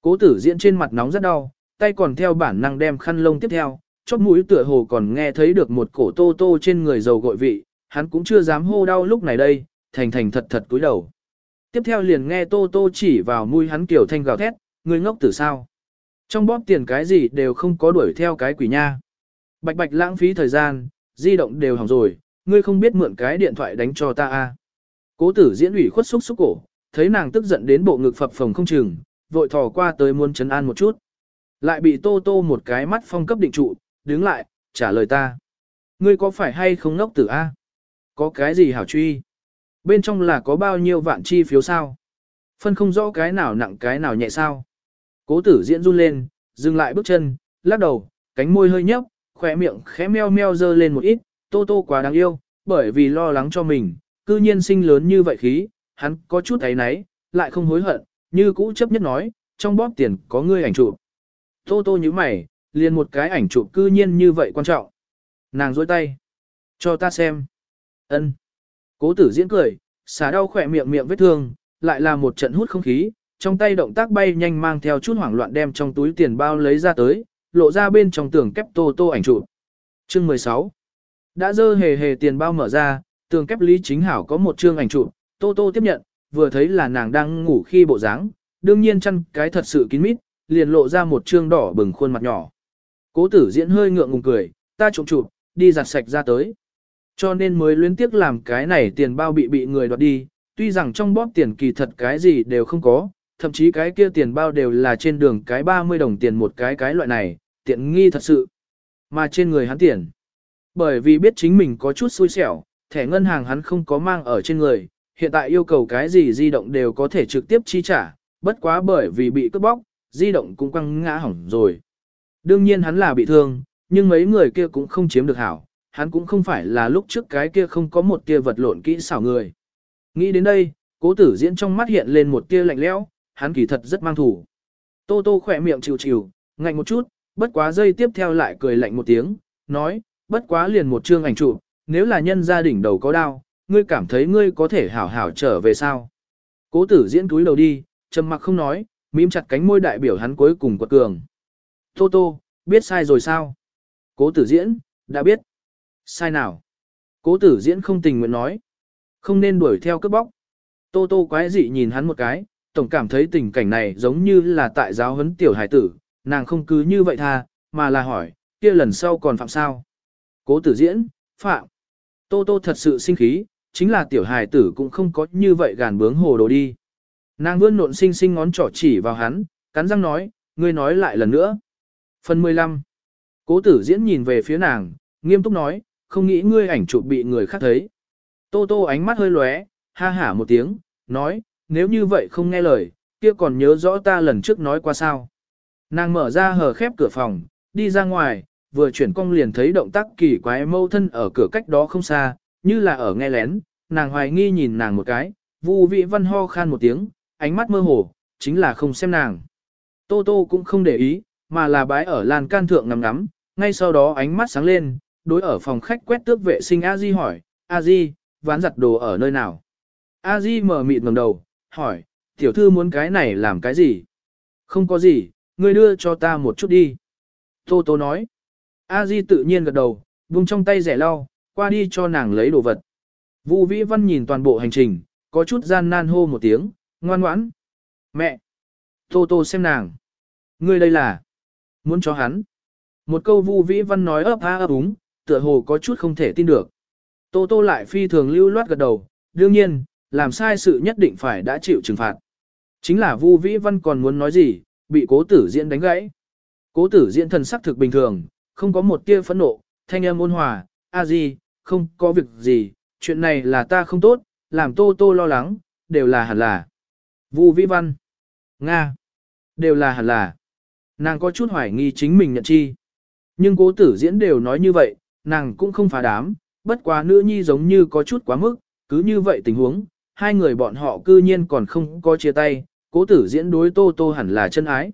Cố tử diễn trên mặt nóng rất đau, tay còn theo bản năng đem khăn lông tiếp theo, chóp mũi tựa hồ còn nghe thấy được một cổ tô tô trên người dầu gội vị, hắn cũng chưa dám hô đau lúc này đây, thành thành thật thật cúi đầu. Tiếp theo liền nghe tô tô chỉ vào mũi hắn kiểu thanh gào thét, người ngốc tử sao. Trong bóp tiền cái gì đều không có đuổi theo cái quỷ nha. Bạch bạch lãng phí thời gian, di động đều hỏng rồi, ngươi không biết mượn cái điện thoại đánh cho ta a. À. Cố tử diễn ủy khuất xúc xúc cổ, thấy nàng tức giận đến bộ ngực phập phồng không chừng, vội thò qua tới muốn chấn an một chút. Lại bị tô tô một cái mắt phong cấp định trụ, đứng lại, trả lời ta. Ngươi có phải hay không ngốc tử a? Có cái gì hảo truy? Bên trong là có bao nhiêu vạn chi phiếu sao? Phân không rõ cái nào nặng cái nào nhẹ sao? Cố tử diễn run lên, dừng lại bước chân, lắc đầu, cánh môi hơi nhấp, khỏe miệng khẽ meo meo dơ lên một ít, tô tô quá đáng yêu, bởi vì lo lắng cho mình, cư nhiên sinh lớn như vậy khí, hắn có chút thấy náy, lại không hối hận, như cũ chấp nhất nói, trong bóp tiền có ngươi ảnh chụp. Tô tô như mày, liền một cái ảnh chụp cư nhiên như vậy quan trọng. Nàng dối tay. Cho ta xem. ân Cố tử diễn cười, xả đau khỏe miệng miệng vết thương, lại là một trận hút không khí, trong tay động tác bay nhanh mang theo chút hoảng loạn đem trong túi tiền bao lấy ra tới, lộ ra bên trong tường kép tô tô ảnh chụp. Chương 16. Đã dơ hề hề tiền bao mở ra, tường kép Lý Chính Hảo có một chương ảnh chụp, tô tô tiếp nhận, vừa thấy là nàng đang ngủ khi bộ dáng, đương nhiên chăn cái thật sự kín mít, liền lộ ra một chương đỏ bừng khuôn mặt nhỏ. Cố tử diễn hơi ngượng ngùng cười, ta trộm chụp, đi giặt sạch ra tới. Cho nên mới luyến tiếc làm cái này tiền bao bị bị người đoạt đi, tuy rằng trong bóp tiền kỳ thật cái gì đều không có, thậm chí cái kia tiền bao đều là trên đường cái 30 đồng tiền một cái cái loại này, tiện nghi thật sự. Mà trên người hắn tiền. Bởi vì biết chính mình có chút xui xẻo, thẻ ngân hàng hắn không có mang ở trên người, hiện tại yêu cầu cái gì di động đều có thể trực tiếp chi trả, bất quá bởi vì bị cướp bóc, di động cũng quăng ngã hỏng rồi. Đương nhiên hắn là bị thương, nhưng mấy người kia cũng không chiếm được hảo, hắn cũng không phải là lúc trước cái kia không có một tia vật lộn kỹ xảo người. Nghĩ đến đây, cố tử diễn trong mắt hiện lên một tia lạnh lẽo, hắn kỳ thật rất mang thủ. Tô tô khỏe miệng chịu chịu, ngạnh một chút, bất quá dây tiếp theo lại cười lạnh một tiếng, nói, bất quá liền một chương ảnh chụp, nếu là nhân gia đỉnh đầu có đau, ngươi cảm thấy ngươi có thể hảo hảo trở về sao. Cố tử diễn túi đầu đi, trầm mặc không nói, mím chặt cánh môi đại biểu hắn cuối cùng quật cường. Tô tô, biết sai rồi sao? Cố tử diễn, đã biết. Sai nào? Cố tử diễn không tình nguyện nói. Không nên đuổi theo cướp bóc. Tô tô quái dị nhìn hắn một cái, tổng cảm thấy tình cảnh này giống như là tại giáo huấn tiểu hải tử, nàng không cứ như vậy tha, mà là hỏi, kia lần sau còn phạm sao? Cố tử diễn, phạm. Tô tô thật sự sinh khí, chính là tiểu hải tử cũng không có như vậy gàn bướng hồ đồ đi. Nàng vươn nộn xinh xinh ngón trỏ chỉ vào hắn, cắn răng nói, ngươi nói lại lần nữa. Phần 15. Cố tử diễn nhìn về phía nàng, nghiêm túc nói, không nghĩ ngươi ảnh chụp bị người khác thấy. Tô tô ánh mắt hơi lóe, ha hả một tiếng, nói, nếu như vậy không nghe lời, kia còn nhớ rõ ta lần trước nói qua sao. Nàng mở ra hờ khép cửa phòng, đi ra ngoài, vừa chuyển cong liền thấy động tác kỳ quái mâu thân ở cửa cách đó không xa, như là ở nghe lén, nàng hoài nghi nhìn nàng một cái, vu vị văn ho khan một tiếng, ánh mắt mơ hồ, chính là không xem nàng. Tô Tô cũng không để ý, mà là bái ở lan can thượng ngắm ngắm, ngay sau đó ánh mắt sáng lên, đối ở phòng khách quét tước vệ sinh A Di hỏi, A Di, ván giặt đồ ở nơi nào? A Di mở mịt ngẩng đầu, hỏi, tiểu thư muốn cái này làm cái gì? Không có gì, ngươi đưa cho ta một chút đi. Tô Tô nói. A Di tự nhiên gật đầu, vùng trong tay rẻ lau, qua đi cho nàng lấy đồ vật. Vu Vĩ Văn nhìn toàn bộ hành trình, có chút gian nan hô một tiếng, ngoan ngoãn. Mẹ! Tô Tô xem nàng. Ngươi đây là... Muốn cho hắn. Một câu Vu Vĩ Văn nói ấp a ấp úng, tựa hồ có chút không thể tin được. Tô Tô lại phi thường lưu loát gật đầu, đương nhiên, làm sai sự nhất định phải đã chịu trừng phạt. Chính là Vu Vĩ Văn còn muốn nói gì, bị cố tử diễn đánh gãy. Cố tử diễn thần sắc thực bình thường, không có một tia phẫn nộ, thanh âm ôn hòa, a di, không có việc gì, chuyện này là ta không tốt, làm tô tô lo lắng, đều là hẳn là. Vu Vĩ Văn, Nga, đều là hẳn là. Nàng có chút hoài nghi chính mình nhận chi. Nhưng cố tử diễn đều nói như vậy, nàng cũng không phá đám, bất quá nữ nhi giống như có chút quá mức, cứ như vậy tình huống, hai người bọn họ cư nhiên còn không có chia tay, cố tử diễn đối tô tô hẳn là chân ái.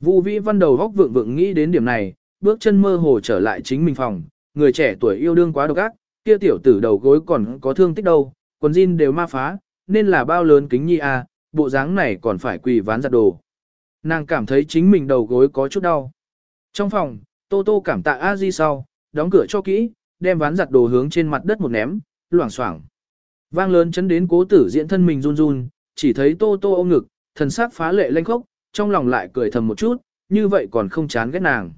Vu Vĩ Văn đầu góc vượng vượng nghĩ đến điểm này, bước chân mơ hồ trở lại chính mình phòng, người trẻ tuổi yêu đương quá độc ác, kia tiểu tử đầu gối còn có thương tích đâu, quần jean đều ma phá, nên là bao lớn kính nhi à, bộ dáng này còn phải quỳ ván giặt đồ. Nàng cảm thấy chính mình đầu gối có chút đau. Trong phòng, Tô Tô cảm tạ A Di sau, đóng cửa cho kỹ, đem ván giặt đồ hướng trên mặt đất một ném, loảng xoảng. Vang lớn chấn đến cố tử diễn thân mình run run, chỉ thấy Tô Tô ôm ngực, thần sắc phá lệ lanh khốc, trong lòng lại cười thầm một chút, như vậy còn không chán ghét nàng.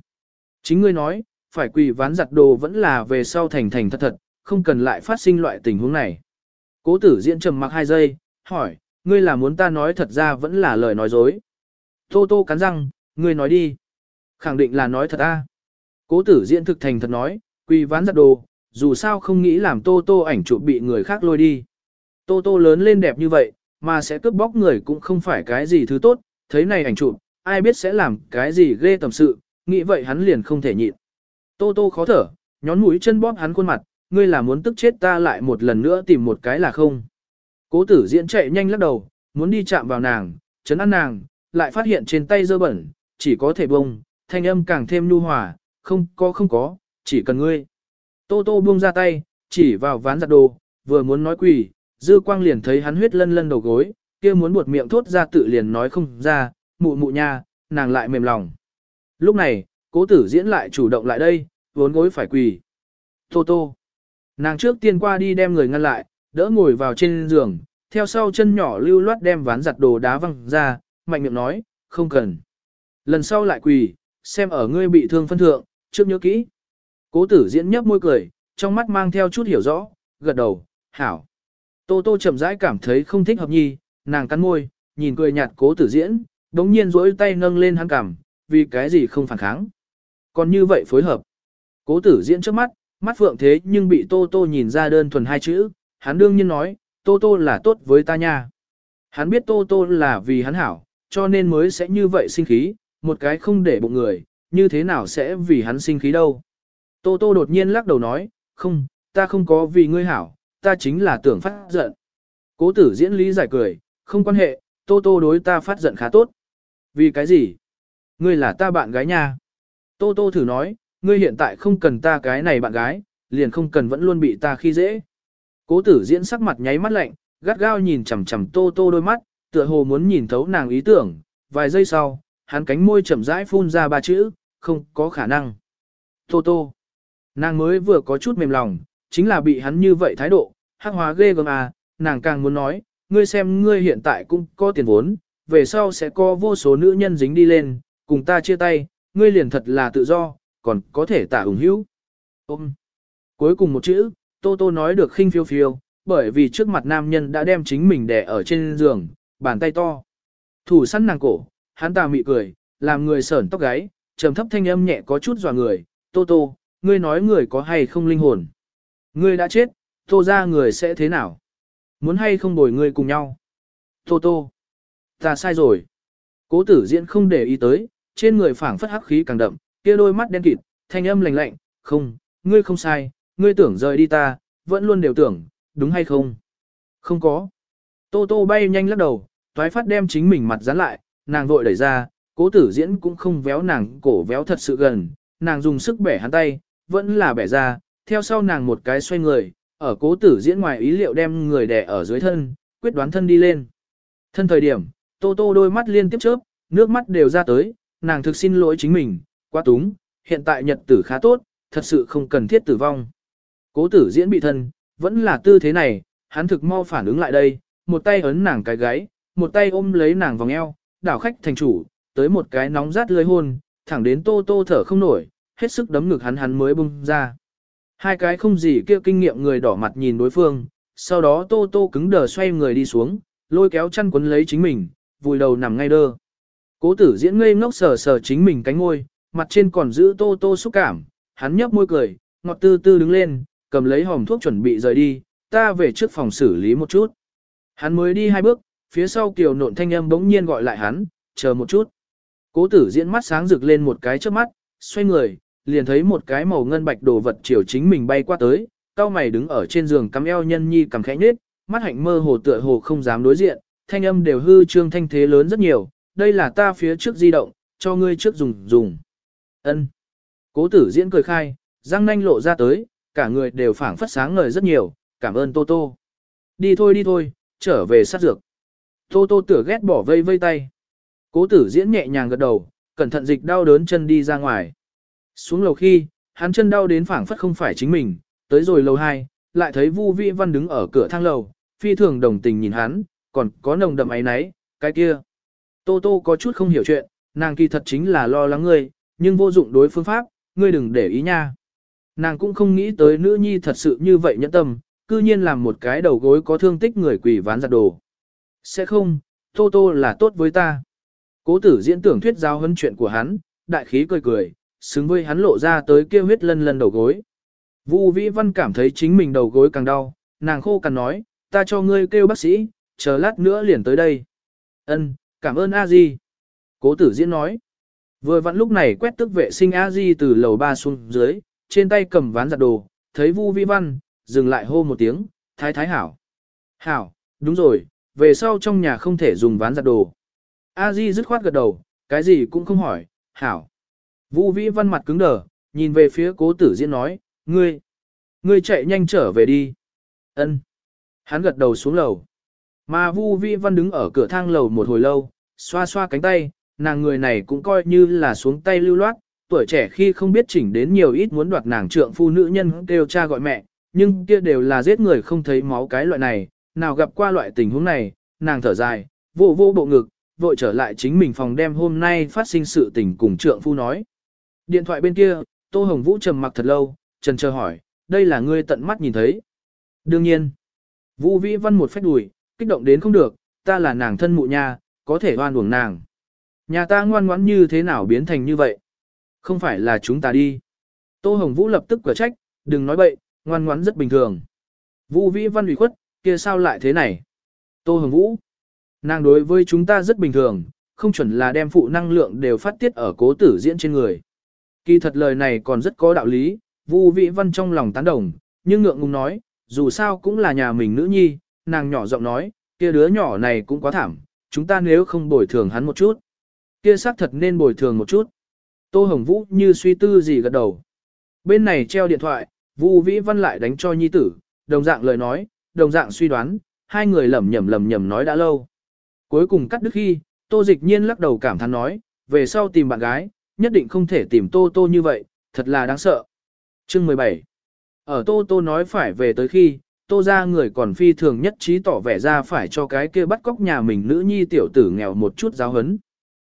Chính ngươi nói, phải quỳ ván giặt đồ vẫn là về sau thành thành thật thật, không cần lại phát sinh loại tình huống này. Cố tử diễn trầm mặc hai giây, hỏi, ngươi là muốn ta nói thật ra vẫn là lời nói dối. Tô tô cắn răng, ngươi nói đi. Khẳng định là nói thật a. Cố tử diễn thực thành thật nói, quỳ ván giặt đồ, dù sao không nghĩ làm tô tô ảnh chụp bị người khác lôi đi. Tô tô lớn lên đẹp như vậy, mà sẽ cướp bóc người cũng không phải cái gì thứ tốt, thấy này ảnh chụp, ai biết sẽ làm cái gì ghê tầm sự, nghĩ vậy hắn liền không thể nhịn. Tô tô khó thở, nhón mũi chân bóp hắn khuôn mặt, ngươi là muốn tức chết ta lại một lần nữa tìm một cái là không. Cố tử diễn chạy nhanh lắc đầu, muốn đi chạm vào nàng, chấn ăn nàng, lại phát hiện trên tay dơ bẩn, chỉ có thể bông, thanh âm càng thêm nhu hòa, không có không có, chỉ cần ngươi. Tô tô buông ra tay, chỉ vào ván giặt đồ, vừa muốn nói quỷ, dư quang liền thấy hắn huyết lân lân đầu gối, kia muốn buột miệng thốt ra tự liền nói không ra, mụ mụ nha, nàng lại mềm lòng. Lúc này, cố tử diễn lại chủ động lại đây, vốn gối phải quỳ. Tô tô. Nàng trước tiên qua đi đem người ngăn lại, đỡ ngồi vào trên giường, theo sau chân nhỏ lưu loát đem ván giặt đồ đá văng ra, mạnh miệng nói, không cần. Lần sau lại quỳ, xem ở ngươi bị thương phân thượng, trước nhớ kỹ. Cố tử diễn nhấp môi cười, trong mắt mang theo chút hiểu rõ, gật đầu, hảo. Tô tô chậm rãi cảm thấy không thích hợp nhi, nàng cắn môi, nhìn cười nhạt cố tử diễn, đống nhiên rỗi tay nâng lên hắn cằm, vì cái gì không phản kháng. Còn như vậy phối hợp. Cố tử diễn trước mắt, mắt phượng thế nhưng bị Tô Tô nhìn ra đơn thuần hai chữ, hắn đương nhiên nói, Tô Tô là tốt với ta nha. Hắn biết Tô Tô là vì hắn hảo, cho nên mới sẽ như vậy sinh khí, một cái không để bụng người, như thế nào sẽ vì hắn sinh khí đâu. Tô Tô đột nhiên lắc đầu nói, không, ta không có vì ngươi hảo, ta chính là tưởng phát giận. Cố tử diễn lý giải cười, không quan hệ, Tô Tô đối ta phát giận khá tốt. Vì cái gì? Ngươi là ta bạn gái nha. Tô Tô thử nói, ngươi hiện tại không cần ta cái này bạn gái, liền không cần vẫn luôn bị ta khi dễ. Cố tử diễn sắc mặt nháy mắt lạnh, gắt gao nhìn chằm chằm Tô Tô đôi mắt, tựa hồ muốn nhìn thấu nàng ý tưởng, vài giây sau, hắn cánh môi chậm rãi phun ra ba chữ, không có khả năng. Tô Tô. Nàng mới vừa có chút mềm lòng, chính là bị hắn như vậy thái độ, hắc hóa ghê gớm à, nàng càng muốn nói, ngươi xem ngươi hiện tại cũng có tiền vốn, về sau sẽ có vô số nữ nhân dính đi lên, cùng ta chia tay, ngươi liền thật là tự do, còn có thể tả ủng hữu. Ôm. Cuối cùng một chữ, Tô Tô nói được khinh phiêu phiêu, bởi vì trước mặt nam nhân đã đem chính mình đè ở trên giường, bàn tay to. Thủ săn nàng cổ, hắn ta mị cười, làm người sởn tóc gáy, trầm thấp thanh âm nhẹ có chút dò người, Tô Tô, ngươi nói người có hay không linh hồn. Ngươi đã chết, Tô ra người sẽ thế nào? Muốn hay không bồi ngươi cùng nhau? Tô Tô, ta sai rồi. Cố tử diễn không để ý tới, trên người phảng phất hắc khí càng đậm, kia đôi mắt đen kịt, thanh âm lạnh lạnh, không, ngươi không sai, ngươi tưởng rời đi ta, vẫn luôn đều tưởng, đúng hay không? Không có. Tô Tô bay nhanh lắc đầu, toái phát đem chính mình mặt dán lại, nàng vội đẩy ra, cố tử diễn cũng không véo nàng cổ véo thật sự gần, nàng dùng sức bẻ hắn tay, vẫn là bẻ ra, theo sau nàng một cái xoay người, ở cố tử diễn ngoài ý liệu đem người đè ở dưới thân, quyết đoán thân đi lên. Thân thời điểm, Tô Tô đôi mắt liên tiếp chớp, nước mắt đều ra tới, nàng thực xin lỗi chính mình, quá túng, hiện tại nhật tử khá tốt, thật sự không cần thiết tử vong. Cố tử diễn bị thân, vẫn là tư thế này, hắn thực mau phản ứng lại đây, một tay ấn nàng cái gáy, một tay ôm lấy nàng vòng eo, đảo khách thành chủ, tới một cái nóng rát lưới hôn, thẳng đến tô tô thở không nổi, hết sức đấm ngực hắn hắn mới bung ra. Hai cái không gì kia kinh nghiệm người đỏ mặt nhìn đối phương, sau đó tô tô cứng đờ xoay người đi xuống, lôi kéo chăn quấn lấy chính mình, vùi đầu nằm ngay đơ. Cố tử diễn ngây ngốc sờ sờ chính mình cánh ngôi, mặt trên còn giữ tô tô xúc cảm, hắn nhấp môi cười, ngọt tư tư đứng lên, cầm lấy hòm thuốc chuẩn bị rời đi, ta về trước phòng xử lý một chút. Hắn mới đi hai bước, phía sau kiều nộn thanh âm bỗng nhiên gọi lại hắn, chờ một chút. Cố tử diễn mắt sáng rực lên một cái trước mắt, xoay người, liền thấy một cái màu ngân bạch đồ vật chiều chính mình bay qua tới, cao mày đứng ở trên giường cắm eo nhân nhi cầm khẽ nhết, mắt hạnh mơ hồ tựa hồ không dám đối diện, thanh âm đều hư trương thanh thế lớn rất nhiều, đây là ta phía trước di động, cho ngươi trước dùng dùng. Ân. Cố tử diễn cười khai, răng nanh lộ ra tới, cả người đều phảng phất sáng ngời rất nhiều, cảm ơn Tô Tô. Đi thôi đi thôi, trở về sát dược. Tô Tô tửa ghét bỏ vây vây tay. Cố tử diễn nhẹ nhàng gật đầu, cẩn thận dịch đau đớn chân đi ra ngoài. Xuống lầu khi, hắn chân đau đến phảng phất không phải chính mình, tới rồi lầu 2, lại thấy Vu Vĩ Văn đứng ở cửa thang lầu, phi thường đồng tình nhìn hắn, còn có nồng đậm ấy nấy, cái kia. Tô Tô có chút không hiểu chuyện, nàng kỳ thật chính là lo lắng ngươi, nhưng vô dụng đối phương pháp, ngươi đừng để ý nha. Nàng cũng không nghĩ tới nữ nhi thật sự như vậy nhẫn tâm, cư nhiên làm một cái đầu gối có thương tích người quỷ ván giặt đồ. Sẽ không, Tô Tô là tốt với ta. Cố tử diễn tưởng thuyết giao hấn chuyện của hắn, đại khí cười cười, xứng với hắn lộ ra tới kêu huyết lân lân đầu gối. Vu Vĩ Văn cảm thấy chính mình đầu gối càng đau, nàng khô cằn nói, ta cho ngươi kêu bác sĩ, chờ lát nữa liền tới đây. Ân, cảm ơn a di. Cố tử diễn nói. Vừa vặn lúc này quét tức vệ sinh a di từ lầu ba xuống dưới, trên tay cầm ván giặt đồ, thấy Vu Vĩ Văn, dừng lại hô một tiếng, thái thái hảo. Hảo, đúng rồi, về sau trong nhà không thể dùng ván giặt đồ. A Di dứt khoát gật đầu, cái gì cũng không hỏi, hảo. Vu Vĩ Văn mặt cứng đờ, nhìn về phía cố tử diễn nói, ngươi, ngươi chạy nhanh trở về đi. Ân. Hắn gật đầu xuống lầu. Mà Vu Vĩ Văn đứng ở cửa thang lầu một hồi lâu, xoa xoa cánh tay, nàng người này cũng coi như là xuống tay lưu loát, tuổi trẻ khi không biết chỉnh đến nhiều ít muốn đoạt nàng trượng phu nữ nhân kêu cha gọi mẹ, nhưng kia đều là giết người không thấy máu cái loại này, nào gặp qua loại tình huống này, nàng thở dài, vô vô bộ ngực, vội trở lại chính mình phòng đem hôm nay phát sinh sự tình cùng trượng phu nói. Điện thoại bên kia, Tô Hồng Vũ trầm mặc thật lâu, trần chờ hỏi, đây là ngươi tận mắt nhìn thấy. Đương nhiên, Vũ Vĩ Văn một phép đùi, kích động đến không được, ta là nàng thân mụ nha, có thể hoan uổng nàng. Nhà ta ngoan ngoãn như thế nào biến thành như vậy? Không phải là chúng ta đi. Tô Hồng Vũ lập tức quả trách, đừng nói bậy, ngoan ngoãn rất bình thường. Vũ Vĩ Văn ủy khuất, kia sao lại thế này? Tô Hồng Vũ, nàng đối với chúng ta rất bình thường, không chuẩn là đem phụ năng lượng đều phát tiết ở cố tử diễn trên người. Kỳ thật lời này còn rất có đạo lý, Vu Vĩ Văn trong lòng tán đồng, nhưng ngượng ngùng nói, dù sao cũng là nhà mình nữ nhi, nàng nhỏ giọng nói, kia đứa nhỏ này cũng quá thảm, chúng ta nếu không bồi thường hắn một chút. Kia xác thật nên bồi thường một chút. Tô Hồng Vũ như suy tư gì gật đầu. Bên này treo điện thoại, Vu Vĩ Văn lại đánh cho nhi tử, đồng dạng lời nói, đồng dạng suy đoán, hai người lẩm nhẩm lẩm nhẩm nói đã lâu. Cuối cùng cắt đứt khi, Tô Dịch Nhiên lắc đầu cảm thán nói, về sau tìm bạn gái, nhất định không thể tìm Tô Tô như vậy, thật là đáng sợ. Chương 17 Ở Tô Tô nói phải về tới khi, Tô ra người còn phi thường nhất trí tỏ vẻ ra phải cho cái kia bắt cóc nhà mình nữ nhi tiểu tử nghèo một chút giáo hấn.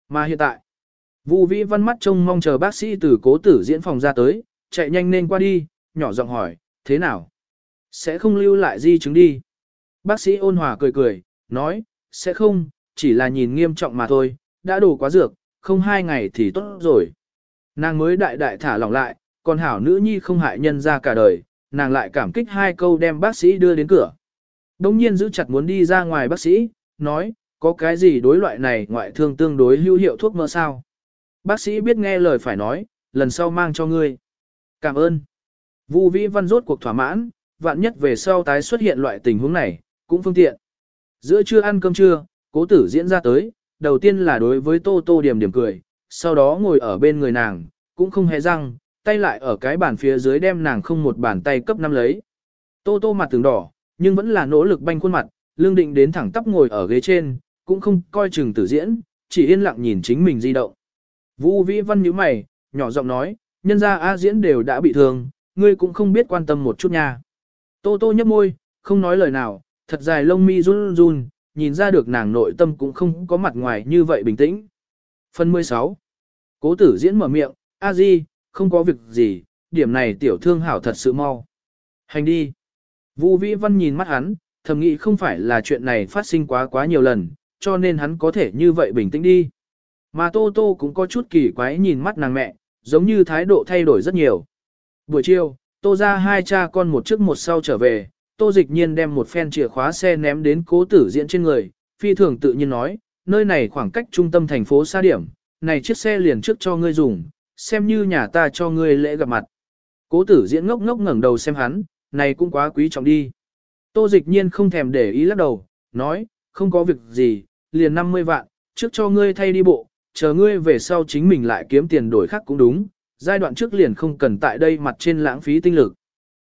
Mà hiện tại, Vu Vĩ Văn mắt trông mong chờ bác sĩ từ cố tử diễn phòng ra tới, chạy nhanh nên qua đi, nhỏ giọng hỏi, thế nào? Sẽ không lưu lại di chứng đi. Bác sĩ ôn hòa cười cười, nói, sẽ không, chỉ là nhìn nghiêm trọng mà thôi, đã đủ quá dược, không hai ngày thì tốt rồi. Nàng mới đại đại thả lỏng lại, còn hảo nữ nhi không hại nhân ra cả đời, nàng lại cảm kích hai câu đem bác sĩ đưa đến cửa. Đông nhiên giữ chặt muốn đi ra ngoài bác sĩ, nói, có cái gì đối loại này ngoại thương tương đối hữu hiệu thuốc mơ sao? Bác sĩ biết nghe lời phải nói, lần sau mang cho ngươi. Cảm ơn. Vu Vĩ Văn rốt cuộc thỏa mãn, vạn nhất về sau tái xuất hiện loại tình huống này, cũng phương tiện. Giữa trưa ăn cơm trưa, cố tử diễn ra tới, đầu tiên là đối với Tô Tô điểm điểm cười, sau đó ngồi ở bên người nàng, cũng không hề răng, tay lại ở cái bàn phía dưới đem nàng không một bàn tay cấp năm lấy. Tô Tô mặt từng đỏ, nhưng vẫn là nỗ lực banh khuôn mặt, lương định đến thẳng tắp ngồi ở ghế trên, cũng không coi chừng tử diễn, chỉ yên lặng nhìn chính mình di động. Vũ Vĩ Văn nhíu mày, nhỏ giọng nói, nhân ra A diễn đều đã bị thương, ngươi cũng không biết quan tâm một chút nha. Tô Tô nhấp môi, không nói lời nào, thật dài lông mi run run, nhìn ra được nàng nội tâm cũng không có mặt ngoài như vậy bình tĩnh. Phần 16 Cố tử diễn mở miệng, A Di, không có việc gì, điểm này tiểu thương hảo thật sự mau. Hành đi. Vũ Vĩ Văn nhìn mắt hắn, thầm nghĩ không phải là chuyện này phát sinh quá quá nhiều lần, cho nên hắn có thể như vậy bình tĩnh đi. Mà Tô Tô cũng có chút kỳ quái nhìn mắt nàng mẹ, giống như thái độ thay đổi rất nhiều. Buổi chiều, Tô ra hai cha con một trước một sau trở về, Tô dịch nhiên đem một phen chìa khóa xe ném đến cố tử diễn trên người, phi thường tự nhiên nói, nơi này khoảng cách trung tâm thành phố xa điểm, này chiếc xe liền trước cho ngươi dùng, xem như nhà ta cho ngươi lễ gặp mặt. Cố tử diễn ngốc ngốc ngẩng đầu xem hắn, này cũng quá quý trọng đi. Tô dịch nhiên không thèm để ý lắc đầu, nói, không có việc gì, liền 50 vạn, trước cho ngươi thay đi bộ, chờ ngươi về sau chính mình lại kiếm tiền đổi khác cũng đúng, giai đoạn trước liền không cần tại đây mặt trên lãng phí tinh lực.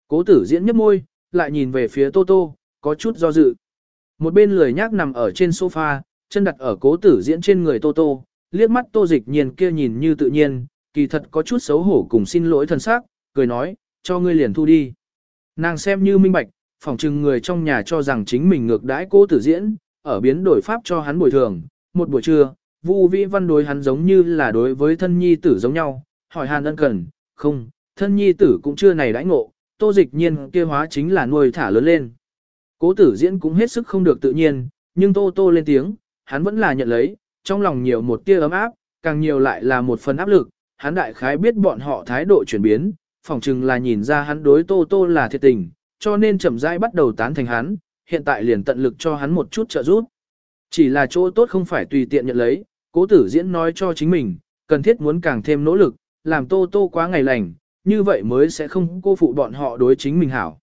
Cố tử diễn nhấp môi, lại nhìn về phía Tô Tô, có chút do dự. Một bên lười nhác nằm ở trên sofa, chân đặt ở cố tử diễn trên người Tô Tô, liếc mắt Tô dịch nhiên kia nhìn như tự nhiên, kỳ thật có chút xấu hổ cùng xin lỗi thân xác, cười nói, cho ngươi liền thu đi. Nàng xem như minh bạch, phỏng chừng người trong nhà cho rằng chính mình ngược đãi cố tử diễn, ở biến đổi pháp cho hắn bồi thường. Một buổi trưa, Vu Vĩ Văn đối hắn giống như là đối với thân nhi tử giống nhau, hỏi hàn ân cần, không, thân nhi tử cũng chưa này đãi ngộ, tô dịch nhiên kia hóa chính là nuôi thả lớn lên. Cố tử diễn cũng hết sức không được tự nhiên, nhưng tô tô lên tiếng, hắn vẫn là nhận lấy, trong lòng nhiều một tia ấm áp, càng nhiều lại là một phần áp lực, hắn đại khái biết bọn họ thái độ chuyển biến, phỏng chừng là nhìn ra hắn đối tô tô là thiệt tình, cho nên chậm rãi bắt đầu tán thành hắn, hiện tại liền tận lực cho hắn một chút trợ giúp. Chỉ là chỗ tốt không phải tùy tiện nhận lấy, cố tử diễn nói cho chính mình, cần thiết muốn càng thêm nỗ lực, làm tô tô quá ngày lành, như vậy mới sẽ không cô phụ bọn họ đối chính mình hảo.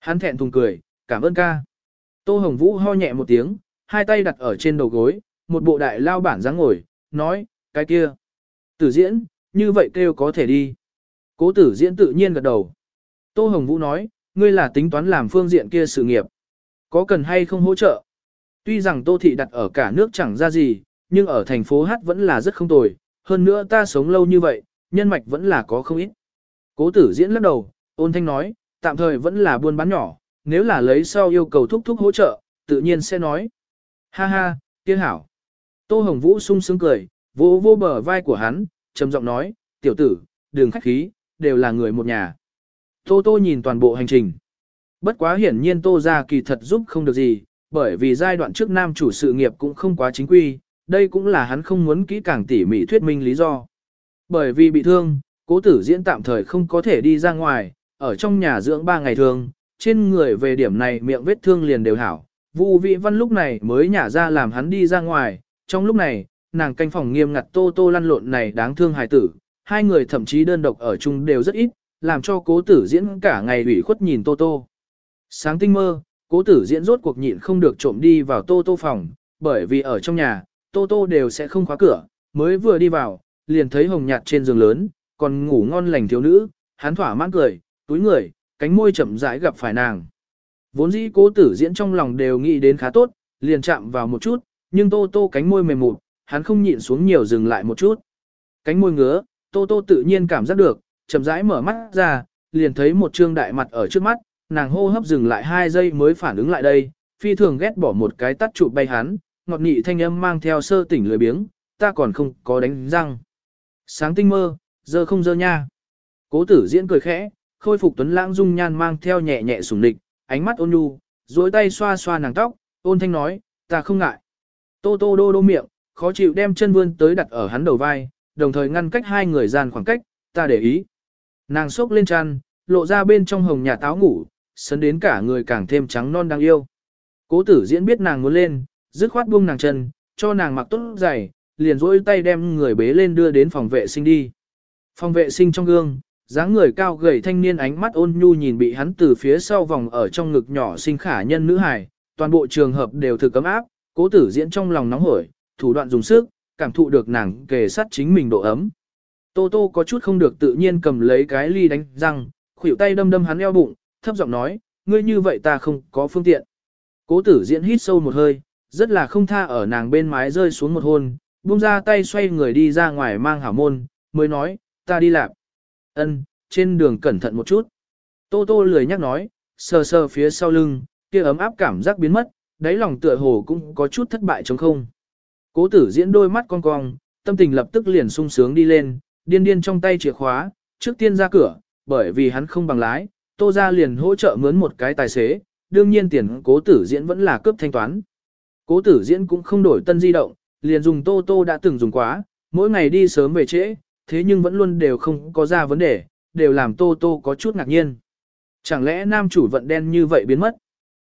Hắn thẹn thùng cười, cảm ơn ca. Tô Hồng Vũ ho nhẹ một tiếng, hai tay đặt ở trên đầu gối, một bộ đại lao bản dáng ngồi, nói, cái kia. Tử diễn, như vậy kêu có thể đi. Cố tử diễn tự nhiên gật đầu. Tô Hồng Vũ nói, ngươi là tính toán làm phương diện kia sự nghiệp. Có cần hay không hỗ trợ? Tuy rằng Tô Thị đặt ở cả nước chẳng ra gì, nhưng ở thành phố Hát vẫn là rất không tồi. Hơn nữa ta sống lâu như vậy, nhân mạch vẫn là có không ít. Cố tử diễn lắc đầu, ôn thanh nói, tạm thời vẫn là buôn bán nhỏ, nếu là lấy sau yêu cầu thúc thúc hỗ trợ, tự nhiên sẽ nói. Ha ha, kia hảo. Tô Hồng Vũ sung sướng cười, vô vô bờ vai của hắn, trầm giọng nói, tiểu tử, đường khách khí, đều là người một nhà. Tô Tô nhìn toàn bộ hành trình. Bất quá hiển nhiên Tô ra kỳ thật giúp không được gì, bởi vì giai đoạn trước nam chủ sự nghiệp cũng không quá chính quy, đây cũng là hắn không muốn kỹ càng tỉ mỉ thuyết minh lý do. Bởi vì bị thương, cố tử diễn tạm thời không có thể đi ra ngoài, ở trong nhà dưỡng 3 ngày thường. trên người về điểm này miệng vết thương liền đều hảo. Vu Vị Văn lúc này mới nhả ra làm hắn đi ra ngoài, trong lúc này, nàng canh phòng nghiêm ngặt Tô Tô lăn lộn này đáng thương hài tử, hai người thậm chí đơn độc ở chung đều rất ít, làm cho cố tử diễn cả ngày ủy khuất nhìn Tô Tô. Sáng tinh mơ, cố tử diễn rốt cuộc nhịn không được trộm đi vào Tô Tô phòng, bởi vì ở trong nhà, Tô Tô đều sẽ không khóa cửa, mới vừa đi vào, liền thấy hồng nhạt trên giường lớn, còn ngủ ngon lành thiếu nữ, hắn thỏa mãn cười, túi người, cánh môi chậm rãi gặp phải nàng. Vốn dĩ cố tử diễn trong lòng đều nghĩ đến khá tốt, liền chạm vào một chút, nhưng Tô Tô cánh môi mềm mụt, hắn không nhịn xuống nhiều dừng lại một chút. Cánh môi ngứa, Tô Tô tự nhiên cảm giác được, chậm rãi mở mắt ra, liền thấy một trương đại mặt ở trước mắt, nàng hô hấp dừng lại hai giây mới phản ứng lại đây, phi thường ghét bỏ một cái tắt trụ bay hắn, ngọt nị thanh âm mang theo sơ tỉnh lười biếng, ta còn không có đánh răng. Sáng tinh mơ, giờ không giờ nha. Cố tử diễn cười khẽ, khôi phục tuấn lãng dung nhan mang theo nhẹ nhẹ sủng địch, ánh mắt ôn nhu, duỗi tay xoa xoa nàng tóc, ôn thanh nói, ta không ngại. Tô tô đô đô miệng, khó chịu đem chân vươn tới đặt ở hắn đầu vai, đồng thời ngăn cách hai người gian khoảng cách, ta để ý. Nàng sốc lên chăn, lộ ra bên trong hồng nhà táo ngủ, sấn đến cả người càng thêm trắng non đáng yêu. Cố tử diễn biết nàng muốn lên, dứt khoát buông nàng chân, cho nàng mặc tốt giày, liền rỗi tay đem người bế lên đưa đến phòng vệ sinh đi. Phòng vệ sinh trong gương, dáng người cao gầy thanh niên ánh mắt ôn nhu nhìn bị hắn từ phía sau vòng ở trong ngực nhỏ sinh khả nhân nữ hài, toàn bộ trường hợp đều thực cấm áp, cố tử diễn trong lòng nóng hổi, thủ đoạn dùng sức, cảm thụ được nàng kề sát chính mình độ ấm. Tô Tô có chút không được tự nhiên cầm lấy cái ly đánh răng, khuỷu tay đâm đâm hắn eo bụng, thấp giọng nói, ngươi như vậy ta không có phương tiện. Cố tử diễn hít sâu một hơi, rất là không tha ở nàng bên mái rơi xuống một hôn, buông ra tay xoay người đi ra ngoài mang hảo môn, mới nói, ta đi làm. Ân, trên đường cẩn thận một chút. Tô Tô lười nhắc nói, sờ sờ phía sau lưng, kia ấm áp cảm giác biến mất, đáy lòng tựa hồ cũng có chút thất bại trống không. Cố tử diễn đôi mắt cong cong, tâm tình lập tức liền sung sướng đi lên, điên điên trong tay chìa khóa, trước tiên ra cửa, bởi vì hắn không bằng lái, tô ra liền hỗ trợ mướn một cái tài xế, đương nhiên tiền cố tử diễn vẫn là cướp thanh toán. Cố tử diễn cũng không đổi tân di động, liền dùng tô tô đã từng dùng quá, mỗi ngày đi sớm về trễ, thế nhưng vẫn luôn đều không có ra vấn đề, đều làm tô tô có chút ngạc nhiên. Chẳng lẽ nam chủ vận đen như vậy biến mất?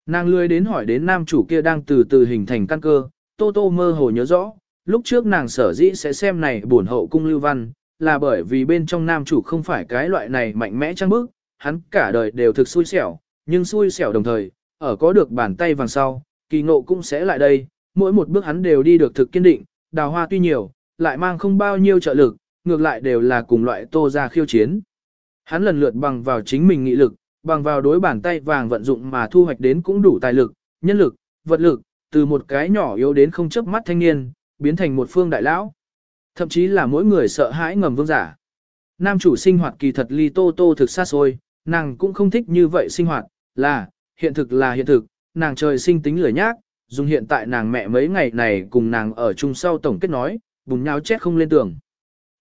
Nàng lười đến hỏi đến nam chủ kia đang từ từ hình thành căn cơ, tô tô mơ hồ nhớ rõ, lúc trước nàng sở dĩ sẽ xem này buồn hậu cung lưu văn, là bởi vì bên trong nam chủ không phải cái loại này mạnh mẽ trăng bức, hắn cả đời đều thực xui xẻo, nhưng xui xẻo đồng thời, ở có được bàn tay vàng sau, kỳ ngộ cũng sẽ lại đây, mỗi một bước hắn đều đi được thực kiên định, đào hoa tuy nhiều, lại mang không bao nhiêu trợ lực, ngược lại đều là cùng loại tô ra khiêu chiến. Hắn lần lượt bằng vào chính mình nghị lực, bằng vào đối bàn tay vàng vận dụng mà thu hoạch đến cũng đủ tài lực, nhân lực, vật lực, từ một cái nhỏ yếu đến không chấp mắt thanh niên, biến thành một phương đại lão. Thậm chí là mỗi người sợ hãi ngầm vương giả. Nam chủ sinh hoạt kỳ thật ly tô tô thực xa xôi, nàng cũng không thích như vậy sinh hoạt, là, hiện thực là hiện thực, nàng trời sinh tính lười nhác, dùng hiện tại nàng mẹ mấy ngày này cùng nàng ở chung sau tổng kết nói, bùn nhau chết không lên tường.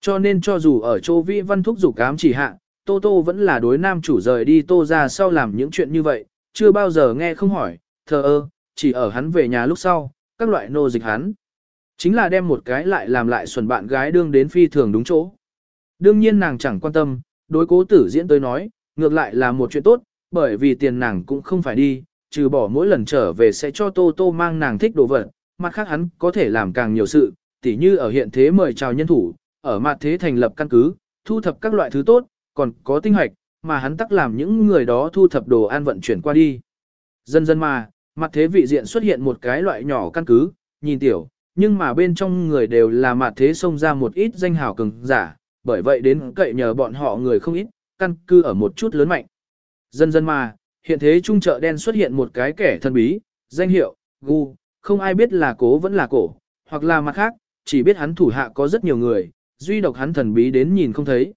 Cho nên cho dù ở chỗ vi văn thúc dục cám chỉ hạ, Tô Tô vẫn là đối nam chủ rời đi Tô ra sau làm những chuyện như vậy, chưa bao giờ nghe không hỏi, thờ ơ, chỉ ở hắn về nhà lúc sau, các loại nô dịch hắn. Chính là đem một cái lại làm lại xuẩn bạn gái đương đến phi thường đúng chỗ. Đương nhiên nàng chẳng quan tâm, đối cố tử diễn tới nói, ngược lại là một chuyện tốt, bởi vì tiền nàng cũng không phải đi, trừ bỏ mỗi lần trở về sẽ cho Tô Tô mang nàng thích đồ vật, mặt khác hắn có thể làm càng nhiều sự, tỉ như ở hiện thế mời chào nhân thủ, ở mặt thế thành lập căn cứ, thu thập các loại thứ tốt, còn có tinh hoạch, mà hắn tắc làm những người đó thu thập đồ an vận chuyển qua đi. Dần dần mà, mặt thế vị diện xuất hiện một cái loại nhỏ căn cứ, nhìn tiểu, nhưng mà bên trong người đều là mặt thế xông ra một ít danh hào cường giả, bởi vậy đến cậy nhờ bọn họ người không ít, căn cứ ở một chút lớn mạnh. Dần dần mà, hiện thế trung chợ đen xuất hiện một cái kẻ thân bí, danh hiệu, gu, không ai biết là cố vẫn là cổ, hoặc là mặt khác, chỉ biết hắn thủ hạ có rất nhiều người, duy độc hắn thần bí đến nhìn không thấy.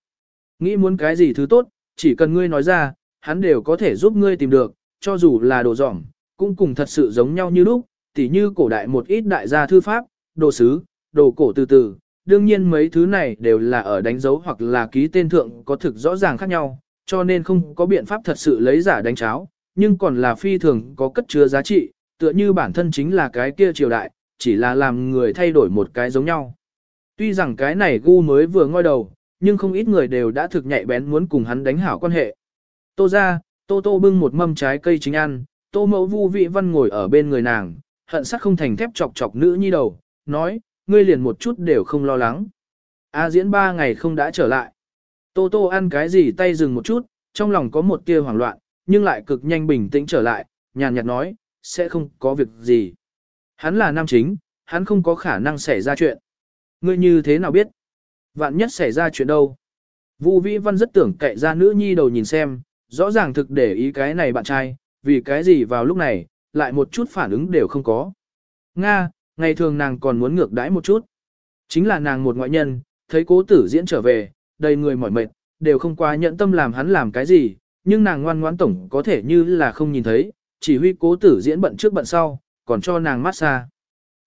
Nghĩ muốn cái gì thứ tốt, chỉ cần ngươi nói ra, hắn đều có thể giúp ngươi tìm được, cho dù là đồ giỏng, cũng cùng thật sự giống nhau như lúc, tỉ như cổ đại một ít đại gia thư pháp, đồ sứ, đồ cổ từ từ. Đương nhiên mấy thứ này đều là ở đánh dấu hoặc là ký tên thượng có thực rõ ràng khác nhau, cho nên không có biện pháp thật sự lấy giả đánh cháo, nhưng còn là phi thường có cất chứa giá trị, tựa như bản thân chính là cái kia triều đại, chỉ là làm người thay đổi một cái giống nhau. Tuy rằng cái này gu mới vừa ngoi đầu, nhưng không ít người đều đã thực nhạy bén muốn cùng hắn đánh hảo quan hệ. Tô ra, tô tô bưng một mâm trái cây chính ăn, tô mẫu vu vị văn ngồi ở bên người nàng, hận sắc không thành thép chọc chọc nữ nhi đầu, nói, ngươi liền một chút đều không lo lắng. A à, diễn ba ngày không đã trở lại. Tô tô ăn cái gì tay dừng một chút, trong lòng có một tia hoảng loạn, nhưng lại cực nhanh bình tĩnh trở lại, nhàn nhạt nói, sẽ không có việc gì. Hắn là nam chính, hắn không có khả năng xảy ra chuyện. Ngươi như thế nào biết? Vạn nhất xảy ra chuyện đâu? Vu Vĩ Văn rất tưởng cậy ra nữ nhi đầu nhìn xem, rõ ràng thực để ý cái này bạn trai, vì cái gì vào lúc này, lại một chút phản ứng đều không có. Nga, ngày thường nàng còn muốn ngược đãi một chút. Chính là nàng một ngoại nhân, thấy cố tử diễn trở về, đầy người mỏi mệt, đều không quá nhận tâm làm hắn làm cái gì, nhưng nàng ngoan ngoãn tổng có thể như là không nhìn thấy, chỉ huy cố tử diễn bận trước bận sau, còn cho nàng mát xa.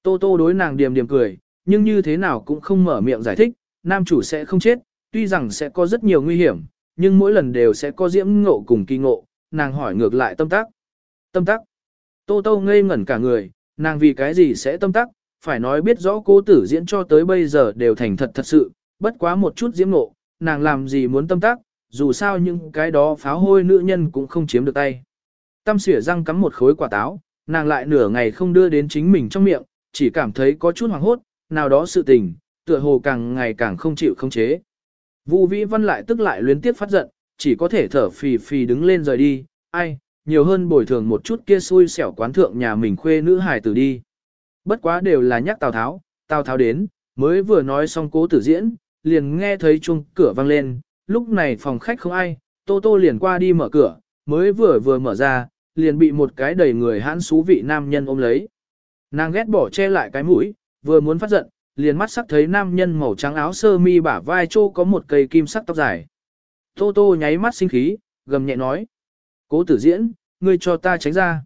Tô tô đối nàng điềm điềm cười, nhưng như thế nào cũng không mở miệng giải thích, nam chủ sẽ không chết, tuy rằng sẽ có rất nhiều nguy hiểm, nhưng mỗi lần đều sẽ có diễm ngộ cùng kỳ ngộ, nàng hỏi ngược lại tâm tắc. Tâm tắc. Tô tô ngây ngẩn cả người, nàng vì cái gì sẽ tâm tắc, phải nói biết rõ cô tử diễn cho tới bây giờ đều thành thật thật sự, bất quá một chút diễm ngộ, nàng làm gì muốn tâm tắc, dù sao những cái đó pháo hôi nữ nhân cũng không chiếm được tay. Tâm xỉa răng cắm một khối quả táo, nàng lại nửa ngày không đưa đến chính mình trong miệng, chỉ cảm thấy có chút hoảng hốt, nào đó sự tình, tựa hồ càng ngày càng không chịu không chế. Vu Vĩ Văn lại tức lại luyến tiếp phát giận, chỉ có thể thở phì phì đứng lên rời đi, ai, nhiều hơn bồi thường một chút kia xui xẻo quán thượng nhà mình khuê nữ hài tử đi. Bất quá đều là nhắc Tào Tháo, Tào Tháo đến, mới vừa nói xong cố tử diễn, liền nghe thấy chuông cửa vang lên, lúc này phòng khách không ai, Tô Tô liền qua đi mở cửa, mới vừa vừa mở ra, liền bị một cái đầy người hãn xú vị nam nhân ôm lấy. Nàng ghét bỏ che lại cái mũi, vừa muốn phát giận, liền mắt sắc thấy nam nhân màu trắng áo sơ mi bả vai trô có một cây kim sắc tóc dài. Tô Tô nháy mắt sinh khí, gầm nhẹ nói. Cố tử diễn, ngươi cho ta tránh ra.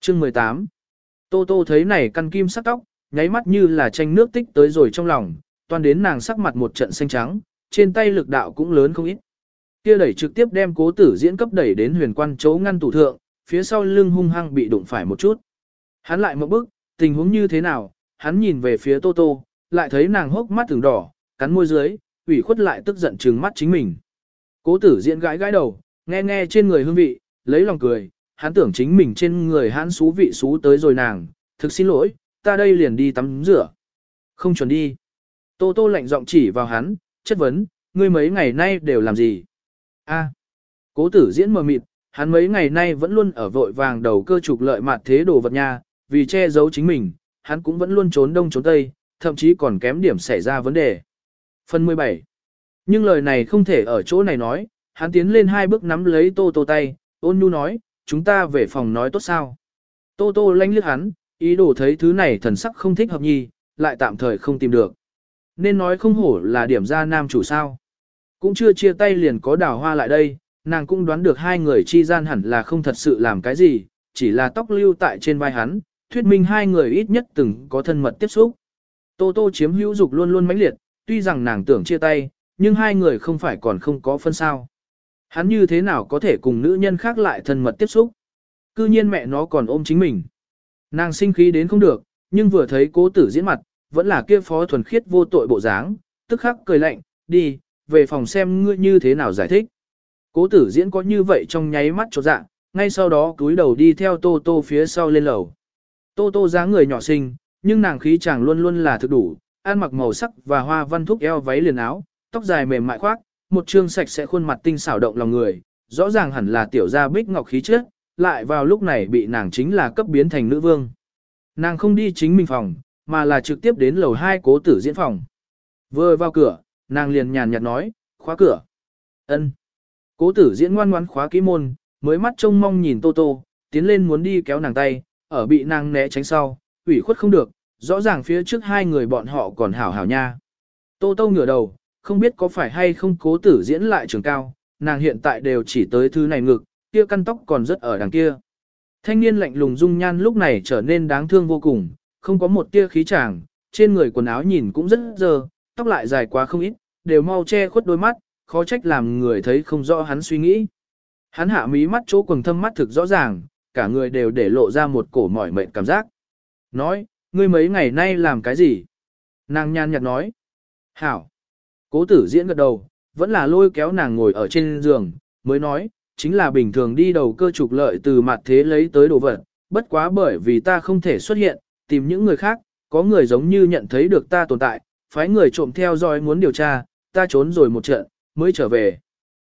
Chương 18 Tô Tô thấy này căn kim sắc tóc, nháy mắt như là tranh nước tích tới rồi trong lòng, toàn đến nàng sắc mặt một trận xanh trắng, trên tay lực đạo cũng lớn không ít. Kia đẩy trực tiếp đem cố tử diễn cấp đẩy đến huyền quan chỗ ngăn tủ thượng, phía sau lưng hung hăng bị đụng phải một chút. Hắn lại một bước, tình huống như thế nào, hắn nhìn về phía Tô Tô, lại thấy nàng hốc mắt từng đỏ, cắn môi dưới, ủy khuất lại tức giận trừng mắt chính mình. Cố tử diễn gãi gãi đầu, nghe nghe trên người hương vị, lấy lòng cười, hắn tưởng chính mình trên người hắn xú vị xú tới rồi nàng, thực xin lỗi, ta đây liền đi tắm rửa. Không chuẩn đi. Tô tô lạnh giọng chỉ vào hắn, chất vấn, ngươi mấy ngày nay đều làm gì? A. Cố tử diễn mờ mịt, hắn mấy ngày nay vẫn luôn ở vội vàng đầu cơ trục lợi mặt thế đồ vật nha, vì che giấu chính mình, hắn cũng vẫn luôn trốn đông trốn tây, thậm chí còn kém điểm xảy ra vấn đề. Phần 17 Nhưng lời này không thể ở chỗ này nói, hắn tiến lên hai bước nắm lấy Tô Tô tay, ôn nhu nói, chúng ta về phòng nói tốt sao. Tô Tô lanh liếc hắn, ý đồ thấy thứ này thần sắc không thích hợp nhi, lại tạm thời không tìm được. Nên nói không hổ là điểm ra nam chủ sao. Cũng chưa chia tay liền có đào hoa lại đây, nàng cũng đoán được hai người chi gian hẳn là không thật sự làm cái gì, chỉ là tóc lưu tại trên vai hắn, thuyết minh hai người ít nhất từng có thân mật tiếp xúc. Tô Tô chiếm hữu dục luôn luôn mãnh liệt, tuy rằng nàng tưởng chia tay, nhưng hai người không phải còn không có phân sao. Hắn như thế nào có thể cùng nữ nhân khác lại thân mật tiếp xúc? Cư nhiên mẹ nó còn ôm chính mình. Nàng sinh khí đến không được, nhưng vừa thấy cố tử diễn mặt, vẫn là kia phó thuần khiết vô tội bộ dáng, tức khắc cười lạnh, đi, về phòng xem ngươi như thế nào giải thích. Cố tử diễn có như vậy trong nháy mắt cho dạ, ngay sau đó cúi đầu đi theo tô tô phía sau lên lầu. Tô tô dáng người nhỏ xinh, nhưng nàng khí chàng luôn luôn là thực đủ, ăn mặc màu sắc và hoa văn thúc eo váy liền áo, tóc dài mềm mại khoác, một trương sạch sẽ khuôn mặt tinh xảo động lòng người, rõ ràng hẳn là tiểu gia bích ngọc khí chất, lại vào lúc này bị nàng chính là cấp biến thành nữ vương. Nàng không đi chính mình phòng, mà là trực tiếp đến lầu 2 cố tử diễn phòng. Vừa vào cửa, nàng liền nhàn nhạt nói, khóa cửa. ân Cố tử diễn ngoan ngoãn khóa kỹ môn, mới mắt trông mong nhìn Tô Tô, tiến lên muốn đi kéo nàng tay, ở bị nàng né tránh sau, ủy khuất không được, rõ ràng phía trước hai người bọn họ còn hảo hảo nha. Tô Tô ngửa đầu, không biết có phải hay không cố tử diễn lại trường cao, nàng hiện tại đều chỉ tới thứ này ngực, kia căn tóc còn rất ở đằng kia. Thanh niên lạnh lùng dung nhan lúc này trở nên đáng thương vô cùng, không có một tia khí chàng, trên người quần áo nhìn cũng rất dơ, tóc lại dài quá không ít, đều mau che khuất đôi mắt, khó trách làm người thấy không rõ hắn suy nghĩ. Hắn hạ mí mắt chỗ quần thâm mắt thực rõ ràng, cả người đều để lộ ra một cổ mỏi mệt cảm giác. Nói, ngươi mấy ngày nay làm cái gì? Nàng nhan nhạt nói. Hảo. Cố tử diễn gật đầu, vẫn là lôi kéo nàng ngồi ở trên giường, mới nói, chính là bình thường đi đầu cơ trục lợi từ mặt thế lấy tới đồ vật, bất quá bởi vì ta không thể xuất hiện, tìm những người khác, Có người giống như nhận thấy được ta tồn tại, phái người trộm theo dõi muốn điều tra, ta trốn rồi một trận, mới trở về.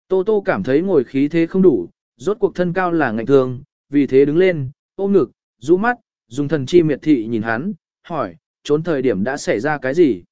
Tô Tô cảm thấy ngồi khí thế không đủ, rốt cuộc thân cao là ngạnh thường, vì thế đứng lên, ôm ngực, rũ mắt, dùng thần chi miệt thị nhìn hắn, hỏi, trốn thời điểm đã xảy ra cái gì?